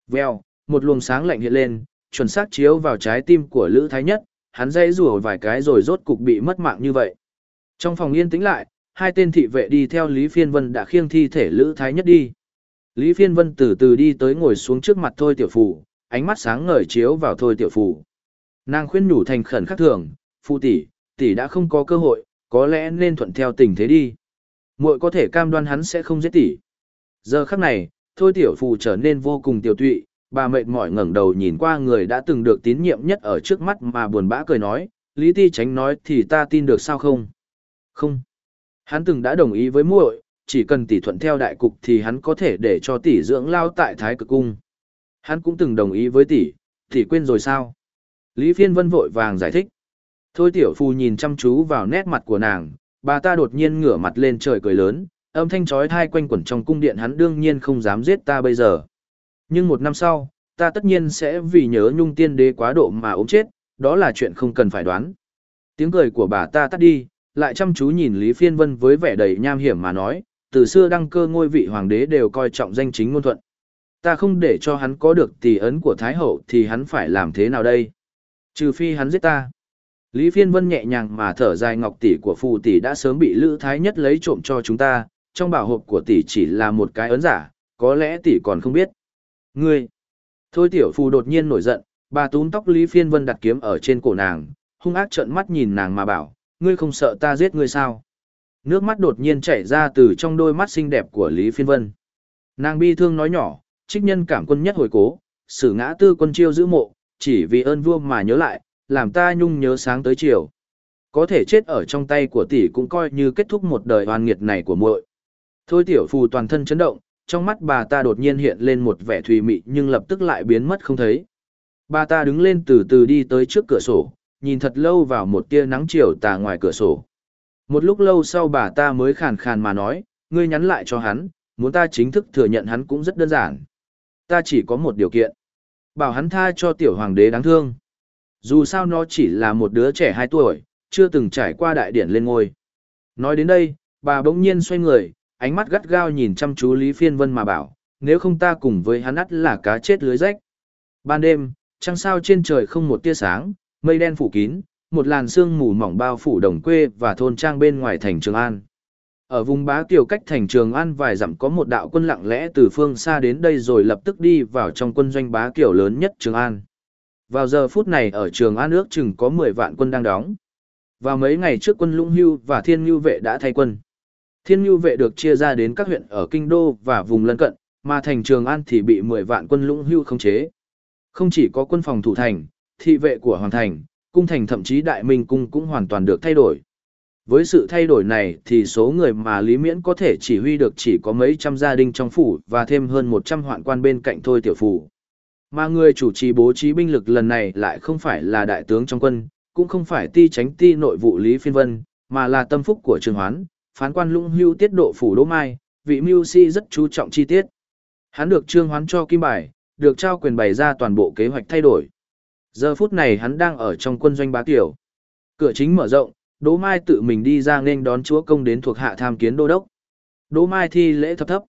Vèo, một luồng sáng lạnh hiện lên, chuẩn xác chiếu vào trái tim của Lữ Thái Nhất, hắn dây rủa vài cái rồi rốt cục bị mất mạng như vậy. Trong phòng yên tĩnh lại, hai tên thị vệ đi theo Lý Phiên Vân đã khiêng thi thể Lữ Thái Nhất đi. Lý Phiên Vân từ từ đi tới ngồi xuống trước mặt Thôi Tiểu Phủ, ánh mắt sáng ngời chiếu vào Thôi Tiểu Phủ. Nàng khuyên nhủ thành khẩn khắc thường, phu tỷ, tỷ đã không có cơ hội, có lẽ nên thuận theo tình thế đi. muội có thể cam đoan hắn sẽ không giết tỷ. Giờ khắc này, thôi tiểu phù trở nên vô cùng tiểu tụy, bà mệt mỏi ngẩng đầu nhìn qua người đã từng được tín nhiệm nhất ở trước mắt mà buồn bã cười nói, Lý Ti Tránh nói thì ta tin được sao không? Không. Hắn từng đã đồng ý với muội, chỉ cần tỷ thuận theo đại cục thì hắn có thể để cho tỷ dưỡng lao tại Thái Cực Cung. Hắn cũng từng đồng ý với tỷ, tỷ quên rồi sao? Lý Phiên Vân vội vàng giải thích. Thôi tiểu phu nhìn chăm chú vào nét mặt của nàng, bà ta đột nhiên ngửa mặt lên trời cười lớn, âm thanh chói tai quanh quẩn trong cung điện hắn đương nhiên không dám giết ta bây giờ. Nhưng một năm sau, ta tất nhiên sẽ vì nhớ nhung tiên đế quá độ mà ốm chết, đó là chuyện không cần phải đoán. Tiếng cười của bà ta tắt đi, lại chăm chú nhìn Lý Phiên Vân với vẻ đầy nham hiểm mà nói, từ xưa đăng cơ ngôi vị hoàng đế đều coi trọng danh chính ngôn thuận. Ta không để cho hắn có được tỷ ấn của Thái Hậu thì hắn phải làm thế nào đây? Trừ phi hắn giết ta. Lý Phiên Vân nhẹ nhàng mà thở dài ngọc tỷ của phù tỷ đã sớm bị Lữ Thái Nhất lấy trộm cho chúng ta, trong bảo hộp của tỷ chỉ là một cái ấn giả, có lẽ tỷ còn không biết. Ngươi! Thôi tiểu phù đột nhiên nổi giận, bà túm tóc Lý Phiên Vân đặt kiếm ở trên cổ nàng, hung ác trợn mắt nhìn nàng mà bảo, ngươi không sợ ta giết ngươi sao? Nước mắt đột nhiên chảy ra từ trong đôi mắt xinh đẹp của Lý Phiên Vân. Nàng bi thương nói nhỏ, trích nhân cảm quân nhất hồi cố, sử ngã tư quân chiêu giữ mộ, chỉ vì ơn vua mà nhớ lại, làm ta nhung nhớ sáng tới chiều. Có thể chết ở trong tay của tỷ cũng coi như kết thúc một đời oan nghiệt này của muội. Thôi tiểu phù toàn thân chấn động, trong mắt bà ta đột nhiên hiện lên một vẻ thùy mị nhưng lập tức lại biến mất không thấy. Bà ta đứng lên từ từ đi tới trước cửa sổ, nhìn thật lâu vào một tia nắng chiều tà ngoài cửa sổ. Một lúc lâu sau bà ta mới khàn khàn mà nói, ngươi nhắn lại cho hắn, muốn ta chính thức thừa nhận hắn cũng rất đơn giản. Ta chỉ có một điều kiện. Bảo hắn tha cho tiểu hoàng đế đáng thương. Dù sao nó chỉ là một đứa trẻ 2 tuổi, chưa từng trải qua đại điển lên ngôi. Nói đến đây, bà bỗng nhiên xoay người, ánh mắt gắt gao nhìn chăm chú Lý Phiên Vân mà bảo, nếu không ta cùng với hắn ắt là cá chết lưới rách. Ban đêm, trăng sao trên trời không một tia sáng, mây đen phủ kín, một làn sương mù mỏng bao phủ đồng quê và thôn trang bên ngoài thành Trường An. Ở vùng bá tiểu cách thành Trường An vài dặm có một đạo quân lặng lẽ từ phương xa đến đây rồi lập tức đi vào trong quân doanh bá kiểu lớn nhất Trường An. Vào giờ phút này ở Trường An ước chừng có 10 vạn quân đang đóng. Vào mấy ngày trước quân Lũng Hưu và Thiên Nhu vệ đã thay quân. Thiên Nhu vệ được chia ra đến các huyện ở Kinh Đô và vùng lân cận, mà thành Trường An thì bị 10 vạn quân Lũng Hưu khống chế. Không chỉ có quân phòng thủ thành, thị vệ của Hoàng Thành, cung thành thậm chí Đại Minh Cung cũng hoàn toàn được thay đổi. Với sự thay đổi này thì số người mà Lý Miễn có thể chỉ huy được chỉ có mấy trăm gia đình trong phủ và thêm hơn 100 hoạn quan bên cạnh thôi tiểu phủ. Mà người chủ trì bố trí binh lực lần này lại không phải là đại tướng trong quân, cũng không phải ti tránh ti nội vụ Lý Phiên Vân, mà là tâm phúc của Trương Hoán, phán quan lũng hưu tiết độ phủ Đỗ Mai, vị mưu si rất chú trọng chi tiết. Hắn được Trương Hoán cho kim bài, được trao quyền bày ra toàn bộ kế hoạch thay đổi. Giờ phút này hắn đang ở trong quân doanh bá tiểu. Cửa chính mở rộng, Đỗ Mai tự mình đi ra nên đón chúa công đến thuộc hạ tham kiến đô đốc. Đỗ Mai thi lễ thấp thấp.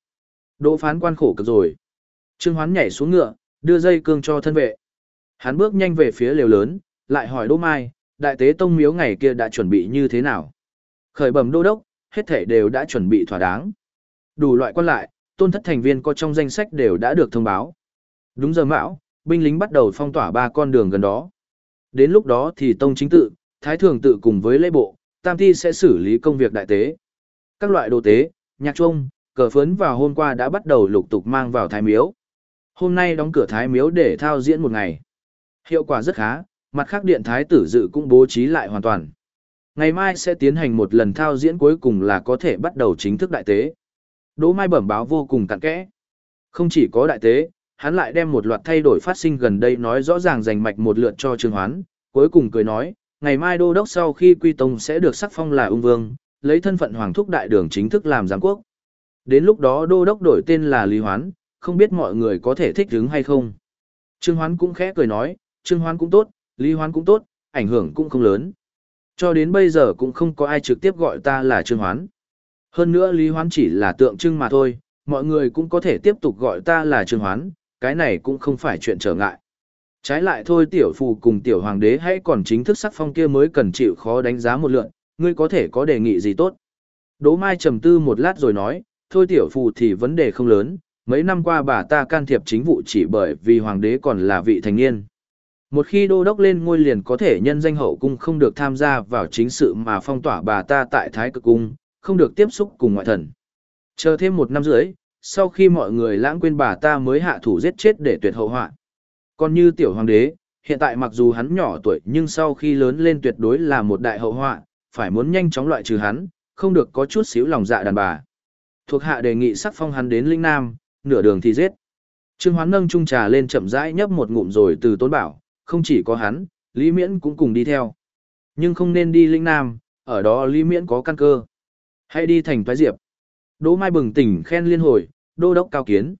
Đỗ phán quan khổ cực rồi. Trương Hoán nhảy xuống ngựa, đưa dây cương cho thân vệ. Hắn bước nhanh về phía lều lớn, lại hỏi Đỗ Mai, đại tế tông miếu ngày kia đã chuẩn bị như thế nào? Khởi bẩm đô đốc, hết thể đều đã chuẩn bị thỏa đáng. Đủ loại quan lại, tôn thất thành viên có trong danh sách đều đã được thông báo. Đúng giờ mão, binh lính bắt đầu phong tỏa ba con đường gần đó. Đến lúc đó thì tông chính tự, thái thường tự cùng với lễ bộ, tam thi sẽ xử lý công việc đại tế. Các loại đồ tế, nhạc trung, cờ phấn vào hôm qua đã bắt đầu lục tục mang vào thái miếu. Hôm nay đóng cửa thái miếu để thao diễn một ngày. Hiệu quả rất khá, mặt khác điện thái tử dự cũng bố trí lại hoàn toàn. Ngày mai sẽ tiến hành một lần thao diễn cuối cùng là có thể bắt đầu chính thức đại tế. Đỗ Mai bẩm báo vô cùng cặn kẽ. Không chỉ có đại tế, hắn lại đem một loạt thay đổi phát sinh gần đây nói rõ ràng dành mạch một lượt cho Trương Hoán, cuối cùng cười nói, ngày mai đô đốc sau khi quy tông sẽ được sắc phong là ung vương, lấy thân phận hoàng thúc đại đường chính thức làm giám quốc. Đến lúc đó đô đốc đổi tên là Lý Hoán, không biết mọi người có thể thích ứng hay không. Trương Hoán cũng khẽ cười nói, Trương Hoán cũng tốt, Lý Hoán cũng tốt, ảnh hưởng cũng không lớn. Cho đến bây giờ cũng không có ai trực tiếp gọi ta là Trương Hoán. Hơn nữa Lý Hoán chỉ là tượng trưng mà thôi, mọi người cũng có thể tiếp tục gọi ta là Trương Hoán, cái này cũng không phải chuyện trở ngại. Trái lại thôi tiểu phù cùng tiểu hoàng đế hãy còn chính thức sắc phong kia mới cần chịu khó đánh giá một lượn, ngươi có thể có đề nghị gì tốt. Đỗ Mai trầm tư một lát rồi nói, thôi tiểu phù thì vấn đề không lớn, mấy năm qua bà ta can thiệp chính vụ chỉ bởi vì hoàng đế còn là vị thành niên. Một khi đô đốc lên ngôi liền có thể nhân danh hậu cung không được tham gia vào chính sự mà phong tỏa bà ta tại Thái Cực Cung, không được tiếp xúc cùng ngoại thần. Chờ thêm một năm rưỡi, sau khi mọi người lãng quên bà ta mới hạ thủ giết chết để tuyệt hậu họa. Còn như tiểu hoàng đế, hiện tại mặc dù hắn nhỏ tuổi nhưng sau khi lớn lên tuyệt đối là một đại hậu họa, phải muốn nhanh chóng loại trừ hắn, không được có chút xíu lòng dạ đàn bà. Thuộc hạ đề nghị sắc phong hắn đến Linh Nam, nửa đường thì giết. Trương Hoán nâng chung trà lên chậm rãi nhấp một ngụm rồi từ tốn bảo, không chỉ có hắn, Lý Miễn cũng cùng đi theo. Nhưng không nên đi Linh Nam, ở đó Lý Miễn có căn cơ. Hãy đi thành Thoái Diệp. Đỗ Mai bừng tỉnh khen liên hồi, đô đốc cao kiến.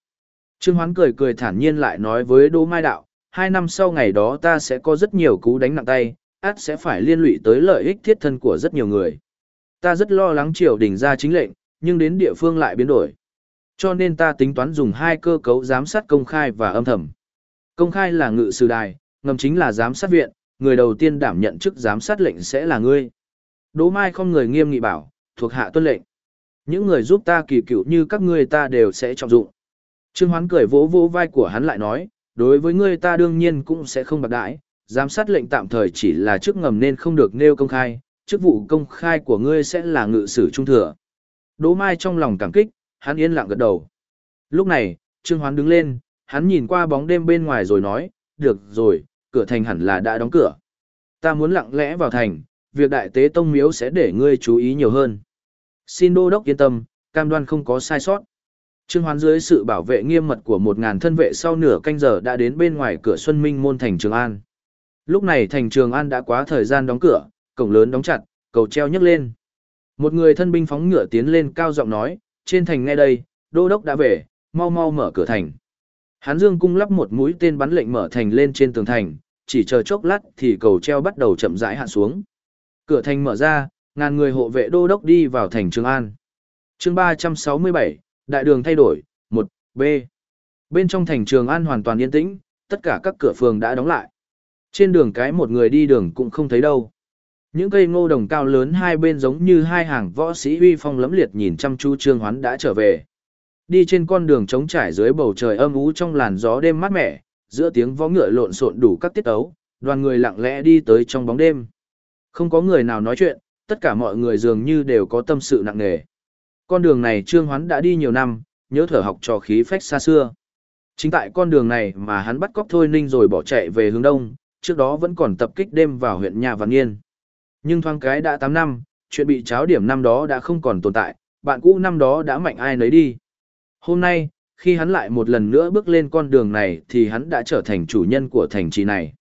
Trương Hoán cười cười thản nhiên lại nói với Đỗ Mai đạo, hai năm sau ngày đó ta sẽ có rất nhiều cú đánh nặng tay, át sẽ phải liên lụy tới lợi ích thiết thân của rất nhiều người. Ta rất lo lắng triều đình ra chính lệnh, nhưng đến địa phương lại biến đổi. Cho nên ta tính toán dùng hai cơ cấu giám sát công khai và âm thầm. Công khai là ngự sử đài, ngầm chính là giám sát viện, người đầu tiên đảm nhận chức giám sát lệnh sẽ là ngươi. Đỗ Mai không người nghiêm nghị bảo, thuộc hạ tuân lệnh. Những người giúp ta kỳ cựu như các ngươi ta đều sẽ trọng dụng. Trương Hoán cười vỗ vỗ vai của hắn lại nói, đối với ngươi ta đương nhiên cũng sẽ không bạc đãi, giám sát lệnh tạm thời chỉ là chức ngầm nên không được nêu công khai, chức vụ công khai của ngươi sẽ là ngự sử trung thừa. Đỗ Mai trong lòng cảm kích, hắn yên lặng gật đầu. Lúc này, Trương Hoán đứng lên, hắn nhìn qua bóng đêm bên ngoài rồi nói, được rồi, cửa thành hẳn là đã đóng cửa. Ta muốn lặng lẽ vào thành, việc đại tế tông miếu sẽ để ngươi chú ý nhiều hơn. Xin đô đốc yên tâm, cam đoan không có sai sót. Trương Hoán dưới sự bảo vệ nghiêm mật của một ngàn thân vệ sau nửa canh giờ đã đến bên ngoài cửa Xuân Minh môn thành Trường An. Lúc này thành Trường An đã quá thời gian đóng cửa, cổng lớn đóng chặt, cầu treo nhấc lên. Một người thân binh phóng ngựa tiến lên cao giọng nói, trên thành nghe đây, đô đốc đã về, mau mau mở cửa thành. Hán Dương cung lắp một mũi tên bắn lệnh mở thành lên trên tường thành, chỉ chờ chốc lát thì cầu treo bắt đầu chậm rãi hạ xuống. Cửa thành mở ra, ngàn người hộ vệ đô đốc đi vào thành Trường An. Chương 367, đại đường thay đổi, 1, B. Bên trong thành Trường An hoàn toàn yên tĩnh, tất cả các cửa phường đã đóng lại. Trên đường cái một người đi đường cũng không thấy đâu. Những cây ngô đồng cao lớn hai bên giống như hai hàng võ sĩ uy phong lẫm liệt nhìn chăm chú Trương Hoán đã trở về. Đi trên con đường trống trải dưới bầu trời âm ú trong làn gió đêm mát mẻ, giữa tiếng vó ngựa lộn xộn đủ các tiết ấu, đoàn người lặng lẽ đi tới trong bóng đêm. Không có người nào nói chuyện, tất cả mọi người dường như đều có tâm sự nặng nề. Con đường này Trương Hoán đã đi nhiều năm, nhớ thở học trò khí phách xa xưa. Chính tại con đường này mà hắn bắt cóc Thôi Ninh rồi bỏ chạy về hướng đông, trước đó vẫn còn tập kích đêm vào huyện nhà Văn Nghiên. Nhưng thoáng cái đã 8 năm, chuyện bị cháo điểm năm đó đã không còn tồn tại, bạn cũ năm đó đã mạnh ai nấy đi. Hôm nay, khi hắn lại một lần nữa bước lên con đường này thì hắn đã trở thành chủ nhân của thành trì này.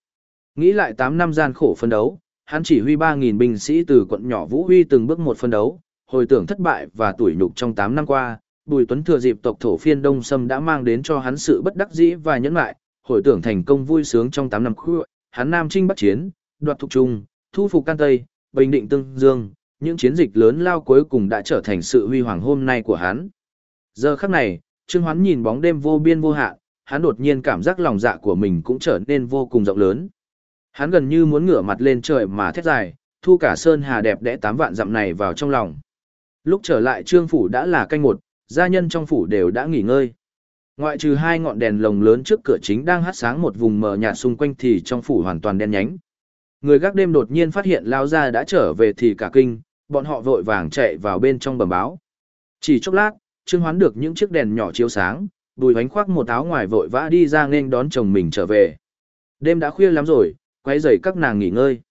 Nghĩ lại 8 năm gian khổ phân đấu, hắn chỉ huy 3.000 binh sĩ từ quận nhỏ Vũ Huy từng bước một phân đấu, hồi tưởng thất bại và tuổi nhục trong 8 năm qua, Bùi Tuấn thừa dịp tộc thổ phiên Đông Sâm đã mang đến cho hắn sự bất đắc dĩ và nhẫn lại, hồi tưởng thành công vui sướng trong 8 năm khuya, hắn Nam Trinh Bắc Chiến, đoạt thục trung, thu phục Can Tây, Bình Định Tương Dương, những chiến dịch lớn lao cuối cùng đã trở thành sự huy hoàng hôm nay của hắn. Giờ khắc này, Trương Hoán nhìn bóng đêm vô biên vô hạn, hắn đột nhiên cảm giác lòng dạ của mình cũng trở nên vô cùng rộng lớn. Hắn gần như muốn ngửa mặt lên trời mà thét dài, thu cả sơn hà đẹp đẽ tám vạn dặm này vào trong lòng. Lúc trở lại trương phủ đã là canh một, gia nhân trong phủ đều đã nghỉ ngơi. Ngoại trừ hai ngọn đèn lồng lớn trước cửa chính đang hát sáng một vùng mờ nhạt xung quanh thì trong phủ hoàn toàn đen nhánh. Người gác đêm đột nhiên phát hiện lao gia đã trở về thì cả kinh, bọn họ vội vàng chạy vào bên trong bẩm báo. Chỉ chốc lát, Trương Hoán được những chiếc đèn nhỏ chiếu sáng, Bùi Hoánh khoác một áo ngoài vội vã đi ra nên đón chồng mình trở về. Đêm đã khuya lắm rồi, quay dậy các nàng nghỉ ngơi.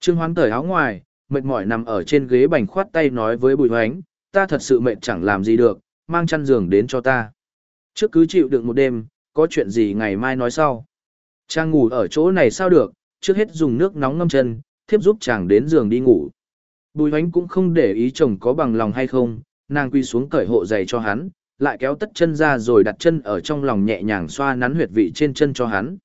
Trương Hoán cởi áo ngoài, mệt mỏi nằm ở trên ghế bành khoát tay nói với Bùi Hoánh, ta thật sự mệt chẳng làm gì được, mang chăn giường đến cho ta. Trước cứ chịu đựng một đêm, có chuyện gì ngày mai nói sau. Trang ngủ ở chỗ này sao được, trước hết dùng nước nóng ngâm chân, thiếp giúp chàng đến giường đi ngủ. Bùi hoánh cũng không để ý chồng có bằng lòng hay không, nàng quy xuống cởi hộ giày cho hắn, lại kéo tất chân ra rồi đặt chân ở trong lòng nhẹ nhàng xoa nắn huyệt vị trên chân cho hắn.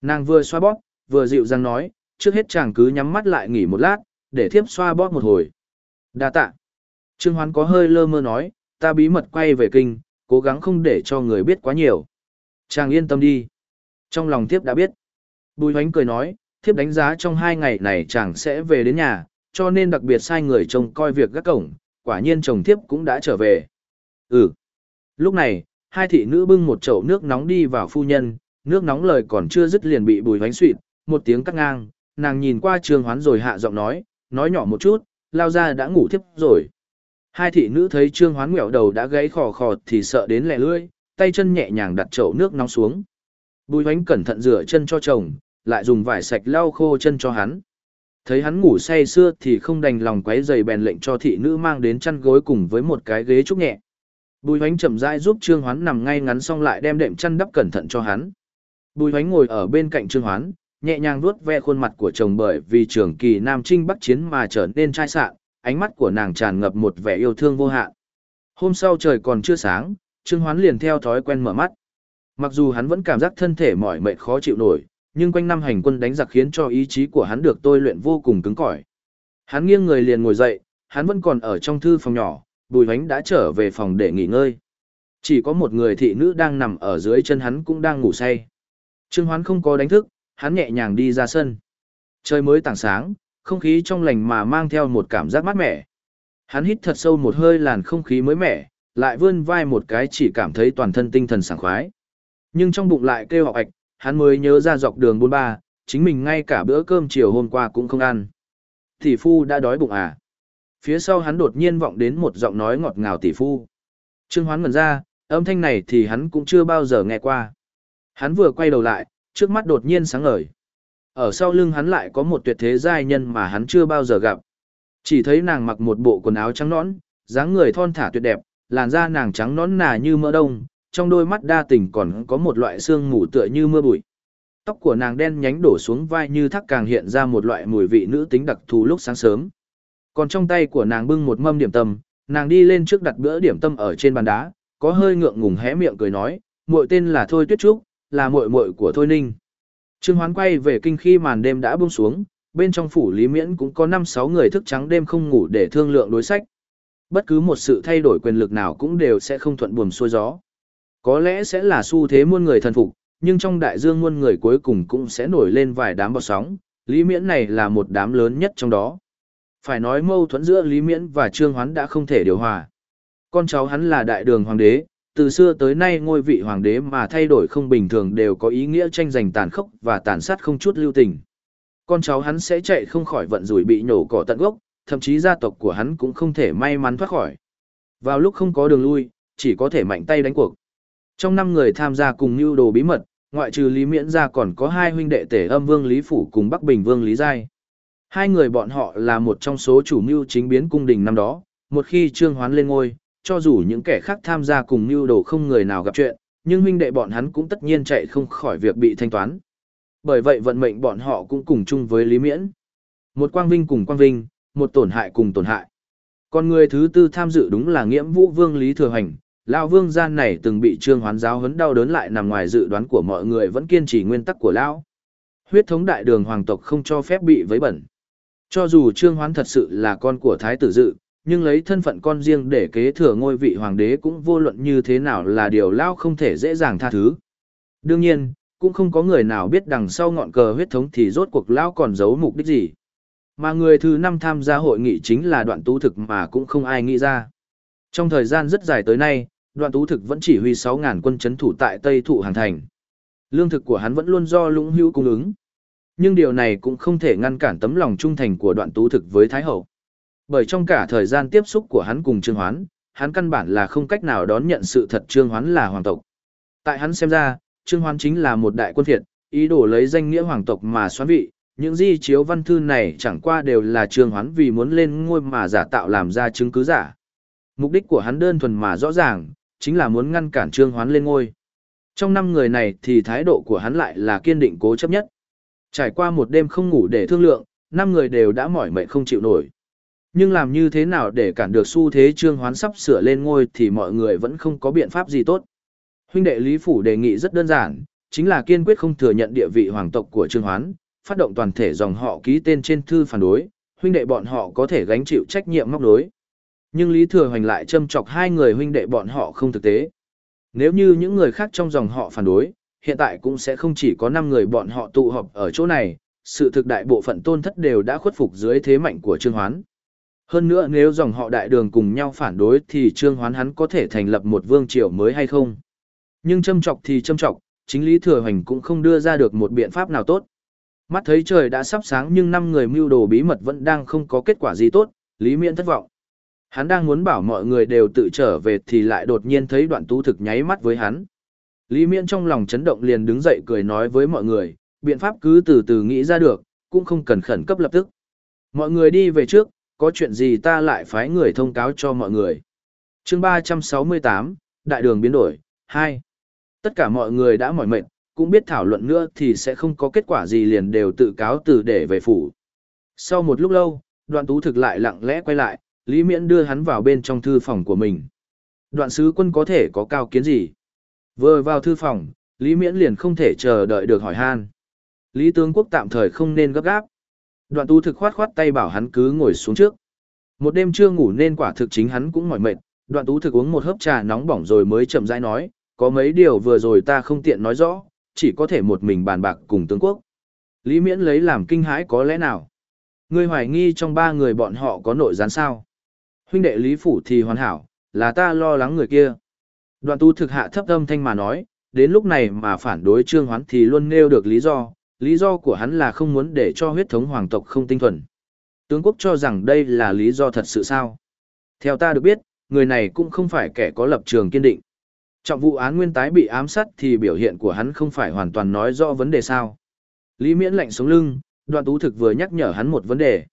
Nàng vừa xoa bóp, vừa dịu dàng nói, trước hết chàng cứ nhắm mắt lại nghỉ một lát, để thiếp xoa bóp một hồi. Đa tạ. Trương Hoán có hơi lơ mơ nói, ta bí mật quay về kinh, cố gắng không để cho người biết quá nhiều. Chàng yên tâm đi. Trong lòng thiếp đã biết. Bùi hoánh cười nói, thiếp đánh giá trong hai ngày này chàng sẽ về đến nhà, cho nên đặc biệt sai người trông coi việc gác cổng, quả nhiên chồng thiếp cũng đã trở về. Ừ. Lúc này, hai thị nữ bưng một chậu nước nóng đi vào phu nhân, nước nóng lời còn chưa dứt liền bị bùi hoánh suyệt, một tiếng cắt ngang, nàng nhìn qua trường hoán rồi hạ giọng nói, nói nhỏ một chút, lao ra đã ngủ thiếp rồi. Hai thị nữ thấy Trương Hoán ngẹo đầu đã gãy khò khò thì sợ đến lẹ lưỡi, tay chân nhẹ nhàng đặt chậu nước nóng xuống. Bùi hoánh cẩn thận rửa chân cho chồng, lại dùng vải sạch lau khô chân cho hắn. Thấy hắn ngủ say sưa thì không đành lòng quấy giày bèn lệnh cho thị nữ mang đến chăn gối cùng với một cái ghế trúc nhẹ. Bùi hoánh chậm rãi giúp Trương Hoán nằm ngay ngắn xong lại đem đệm chăn đắp cẩn thận cho hắn. Bùi hoánh ngồi ở bên cạnh Trương Hoán, nhẹ nhàng vuốt ve khuôn mặt của chồng bởi vì trường kỳ Nam Trinh Bắc Chiến mà trở nên chai sạn, ánh mắt của nàng tràn ngập một vẻ yêu thương vô hạn. Hôm sau trời còn chưa sáng, Trương Hoán liền theo thói quen mở mắt. Mặc dù hắn vẫn cảm giác thân thể mỏi mệt khó chịu nổi, nhưng quanh năm hành quân đánh giặc khiến cho ý chí của hắn được tôi luyện vô cùng cứng cỏi. Hắn nghiêng người liền ngồi dậy, hắn vẫn còn ở trong thư phòng nhỏ, Bùi Hoánh đã trở về phòng để nghỉ ngơi. Chỉ có một người thị nữ đang nằm ở dưới chân hắn cũng đang ngủ say. Trương Hoán không có đánh thức, hắn nhẹ nhàng đi ra sân. Trời mới tảng sáng, không khí trong lành mà mang theo một cảm giác mát mẻ. Hắn hít thật sâu một hơi làn không khí mới mẻ, lại vươn vai một cái chỉ cảm thấy toàn thân tinh thần sảng khoái. Nhưng trong bụng lại kêu học ạch, hắn mới nhớ ra dọc đường bốn ba, chính mình ngay cả bữa cơm chiều hôm qua cũng không ăn. Tỷ phu đã đói bụng à? Phía sau hắn đột nhiên vọng đến một giọng nói ngọt ngào tỷ phu. Trương Hoán ngẩn ra, âm thanh này thì hắn cũng chưa bao giờ nghe qua. Hắn vừa quay đầu lại, trước mắt đột nhiên sáng ngời. Ở sau lưng hắn lại có một tuyệt thế giai nhân mà hắn chưa bao giờ gặp. Chỉ thấy nàng mặc một bộ quần áo trắng nõn, dáng người thon thả tuyệt đẹp, làn da nàng trắng nõn nà như mỡ đông, trong đôi mắt đa tình còn có một loại xương mù tựa như mưa bụi. Tóc của nàng đen nhánh đổ xuống vai như thác càng hiện ra một loại mùi vị nữ tính đặc thù lúc sáng sớm. Còn trong tay của nàng bưng một mâm điểm tâm, nàng đi lên trước đặt bữa điểm tâm ở trên bàn đá, có hơi ngượng ngùng hé miệng cười nói, muội tên là Thôi Tuyết Trúc, là muội muội của Thôi Ninh. Trương Hoán quay về kinh khi màn đêm đã buông xuống, bên trong phủ Lý Miễn cũng có 5-6 người thức trắng đêm không ngủ để thương lượng đối sách. Bất cứ một sự thay đổi quyền lực nào cũng đều sẽ không thuận buồm xuôi gió. Có lẽ sẽ là xu thế muôn người thần phục, nhưng trong đại dương muôn người cuối cùng cũng sẽ nổi lên vài đám bọt sóng, Lý Miễn này là một đám lớn nhất trong đó. Phải nói mâu thuẫn giữa Lý Miễn và Trương Hoán đã không thể điều hòa. Con cháu hắn là đại đường hoàng đế, từ xưa tới nay ngôi vị hoàng đế mà thay đổi không bình thường đều có ý nghĩa tranh giành tàn khốc và tàn sát không chút lưu tình. Con cháu hắn sẽ chạy không khỏi vận rủi bị nhổ cỏ tận gốc, thậm chí gia tộc của hắn cũng không thể may mắn thoát khỏi. Vào lúc không có đường lui, chỉ có thể mạnh tay đánh cuộc. Trong năm người tham gia cùng mưu đồ bí mật, ngoại trừ Lý Miễn ra còn có hai huynh đệ tể âm Vương Lý Phủ cùng Bắc Bình Vương Lý Giai. Hai người bọn họ là một trong số chủ mưu chính biến cung đình năm đó, một khi Trương Hoán lên ngôi, cho dù những kẻ khác tham gia cùng mưu đồ không người nào gặp chuyện, nhưng huynh đệ bọn hắn cũng tất nhiên chạy không khỏi việc bị thanh toán. Bởi vậy vận mệnh bọn họ cũng cùng chung với Lý Miễn. Một quang vinh cùng quang vinh, một tổn hại cùng tổn hại. Còn người thứ tư tham dự đúng là nghiễm vũ vương Lý Thừa Hành, Lão vương gian này từng bị trương hoán giáo huấn đau đớn lại nằm ngoài dự đoán của mọi người vẫn kiên trì nguyên tắc của Lão. Huyết thống đại đường hoàng tộc không cho phép bị vấy bẩn. Cho dù trương hoán thật sự là con của thái tử dự, nhưng lấy thân phận con riêng để kế thừa ngôi vị hoàng đế cũng vô luận như thế nào là điều Lão không thể dễ dàng tha thứ. Đương nhiên, cũng không có người nào biết đằng sau ngọn cờ huyết thống thì rốt cuộc Lão còn giấu mục đích gì. Mà người thứ năm tham gia hội nghị chính là đoạn tú thực mà cũng không ai nghĩ ra. Trong thời gian rất dài tới nay, đoạn tú thực vẫn chỉ huy 6.000 quân chấn thủ tại Tây Thụ Hàng Thành. Lương thực của hắn vẫn luôn do lũng hữu cung ứng. Nhưng điều này cũng không thể ngăn cản tấm lòng trung thành của đoạn tú thực với Thái Hậu. Bởi trong cả thời gian tiếp xúc của hắn cùng Trương Hoán, hắn căn bản là không cách nào đón nhận sự thật Trương Hoán là hoàng tộc. Tại hắn xem ra, Trương Hoán chính là một đại quân thiệt, ý đồ lấy danh nghĩa hoàng tộc mà xoán vị. Những di chiếu văn thư này chẳng qua đều là Trương Hoán vì muốn lên ngôi mà giả tạo làm ra chứng cứ giả. Mục đích của hắn đơn thuần mà rõ ràng, chính là muốn ngăn cản Trương Hoán lên ngôi. Trong năm người này thì thái độ của hắn lại là kiên định cố chấp nhất. Trải qua một đêm không ngủ để thương lượng, năm người đều đã mỏi mệt không chịu nổi. Nhưng làm như thế nào để cản được xu thế Trương Hoán sắp sửa lên ngôi thì mọi người vẫn không có biện pháp gì tốt. Huynh đệ Lý Phủ đề nghị rất đơn giản, chính là kiên quyết không thừa nhận địa vị hoàng tộc của Trương Hoán, phát động toàn thể dòng họ ký tên trên thư phản đối, huynh đệ bọn họ có thể gánh chịu trách nhiệm móc đối. Nhưng Lý Thừa Hoành lại châm chọc hai người huynh đệ bọn họ không thực tế. Nếu như những người khác trong dòng họ phản đối, hiện tại cũng sẽ không chỉ có 5 người bọn họ tụ họp ở chỗ này, sự thực đại bộ phận tôn thất đều đã khuất phục dưới thế mạnh của Trương Hoán. Hơn nữa nếu dòng họ đại đường cùng nhau phản đối thì Trương Hoán hắn có thể thành lập một vương triều mới hay không? Nhưng châm chọc thì châm chọc, chính Lý Thừa Hoành cũng không đưa ra được một biện pháp nào tốt. Mắt thấy trời đã sắp sáng nhưng năm người mưu đồ bí mật vẫn đang không có kết quả gì tốt, Lý Miễn thất vọng. Hắn đang muốn bảo mọi người đều tự trở về thì lại đột nhiên thấy đoạn tú thực nháy mắt với hắn. Lý Miễn trong lòng chấn động liền đứng dậy cười nói với mọi người, biện pháp cứ từ từ nghĩ ra được, cũng không cần khẩn cấp lập tức. Mọi người đi về trước, có chuyện gì ta lại phái người thông cáo cho mọi người. chương 368, Đại đường biến đổi, 2. Tất cả mọi người đã mỏi mệt, cũng biết thảo luận nữa thì sẽ không có kết quả gì liền đều tự cáo từ để về phủ. Sau một lúc lâu, đoạn tú thực lại lặng lẽ quay lại, Lý Miễn đưa hắn vào bên trong thư phòng của mình. Đoạn sứ quân có thể có cao kiến gì? Vừa vào thư phòng, Lý Miễn liền không thể chờ đợi được hỏi han. Lý tướng quốc tạm thời không nên gấp gáp. Đoạn tú thực khoát khoát tay bảo hắn cứ ngồi xuống trước. Một đêm chưa ngủ nên quả thực chính hắn cũng mỏi mệt, đoạn tú thực uống một hớp trà nóng bỏng rồi mới chậm rãi nói, có mấy điều vừa rồi ta không tiện nói rõ, chỉ có thể một mình bàn bạc cùng tướng quốc. Lý Miễn lấy làm kinh hãi có lẽ nào? Ngươi hoài nghi trong ba người bọn họ có nội gián sao? Huynh đệ Lý Phủ thì hoàn hảo, là ta lo lắng người kia. Đoạn tu thực hạ thấp âm thanh mà nói, đến lúc này mà phản đối trương hoán thì luôn nêu được lý do, lý do của hắn là không muốn để cho huyết thống hoàng tộc không tinh thuần. Tướng quốc cho rằng đây là lý do thật sự sao? Theo ta được biết, người này cũng không phải kẻ có lập trường kiên định. Trọng vụ án nguyên tái bị ám sát thì biểu hiện của hắn không phải hoàn toàn nói rõ vấn đề sao. Lý miễn lạnh sống lưng, đoạn tú thực vừa nhắc nhở hắn một vấn đề.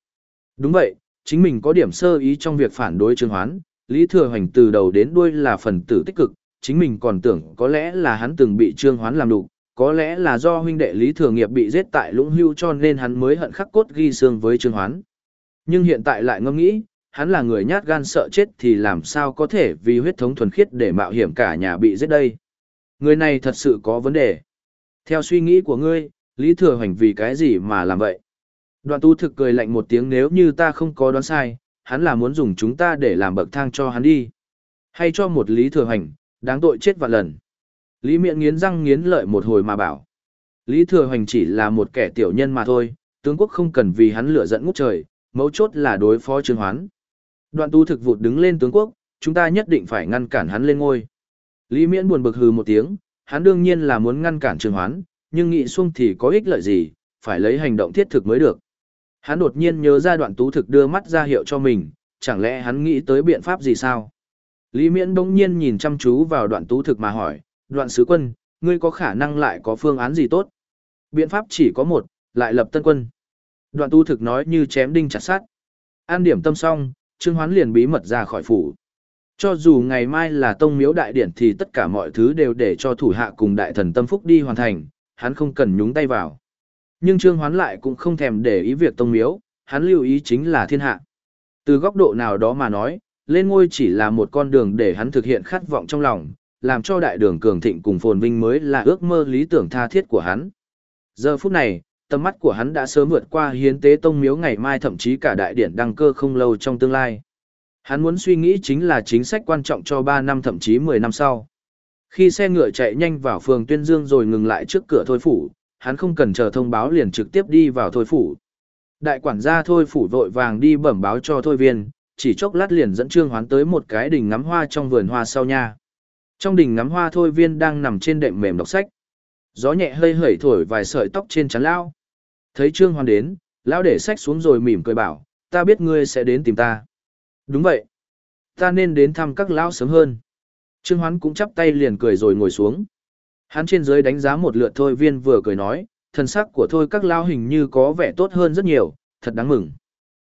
Đúng vậy, chính mình có điểm sơ ý trong việc phản đối trương hoán, Lý Thừa Hoành từ đầu đến đuôi là phần tử tích cực, chính mình còn tưởng có lẽ là hắn từng bị trương hoán làm đục, có lẽ là do huynh đệ Lý Thừa Nghiệp bị giết tại Lũng Hưu cho nên hắn mới hận khắc cốt ghi xương với trương hoán. Nhưng hiện tại lại ngẫm nghĩ, hắn là người nhát gan sợ chết thì làm sao có thể vì huyết thống thuần khiết để mạo hiểm cả nhà bị giết đây. Người này thật sự có vấn đề. Theo suy nghĩ của ngươi, Lý Thừa Hoành vì cái gì mà làm vậy? Đoạn tu thực cười lạnh một tiếng nếu như ta không có đoán sai, hắn là muốn dùng chúng ta để làm bậc thang cho hắn đi. Hay cho một Lý Thừa Hành đáng tội chết vạn lần. Lý miệng nghiến răng nghiến lợi một hồi mà bảo. Lý Thừa Hành chỉ là một kẻ tiểu nhân mà thôi, tướng quốc không cần vì hắn lửa giận ngút trời, mấu chốt là đối phó Trương Hoán. Đoạn tu thực vụt đứng lên tướng quốc, chúng ta nhất định phải ngăn cản hắn lên ngôi. Lý Miễn buồn bực hừ một tiếng, hắn đương nhiên là muốn ngăn cản Trương Hoán, nhưng nghị xuông thì có ích lợi gì, phải lấy hành động thiết thực mới được. Hắn đột nhiên nhớ ra đoạn tú thực đưa mắt ra hiệu cho mình, chẳng lẽ hắn nghĩ tới biện pháp gì sao? Lý Miễn bỗng nhiên nhìn chăm chú vào đoạn tú thực mà hỏi, đoạn sứ quân, ngươi có khả năng lại có phương án gì tốt? Biện pháp chỉ có một, lại lập tân quân. Đoạn tú thực nói như chém đinh chặt sát. An điểm tâm xong, Trương Hoán liền bí mật ra khỏi phủ. Cho dù ngày mai là tông miếu đại điển thì tất cả mọi thứ đều để cho thủ hạ cùng đại thần tâm phúc đi hoàn thành, hắn không cần nhúng tay vào. Nhưng Trương Hoán lại cũng không thèm để ý việc tông miếu, hắn lưu ý chính là thiên hạ. Từ góc độ nào đó mà nói, lên ngôi chỉ là một con đường để hắn thực hiện khát vọng trong lòng, làm cho đại đường cường thịnh cùng phồn vinh mới là ước mơ lý tưởng tha thiết của hắn. Giờ phút này, tầm mắt của hắn đã sớm vượt qua hiến tế tông miếu ngày mai thậm chí cả đại điển đăng cơ không lâu trong tương lai. Hắn muốn suy nghĩ chính là chính sách quan trọng cho 3 năm thậm chí 10 năm sau. Khi xe ngựa chạy nhanh vào phường Tuyên Dương rồi ngừng lại trước cửa thôi phủ, hắn không cần chờ thông báo liền trực tiếp đi vào thôi phủ. Đại quản gia thôi phủ vội vàng đi bẩm báo cho thôi viên, chỉ chốc lát liền dẫn Trương Hoán tới một cái đình ngắm hoa trong vườn hoa sau nhà Trong đình ngắm hoa thôi viên đang nằm trên đệm mềm đọc sách. Gió nhẹ hơi hởi thổi vài sợi tóc trên trán lao. Thấy Trương Hoán đến, lão để sách xuống rồi mỉm cười bảo, ta biết ngươi sẽ đến tìm ta. Đúng vậy. Ta nên đến thăm các lão sớm hơn. Trương Hoán cũng chắp tay liền cười rồi ngồi xuống. Hắn trên dưới đánh giá một lượt thôi viên vừa cười nói, thần sắc của thôi các lao hình như có vẻ tốt hơn rất nhiều, thật đáng mừng.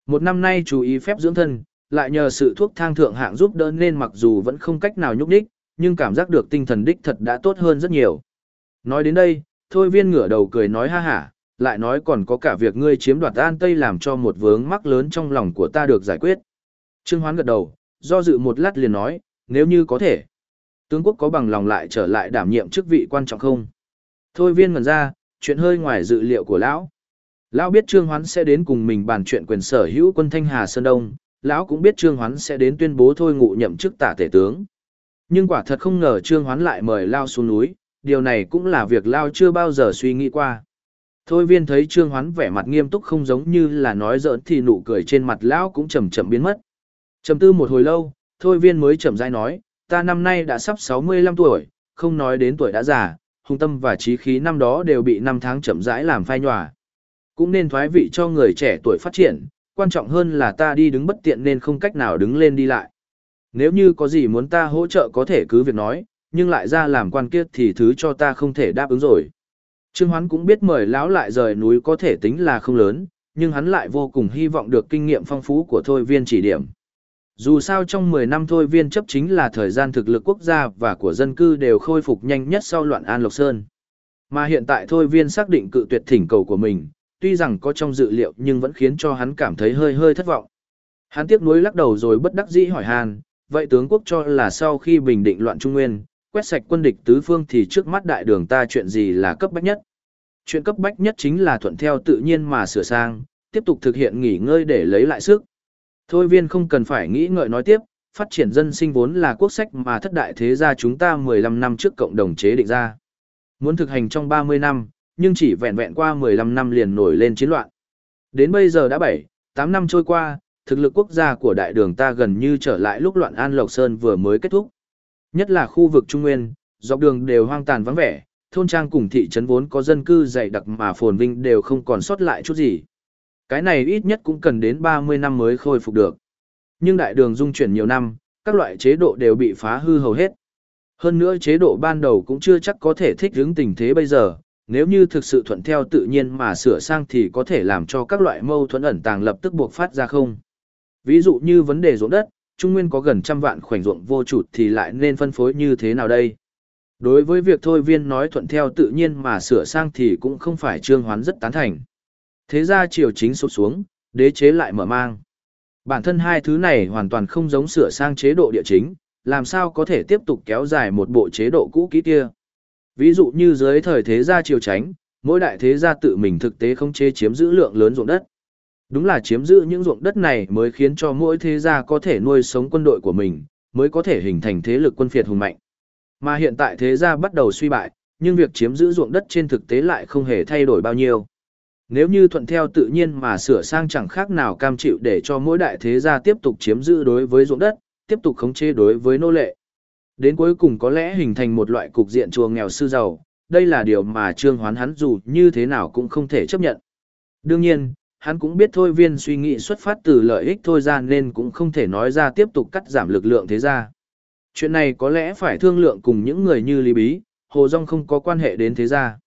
Một năm nay chú ý phép dưỡng thân, lại nhờ sự thuốc thang thượng hạng giúp đỡ nên mặc dù vẫn không cách nào nhúc đích, nhưng cảm giác được tinh thần đích thật đã tốt hơn rất nhiều. Nói đến đây, thôi viên ngửa đầu cười nói ha hả, lại nói còn có cả việc ngươi chiếm đoạt an tây làm cho một vướng mắc lớn trong lòng của ta được giải quyết. Trương Hoán gật đầu, do dự một lát liền nói, nếu như có thể. Tướng quốc có bằng lòng lại trở lại đảm nhiệm chức vị quan trọng không? Thôi viên ngần ra, chuyện hơi ngoài dự liệu của lão. Lão biết Trương Hoán sẽ đến cùng mình bàn chuyện quyền sở hữu quân Thanh Hà Sơn Đông, lão cũng biết Trương Hoán sẽ đến tuyên bố thôi ngụ nhậm chức tả tể tướng. Nhưng quả thật không ngờ Trương Hoán lại mời Lao xuống núi, điều này cũng là việc Lao chưa bao giờ suy nghĩ qua. Thôi viên thấy Trương Hoán vẻ mặt nghiêm túc không giống như là nói giỡn thì nụ cười trên mặt lão cũng chậm chậm biến mất. Trầm tư một hồi lâu, Thôi viên mới chậm rãi nói, ta năm nay đã sắp 65 tuổi, không nói đến tuổi đã già, hung tâm và trí khí năm đó đều bị năm tháng chậm rãi làm phai nhòa. Cũng nên thoái vị cho người trẻ tuổi phát triển, quan trọng hơn là ta đi đứng bất tiện nên không cách nào đứng lên đi lại. Nếu như có gì muốn ta hỗ trợ có thể cứ việc nói, nhưng lại ra làm quan kiết thì thứ cho ta không thể đáp ứng rồi. Trương Hoán cũng biết mời lão lại rời núi có thể tính là không lớn, nhưng hắn lại vô cùng hy vọng được kinh nghiệm phong phú của thôi viên chỉ điểm. Dù sao trong 10 năm thôi viên chấp chính là thời gian thực lực quốc gia và của dân cư đều khôi phục nhanh nhất sau loạn An Lộc Sơn. Mà hiện tại thôi viên xác định cự tuyệt thỉnh cầu của mình, tuy rằng có trong dự liệu nhưng vẫn khiến cho hắn cảm thấy hơi hơi thất vọng. Hắn tiếc nuối lắc đầu rồi bất đắc dĩ hỏi Hàn, vậy tướng quốc cho là sau khi bình định loạn Trung Nguyên, quét sạch quân địch tứ phương thì trước mắt đại đường ta chuyện gì là cấp bách nhất? Chuyện cấp bách nhất chính là thuận theo tự nhiên mà sửa sang, tiếp tục thực hiện nghỉ ngơi để lấy lại sức. Thôi viên không cần phải nghĩ ngợi nói tiếp, phát triển dân sinh vốn là quốc sách mà thất đại thế gia chúng ta 15 năm trước cộng đồng chế định ra. Muốn thực hành trong 30 năm, nhưng chỉ vẹn vẹn qua 15 năm liền nổi lên chiến loạn. Đến bây giờ đã 7, 8 năm trôi qua, thực lực quốc gia của đại đường ta gần như trở lại lúc loạn An Lộc Sơn vừa mới kết thúc. Nhất là khu vực Trung Nguyên, dọc đường đều hoang tàn vắng vẻ, thôn trang cùng thị trấn vốn có dân cư dày đặc mà phồn vinh đều không còn sót lại chút gì. Cái này ít nhất cũng cần đến 30 năm mới khôi phục được. Nhưng đại đường dung chuyển nhiều năm, các loại chế độ đều bị phá hư hầu hết. Hơn nữa chế độ ban đầu cũng chưa chắc có thể thích ứng tình thế bây giờ, nếu như thực sự thuận theo tự nhiên mà sửa sang thì có thể làm cho các loại mâu thuẫn ẩn tàng lập tức buộc phát ra không. Ví dụ như vấn đề ruộng đất, Trung Nguyên có gần trăm vạn khoảnh ruộng vô chủ thì lại nên phân phối như thế nào đây? Đối với việc thôi viên nói thuận theo tự nhiên mà sửa sang thì cũng không phải trương hoán rất tán thành. Thế ra triều chính sụp xuống, đế chế lại mở mang. Bản thân hai thứ này hoàn toàn không giống sửa sang chế độ địa chính, làm sao có thể tiếp tục kéo dài một bộ chế độ cũ kỹ kia. Ví dụ như dưới thời thế gia triều tránh, mỗi đại thế gia tự mình thực tế không chế chiếm giữ lượng lớn ruộng đất. Đúng là chiếm giữ những ruộng đất này mới khiến cho mỗi thế gia có thể nuôi sống quân đội của mình, mới có thể hình thành thế lực quân phiệt hùng mạnh. Mà hiện tại thế gia bắt đầu suy bại, nhưng việc chiếm giữ ruộng đất trên thực tế lại không hề thay đổi bao nhiêu. Nếu như thuận theo tự nhiên mà sửa sang chẳng khác nào cam chịu để cho mỗi đại thế gia tiếp tục chiếm giữ đối với ruộng đất, tiếp tục khống chế đối với nô lệ. Đến cuối cùng có lẽ hình thành một loại cục diện chùa nghèo sư giàu, đây là điều mà Trương Hoán hắn dù như thế nào cũng không thể chấp nhận. Đương nhiên, hắn cũng biết thôi viên suy nghĩ xuất phát từ lợi ích thôi ra nên cũng không thể nói ra tiếp tục cắt giảm lực lượng thế gia. Chuyện này có lẽ phải thương lượng cùng những người như Lý Bí, Hồ Dung không có quan hệ đến thế gia.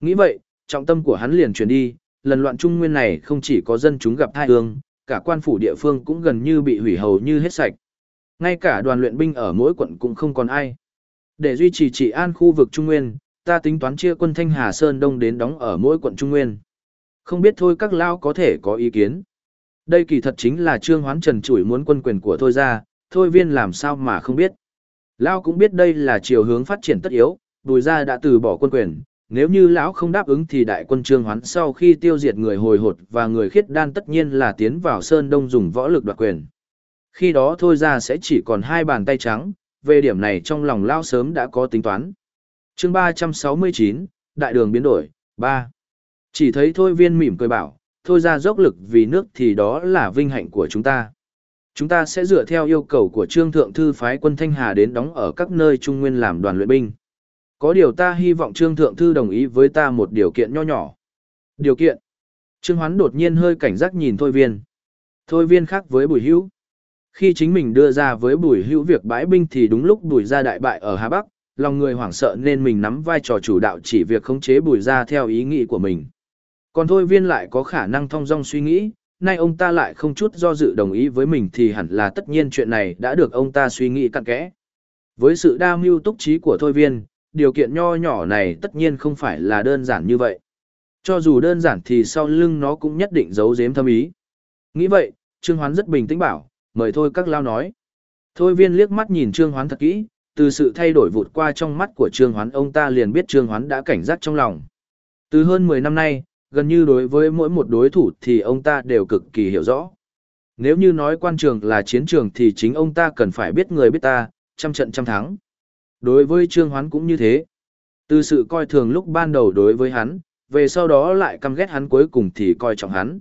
Nghĩ vậy, trọng tâm của hắn liền chuyển đi, lần loạn trung nguyên này không chỉ có dân chúng gặp tai ương, cả quan phủ địa phương cũng gần như bị hủy hầu như hết sạch. Ngay cả đoàn luyện binh ở mỗi quận cũng không còn ai. Để duy trì trị an khu vực Trung Nguyên, ta tính toán chia quân Thanh Hà Sơn Đông đến đóng ở mỗi quận Trung Nguyên. Không biết thôi các lao có thể có ý kiến. Đây kỳ thật chính là Trương Hoán Trần chủi muốn quân quyền của thôi ra, thôi viên làm sao mà không biết. Lao cũng biết đây là chiều hướng phát triển tất yếu, đùi ra đã từ bỏ quân quyền, nếu như lão không đáp ứng thì đại quân trương hoán sau khi tiêu diệt người hồi hột và người khiết đan tất nhiên là tiến vào sơn đông dùng võ lực đoạt quyền. Khi đó thôi ra sẽ chỉ còn hai bàn tay trắng, về điểm này trong lòng lão sớm đã có tính toán. Chương ba trăm sáu mươi chín, đại đường biến đổi, ba. Chỉ thấy thôi viên mỉm cười bảo, thôi ra dốc lực vì nước thì đó là vinh hạnh của chúng ta. Chúng ta sẽ dựa theo yêu cầu của trương thượng thư phái quân thanh hà đến đóng ở các nơi trung nguyên làm đoàn luyện binh có điều ta hy vọng Trương Thượng Thư đồng ý với ta một điều kiện nho nhỏ. Điều kiện? Trương Hoán đột nhiên hơi cảnh giác nhìn Thôi Viên. Thôi Viên khác với Bùi Hữu. Khi chính mình đưa ra với Bùi Hữu việc bãi binh thì đúng lúc Bùi gia đại bại ở Hà Bắc, lòng người hoảng sợ nên mình nắm vai trò chủ đạo chỉ việc khống chế Bùi gia theo ý nghĩ của mình. Còn Thôi Viên lại có khả năng thong dong suy nghĩ, nay ông ta lại không chút do dự đồng ý với mình thì hẳn là tất nhiên chuyện này đã được ông ta suy nghĩ cặn kẽ. Với sự đa mưu túc trí của Thôi Viên, điều kiện nho nhỏ này tất nhiên không phải là đơn giản như vậy. Cho dù đơn giản thì sau lưng nó cũng nhất định giấu giếm thâm ý. Nghĩ vậy, Trương Hoán rất bình tĩnh bảo, mời thôi các lao nói. Thôi viên liếc mắt nhìn Trương Hoán thật kỹ, từ sự thay đổi vụt qua trong mắt của Trương Hoán ông ta liền biết Trương Hoán đã cảnh giác trong lòng. Từ hơn 10 năm nay, gần như đối với mỗi một đối thủ thì ông ta đều cực kỳ hiểu rõ. Nếu như nói quan trường là chiến trường thì chính ông ta cần phải biết người biết ta, trăm trận trăm thắng. Đối với Trương Hoán cũng như thế. Từ sự coi thường lúc ban đầu đối với hắn, về sau đó lại căm ghét hắn cuối cùng thì coi trọng hắn.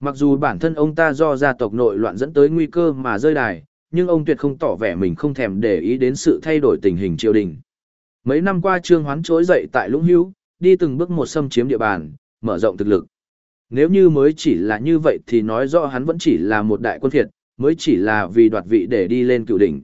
Mặc dù bản thân ông ta do gia tộc nội loạn dẫn tới nguy cơ mà rơi đài, nhưng ông tuyệt không tỏ vẻ mình không thèm để ý đến sự thay đổi tình hình triều đình. Mấy năm qua Trương Hoán trỗi dậy tại Lũng Hữu, đi từng bước một xâm chiếm địa bàn, mở rộng thực lực. nếu như mới chỉ là như vậy thì nói rõ hắn vẫn chỉ là một đại quân thiệt, mới chỉ là vì đoạt vị để đi lên cựu đỉnh.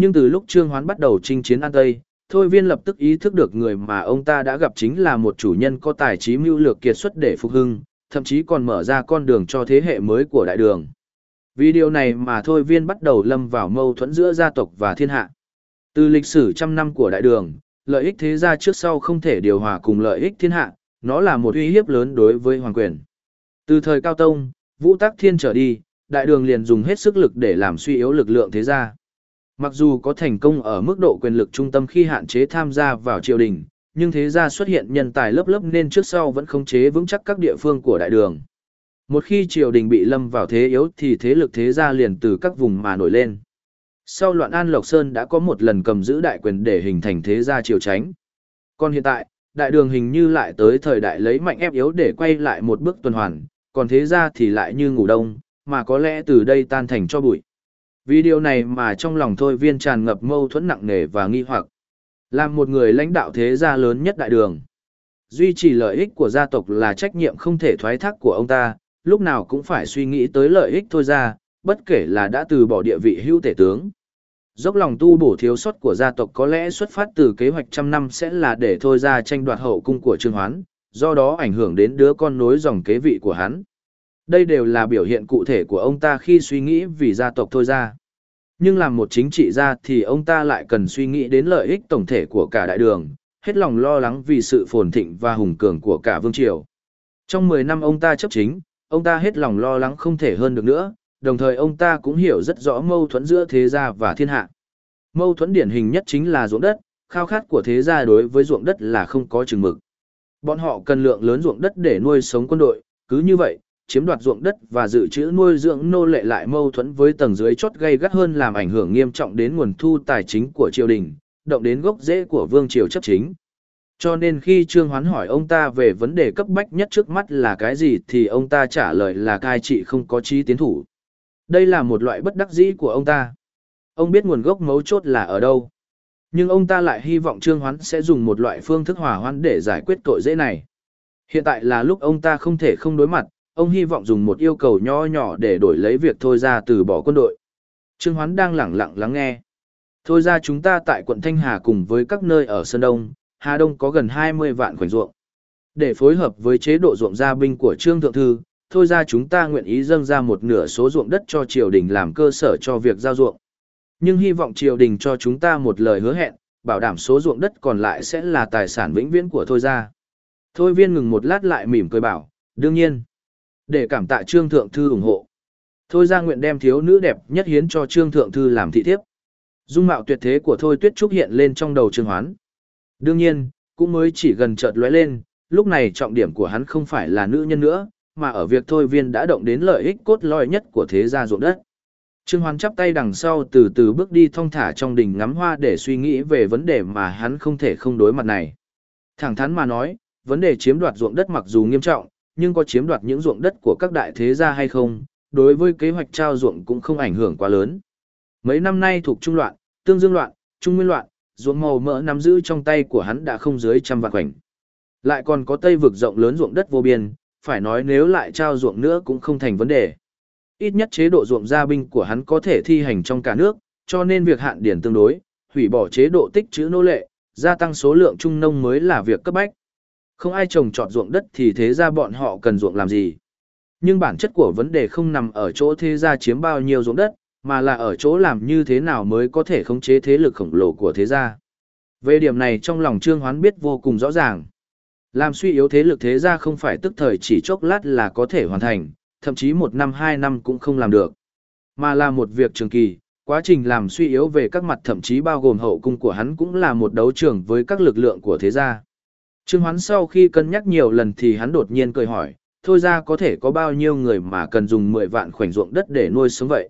Nhưng từ lúc Trương Hoán bắt đầu chinh chiến An Tây, Thôi Viên lập tức ý thức được người mà ông ta đã gặp chính là một chủ nhân có tài trí mưu lược kiệt xuất để phục hưng, thậm chí còn mở ra con đường cho thế hệ mới của đại đường. Vì điều này mà Thôi Viên bắt đầu lâm vào mâu thuẫn giữa gia tộc và thiên hạ. Từ lịch sử trăm năm của đại đường, lợi ích thế gia trước sau không thể điều hòa cùng lợi ích thiên hạ, nó là một uy hiếp lớn đối với hoàng quyền. Từ thời Cao Tông, Vũ Tắc Thiên trở đi, đại đường liền dùng hết sức lực để làm suy yếu lực lượng thế gia. Mặc dù có thành công ở mức độ quyền lực trung tâm khi hạn chế tham gia vào triều đình, nhưng thế gia xuất hiện nhân tài lớp lớp nên trước sau vẫn khống chế vững chắc các địa phương của đại đường. Một khi triều đình bị lâm vào thế yếu thì thế lực thế gia liền từ các vùng mà nổi lên. Sau loạn An Lộc Sơn đã có một lần cầm giữ đại quyền để hình thành thế gia triều tránh. Còn hiện tại, đại đường hình như lại tới thời đại lấy mạnh ép yếu để quay lại một bước tuần hoàn, còn thế gia thì lại như ngủ đông, mà có lẽ từ đây tan thành cho bụi. Vì điều này mà trong lòng thôi viên tràn ngập mâu thuẫn nặng nề và nghi hoặc. Làm một người lãnh đạo thế gia lớn nhất đại đường. Duy trì lợi ích của gia tộc là trách nhiệm không thể thoái thác của ông ta, lúc nào cũng phải suy nghĩ tới lợi ích thôi ra, bất kể là đã từ bỏ địa vị hưu tể tướng. Dốc lòng tu bổ thiếu sót của gia tộc có lẽ xuất phát từ kế hoạch trăm năm sẽ là để thôi ra tranh đoạt hậu cung của Trương Hoán, do đó ảnh hưởng đến đứa con nối dòng kế vị của hắn. Đây đều là biểu hiện cụ thể của ông ta khi suy nghĩ vì gia tộc thôi ra. Nhưng làm một chính trị gia thì ông ta lại cần suy nghĩ đến lợi ích tổng thể của cả đại đường, hết lòng lo lắng vì sự phồn thịnh và hùng cường của cả vương triều. Trong 10 năm ông ta chấp chính, ông ta hết lòng lo lắng không thể hơn được nữa, đồng thời ông ta cũng hiểu rất rõ mâu thuẫn giữa thế gia và thiên hạ. Mâu thuẫn điển hình nhất chính là ruộng đất, khao khát của thế gia đối với ruộng đất là không có chừng mực. Bọn họ cần lượng lớn ruộng đất để nuôi sống quân đội, cứ như vậy, chiếm đoạt ruộng đất và dự trữ nuôi dưỡng nô lệ lại mâu thuẫn với tầng dưới chốt gây gắt hơn làm ảnh hưởng nghiêm trọng đến nguồn thu tài chính của triều đình, động đến gốc rễ của vương triều chấp chính. Cho nên khi Trương Hoán hỏi ông ta về vấn đề cấp bách nhất trước mắt là cái gì thì ông ta trả lời là cai trị không có trí tiến thủ. Đây là một loại bất đắc dĩ của ông ta. Ông biết nguồn gốc mấu chốt là ở đâu. Nhưng ông ta lại hy vọng Trương Hoán sẽ dùng một loại phương thức hòa hoãn để giải quyết tội dễ này. Hiện tại là lúc ông ta không thể không đối mặt, ông hy vọng dùng một yêu cầu nho nhỏ để đổi lấy việc thôi ra từ bỏ quân đội. Trương Hoán đang lẳng lặng lắng nghe. Thôi ra chúng ta tại quận Thanh Hà cùng với các nơi ở Sơn Đông, Hà Đông có gần 20 vạn khoảnh ruộng. Để phối hợp với chế độ ruộng gia binh của Trương Thượng Thư, thôi ra chúng ta nguyện ý dâng ra một nửa số ruộng đất cho triều đình làm cơ sở cho việc giao ruộng. Nhưng hy vọng triều đình cho chúng ta một lời hứa hẹn, bảo đảm số ruộng đất còn lại sẽ là tài sản vĩnh viễn của thôi ra. Thôi viên ngừng một lát lại mỉm cười bảo, đương nhiên. Để cảm tạ Trương Thượng Thư ủng hộ. Thôi ra nguyện đem thiếu nữ đẹp nhất hiến cho Trương Thượng Thư làm thị thiếp. Dung mạo tuyệt thế của Thôi Tuyết Trúc hiện lên trong đầu Trương Hoán. Đương nhiên, cũng mới chỉ gần chợt lóe lên, lúc này trọng điểm của hắn không phải là nữ nhân nữa, mà ở việc Thôi Viên đã động đến lợi ích cốt lõi nhất của thế gia ruộng đất. Trương Hoán chắp tay đằng sau từ từ bước đi thong thả trong đình ngắm hoa để suy nghĩ về vấn đề mà hắn không thể không đối mặt này. Thẳng thắn mà nói, vấn đề chiếm đoạt ruộng đất mặc dù nghiêm trọng, nhưng có chiếm đoạt những ruộng đất của các đại thế gia hay không, đối với kế hoạch trao ruộng cũng không ảnh hưởng quá lớn. Mấy năm nay thuộc trung loạn, tương dương loạn, trung nguyên loạn, ruộng màu mỡ nắm giữ trong tay của hắn đã không dưới trăm vạn khoảnh. Lại còn có tây vực rộng lớn ruộng đất vô biên, phải nói nếu lại trao ruộng nữa cũng không thành vấn đề. Ít nhất chế độ ruộng gia binh của hắn có thể thi hành trong cả nước, cho nên việc hạn điển tương đối, hủy bỏ chế độ tích trữ nô lệ, gia tăng số lượng trung nông mới là việc cấp bách. Không ai trồng trọt ruộng đất thì thế ra bọn họ cần ruộng làm gì. Nhưng bản chất của vấn đề không nằm ở chỗ thế gia chiếm bao nhiêu ruộng đất, mà là ở chỗ làm như thế nào mới có thể khống chế thế lực khổng lồ của thế gia. Về điểm này trong lòng Trương Hoán biết vô cùng rõ ràng. Làm suy yếu thế lực thế gia không phải tức thời chỉ chốc lát là có thể hoàn thành, thậm chí một năm hai năm cũng không làm được. Mà là một việc trường kỳ, quá trình làm suy yếu về các mặt thậm chí bao gồm hậu cung của hắn cũng là một đấu trường với các lực lượng của thế gia. Trương Hoán sau khi cân nhắc nhiều lần thì hắn đột nhiên cười hỏi, thôi ra có thể có bao nhiêu người mà cần dùng 10 vạn khoảnh ruộng đất để nuôi sống vậy.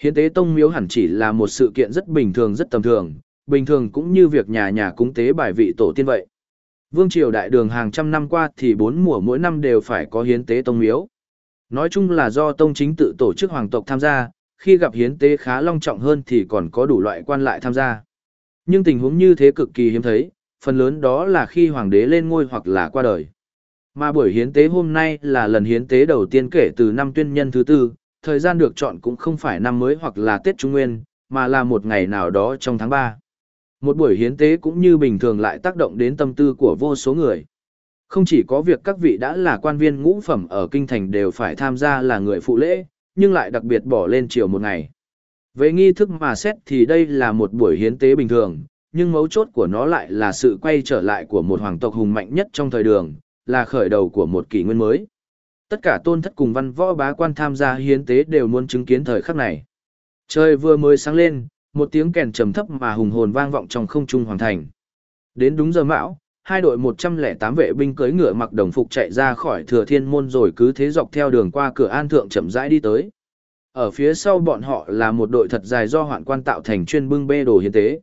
Hiến tế tông miếu hẳn chỉ là một sự kiện rất bình thường rất tầm thường, bình thường cũng như việc nhà nhà cúng tế bài vị tổ tiên vậy. Vương triều đại đường hàng trăm năm qua thì bốn mùa mỗi năm đều phải có hiến tế tông miếu. Nói chung là do tông chính tự tổ chức hoàng tộc tham gia, khi gặp hiến tế khá long trọng hơn thì còn có đủ loại quan lại tham gia. Nhưng tình huống như thế cực kỳ hiếm thấy, phần lớn đó là khi hoàng đế lên ngôi hoặc là qua đời. Mà buổi hiến tế hôm nay là lần hiến tế đầu tiên kể từ năm tuyên nhân thứ tư, thời gian được chọn cũng không phải năm mới hoặc là Tết Trung Nguyên, mà là một ngày nào đó trong tháng 3. Một buổi hiến tế cũng như bình thường lại tác động đến tâm tư của vô số người. Không chỉ có việc các vị đã là quan viên ngũ phẩm ở kinh thành đều phải tham gia là người phụ lễ, nhưng lại đặc biệt bỏ lên chiều một ngày. Về nghi thức mà xét thì đây là một buổi hiến tế bình thường, nhưng mấu chốt của nó lại là sự quay trở lại của một hoàng tộc hùng mạnh nhất trong thời đường, là khởi đầu của một kỷ nguyên mới. Tất cả tôn thất cùng văn võ bá quan tham gia hiến tế đều muốn chứng kiến thời khắc này. Trời vừa mới sáng lên, một tiếng kèn trầm thấp mà hùng hồn vang vọng trong không trung hoàng thành. Đến đúng giờ mão, hai đội 108 vệ binh cưỡi ngựa mặc đồng phục chạy ra khỏi thừa thiên môn rồi cứ thế dọc theo đường qua cửa an thượng chậm rãi đi tới. Ở phía sau bọn họ là một đội thật dài do hoạn quan tạo thành chuyên bưng bê đồ hiến tế.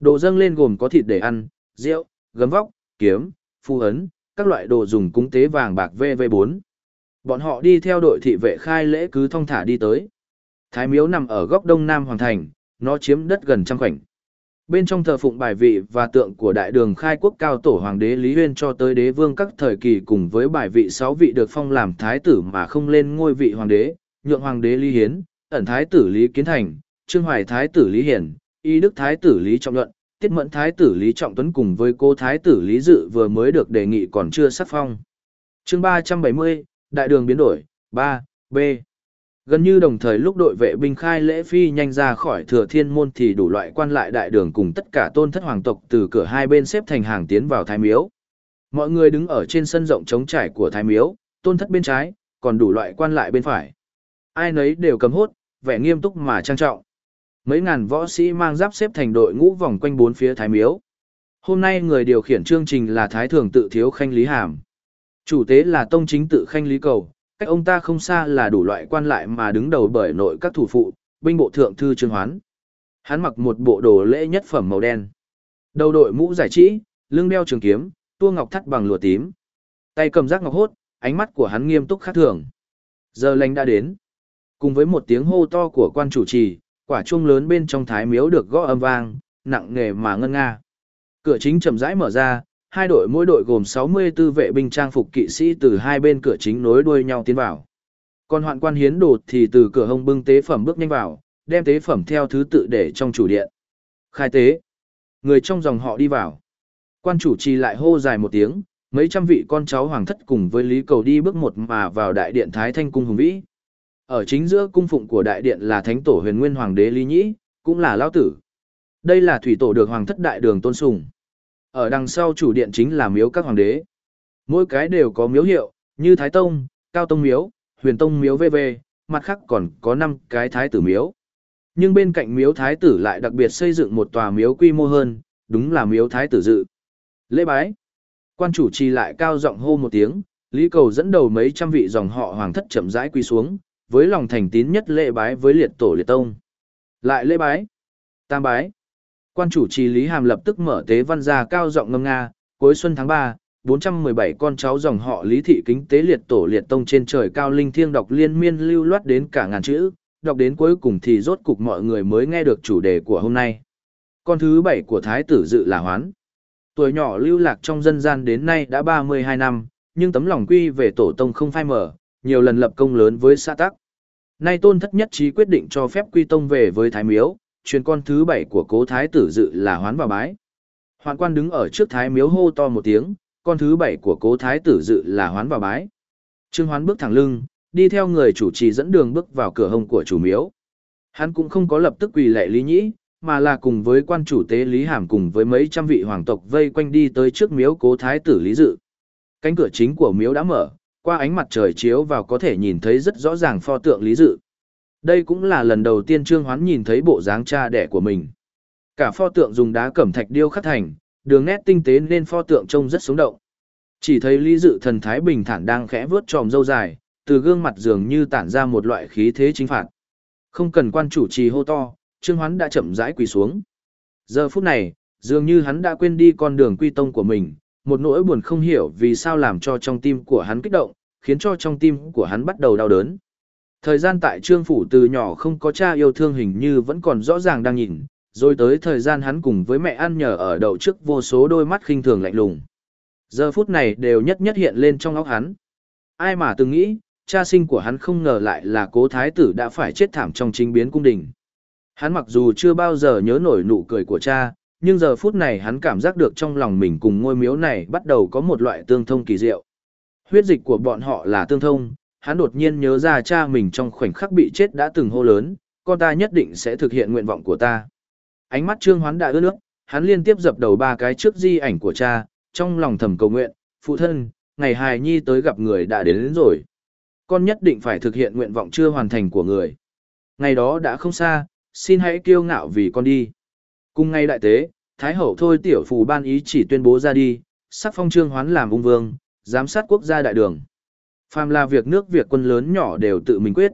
Đồ dâng lên gồm có thịt để ăn, rượu, gấm vóc, kiếm, phu ấn, các loại đồ dùng cúng tế vàng bạc VV4. Bọn họ đi theo đội thị vệ khai lễ cứ thong thả đi tới. Thái miếu nằm ở góc đông nam hoàng thành, nó chiếm đất gần trăm khoảnh. Bên trong thờ phụng bài vị và tượng của đại đường khai quốc cao tổ hoàng đế Lý Huyên cho tới đế vương các thời kỳ cùng với bài vị sáu vị được phong làm thái tử mà không lên ngôi vị hoàng đế, nhượng hoàng đế Lý Hiến, ẩn thái tử Lý Kiến Thành, trương hoài thái tử Lý Hiển, y đức thái tử Lý Trọng Luận, tiết mẫn thái tử Lý Trọng Tuấn cùng với cô thái tử Lý Dự vừa mới được đề nghị còn chưa sắc phong. chương 370, Đại đường biến đổi, 3, B. Gần như đồng thời lúc đội vệ binh khai lễ phi nhanh ra khỏi thừa thiên môn thì đủ loại quan lại đại đường cùng tất cả tôn thất hoàng tộc từ cửa hai bên xếp thành hàng tiến vào thái miếu. Mọi người đứng ở trên sân rộng trống trải của thái miếu, tôn thất bên trái, còn đủ loại quan lại bên phải. Ai nấy đều cầm hốt, vẻ nghiêm túc mà trang trọng. Mấy ngàn võ sĩ mang giáp xếp thành đội ngũ vòng quanh bốn phía thái miếu. Hôm nay người điều khiển chương trình là Thái Thường tự thiếu khanh Lý Hàm. Chủ tế là Tông chính tự khanh Lý Cầu, cách ông ta không xa là đủ loại quan lại mà đứng đầu bởi nội các thủ phụ, binh bộ thượng thư Trương Hoán. Hắn mặc một bộ đồ lễ nhất phẩm màu đen. Đầu đội mũ giải trí, lưng đeo trường kiếm, tua ngọc thắt bằng lụa tím. Tay cầm giác ngọc hốt, ánh mắt của hắn nghiêm túc khác thường. Giờ lành đã đến. Cùng với một tiếng hô to của quan chủ trì, quả chuông lớn bên trong thái miếu được gõ âm vang, nặng nề mà ngân nga. Cửa chính chậm rãi mở ra, hai đội mỗi đội gồm 64 vệ binh trang phục kỵ sĩ từ hai bên cửa chính nối đuôi nhau tiến vào. Còn hoạn quan hiến đồ thì từ cửa hông bưng tế phẩm bước nhanh vào, đem tế phẩm theo thứ tự để trong chủ điện. Khai tế. Người trong dòng họ đi vào. Quan chủ trì lại hô dài một tiếng, mấy trăm vị con cháu hoàng thất cùng với Lý Cầu đi bước một mà vào đại điện Thái Thanh Cung Hùng Vĩ. Ở chính giữa cung phụng của đại điện là thánh tổ huyền nguyên hoàng đế Lý Nhĩ, cũng là lão tử. Đây là thủy tổ được hoàng thất đại đường tôn sùng. Ở đằng sau chủ điện chính là miếu các hoàng đế. Mỗi cái đều có miếu hiệu, như Thái Tông, Cao Tông Miếu, Huyền Tông Miếu VV, mặt khác còn có 5 cái Thái tử Miếu. Nhưng bên cạnh miếu Thái tử lại đặc biệt xây dựng một tòa miếu quy mô hơn, đúng là miếu Thái tử dự. Lễ bái. Quan chủ trì lại cao giọng hô một tiếng, Lý Cầu dẫn đầu mấy trăm vị dòng họ hoàng thất chậm rãi quy xuống, với lòng thành tín nhất lễ bái với liệt tổ liệt tông. Lại lễ bái. Tam bái. Quan chủ trì Lý Hàm lập tức mở tế văn ra cao giọng ngâm nga, cuối xuân tháng 3, 417 con cháu dòng họ Lý thị kính tế liệt tổ liệt tông trên trời cao linh thiêng đọc liên miên lưu loát đến cả ngàn chữ, đọc đến cuối cùng thì rốt cục mọi người mới nghe được chủ đề của hôm nay. Con thứ bảy của thái tử dự là Hoán. Tuổi nhỏ lưu lạc trong dân gian đến nay đã 32 năm, nhưng tấm lòng quy về tổ tông không phai mở, nhiều lần lập công lớn với xã tắc. Nay tôn thất nhất trí quyết định cho phép quy tông về với thái miếu, truyền con thứ bảy của cố thái tử dự là hoán vào bái. Hoạn quan đứng ở trước thái miếu hô to một tiếng, con thứ bảy của cố thái tử dự là hoán vào bái. Trương hoán bước thẳng lưng, đi theo người chủ trì dẫn đường bước vào cửa hông của chủ miếu. Hắn cũng không có lập tức quỳ lệ lý nhĩ, mà là cùng với quan chủ tế Lý Hàm cùng với mấy trăm vị hoàng tộc vây quanh đi tới trước miếu cố thái tử Lý Dự. Cánh cửa chính của miếu đã mở, qua ánh mặt trời chiếu vào có thể nhìn thấy rất rõ ràng pho tượng Lý Dự. Đây cũng là lần đầu tiên Trương Hoán nhìn thấy bộ dáng cha đẻ của mình. Cả pho tượng dùng đá cẩm thạch điêu khắc thành, đường nét tinh tế nên pho tượng trông rất sống động. Chỉ thấy Lý Dự thần thái bình thản đang khẽ vướt tròm râu dài, từ gương mặt dường như tản ra một loại khí thế chính phạt. Không cần quan chủ trì hô to, Trương Hoán đã chậm rãi quỳ xuống. Giờ phút này, dường như hắn đã quên đi con đường quy tông của mình, một nỗi buồn không hiểu vì sao làm cho trong tim của hắn kích động, khiến cho trong tim của hắn bắt đầu đau đớn. Thời gian tại trương phủ từ nhỏ không có cha yêu thương hình như vẫn còn rõ ràng đang nhìn, rồi tới thời gian hắn cùng với mẹ ăn nhờ ở đậu trước vô số đôi mắt khinh thường lạnh lùng. Giờ phút này đều nhất nhất hiện lên trong óc hắn. Ai mà từng nghĩ, cha sinh của hắn không ngờ lại là cố thái tử đã phải chết thảm trong chính biến cung đình. Hắn mặc dù chưa bao giờ nhớ nổi nụ cười của cha, nhưng giờ phút này hắn cảm giác được trong lòng mình cùng ngôi miếu này bắt đầu có một loại tương thông kỳ diệu. Huyết dịch của bọn họ là tương thông, hắn đột nhiên nhớ ra cha mình trong khoảnh khắc bị chết đã từng hô lớn, con ta nhất định sẽ thực hiện nguyện vọng của ta. Ánh mắt Trương Hoán đã ướt nước, hắn liên tiếp dập đầu ba cái trước di ảnh của cha, trong lòng thầm cầu nguyện, phụ thân, ngày hài nhi tới gặp người đã đến, đến rồi. Con nhất định phải thực hiện nguyện vọng chưa hoàn thành của người. Ngày đó đã không xa, xin hãy kiêu ngạo vì con đi. Cùng ngày đại tế, Thái hậu thôi tiểu phù ban ý chỉ tuyên bố ra đi, sắc phong trương hoán làm ung vương, giám sát quốc gia đại đường. Phàm là việc nước việc quân lớn nhỏ đều tự mình quyết.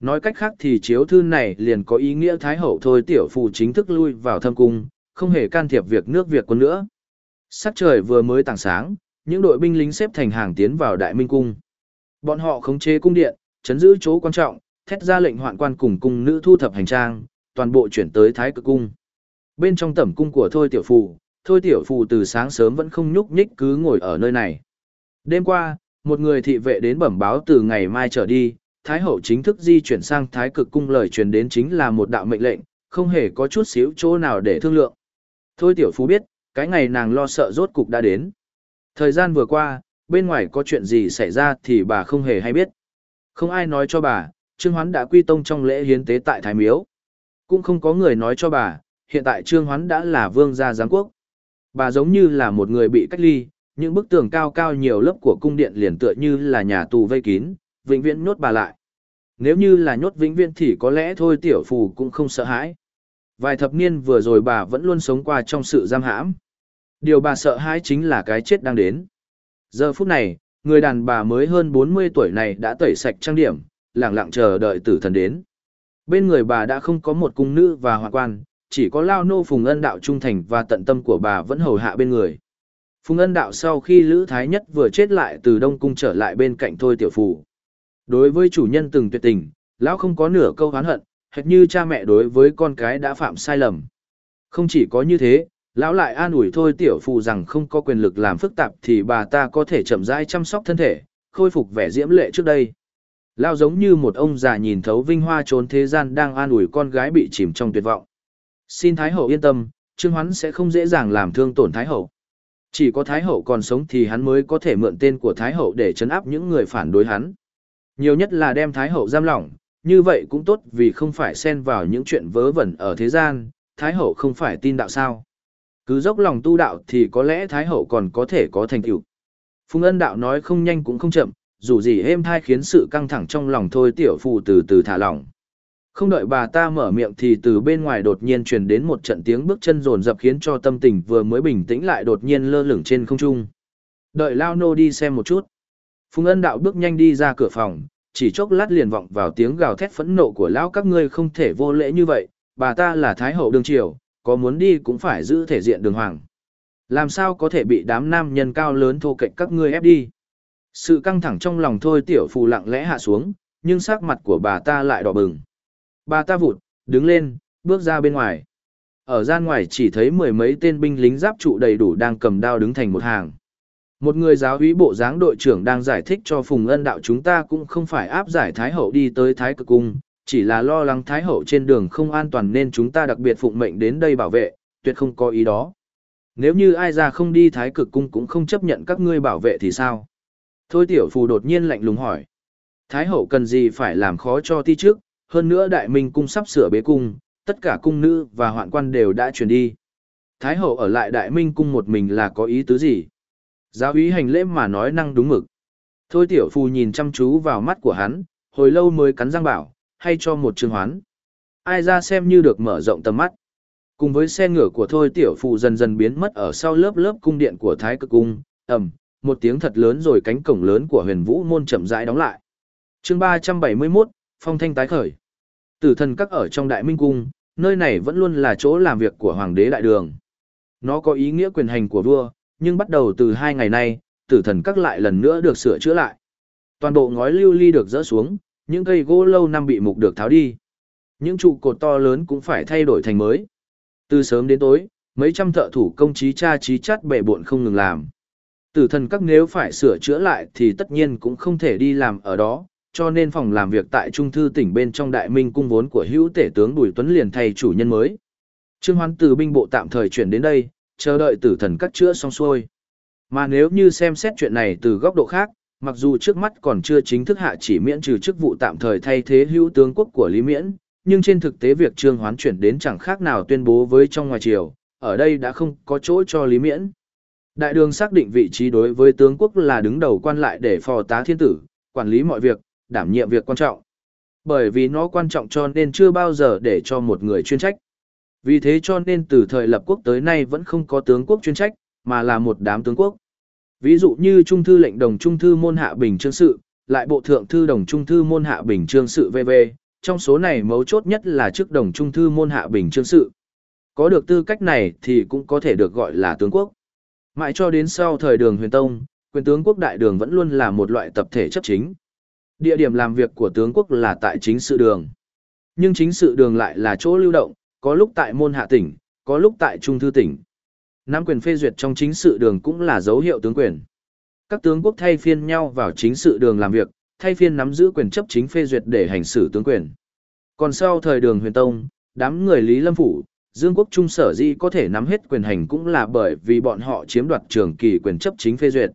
Nói cách khác thì chiếu thư này liền có ý nghĩa Thái hậu thôi tiểu phụ chính thức lui vào thâm cung, không hề can thiệp việc nước việc quân nữa. Sắc trời vừa mới tảng sáng, những đội binh lính xếp thành hàng tiến vào đại minh cung. Bọn họ khống chế cung điện, chấn giữ chỗ quan trọng, thét ra lệnh hoạn quan cùng cung nữ thu thập hành trang, toàn bộ chuyển tới Thái cực cung. Bên trong tẩm cung của Thôi Tiểu Phù, Thôi Tiểu Phù từ sáng sớm vẫn không nhúc nhích cứ ngồi ở nơi này. Đêm qua, một người thị vệ đến bẩm báo từ ngày mai trở đi, Thái Hậu chính thức di chuyển sang Thái cực cung lời truyền đến chính là một đạo mệnh lệnh, không hề có chút xíu chỗ nào để thương lượng. Thôi Tiểu Phú biết, cái ngày nàng lo sợ rốt cục đã đến. Thời gian vừa qua, bên ngoài có chuyện gì xảy ra thì bà không hề hay biết. Không ai nói cho bà, Trương Hoán đã quy tông trong lễ hiến tế tại Thái Miếu. Cũng không có người nói cho bà, hiện tại Trương Hoán đã là vương gia giáng quốc. Bà giống như là một người bị cách ly, những bức tường cao cao nhiều lớp của cung điện liền tựa như là nhà tù vây kín, vĩnh viễn nhốt bà lại. Nếu như là nhốt vĩnh viễn thì có lẽ thôi tiểu phù cũng không sợ hãi. Vài thập niên vừa rồi bà vẫn luôn sống qua trong sự giam hãm. Điều bà sợ hãi chính là cái chết đang đến. Giờ phút này, người đàn bà mới hơn 40 tuổi này đã tẩy sạch trang điểm, lặng lặng chờ đợi tử thần đến. Bên người bà đã không có một cung nữ và hoàng quan, chỉ có lao nô phùng ân đạo trung thành và tận tâm của bà vẫn hầu hạ bên người. Phùng ân đạo sau khi Lữ Thái Nhất vừa chết lại từ Đông Cung trở lại bên cạnh Thôi Tiểu Phù. Đối với chủ nhân từng tuyệt tình, lão không có nửa câu hán hận, hệt như cha mẹ đối với con cái đã phạm sai lầm. Không chỉ có như thế, lão lại an ủi Thôi Tiểu Phù rằng không có quyền lực làm phức tạp thì bà ta có thể chậm rãi chăm sóc thân thể, khôi phục vẻ diễm lệ trước đây. Lão giống như một ông già nhìn thấu vinh hoa trốn thế gian đang an ủi con gái bị chìm trong tuyệt vọng. Xin Thái Hậu yên tâm, Trương Hoán sẽ không dễ dàng làm thương tổn Thái Hậu. Chỉ có Thái Hậu còn sống thì hắn mới có thể mượn tên của Thái Hậu để chấn áp những người phản đối hắn. Nhiều nhất là đem Thái Hậu giam lỏng, như vậy cũng tốt vì không phải xen vào những chuyện vớ vẩn ở thế gian, Thái Hậu không phải tin đạo sao. Cứ dốc lòng tu đạo thì có lẽ Thái Hậu còn có thể có thành tựu. Phùng ân đạo nói không nhanh cũng không chậm, dù gì êm thai khiến sự căng thẳng trong lòng thôi tiểu phù từ từ thả lỏng. Không đợi bà ta mở miệng thì từ bên ngoài đột nhiên truyền đến một trận tiếng bước chân rồn rập khiến cho tâm tình vừa mới bình tĩnh lại đột nhiên lơ lửng trên không trung. Đợi Lao Nô đi xem một chút. Phùng ân đạo bước nhanh đi ra cửa phòng, chỉ chốc lát liền vọng vào tiếng gào thét phẫn nộ của Lão các ngươi không thể vô lễ như vậy, bà ta là Thái hậu Đường triều, có muốn đi cũng phải giữ thể diện đường hoàng. Làm sao có thể bị đám nam nhân cao lớn thô kệch các ngươi ép đi. Sự căng thẳng trong lòng thôi tiểu phù lặng lẽ hạ xuống, nhưng sắc mặt của bà ta lại đỏ bừng. Bà ta vụt, đứng lên, bước ra bên ngoài. Ở gian ngoài chỉ thấy mười mấy tên binh lính giáp trụ đầy đủ đang cầm đao đứng thành một hàng. Một người giáo úy bộ dáng đội trưởng đang giải thích cho Phùng Ân đạo chúng ta cũng không phải áp giải Thái Hậu đi tới Thái Cực Cung, chỉ là lo lắng Thái Hậu trên đường không an toàn nên chúng ta đặc biệt phụng mệnh đến đây bảo vệ, tuyệt không có ý đó. Nếu như ai ra không đi Thái Cực Cung cũng không chấp nhận các ngươi bảo vệ thì sao? Thôi tiểu phù đột nhiên lạnh lùng hỏi. Thái Hậu cần gì phải làm khó cho ti trước, hơn nữa đại minh cung sắp sửa bế cung, tất cả cung nữ và hoạn quan đều đã chuyển đi. Thái hậu ở lại đại minh cung một mình là có ý tứ gì? Giáo úy hành lễ mà nói năng đúng mực. Thôi tiểu phu nhìn chăm chú vào mắt của hắn, hồi lâu mới cắn răng bảo, hay cho một trường hoán. Ai ra xem như được mở rộng tầm mắt. Cùng với xe ngựa của thôi tiểu phu dần dần biến mất ở sau lớp lớp cung điện của thái cực cung, ầm, một tiếng thật lớn rồi cánh cổng lớn của huyền vũ môn chậm rãi đóng lại. chương 371, phong thanh tái khởi. Tử thần các ở trong đại minh cung, nơi này vẫn luôn là chỗ làm việc của hoàng đế đại đường. Nó có ý nghĩa quyền hành của vua, nhưng bắt đầu từ hai ngày nay, tử thần các lại lần nữa được sửa chữa lại. Toàn bộ ngói lưu ly được dỡ xuống, những cây gỗ lâu năm bị mục được tháo đi. Những trụ cột to lớn cũng phải thay đổi thành mới. Từ sớm đến tối, mấy trăm thợ thủ công trí cha trí chát bệ buộn không ngừng làm. Tử thần các nếu phải sửa chữa lại thì tất nhiên cũng không thể đi làm ở đó, cho nên phòng làm việc tại Trung thư tỉnh bên trong Đại Minh cung vốn của hữu tể tướng Bùi Tuấn liền thay chủ nhân mới. Trương Hoán từ binh bộ tạm thời chuyển đến đây, chờ đợi tử thần cắt chữa xong xuôi. Mà nếu như xem xét chuyện này từ góc độ khác, mặc dù trước mắt còn chưa chính thức hạ chỉ miễn trừ chức vụ tạm thời thay thế hữu tướng quốc của Lý Miễn, nhưng trên thực tế việc Trương Hoán chuyển đến chẳng khác nào tuyên bố với trong ngoài triều, ở đây đã không có chỗ cho Lý Miễn. Đại đường xác định vị trí đối với tướng quốc là đứng đầu quan lại để phò tá thiên tử, quản lý mọi việc, đảm nhiệm việc quan trọng. Bởi vì nó quan trọng cho nên chưa bao giờ để cho một người chuyên trách. Vì thế cho nên từ thời lập quốc tới nay vẫn không có tướng quốc chuyên trách, mà là một đám tướng quốc. Ví dụ như Trung thư lệnh đồng Trung thư môn hạ bình trương sự, lại bộ thượng thư đồng Trung thư môn hạ bình trương sự VV, trong số này mấu chốt nhất là chức đồng Trung thư môn hạ bình trương sự. Có được tư cách này thì cũng có thể được gọi là tướng quốc. Mãi cho đến sau thời đường huyền tông, quyền tướng quốc đại đường vẫn luôn là một loại tập thể chấp chính. Địa điểm làm việc của tướng quốc là tại chính sự đường. Nhưng chính sự đường lại là chỗ lưu động, có lúc tại môn hạ tỉnh, có lúc tại trung thư tỉnh. Nắm quyền phê duyệt trong chính sự đường cũng là dấu hiệu tướng quyền. Các tướng quốc thay phiên nhau vào chính sự đường làm việc, thay phiên nắm giữ quyền chấp chính phê duyệt để hành xử tướng quyền. Còn sau thời đường huyền tông, đám người Lý Lâm Phủ, Dương quốc trung sở di có thể nắm hết quyền hành cũng là bởi vì bọn họ chiếm đoạt trường kỳ quyền chấp chính phê duyệt.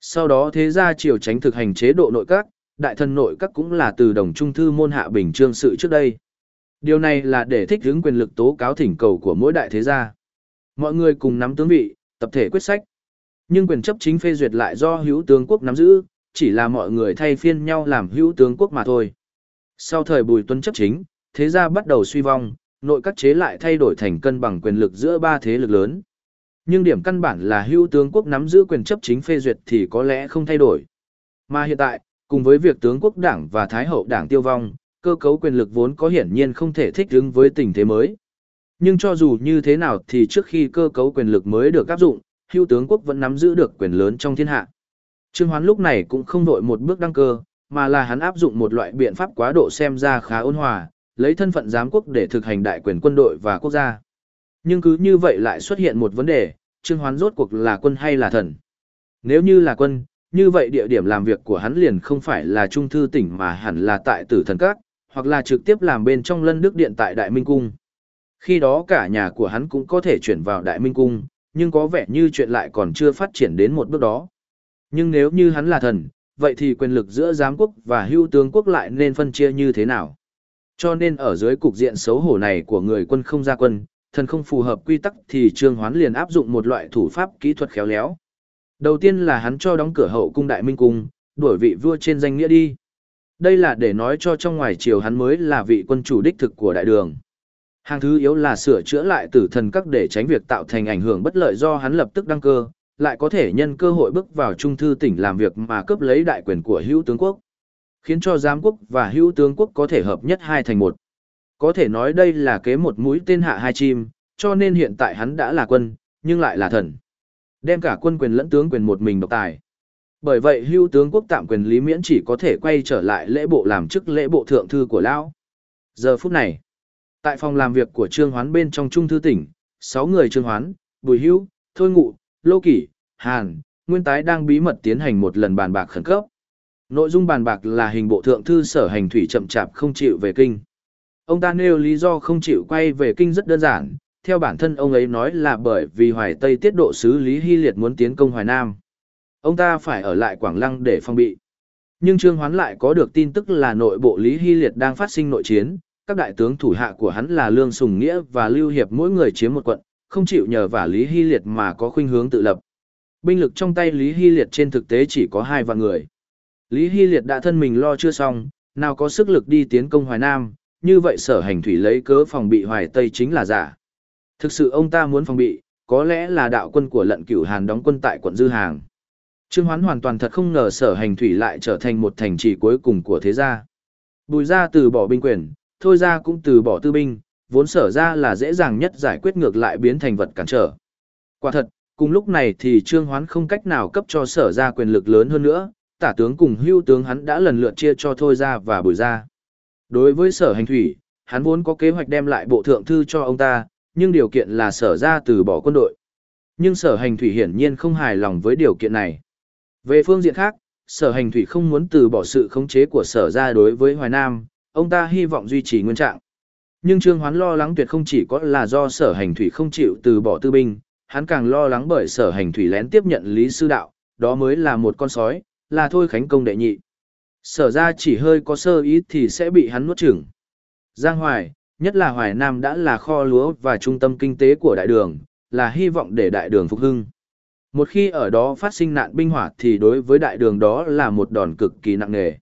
Sau đó thế gia triều tránh thực hành chế độ nội các, đại thần nội các cũng là từ đồng trung thư môn hạ bình trương sự trước đây. Điều này là để thích ứng quyền lực tố cáo thỉnh cầu của mỗi đại thế gia. Mọi người cùng nắm tướng vị, tập thể quyết sách. Nhưng quyền chấp chính phê duyệt lại do hữu tướng quốc nắm giữ, chỉ là mọi người thay phiên nhau làm hữu tướng quốc mà thôi. Sau thời Bùi Tuấn chấp chính, thế gia bắt đầu suy vong, nội các chế lại thay đổi thành cân bằng quyền lực giữa ba thế lực lớn. Nhưng điểm căn bản là hữu tướng quốc nắm giữ quyền chấp chính phê duyệt thì có lẽ không thay đổi. Mà hiện tại, cùng với việc tướng quốc đảng và thái hậu đảng tiêu vong, cơ cấu quyền lực vốn có hiển nhiên không thể thích ứng với tình thế mới. Nhưng cho dù như thế nào thì trước khi cơ cấu quyền lực mới được áp dụng, hưu tướng quốc vẫn nắm giữ được quyền lớn trong thiên hạ. Trương Hoán lúc này cũng không đội một bước đăng cơ, mà là hắn áp dụng một loại biện pháp quá độ xem ra khá ôn hòa, lấy thân phận giám quốc để thực hành đại quyền quân đội và quốc gia. Nhưng cứ như vậy lại xuất hiện một vấn đề, Trương Hoán rốt cuộc là quân hay là thần? Nếu như là quân, như vậy địa điểm làm việc của hắn liền không phải là trung thư tỉnh mà hẳn là tại tử thần các, hoặc là trực tiếp làm bên trong lân đức điện tại Đại Minh Cung. Khi đó cả nhà của hắn cũng có thể chuyển vào Đại Minh Cung, nhưng có vẻ như chuyện lại còn chưa phát triển đến một bước đó. Nhưng nếu như hắn là thần, vậy thì quyền lực giữa giám quốc và hưu tướng quốc lại nên phân chia như thế nào? Cho nên ở dưới cục diện xấu hổ này của người quân không ra quân, thần không phù hợp quy tắc thì Trương Hoán liền áp dụng một loại thủ pháp kỹ thuật khéo léo. Đầu tiên là hắn cho đóng cửa hậu cung đại minh cung, đuổi vị vua trên danh nghĩa đi. Đây là để nói cho trong ngoài triều hắn mới là vị quân chủ đích thực của đại đường. Hàng thứ yếu là sửa chữa lại tử thần các để tránh việc tạo thành ảnh hưởng bất lợi do hắn lập tức đăng cơ, lại có thể nhân cơ hội bước vào trung thư tỉnh làm việc mà cướp lấy đại quyền của hữu tướng quốc. Khiến cho giám quốc và hữu tướng quốc có thể hợp nhất hai thành một. Có thể nói đây là kế một mũi tên hạ hai chim, cho nên hiện tại hắn đã là quân, nhưng lại là thần. Đem cả quân quyền lẫn tướng quyền một mình độc tài. Bởi vậy hưu tướng quốc tạm quyền Lý Miễn chỉ có thể quay trở lại lễ bộ làm chức lễ bộ thượng thư của Lão. Giờ phút này, tại phòng làm việc của Trương Hoán bên trong Trung Thư tỉnh, sáu người Trương Hoán, Bùi Hưu, Thôi Ngụ, Lô Kỷ, Hàn, Nguyên Tái đang bí mật tiến hành một lần bàn bạc khẩn cấp. Nội dung bàn bạc là hình bộ thượng thư sở hành thủy chậm chạp không chịu về kinh. Ông ta nêu lý do không chịu quay về kinh rất đơn giản, theo bản thân ông ấy nói là bởi vì Hoài Tây tiết độ sứ Lý Hy Liệt muốn tiến công Hoài Nam. Ông ta phải ở lại Quảng Lăng để phòng bị. Nhưng Trương Hoán lại có được tin tức là nội bộ Lý Hy Liệt đang phát sinh nội chiến, các đại tướng thủ hạ của hắn là Lương Sùng Nghĩa và Lưu Hiệp mỗi người chiếm một quận, không chịu nhờ vả Lý Hy Liệt mà có khuynh hướng tự lập. Binh lực trong tay Lý Hy Liệt trên thực tế chỉ có hai vạn người. Lý Hy Liệt đã thân mình lo chưa xong, nào có sức lực đi tiến công Hoài Nam, như vậy sở hành thủy lấy cớ phòng bị Hoài Tây chính là giả. Thực sự ông ta muốn phòng bị, có lẽ là đạo quân của lận cửu Hàn đóng quân tại quận Dư Hàng. Trương Hoán hoàn toàn thật không ngờ sở hành thủy lại trở thành một thành trì cuối cùng của thế gia. Bùi gia từ bỏ binh quyền, thôi ra cũng từ bỏ tư binh, vốn sở ra là dễ dàng nhất giải quyết ngược lại biến thành vật cản trở. Quả thật, cùng lúc này thì Trương Hoán không cách nào cấp cho sở ra quyền lực lớn hơn nữa, tả tướng cùng hưu tướng hắn đã lần lượt chia cho thôi ra và bùi gia. Đối với sở hành thủy, hắn vốn có kế hoạch đem lại bộ thượng thư cho ông ta, nhưng điều kiện là sở ra từ bỏ quân đội. Nhưng sở hành thủy hiển nhiên không hài lòng với điều kiện này. Về phương diện khác, sở hành thủy không muốn từ bỏ sự khống chế của sở ra đối với Hoài Nam, ông ta hy vọng duy trì nguyên trạng. Nhưng Trương Hoán lo lắng tuyệt không chỉ có là do sở hành thủy không chịu từ bỏ tư binh, hắn càng lo lắng bởi sở hành thủy lén tiếp nhận lý sư đạo, đó mới là một con sói, là thôi khánh công đệ nhị. Sở ra chỉ hơi có sơ ý thì sẽ bị hắn nuốt chửng. Giang Hoài, nhất là Hoài Nam đã là kho lúa và trung tâm kinh tế của đại đường, là hy vọng để đại đường phục hưng. Một khi ở đó phát sinh nạn binh hỏa thì đối với đại đường đó là một đòn cực kỳ nặng nề.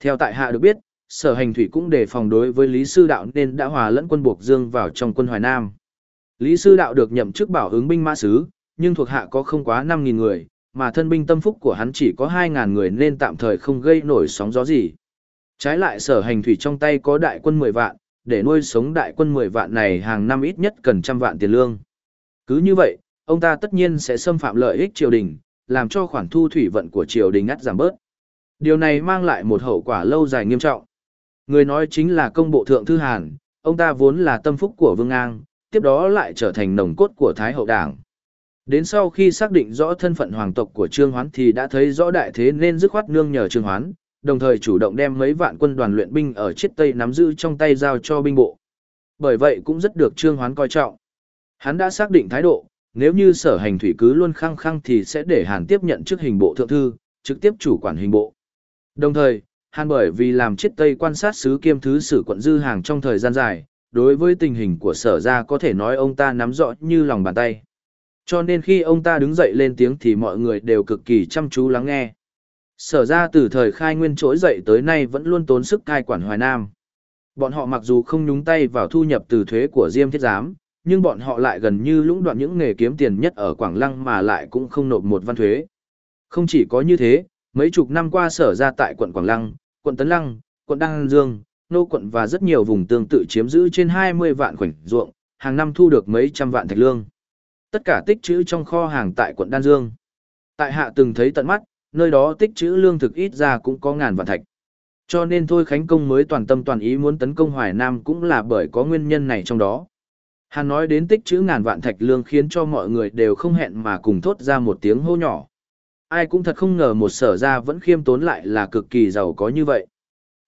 Theo tại hạ được biết, sở hành thủy cũng đề phòng đối với Lý Sư Đạo nên đã hòa lẫn quân buộc dương vào trong quân Hoài Nam. Lý Sư Đạo được nhậm chức bảo ứng binh mã sứ, nhưng thuộc hạ có không quá 5.000 người, mà thân binh tâm phúc của hắn chỉ có 2.000 người nên tạm thời không gây nổi sóng gió gì. Trái lại sở hành thủy trong tay có đại quân 10 vạn, để nuôi sống đại quân 10 vạn này hàng năm ít nhất cần trăm vạn tiền lương. Cứ như vậy, ông ta tất nhiên sẽ xâm phạm lợi ích triều đình, làm cho khoản thu thủy vận của triều đình ngắt giảm bớt. Điều này mang lại một hậu quả lâu dài nghiêm trọng. Người nói chính là công bộ thượng thư Hàn, ông ta vốn là tâm phúc của Vương Ngang, tiếp đó lại trở thành nồng cốt của Thái hậu đảng. Đến sau khi xác định rõ thân phận hoàng tộc của Trương Hoán thì đã thấy rõ đại thế nên dứt khoát nương nhờ Trương Hoán, đồng thời chủ động đem mấy vạn quân đoàn luyện binh ở chiết Tây nắm giữ trong tay giao cho binh bộ. Bởi vậy cũng rất được Trương Hoán coi trọng. Hắn đã xác định thái độ, nếu như sở hành thủy cứ luôn khăng khăng thì sẽ để Hàn tiếp nhận chức hình bộ thượng thư, trực tiếp chủ quản hình bộ. Đồng thời, Hàn bởi vì làm chiết Tây quan sát sứ kiêm thứ sử quận Dư Hàng trong thời gian dài, đối với tình hình của sở ra có thể nói ông ta nắm rõ như lòng bàn tay. Cho nên khi ông ta đứng dậy lên tiếng thì mọi người đều cực kỳ chăm chú lắng nghe. Sở ra từ thời khai nguyên trỗi dậy tới nay vẫn luôn tốn sức cai quản Hoài Nam. Bọn họ mặc dù không nhúng tay vào thu nhập từ thuế của Diêm Thiết Giám, nhưng bọn họ lại gần như lũng đoạn những nghề kiếm tiền nhất ở Quảng Lăng mà lại cũng không nộp một văn thuế. Không chỉ có như thế, mấy chục năm qua sở ra tại quận Quảng Lăng, quận Tấn Lăng, quận Đăng Dương, nô quận và rất nhiều vùng tương tự chiếm giữ trên 20 vạn khoảnh ruộng, hàng năm thu được mấy trăm vạn thạch lương. Tất cả tích trữ trong kho hàng tại quận Đan Dương. Tại hạ từng thấy tận mắt, nơi đó tích trữ lương thực ít ra cũng có ngàn vạn thạch. Cho nên thôi Khánh Công mới toàn tâm toàn ý muốn tấn công Hoài Nam cũng là bởi có nguyên nhân này trong đó. Hắn nói đến tích trữ ngàn vạn thạch lương khiến cho mọi người đều không hẹn mà cùng thốt ra một tiếng hô nhỏ. Ai cũng thật không ngờ một sở ra vẫn khiêm tốn lại là cực kỳ giàu có như vậy.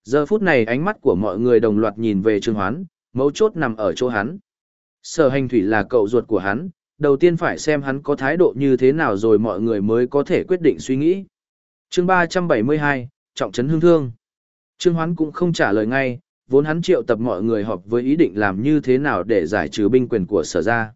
Giờ phút này ánh mắt của mọi người đồng loạt nhìn về Trương Hoán, mấu chốt nằm ở chỗ hắn. Sở hành thủy là cậu ruột của hắn, đầu tiên phải xem hắn có thái độ như thế nào rồi mọi người mới có thể quyết định suy nghĩ chương 372, Trọng trấn hương thương. Trương Hoán cũng không trả lời ngay, vốn hắn triệu tập mọi người họp với ý định làm như thế nào để giải trừ binh quyền của sở gia.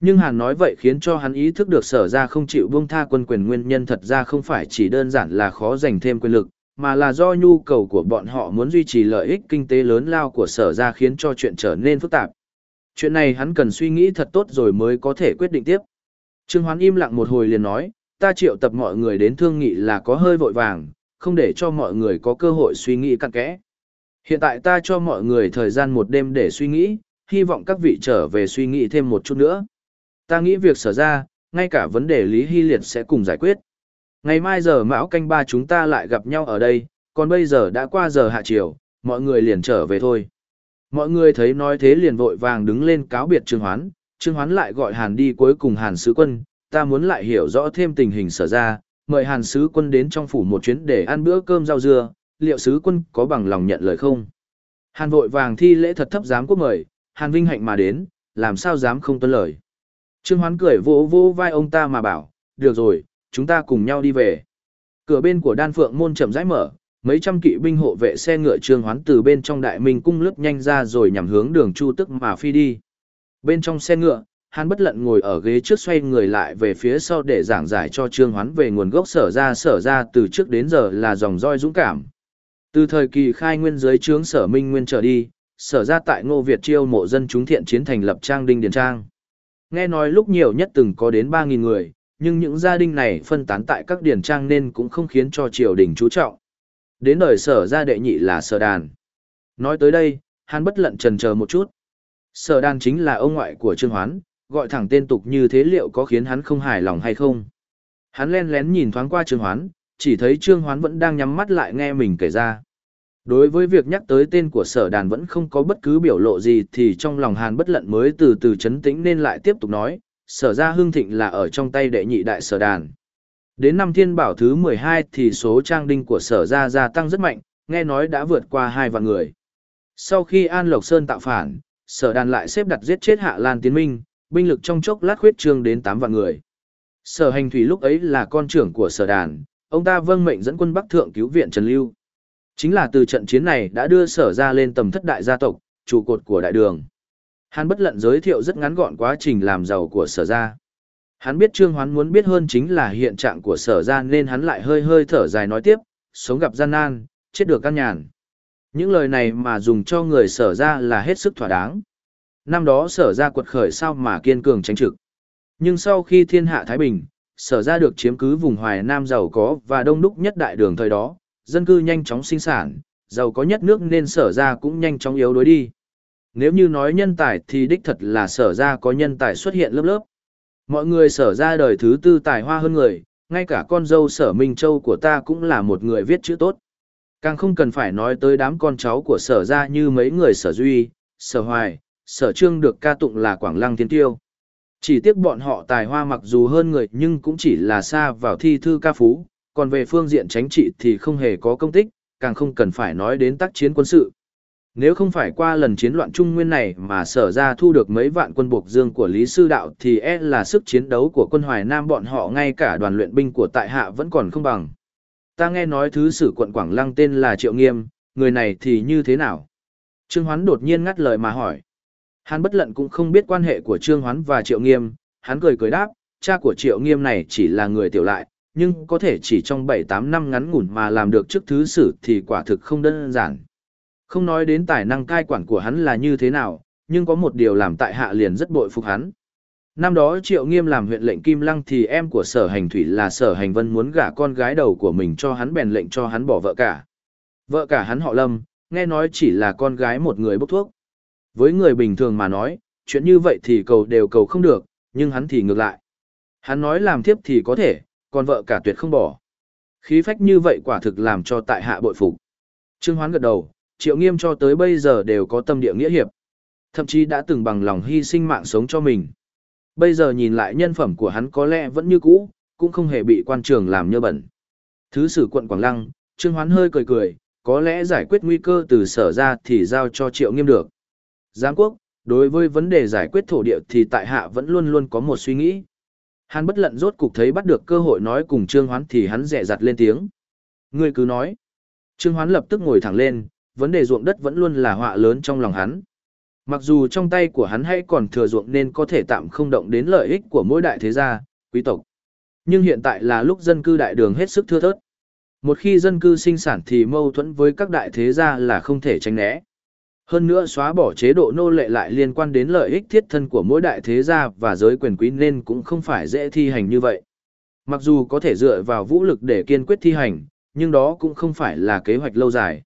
Nhưng Hàn nói vậy khiến cho hắn ý thức được sở gia không chịu buông tha quân quyền nguyên nhân thật ra không phải chỉ đơn giản là khó giành thêm quyền lực, mà là do nhu cầu của bọn họ muốn duy trì lợi ích kinh tế lớn lao của sở gia khiến cho chuyện trở nên phức tạp. Chuyện này hắn cần suy nghĩ thật tốt rồi mới có thể quyết định tiếp. Trương Hoán im lặng một hồi liền nói, ta triệu tập mọi người đến thương nghị là có hơi vội vàng, không để cho mọi người có cơ hội suy nghĩ cặn kẽ. Hiện tại ta cho mọi người thời gian một đêm để suy nghĩ, hy vọng các vị trở về suy nghĩ thêm một chút nữa. Ta nghĩ việc sở ra, ngay cả vấn đề Lý Hy Liệt sẽ cùng giải quyết. Ngày mai giờ mão canh ba chúng ta lại gặp nhau ở đây, còn bây giờ đã qua giờ hạ chiều, mọi người liền trở về thôi. Mọi người thấy nói thế liền vội vàng đứng lên cáo biệt Trương Hoán, Trương Hoán lại gọi Hàn đi cuối cùng Hàn Sứ Quân, ta muốn lại hiểu rõ thêm tình hình sở ra, mời Hàn Sứ Quân đến trong phủ một chuyến để ăn bữa cơm rau dưa, liệu Sứ Quân có bằng lòng nhận lời không? Hàn vội vàng thi lễ thật thấp dám quốc mời, Hàn vinh hạnh mà đến, làm sao dám không tuân lời. Trương Hoán cười vỗ vỗ vai ông ta mà bảo, được rồi, chúng ta cùng nhau đi về. Cửa bên của đan phượng môn chậm rãi mở, mấy trăm kỵ binh hộ vệ xe ngựa trương hoán từ bên trong đại minh cung lướt nhanh ra rồi nhằm hướng đường chu tức mà phi đi. Bên trong xe ngựa, hắn bất lận ngồi ở ghế trước xoay người lại về phía sau để giảng giải cho trương hoán về nguồn gốc sở ra sở ra từ trước đến giờ là dòng roi dũng cảm. Từ thời kỳ khai nguyên giới trướng sở minh nguyên trở đi, sở ra tại ngô Việt chiêu mộ dân chúng thiện chiến thành lập trang đinh điền trang. Nghe nói lúc nhiều nhất từng có đến 3.000 người, nhưng những gia đình này phân tán tại các điền trang nên cũng không khiến cho triều đình chú trọng. Đến đời sở gia đệ nhị là sở đàn. Nói tới đây, hắn bất lận trần chờ một chút. Sở đàn chính là ông ngoại của Trương Hoán, gọi thẳng tên tục như thế liệu có khiến hắn không hài lòng hay không. Hắn len lén nhìn thoáng qua Trương Hoán, chỉ thấy Trương Hoán vẫn đang nhắm mắt lại nghe mình kể ra. Đối với việc nhắc tới tên của sở đàn vẫn không có bất cứ biểu lộ gì thì trong lòng hàn bất lận mới từ từ chấn tĩnh nên lại tiếp tục nói, sở ra hương thịnh là ở trong tay đệ nhị đại sở đàn. Đến năm thiên bảo thứ 12 thì số trang đinh của sở ra gia tăng rất mạnh, nghe nói đã vượt qua hai vạn người. Sau khi An Lộc Sơn tạo phản, sở đàn lại xếp đặt giết chết Hạ Lan Tiến Minh, binh lực trong chốc lát khuyết trương đến 8 vạn người. Sở hành thủy lúc ấy là con trưởng của sở đàn, ông ta vâng mệnh dẫn quân Bắc Thượng cứu viện Trần Lưu. Chính là từ trận chiến này đã đưa sở ra lên tầm thất đại gia tộc, trụ cột của đại đường. Hắn bất lận giới thiệu rất ngắn gọn quá trình làm giàu của sở ra. Hắn biết Trương Hoán muốn biết hơn chính là hiện trạng của sở ra nên hắn lại hơi hơi thở dài nói tiếp, sống gặp gian nan, chết được căn nhàn. Những lời này mà dùng cho người sở ra là hết sức thỏa đáng. Năm đó sở ra quật khởi sao mà kiên cường tránh trực. Nhưng sau khi thiên hạ Thái Bình, sở ra được chiếm cứ vùng hoài nam giàu có và đông đúc nhất đại đường thời đó, dân cư nhanh chóng sinh sản, giàu có nhất nước nên sở ra cũng nhanh chóng yếu đối đi. Nếu như nói nhân tài thì đích thật là sở ra có nhân tài xuất hiện lớp lớp. Mọi người sở ra đời thứ tư tài hoa hơn người, ngay cả con dâu sở Minh Châu của ta cũng là một người viết chữ tốt. Càng không cần phải nói tới đám con cháu của sở ra như mấy người sở duy, sở hoài, sở trương được ca tụng là Quảng Lăng Thiên Tiêu. Chỉ tiếc bọn họ tài hoa mặc dù hơn người nhưng cũng chỉ là xa vào thi thư ca phú, còn về phương diện chính trị thì không hề có công tích, càng không cần phải nói đến tác chiến quân sự. Nếu không phải qua lần chiến loạn Trung Nguyên này mà sở ra thu được mấy vạn quân buộc dương của Lý Sư Đạo thì e là sức chiến đấu của quân Hoài Nam bọn họ ngay cả đoàn luyện binh của tại hạ vẫn còn không bằng. Ta nghe nói thứ sử quận Quảng Lăng tên là Triệu Nghiêm, người này thì như thế nào? Trương Hoán đột nhiên ngắt lời mà hỏi. Hắn bất lận cũng không biết quan hệ của Trương Hoán và Triệu Nghiêm, hắn cười cười đáp, cha của Triệu Nghiêm này chỉ là người tiểu lại, nhưng có thể chỉ trong 7-8 năm ngắn ngủn mà làm được chức thứ sử thì quả thực không đơn giản. Không nói đến tài năng cai quản của hắn là như thế nào, nhưng có một điều làm tại hạ liền rất bội phục hắn. Năm đó Triệu Nghiêm làm huyện lệnh Kim Lăng thì em của sở hành thủy là sở hành vân muốn gả con gái đầu của mình cho hắn bèn lệnh cho hắn bỏ vợ cả. Vợ cả hắn họ Lâm, nghe nói chỉ là con gái một người bốc thuốc. Với người bình thường mà nói, chuyện như vậy thì cầu đều cầu không được, nhưng hắn thì ngược lại. Hắn nói làm tiếp thì có thể, còn vợ cả tuyệt không bỏ. Khí phách như vậy quả thực làm cho tại hạ bội phục. Trương Hoán gật đầu, Triệu Nghiêm cho tới bây giờ đều có tâm địa nghĩa hiệp. Thậm chí đã từng bằng lòng hy sinh mạng sống cho mình. Bây giờ nhìn lại nhân phẩm của hắn có lẽ vẫn như cũ, cũng không hề bị quan trường làm nhơ bẩn. Thứ sử quận Quảng Lăng, Trương Hoán hơi cười cười, có lẽ giải quyết nguy cơ từ sở ra thì giao cho Triệu Nghiêm được. Giang quốc, đối với vấn đề giải quyết thổ địa thì tại hạ vẫn luôn luôn có một suy nghĩ. Hắn bất lận rốt cục thấy bắt được cơ hội nói cùng Trương Hoán thì hắn rẻ rặt lên tiếng. Ngươi cứ nói. Trương Hoán lập tức ngồi thẳng lên, vấn đề ruộng đất vẫn luôn là họa lớn trong lòng hắn. Mặc dù trong tay của hắn hay còn thừa ruộng nên có thể tạm không động đến lợi ích của mỗi đại thế gia, quý tộc. Nhưng hiện tại là lúc dân cư đại đường hết sức thưa thớt. Một khi dân cư sinh sản thì mâu thuẫn với các đại thế gia là không thể tránh né. Hơn nữa xóa bỏ chế độ nô lệ lại liên quan đến lợi ích thiết thân của mỗi đại thế gia và giới quyền quý nên cũng không phải dễ thi hành như vậy. Mặc dù có thể dựa vào vũ lực để kiên quyết thi hành, nhưng đó cũng không phải là kế hoạch lâu dài.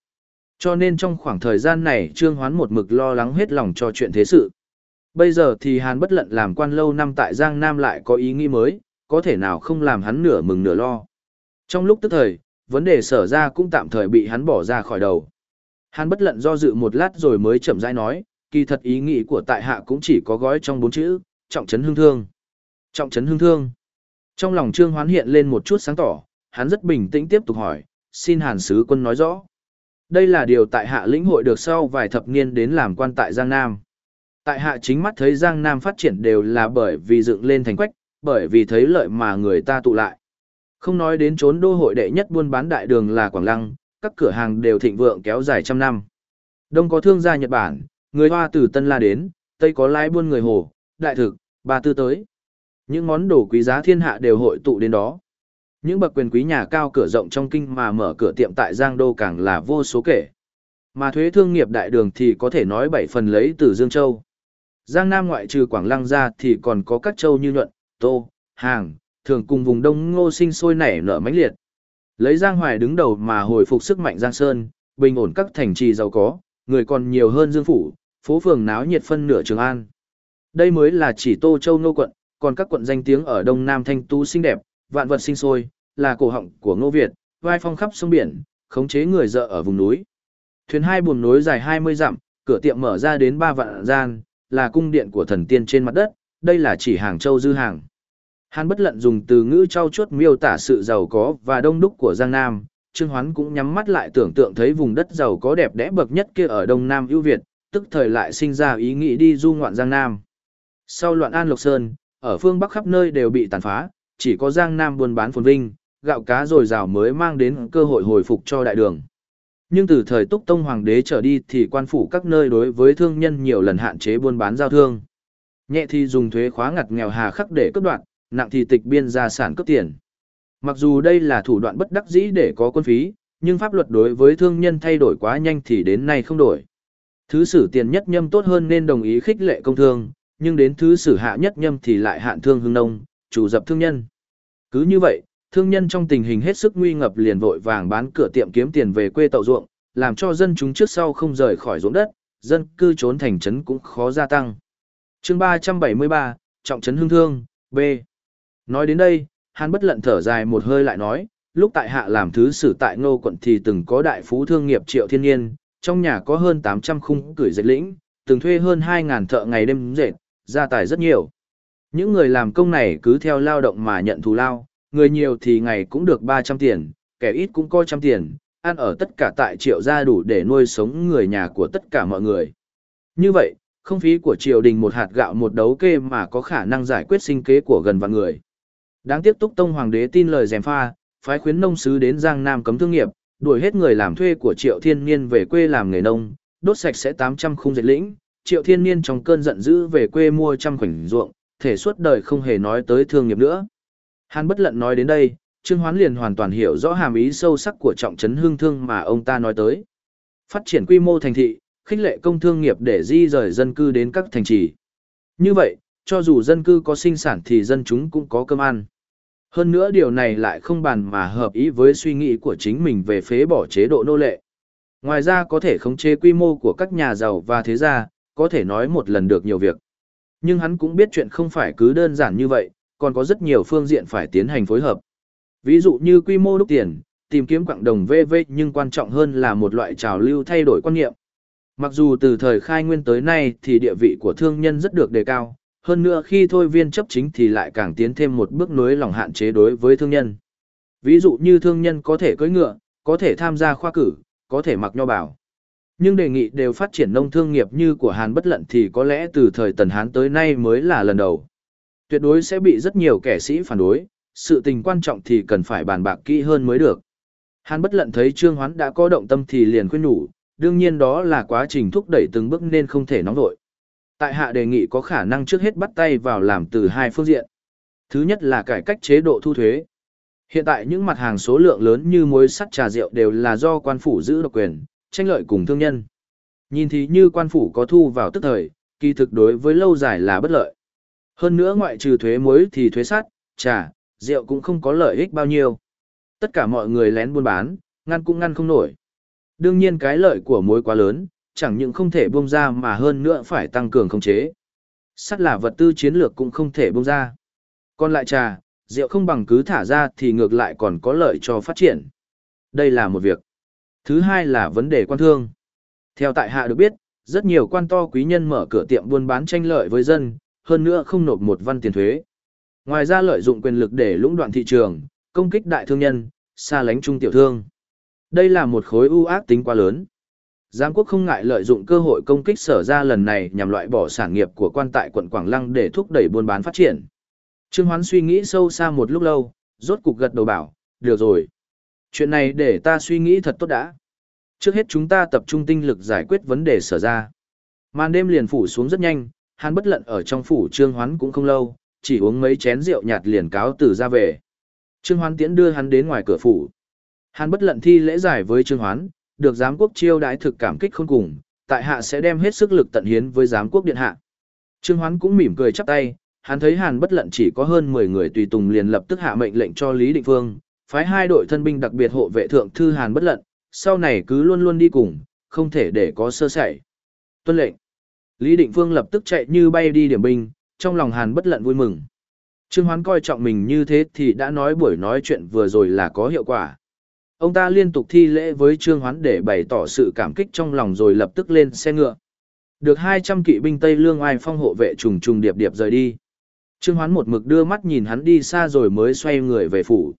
Cho nên trong khoảng thời gian này Trương Hoán một mực lo lắng hết lòng cho chuyện thế sự. Bây giờ thì Hàn bất lận làm quan lâu năm tại Giang Nam lại có ý nghĩ mới, có thể nào không làm hắn nửa mừng nửa lo. Trong lúc tức thời, vấn đề sở ra cũng tạm thời bị hắn bỏ ra khỏi đầu. Hàn bất lận do dự một lát rồi mới chậm rãi nói, kỳ thật ý nghĩ của tại hạ cũng chỉ có gói trong bốn chữ, trọng trấn hương thương. Trọng trấn hương thương. Trong lòng Trương Hoán hiện lên một chút sáng tỏ, hắn rất bình tĩnh tiếp tục hỏi, xin Hàn sứ quân nói rõ. Đây là điều tại hạ lĩnh hội được sau vài thập niên đến làm quan tại Giang Nam. Tại hạ chính mắt thấy Giang Nam phát triển đều là bởi vì dựng lên thành quách, bởi vì thấy lợi mà người ta tụ lại. Không nói đến trốn đô hội đệ nhất buôn bán đại đường là Quảng Lăng, các cửa hàng đều thịnh vượng kéo dài trăm năm. Đông có thương gia Nhật Bản, người Hoa từ Tân La đến, Tây có lái buôn người Hồ, đại thực, ba tư tới. Những món đồ quý giá thiên hạ đều hội tụ đến đó. Những bậc quyền quý nhà cao cửa rộng trong kinh mà mở cửa tiệm tại Giang Đô càng là vô số kể. Mà thuế thương nghiệp đại đường thì có thể nói bảy phần lấy từ Dương Châu. Giang Nam ngoại trừ Quảng Lăng ra thì còn có các châu như Nhuận, Tô, Hàng, thường cùng vùng Đông Ngô sinh sôi nảy nở mãnh liệt. Lấy Giang Hoài đứng đầu mà hồi phục sức mạnh Giang Sơn, bình ổn các thành trì giàu có, người còn nhiều hơn Dương Phủ, phố phường náo nhiệt phân nửa Trường An. Đây mới là chỉ Tô Châu Ngô quận, còn các quận danh tiếng ở Đông Nam thanh tú xinh đẹp, vạn vật sinh sôi, là cổ họng của Ngô Việt, vai phong khắp sông biển, khống chế người dợ ở vùng núi. Thuyền hai buồm nối dài 20 dặm, cửa tiệm mở ra đến 3 vạn gian, là cung điện của thần tiên trên mặt đất, đây là chỉ hàng châu dư hàng. Hàn bất lận dùng từ ngữ trau chuốt miêu tả sự giàu có và đông đúc của Giang Nam, Trương Hoán cũng nhắm mắt lại tưởng tượng thấy vùng đất giàu có đẹp đẽ bậc nhất kia ở Đông Nam ưu Việt, tức thời lại sinh ra ý nghĩ đi du ngoạn Giang Nam. Sau loạn An Lộc Sơn, ở phương Bắc khắp nơi đều bị tàn phá, chỉ có Giang Nam buôn bán phồn vinh, gạo cá dồi dào mới mang đến cơ hội hồi phục cho đại đường. Nhưng từ thời Túc Tông Hoàng đế trở đi thì quan phủ các nơi đối với thương nhân nhiều lần hạn chế buôn bán giao thương. Nhẹ thì dùng thuế khóa ngặt nghèo hà khắc để cướp đoạt, nặng thì tịch biên gia sản cướp tiền. Mặc dù đây là thủ đoạn bất đắc dĩ để có quân phí, nhưng pháp luật đối với thương nhân thay đổi quá nhanh thì đến nay không đổi. Thứ sử tiền nhất nhâm tốt hơn nên đồng ý khích lệ công thương, nhưng đến thứ sử hạ nhất nhâm thì lại hạn thương hương nông, chủ dập thương nhân. Cứ như vậy, thương nhân trong tình hình hết sức nguy ngập liền vội vàng bán cửa tiệm kiếm tiền về quê tậu ruộng, làm cho dân chúng trước sau không rời khỏi ruộng đất, dân cư trốn thành trấn cũng khó gia tăng. chương 373, Trọng trấn hương thương, B. Nói đến đây, hắn bất lận thở dài một hơi lại nói, lúc tại hạ làm thứ sử tại ngô quận thì từng có đại phú thương nghiệp triệu thiên nhiên, trong nhà có hơn 800 khung cửi dệt lĩnh, từng thuê hơn 2.000 thợ ngày đêm dệt, gia tài rất nhiều. Những người làm công này cứ theo lao động mà nhận thù lao, người nhiều thì ngày cũng được 300 tiền, kẻ ít cũng coi trăm tiền, ăn ở tất cả tại triệu gia đủ để nuôi sống người nhà của tất cả mọi người. Như vậy, không phí của triều đình một hạt gạo một đấu kê mà có khả năng giải quyết sinh kế của gần vạn người. Đáng tiếc Túc Tông Hoàng đế tin lời dèm pha, phái khuyến nông sứ đến Giang Nam cấm thương nghiệp, đuổi hết người làm thuê của Triệu Thiên Niên về quê làm nghề nông, đốt sạch sẽ 800 khung dệt lĩnh. Triệu Thiên Niên trong cơn giận dữ về quê mua trăm khoảnh ruộng, thể suốt đời không hề nói tới thương nghiệp nữa. Hàn bất lận nói đến đây, Trương Hoán liền hoàn toàn hiểu rõ hàm ý sâu sắc của trọng trấn hương thương mà ông ta nói tới. Phát triển quy mô thành thị, khích lệ công thương nghiệp để di rời dân cư đến các thành trì. Như vậy, cho dù dân cư có sinh sản thì dân chúng cũng có cơm ăn. Hơn nữa điều này lại không bàn mà hợp ý với suy nghĩ của chính mình về phế bỏ chế độ nô lệ. Ngoài ra có thể khống chế quy mô của các nhà giàu và thế gia, có thể nói một lần được nhiều việc. Nhưng hắn cũng biết chuyện không phải cứ đơn giản như vậy, còn có rất nhiều phương diện phải tiến hành phối hợp. Ví dụ như quy mô đúc tiền, tìm kiếm quặng đồng VV nhưng quan trọng hơn là một loại trào lưu thay đổi quan niệm. Mặc dù từ thời khai nguyên tới nay thì địa vị của thương nhân rất được đề cao, hơn nữa khi thôi viên chấp chính thì lại càng tiến thêm một bước nối lòng hạn chế đối với thương nhân. Ví dụ như thương nhân có thể cưỡi ngựa, có thể tham gia khoa cử, có thể mặc nho bảo. Nhưng đề nghị đều phát triển nông thương nghiệp như của Hàn bất lận thì có lẽ từ thời Tần Hán tới nay mới là lần đầu. Tuyệt đối sẽ bị rất nhiều kẻ sĩ phản đối, sự tình quan trọng thì cần phải bàn bạc kỹ hơn mới được. Hàn bất lận thấy Trương Hoán đã có động tâm thì liền khuyên nhủ, đương nhiên đó là quá trình thúc đẩy từng bước nên không thể nóng vội. Tại hạ đề nghị có khả năng trước hết bắt tay vào làm từ hai phương diện. Thứ nhất là cải cách chế độ thu thuế. Hiện tại những mặt hàng số lượng lớn như muối sắt trà rượu đều là do quan phủ giữ độc quyền, tranh lợi cùng thương nhân. Nhìn thì như quan phủ có thu vào tức thời, kỳ thực đối với lâu dài là bất lợi. Hơn nữa ngoại trừ thuế muối thì thuế sắt, trà, rượu cũng không có lợi ích bao nhiêu. Tất cả mọi người lén buôn bán, ngăn cũng ngăn không nổi. Đương nhiên cái lợi của muối quá lớn, chẳng những không thể bông ra mà hơn nữa phải tăng cường khống chế. Sắt là vật tư chiến lược cũng không thể bông ra. Còn lại trà, rượu không bằng cứ thả ra thì ngược lại còn có lợi cho phát triển. Đây là một việc. Thứ hai là vấn đề quan thương. Theo tại hạ được biết, rất nhiều quan to quý nhân mở cửa tiệm buôn bán tranh lợi với dân, hơn nữa không nộp một văn tiền thuế. Ngoài ra lợi dụng quyền lực để lũng đoạn thị trường, công kích đại thương nhân, xa lánh trung tiểu thương. Đây là một khối ưu ác tính quá lớn. Giám quốc không ngại lợi dụng cơ hội công kích sở ra lần này nhằm loại bỏ sản nghiệp của quan tại quận Quảng Lăng để thúc đẩy buôn bán phát triển. Trương Hoán suy nghĩ sâu xa một lúc lâu, rốt cục gật đầu bảo, được rồi. Chuyện này để ta suy nghĩ thật tốt đã. Trước hết chúng ta tập trung tinh lực giải quyết vấn đề sở ra. Màn đêm liền phủ xuống rất nhanh, hắn bất lận ở trong phủ Trương Hoán cũng không lâu, chỉ uống mấy chén rượu nhạt liền cáo từ ra về. Trương Hoán tiễn đưa hắn đến ngoài cửa phủ. Hắn bất lận thi lễ giải với Trương Hoán, được giám quốc chiêu đãi thực cảm kích không cùng, tại hạ sẽ đem hết sức lực tận hiến với giám quốc điện hạ. Trương Hoán cũng mỉm cười chắp tay, hắn thấy Hàn bất lận chỉ có hơn 10 người tùy tùng liền lập tức hạ mệnh lệnh cho Lý Định Phương, phái hai đội thân binh đặc biệt hộ vệ thượng thư Hàn bất lận, sau này cứ luôn luôn đi cùng, không thể để có sơ sẩy. Tuân lệnh. Lý Định Phương lập tức chạy như bay đi điểm binh, trong lòng Hàn bất lận vui mừng. Trương Hoán coi trọng mình như thế thì đã nói buổi nói chuyện vừa rồi là có hiệu quả. Ông ta liên tục thi lễ với Trương Hoán để bày tỏ sự cảm kích trong lòng rồi lập tức lên xe ngựa. Được 200 kỵ binh Tây Lương Ai Phong hộ vệ trùng trùng điệp điệp rời đi. Trương Hoán một mực đưa mắt nhìn hắn đi xa rồi mới xoay người về phủ.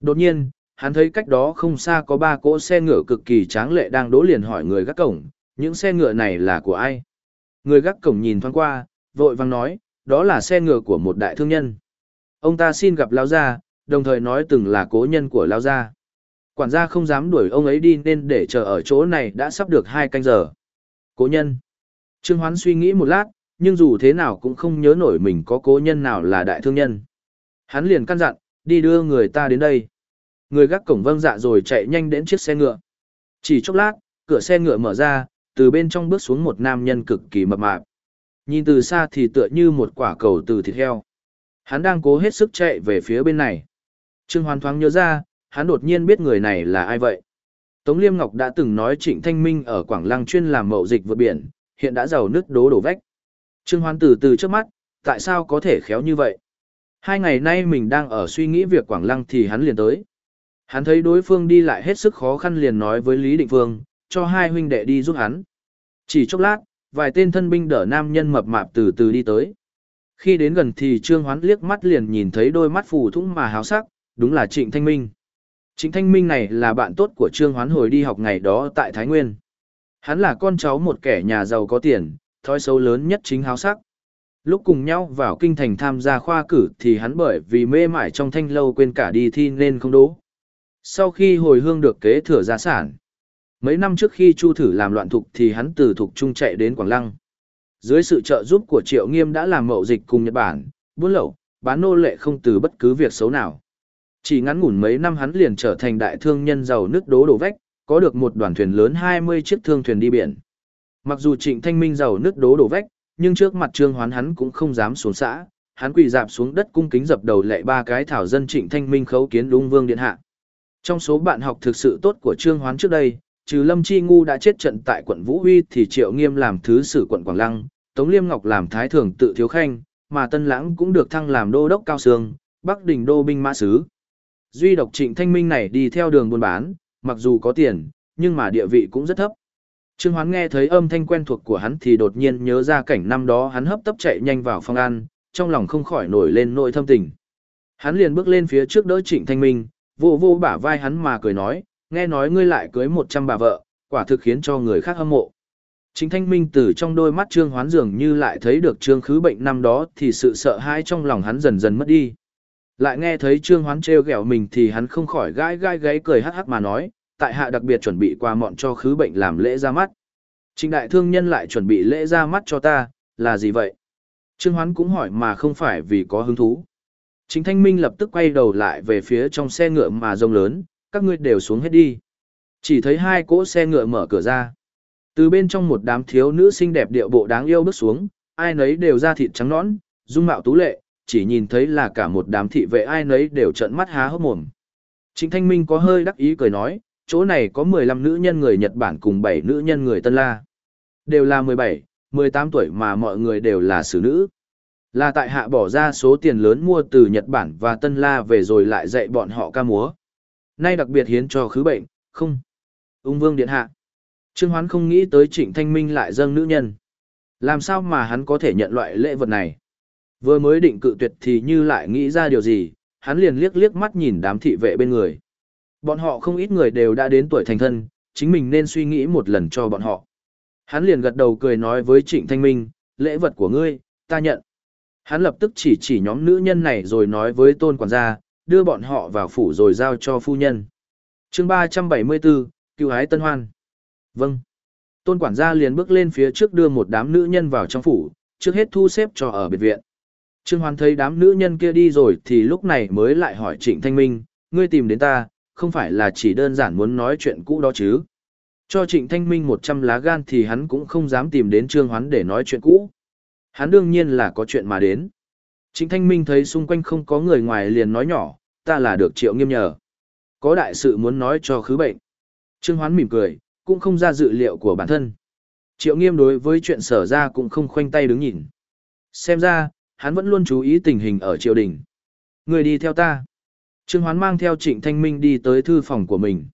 Đột nhiên, hắn thấy cách đó không xa có ba cỗ xe ngựa cực kỳ tráng lệ đang đỗ liền hỏi người gác cổng, những xe ngựa này là của ai? Người gác cổng nhìn thoáng qua, vội vang nói, đó là xe ngựa của một đại thương nhân. Ông ta xin gặp Lao Gia, đồng thời nói từng là cố nhân của Lao Gia. Quản gia không dám đuổi ông ấy đi nên để chờ ở chỗ này đã sắp được hai canh giờ. Cố nhân. Trương Hoán suy nghĩ một lát, nhưng dù thế nào cũng không nhớ nổi mình có cố nhân nào là đại thương nhân. Hắn liền căn dặn, đi đưa người ta đến đây. Người gác cổng vâng dạ rồi chạy nhanh đến chiếc xe ngựa. Chỉ chốc lát, cửa xe ngựa mở ra, từ bên trong bước xuống một nam nhân cực kỳ mập mạp. Nhìn từ xa thì tựa như một quả cầu từ thịt heo. Hắn đang cố hết sức chạy về phía bên này. Trương Hoán thoáng nhớ ra, hắn đột nhiên biết người này là ai vậy. Tống Liêm Ngọc đã từng nói Trịnh Thanh Minh ở Quảng Lăng chuyên làm mậu dịch vượt biển, hiện đã giàu nứt đố đổ vách. Trương Hoan từ từ trước mắt, tại sao có thể khéo như vậy? Hai ngày nay mình đang ở suy nghĩ việc Quảng Lăng thì hắn liền tới. Hắn thấy đối phương đi lại hết sức khó khăn liền nói với Lý Định Phương, cho hai huynh đệ đi giúp hắn. Chỉ chốc lát, vài tên thân binh đỡ nam nhân mập mạp từ từ đi tới. Khi đến gần thì Trương Hoán liếc mắt liền nhìn thấy đôi mắt phù thũng mà háo sắc, đúng là Trịnh Thanh Minh. Trịnh Thanh Minh này là bạn tốt của Trương Hoán hồi đi học ngày đó tại Thái Nguyên. Hắn là con cháu một kẻ nhà giàu có tiền, thói xấu lớn nhất chính háo sắc. Lúc cùng nhau vào kinh thành tham gia khoa cử thì hắn bởi vì mê mải trong thanh lâu quên cả đi thi nên không đỗ. Sau khi hồi hương được kế thừa gia sản, mấy năm trước khi Chu thử làm loạn thục thì hắn từ thục trung chạy đến Quảng Lăng. Dưới sự trợ giúp của Triệu Nghiêm đã làm mậu dịch cùng Nhật Bản, buôn lậu, bán nô lệ không từ bất cứ việc xấu nào. Chỉ ngắn ngủn mấy năm hắn liền trở thành đại thương nhân giàu nước đố đổ vách, có được một đoàn thuyền lớn 20 chiếc thương thuyền đi biển. Mặc dù Trịnh Thanh Minh giàu nước đố đổ vách, nhưng trước mặt Trương Hoán hắn cũng không dám xuống xã, hắn quỳ dạp xuống đất cung kính dập đầu lệ ba cái thảo dân Trịnh Thanh Minh khấu kiến đúng Vương điện hạ. Trong số bạn học thực sự tốt của Trương Hoán trước đây, trừ Lâm Chi Ngu đã chết trận tại quận Vũ Huy thì Triệu Nghiêm làm thứ sử quận Quảng Lăng, Tống Liêm Ngọc làm thái thường tự thiếu khanh, mà Tân Lãng cũng được thăng làm đô đốc cao sương, Bắc Đình đô binh mã sứ. Duy độc Trịnh Thanh Minh này đi theo đường buôn bán, mặc dù có tiền, nhưng mà địa vị cũng rất thấp. Trương Hoán nghe thấy âm thanh quen thuộc của hắn thì đột nhiên nhớ ra cảnh năm đó hắn hấp tấp chạy nhanh vào phòng ăn, trong lòng không khỏi nổi lên nỗi thâm tình. Hắn liền bước lên phía trước đỡ Trịnh Thanh Minh, vô vô bả vai hắn mà cười nói, nghe nói ngươi lại cưới 100 bà vợ, quả thực khiến cho người khác hâm mộ. Trịnh Thanh Minh từ trong đôi mắt Trương Hoán dường như lại thấy được Trương Khứ bệnh năm đó thì sự sợ hãi trong lòng hắn dần dần mất đi. Lại nghe thấy Trương Hoán trêu ghẹo mình thì hắn không khỏi gãi gai gáy cười hắc hắc mà nói, tại hạ đặc biệt chuẩn bị quà mọn cho khứ bệnh làm lễ ra mắt. Trịnh đại thương nhân lại chuẩn bị lễ ra mắt cho ta, là gì vậy? Trương Hoán cũng hỏi mà không phải vì có hứng thú. Chính Thanh Minh lập tức quay đầu lại về phía trong xe ngựa mà rông lớn, các ngươi đều xuống hết đi. Chỉ thấy hai cỗ xe ngựa mở cửa ra. Từ bên trong một đám thiếu nữ xinh đẹp điệu bộ đáng yêu bước xuống, ai nấy đều da thịt trắng nõn, dung mạo tú lệ, chỉ nhìn thấy là cả một đám thị vệ ai nấy đều trợn mắt há hốc mồm. Trịnh Thanh Minh có hơi đắc ý cười nói, chỗ này có 15 nữ nhân người Nhật Bản cùng 7 nữ nhân người Tân La. Đều là 17, 18 tuổi mà mọi người đều là xử nữ. Là tại hạ bỏ ra số tiền lớn mua từ Nhật Bản và Tân La về rồi lại dạy bọn họ ca múa. Nay đặc biệt hiến cho khứ bệnh, không. Ung vương điện hạ. Trương Hoán không nghĩ tới trịnh thanh minh lại dâng nữ nhân. Làm sao mà hắn có thể nhận loại lễ vật này? Vừa mới định cự tuyệt thì như lại nghĩ ra điều gì, hắn liền liếc liếc mắt nhìn đám thị vệ bên người. Bọn họ không ít người đều đã đến tuổi thành thân, chính mình nên suy nghĩ một lần cho bọn họ. Hắn liền gật đầu cười nói với Trịnh Thanh Minh, lễ vật của ngươi, ta nhận. Hắn lập tức chỉ chỉ nhóm nữ nhân này rồi nói với tôn quản gia, đưa bọn họ vào phủ rồi giao cho phu nhân. chương 374, cứu hái tân hoan. Vâng. Tôn quản gia liền bước lên phía trước đưa một đám nữ nhân vào trong phủ, trước hết thu xếp cho ở biệt viện. Trương Hoan thấy đám nữ nhân kia đi rồi thì lúc này mới lại hỏi Trịnh Thanh Minh, ngươi tìm đến ta, không phải là chỉ đơn giản muốn nói chuyện cũ đó chứ. Cho Trịnh Thanh Minh 100 lá gan thì hắn cũng không dám tìm đến Trương Hoán để nói chuyện cũ. Hắn đương nhiên là có chuyện mà đến. Trịnh Thanh Minh thấy xung quanh không có người ngoài liền nói nhỏ, ta là được triệu nghiêm nhờ. Có đại sự muốn nói cho khứ bệnh. Trương Hoán mỉm cười, cũng không ra dự liệu của bản thân. Triệu nghiêm đối với chuyện sở ra cũng không khoanh tay đứng nhìn. Xem ra, hắn vẫn luôn chú ý tình hình ở triều đình. Người đi theo ta. Trương Hoán mang theo Trịnh Thanh Minh đi tới thư phòng của mình.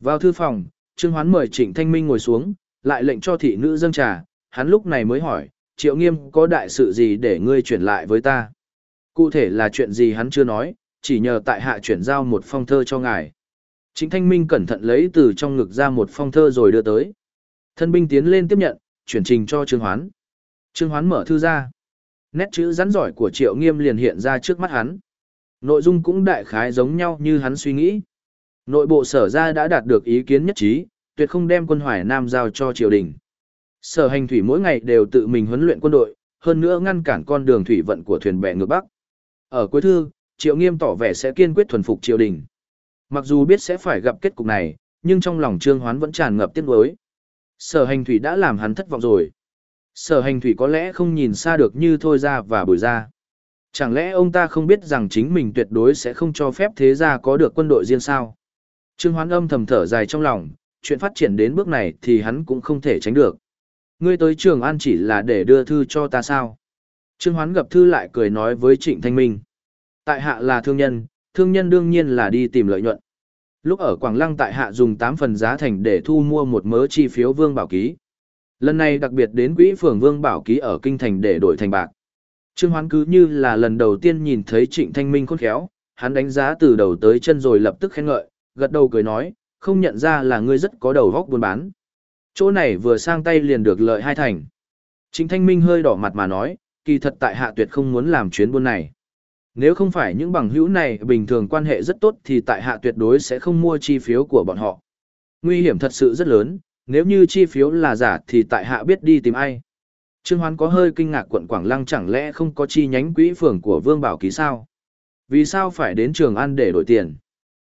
Vào thư phòng, Trương Hoán mời Trịnh Thanh Minh ngồi xuống, lại lệnh cho thị nữ dâng trà, hắn lúc này mới hỏi, Triệu Nghiêm có đại sự gì để ngươi chuyển lại với ta? Cụ thể là chuyện gì hắn chưa nói, chỉ nhờ tại hạ chuyển giao một phong thơ cho ngài. Trịnh Thanh Minh cẩn thận lấy từ trong ngực ra một phong thơ rồi đưa tới. Thân binh tiến lên tiếp nhận, chuyển trình cho Trương Hoán. Trương Hoán mở thư ra. Nét chữ rắn giỏi của Triệu Nghiêm liền hiện ra trước mắt hắn. Nội dung cũng đại khái giống nhau như hắn suy nghĩ. Nội bộ sở ra đã đạt được ý kiến nhất trí, tuyệt không đem quân Hoài Nam giao cho triều đình. Sở hành thủy mỗi ngày đều tự mình huấn luyện quân đội, hơn nữa ngăn cản con đường thủy vận của thuyền bè ngược Bắc. Ở cuối thư, Triệu Nghiêm tỏ vẻ sẽ kiên quyết thuần phục triều đình. Mặc dù biết sẽ phải gặp kết cục này, nhưng trong lòng Trương Hoán vẫn tràn ngập tiếc nuối. Sở hành thủy đã làm hắn thất vọng rồi. Sở hành thủy có lẽ không nhìn xa được như thôi ra và bùi ra. Chẳng lẽ ông ta không biết rằng chính mình tuyệt đối sẽ không cho phép thế gia có được quân đội riêng sao? Trương Hoán âm thầm thở dài trong lòng, chuyện phát triển đến bước này thì hắn cũng không thể tránh được. Ngươi tới Trường An chỉ là để đưa thư cho ta sao? Trương Hoán gặp thư lại cười nói với Trịnh Thanh Minh. Tại hạ là thương nhân, thương nhân đương nhiên là đi tìm lợi nhuận. Lúc ở Quảng Lăng tại hạ dùng 8 phần giá thành để thu mua một mớ chi phiếu Vương Bảo Ký. Lần này đặc biệt đến quỹ phường Vương Bảo Ký ở Kinh Thành để đổi thành bạc. Trương Hoán cứ như là lần đầu tiên nhìn thấy Trịnh Thanh Minh khôn khéo, hắn đánh giá từ đầu tới chân rồi lập tức khen ngợi, gật đầu cười nói, không nhận ra là ngươi rất có đầu góc buôn bán. Chỗ này vừa sang tay liền được lợi hai thành. Trịnh Thanh Minh hơi đỏ mặt mà nói, kỳ thật tại hạ tuyệt không muốn làm chuyến buôn này. Nếu không phải những bằng hữu này bình thường quan hệ rất tốt thì tại hạ tuyệt đối sẽ không mua chi phiếu của bọn họ. Nguy hiểm thật sự rất lớn, nếu như chi phiếu là giả thì tại hạ biết đi tìm ai. Trương Hoán có hơi kinh ngạc quận Quảng Lăng chẳng lẽ không có chi nhánh quỹ phường của Vương Bảo Ký sao? Vì sao phải đến Trường An để đổi tiền?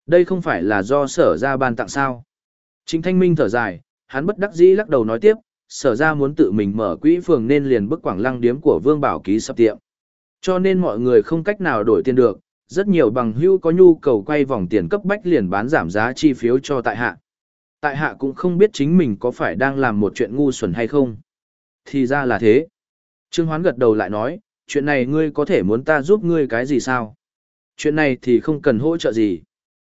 Đây không phải là do sở ra ban tặng sao? Chính Thanh Minh thở dài, hắn bất đắc dĩ lắc đầu nói tiếp, sở ra muốn tự mình mở quỹ phường nên liền bức Quảng Lăng điếm của Vương Bảo Ký sắp tiệm. Cho nên mọi người không cách nào đổi tiền được, rất nhiều bằng hữu có nhu cầu quay vòng tiền cấp bách liền bán giảm giá chi phiếu cho tại hạ. Tại hạ cũng không biết chính mình có phải đang làm một chuyện ngu xuẩn hay không. Thì ra là thế. Trương Hoán gật đầu lại nói, chuyện này ngươi có thể muốn ta giúp ngươi cái gì sao? Chuyện này thì không cần hỗ trợ gì.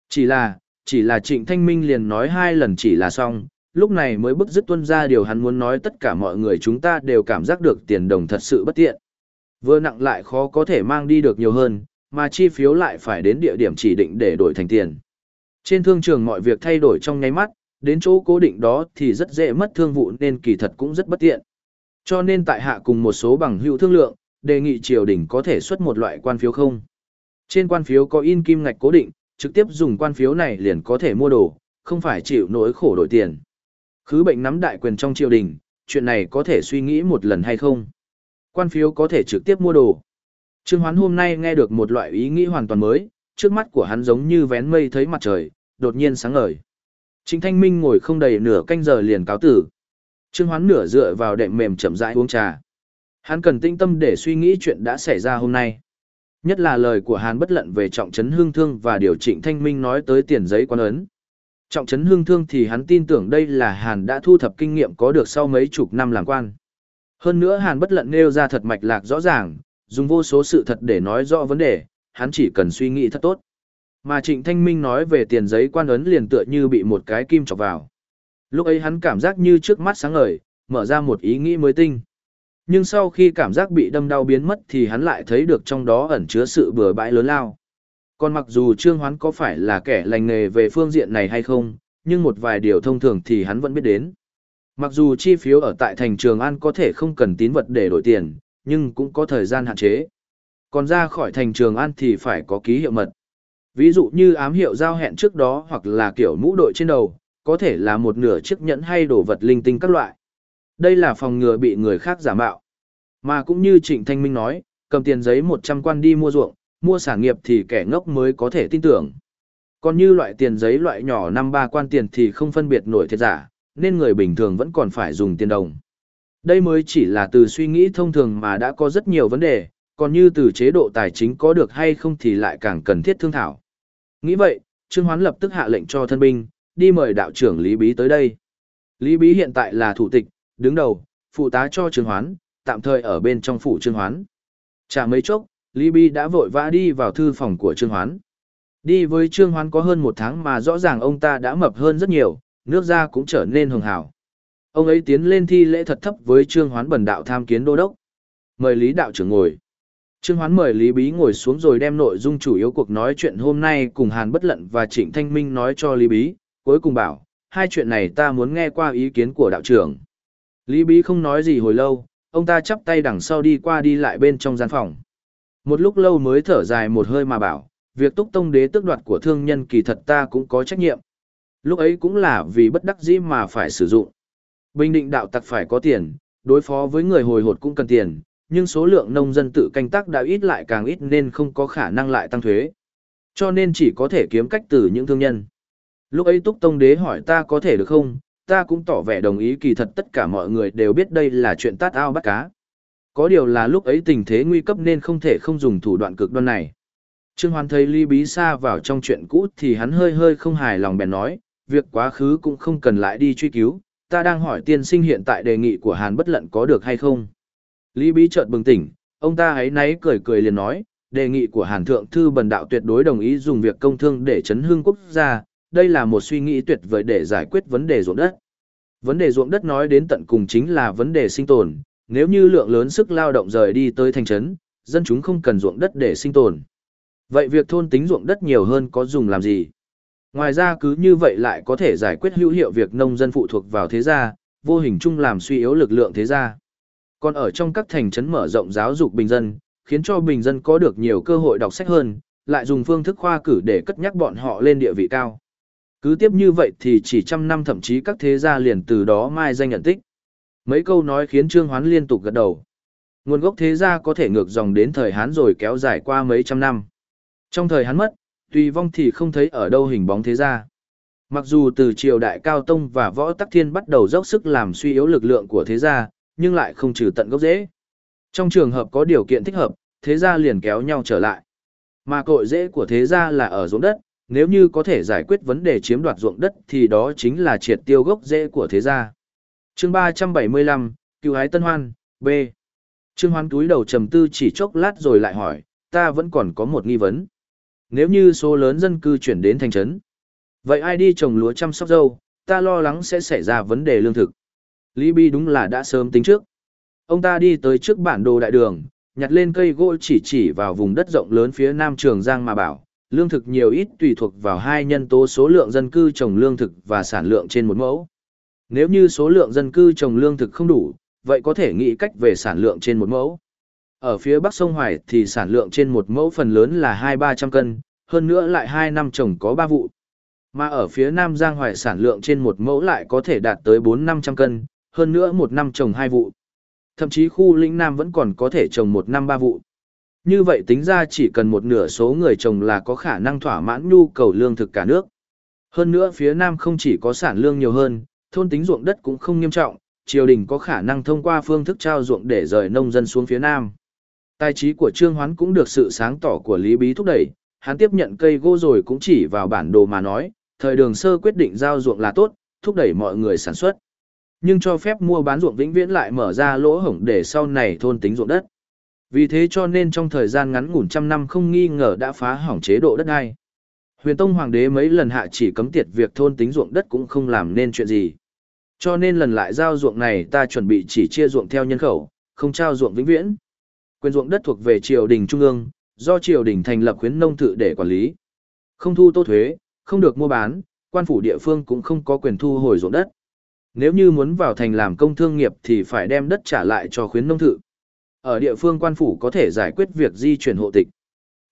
Chỉ là, chỉ là Trịnh Thanh Minh liền nói hai lần chỉ là xong, lúc này mới bức dứt tuân ra điều hắn muốn nói tất cả mọi người chúng ta đều cảm giác được tiền đồng thật sự bất tiện. Vừa nặng lại khó có thể mang đi được nhiều hơn, mà chi phiếu lại phải đến địa điểm chỉ định để đổi thành tiền. Trên thương trường mọi việc thay đổi trong nháy mắt, đến chỗ cố định đó thì rất dễ mất thương vụ nên kỳ thật cũng rất bất tiện. Cho nên tại hạ cùng một số bằng hữu thương lượng, đề nghị triều đình có thể xuất một loại quan phiếu không. Trên quan phiếu có in kim ngạch cố định, trực tiếp dùng quan phiếu này liền có thể mua đồ, không phải chịu nỗi khổ đổi tiền. Khứ bệnh nắm đại quyền trong triều đình, chuyện này có thể suy nghĩ một lần hay không? Quan phiếu có thể trực tiếp mua đồ. Trương Hoán hôm nay nghe được một loại ý nghĩ hoàn toàn mới, trước mắt của hắn giống như vén mây thấy mặt trời, đột nhiên sáng ngời. Trịnh Thanh Minh ngồi không đầy nửa canh giờ liền cáo tử. Trương Hoán nửa dựa vào đệm mềm chậm rãi uống trà. Hắn cần tinh tâm để suy nghĩ chuyện đã xảy ra hôm nay. Nhất là lời của Hàn bất lận về trọng trấn hương thương và điều Trịnh Thanh Minh nói tới tiền giấy quan ấn. Trọng trấn hương thương thì hắn tin tưởng đây là Hàn đã thu thập kinh nghiệm có được sau mấy chục năm làm quan. Hơn nữa Hàn bất lận nêu ra thật mạch lạc rõ ràng, dùng vô số sự thật để nói rõ vấn đề, hắn chỉ cần suy nghĩ thật tốt. Mà Trịnh Thanh Minh nói về tiền giấy quan ấn liền tựa như bị một cái kim chọc vào. Lúc ấy hắn cảm giác như trước mắt sáng ngời, mở ra một ý nghĩ mới tinh. Nhưng sau khi cảm giác bị đâm đau biến mất thì hắn lại thấy được trong đó ẩn chứa sự bừa bãi lớn lao. Còn mặc dù Trương Hoán có phải là kẻ lành nghề về phương diện này hay không, nhưng một vài điều thông thường thì hắn vẫn biết đến. Mặc dù chi phiếu ở tại thành Trường An có thể không cần tín vật để đổi tiền, nhưng cũng có thời gian hạn chế. Còn ra khỏi thành Trường An thì phải có ký hiệu mật. Ví dụ như ám hiệu giao hẹn trước đó hoặc là kiểu mũ đội trên đầu, có thể là một nửa chiếc nhẫn hay đồ vật linh tinh các loại. Đây là phòng ngừa bị người khác giả mạo. Mà cũng như Trịnh Thanh Minh nói, cầm tiền giấy 100 quan đi mua ruộng, mua sản nghiệp thì kẻ ngốc mới có thể tin tưởng. Còn như loại tiền giấy loại nhỏ năm ba quan tiền thì không phân biệt nổi thiệt giả, nên người bình thường vẫn còn phải dùng tiền đồng. Đây mới chỉ là từ suy nghĩ thông thường mà đã có rất nhiều vấn đề, còn như từ chế độ tài chính có được hay không thì lại càng cần thiết thương thảo. Nghĩ vậy, Trương Hoán lập tức hạ lệnh cho thân binh, đi mời đạo trưởng Lý Bí tới đây. Lý Bí hiện tại là thủ tịch, đứng đầu, phụ tá cho Trương Hoán, tạm thời ở bên trong phủ Trương Hoán. Chả mấy chốc, Lý Bí đã vội vã đi vào thư phòng của Trương Hoán. Đi với Trương Hoán có hơn một tháng mà rõ ràng ông ta đã mập hơn rất nhiều, nước da cũng trở nên hường hảo. Ông ấy tiến lên thi lễ thật thấp với Trương Hoán bần đạo tham kiến đô đốc. Mời Lý đạo trưởng ngồi. Trương Hoán mời Lý Bí ngồi xuống rồi đem nội dung chủ yếu cuộc nói chuyện hôm nay cùng Hàn Bất Lận và Trịnh Thanh Minh nói cho Lý Bí, cuối cùng bảo, hai chuyện này ta muốn nghe qua ý kiến của đạo trưởng. Lý Bí không nói gì hồi lâu, ông ta chắp tay đằng sau đi qua đi lại bên trong gian phòng. Một lúc lâu mới thở dài một hơi mà bảo, việc túc tông đế tước đoạt của thương nhân kỳ thật ta cũng có trách nhiệm. Lúc ấy cũng là vì bất đắc dĩ mà phải sử dụng. Bình định đạo tặc phải có tiền, đối phó với người hồi hột cũng cần tiền, nhưng số lượng nông dân tự canh tác đã ít lại càng ít nên không có khả năng lại tăng thuế. Cho nên chỉ có thể kiếm cách từ những thương nhân. Lúc ấy Túc Tông Đế hỏi ta có thể được không, ta cũng tỏ vẻ đồng ý kỳ thật tất cả mọi người đều biết đây là chuyện tát ao bắt cá. Có điều là lúc ấy tình thế nguy cấp nên không thể không dùng thủ đoạn cực đoan này. Trương Hoan thấy Ly Bí xa vào trong chuyện cũ thì hắn hơi hơi không hài lòng bèn nói, việc quá khứ cũng không cần lại đi truy cứu, ta đang hỏi tiên sinh hiện tại đề nghị của Hàn bất lận có được hay không. Lý Bí chợt bừng tỉnh, ông ta ấy náy cười cười liền nói, đề nghị của Hàn Thượng Thư Bần Đạo tuyệt đối đồng ý dùng việc công thương để chấn hương quốc gia, đây là một suy nghĩ tuyệt vời để giải quyết vấn đề ruộng đất. Vấn đề ruộng đất nói đến tận cùng chính là vấn đề sinh tồn, nếu như lượng lớn sức lao động rời đi tới thành trấn, dân chúng không cần ruộng đất để sinh tồn. Vậy việc thôn tính ruộng đất nhiều hơn có dùng làm gì? Ngoài ra cứ như vậy lại có thể giải quyết hữu hiệu việc nông dân phụ thuộc vào thế gia, vô hình chung làm suy yếu lực lượng thế gia. Còn ở trong các thành trấn mở rộng giáo dục bình dân, khiến cho bình dân có được nhiều cơ hội đọc sách hơn, lại dùng phương thức khoa cử để cất nhắc bọn họ lên địa vị cao. Cứ tiếp như vậy thì chỉ trăm năm thậm chí các thế gia liền từ đó mai danh nhận tích. Mấy câu nói khiến Trương Hoán liên tục gật đầu. Nguồn gốc thế gia có thể ngược dòng đến thời Hán rồi kéo dài qua mấy trăm năm. Trong thời Hán mất, tùy vong thì không thấy ở đâu hình bóng thế gia. Mặc dù từ triều đại cao tông và võ tắc thiên bắt đầu dốc sức làm suy yếu lực lượng của thế gia, nhưng lại không trừ tận gốc dễ. Trong trường hợp có điều kiện thích hợp, thế gia liền kéo nhau trở lại. Mà cội dễ của thế gia là ở ruộng đất, nếu như có thể giải quyết vấn đề chiếm đoạt ruộng đất thì đó chính là triệt tiêu gốc rễ của thế gia. Chương 375, Cứu hái Tân Hoan, B. Trương Hoan túi đầu trầm tư chỉ chốc lát rồi lại hỏi, ta vẫn còn có một nghi vấn. Nếu như số lớn dân cư chuyển đến thành trấn, vậy ai đi trồng lúa chăm sóc dâu, ta lo lắng sẽ xảy ra vấn đề lương thực. Lý Bi đúng là đã sớm tính trước. Ông ta đi tới trước bản đồ đại đường, nhặt lên cây gỗ chỉ chỉ vào vùng đất rộng lớn phía nam Trường Giang mà bảo, lương thực nhiều ít tùy thuộc vào hai nhân tố số lượng dân cư trồng lương thực và sản lượng trên một mẫu. Nếu như số lượng dân cư trồng lương thực không đủ, vậy có thể nghĩ cách về sản lượng trên một mẫu. Ở phía bắc sông Hoài thì sản lượng trên một mẫu phần lớn là 2-300 cân, hơn nữa lại 2 năm trồng có 3 vụ. Mà ở phía nam Giang Hoài sản lượng trên một mẫu lại có thể đạt tới 4-500 cân, hơn nữa một năm trồng hai vụ. Thậm chí khu lĩnh Nam vẫn còn có thể trồng một năm ba vụ. Như vậy tính ra chỉ cần một nửa số người trồng là có khả năng thỏa mãn nhu cầu lương thực cả nước. Hơn nữa phía Nam không chỉ có sản lương nhiều hơn, thôn tính ruộng đất cũng không nghiêm trọng, triều đình có khả năng thông qua phương thức trao ruộng để rời nông dân xuống phía Nam. Tài trí của Trương Hoán cũng được sự sáng tỏ của Lý Bí thúc đẩy, hắn tiếp nhận cây gỗ rồi cũng chỉ vào bản đồ mà nói, thời đường sơ quyết định giao ruộng là tốt, thúc đẩy mọi người sản xuất. Nhưng cho phép mua bán ruộng vĩnh viễn lại mở ra lỗ hổng để sau này thôn tính ruộng đất. Vì thế cho nên trong thời gian ngắn ngủn trăm năm không nghi ngờ đã phá hỏng chế độ đất đai. Huyền Tông Hoàng đế mấy lần hạ chỉ cấm tiệt việc thôn tính ruộng đất cũng không làm nên chuyện gì. Cho nên lần lại giao ruộng này ta chuẩn bị chỉ chia ruộng theo nhân khẩu, không trao ruộng vĩnh viễn. Quyền ruộng đất thuộc về triều đình trung ương, do triều đình thành lập khuyến nông thự để quản lý. Không thu tô thuế, không được mua bán, quan phủ địa phương cũng không có quyền thu hồi ruộng đất. Nếu như muốn vào thành làm công thương nghiệp thì phải đem đất trả lại cho khuyến nông thự. Ở địa phương quan phủ có thể giải quyết việc di chuyển hộ tịch.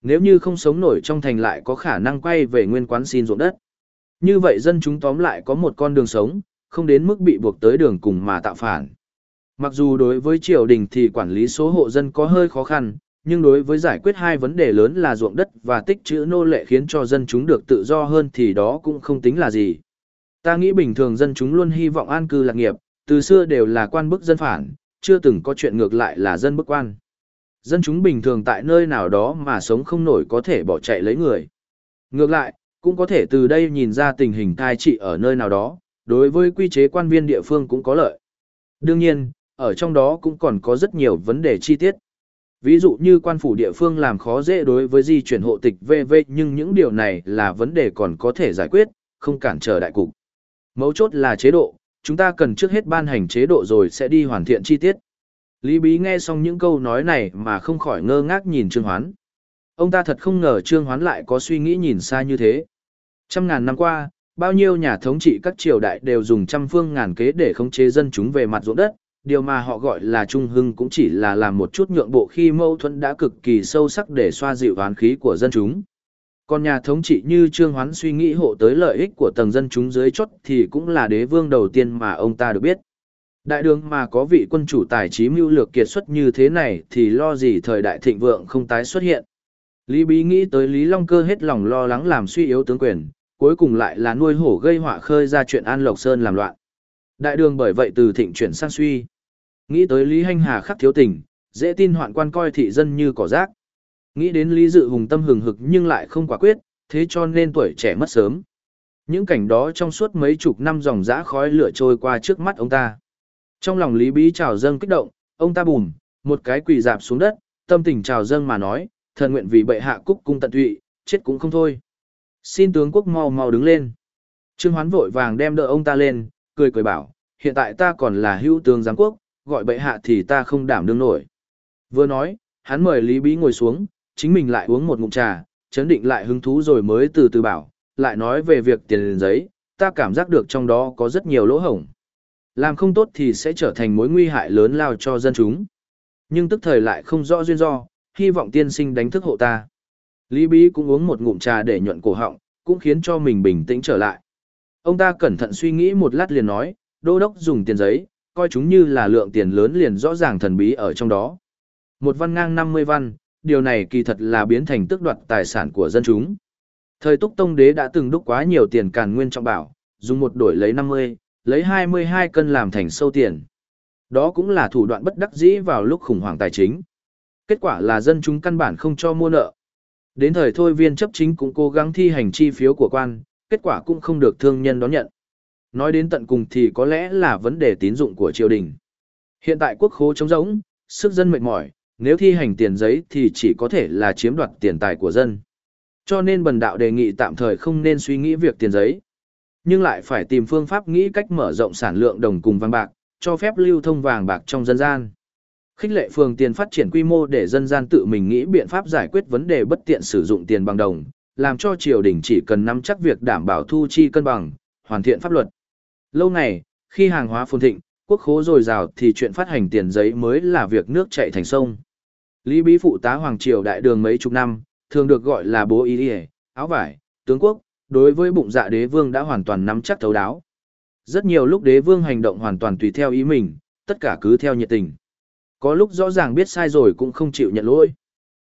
Nếu như không sống nổi trong thành lại có khả năng quay về nguyên quán xin ruộng đất. Như vậy dân chúng tóm lại có một con đường sống, không đến mức bị buộc tới đường cùng mà tạo phản. Mặc dù đối với triều đình thì quản lý số hộ dân có hơi khó khăn, nhưng đối với giải quyết hai vấn đề lớn là ruộng đất và tích trữ nô lệ khiến cho dân chúng được tự do hơn thì đó cũng không tính là gì. Ta nghĩ bình thường dân chúng luôn hy vọng an cư lạc nghiệp, từ xưa đều là quan bức dân phản, chưa từng có chuyện ngược lại là dân bức quan. Dân chúng bình thường tại nơi nào đó mà sống không nổi có thể bỏ chạy lấy người. Ngược lại, cũng có thể từ đây nhìn ra tình hình cai trị ở nơi nào đó, đối với quy chế quan viên địa phương cũng có lợi. Đương nhiên, ở trong đó cũng còn có rất nhiều vấn đề chi tiết. Ví dụ như quan phủ địa phương làm khó dễ đối với di chuyển hộ tịch VV nhưng những điều này là vấn đề còn có thể giải quyết, không cản trở đại cục. Mấu chốt là chế độ, chúng ta cần trước hết ban hành chế độ rồi sẽ đi hoàn thiện chi tiết. Lý Bí nghe xong những câu nói này mà không khỏi ngơ ngác nhìn Trương Hoán. Ông ta thật không ngờ Trương Hoán lại có suy nghĩ nhìn xa như thế. Trăm ngàn năm qua, bao nhiêu nhà thống trị các triều đại đều dùng trăm phương ngàn kế để khống chế dân chúng về mặt ruộng đất, điều mà họ gọi là trung hưng cũng chỉ là làm một chút nhượng bộ khi mâu thuẫn đã cực kỳ sâu sắc để xoa dịu oán khí của dân chúng. Còn nhà thống trị như Trương Hoán suy nghĩ hộ tới lợi ích của tầng dân chúng dưới chốt thì cũng là đế vương đầu tiên mà ông ta được biết. Đại đường mà có vị quân chủ tài trí mưu lược kiệt xuất như thế này thì lo gì thời đại thịnh vượng không tái xuất hiện. Lý Bí nghĩ tới Lý Long Cơ hết lòng lo lắng làm suy yếu tướng quyền, cuối cùng lại là nuôi hổ gây họa khơi ra chuyện An Lộc Sơn làm loạn. Đại đường bởi vậy từ thịnh chuyển sang suy. Nghĩ tới Lý Hanh Hà khắc thiếu tình, dễ tin hoạn quan coi thị dân như cỏ rác. Nghĩ đến Lý Dự Hùng tâm hừng hực nhưng lại không quả quyết, thế cho nên tuổi trẻ mất sớm. Những cảnh đó trong suốt mấy chục năm dòng dã khói lửa trôi qua trước mắt ông ta. Trong lòng Lý Bí trào dâng kích động, ông ta bùm, một cái quỳ dạp xuống đất, tâm tình trào dâng mà nói, thần nguyện vì bệ hạ cúc cung tận tụy, chết cũng không thôi. Xin tướng quốc mau mau đứng lên. Trương Hoán vội vàng đem đỡ ông ta lên, cười cười bảo, hiện tại ta còn là hữu tướng giám quốc, gọi bệ hạ thì ta không đảm đương nổi. Vừa nói, hắn mời Lý Bí ngồi xuống, chính mình lại uống một ngụm trà, chấn định lại hứng thú rồi mới từ từ bảo, lại nói về việc tiền giấy, ta cảm giác được trong đó có rất nhiều lỗ hổng. Làm không tốt thì sẽ trở thành mối nguy hại lớn lao cho dân chúng. Nhưng tức thời lại không rõ duyên do, hy vọng tiên sinh đánh thức hộ ta. Lý Bí cũng uống một ngụm trà để nhuận cổ họng, cũng khiến cho mình bình tĩnh trở lại. Ông ta cẩn thận suy nghĩ một lát liền nói, đô đốc dùng tiền giấy, coi chúng như là lượng tiền lớn liền rõ ràng thần bí ở trong đó. Một văn ngang 50 văn, điều này kỳ thật là biến thành tước đoạt tài sản của dân chúng. Thời Túc Tông Đế đã từng đúc quá nhiều tiền càn nguyên trọng bảo, dùng một đổi lấy 50, lấy 22 cân làm thành sâu tiền. Đó cũng là thủ đoạn bất đắc dĩ vào lúc khủng hoảng tài chính. Kết quả là dân chúng căn bản không cho mua nợ. Đến thời thôi viên chấp chính cũng cố gắng thi hành chi phiếu của quan, kết quả cũng không được thương nhân đón nhận. Nói đến tận cùng thì có lẽ là vấn đề tín dụng của triều đình. Hiện tại quốc khố trống rỗng, sức dân mệt mỏi, nếu thi hành tiền giấy thì chỉ có thể là chiếm đoạt tiền tài của dân. Cho nên bần đạo đề nghị tạm thời không nên suy nghĩ việc tiền giấy, nhưng lại phải tìm phương pháp nghĩ cách mở rộng sản lượng đồng cùng vàng bạc, cho phép lưu thông vàng bạc trong dân gian. Khích lệ phường tiền phát triển quy mô để dân gian tự mình nghĩ biện pháp giải quyết vấn đề bất tiện sử dụng tiền bằng đồng, làm cho triều đình chỉ cần nắm chắc việc đảm bảo thu chi cân bằng, hoàn thiện pháp luật. Lâu ngày, khi hàng hóa phồn thịnh, quốc khố dồi dào thì chuyện phát hành tiền giấy mới là việc nước chảy thành sông. Lý Bí phụ tá hoàng triều đại đường mấy chục năm, thường được gọi là bố y áo vải, tướng quốc, đối với bụng dạ đế vương đã hoàn toàn nắm chắc thấu đáo. Rất nhiều lúc đế vương hành động hoàn toàn tùy theo ý mình, tất cả cứ theo nhiệt tình. Có lúc rõ ràng biết sai rồi cũng không chịu nhận lỗi.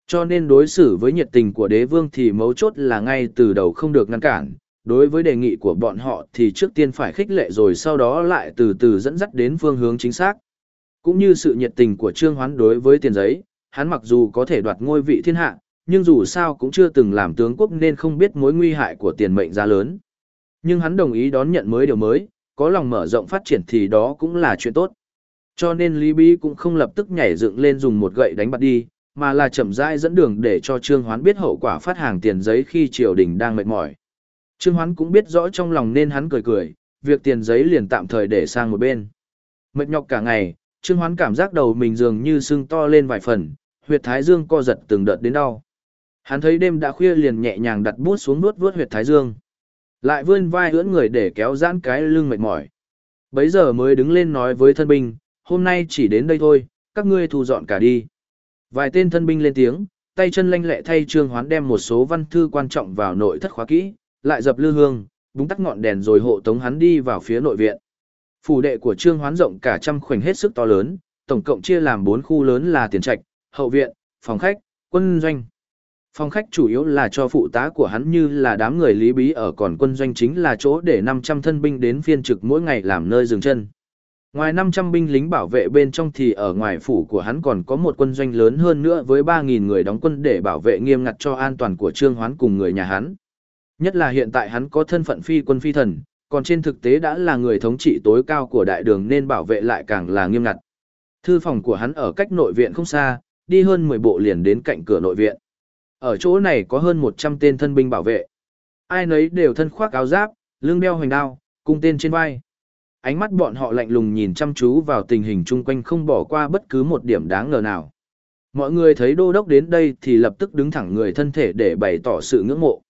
Cho nên đối xử với nhiệt tình của đế vương thì mấu chốt là ngay từ đầu không được ngăn cản. Đối với đề nghị của bọn họ thì trước tiên phải khích lệ rồi sau đó lại từ từ dẫn dắt đến phương hướng chính xác. Cũng như sự nhiệt tình của Trương Hoán đối với tiền giấy, hắn mặc dù có thể đoạt ngôi vị thiên hạ, nhưng dù sao cũng chưa từng làm tướng quốc nên không biết mối nguy hại của tiền mệnh giá lớn. Nhưng hắn đồng ý đón nhận mới điều mới, có lòng mở rộng phát triển thì đó cũng là chuyện tốt. Cho nên Lý Bí cũng không lập tức nhảy dựng lên dùng một gậy đánh bật đi, mà là chậm rãi dẫn đường để cho Trương Hoán biết hậu quả phát hàng tiền giấy khi triều đình đang mệt mỏi. Trương Hoán cũng biết rõ trong lòng nên hắn cười cười, việc tiền giấy liền tạm thời để sang một bên. Mệt nhọc cả ngày, Trương Hoán cảm giác đầu mình dường như sưng to lên vài phần, huyệt thái dương co giật từng đợt đến đau. Hắn thấy đêm đã khuya liền nhẹ nhàng đặt bút xuống nuốt vuốt huyệt thái dương. Lại vươn vai ưỡn người để kéo giãn cái lưng mệt mỏi. Bấy giờ mới đứng lên nói với thân binh, hôm nay chỉ đến đây thôi, các ngươi thu dọn cả đi. Vài tên thân binh lên tiếng, tay chân lanh lẹ thay trương hoán đem một số văn thư quan trọng vào nội thất khóa kỹ, lại dập lư hương, búng tắt ngọn đèn rồi hộ tống hắn đi vào phía nội viện. Phủ đệ của trương hoán rộng cả trăm khoảnh hết sức to lớn, tổng cộng chia làm bốn khu lớn là tiền trạch, hậu viện, phòng khách, quân doanh. Phòng khách chủ yếu là cho phụ tá của hắn như là đám người lý bí ở còn quân doanh chính là chỗ để 500 thân binh đến phiên trực mỗi ngày làm nơi dừng chân. Ngoài 500 binh lính bảo vệ bên trong thì ở ngoài phủ của hắn còn có một quân doanh lớn hơn nữa với 3.000 người đóng quân để bảo vệ nghiêm ngặt cho an toàn của Trương Hoán cùng người nhà hắn. Nhất là hiện tại hắn có thân phận phi quân phi thần, còn trên thực tế đã là người thống trị tối cao của đại đường nên bảo vệ lại càng là nghiêm ngặt. Thư phòng của hắn ở cách nội viện không xa, đi hơn 10 bộ liền đến cạnh cửa nội viện. Ở chỗ này có hơn 100 tên thân binh bảo vệ. Ai nấy đều thân khoác áo giáp, lưng đeo hoành đao, cung tên trên vai. ánh mắt bọn họ lạnh lùng nhìn chăm chú vào tình hình chung quanh không bỏ qua bất cứ một điểm đáng ngờ nào. Mọi người thấy đô đốc đến đây thì lập tức đứng thẳng người thân thể để bày tỏ sự ngưỡng mộ.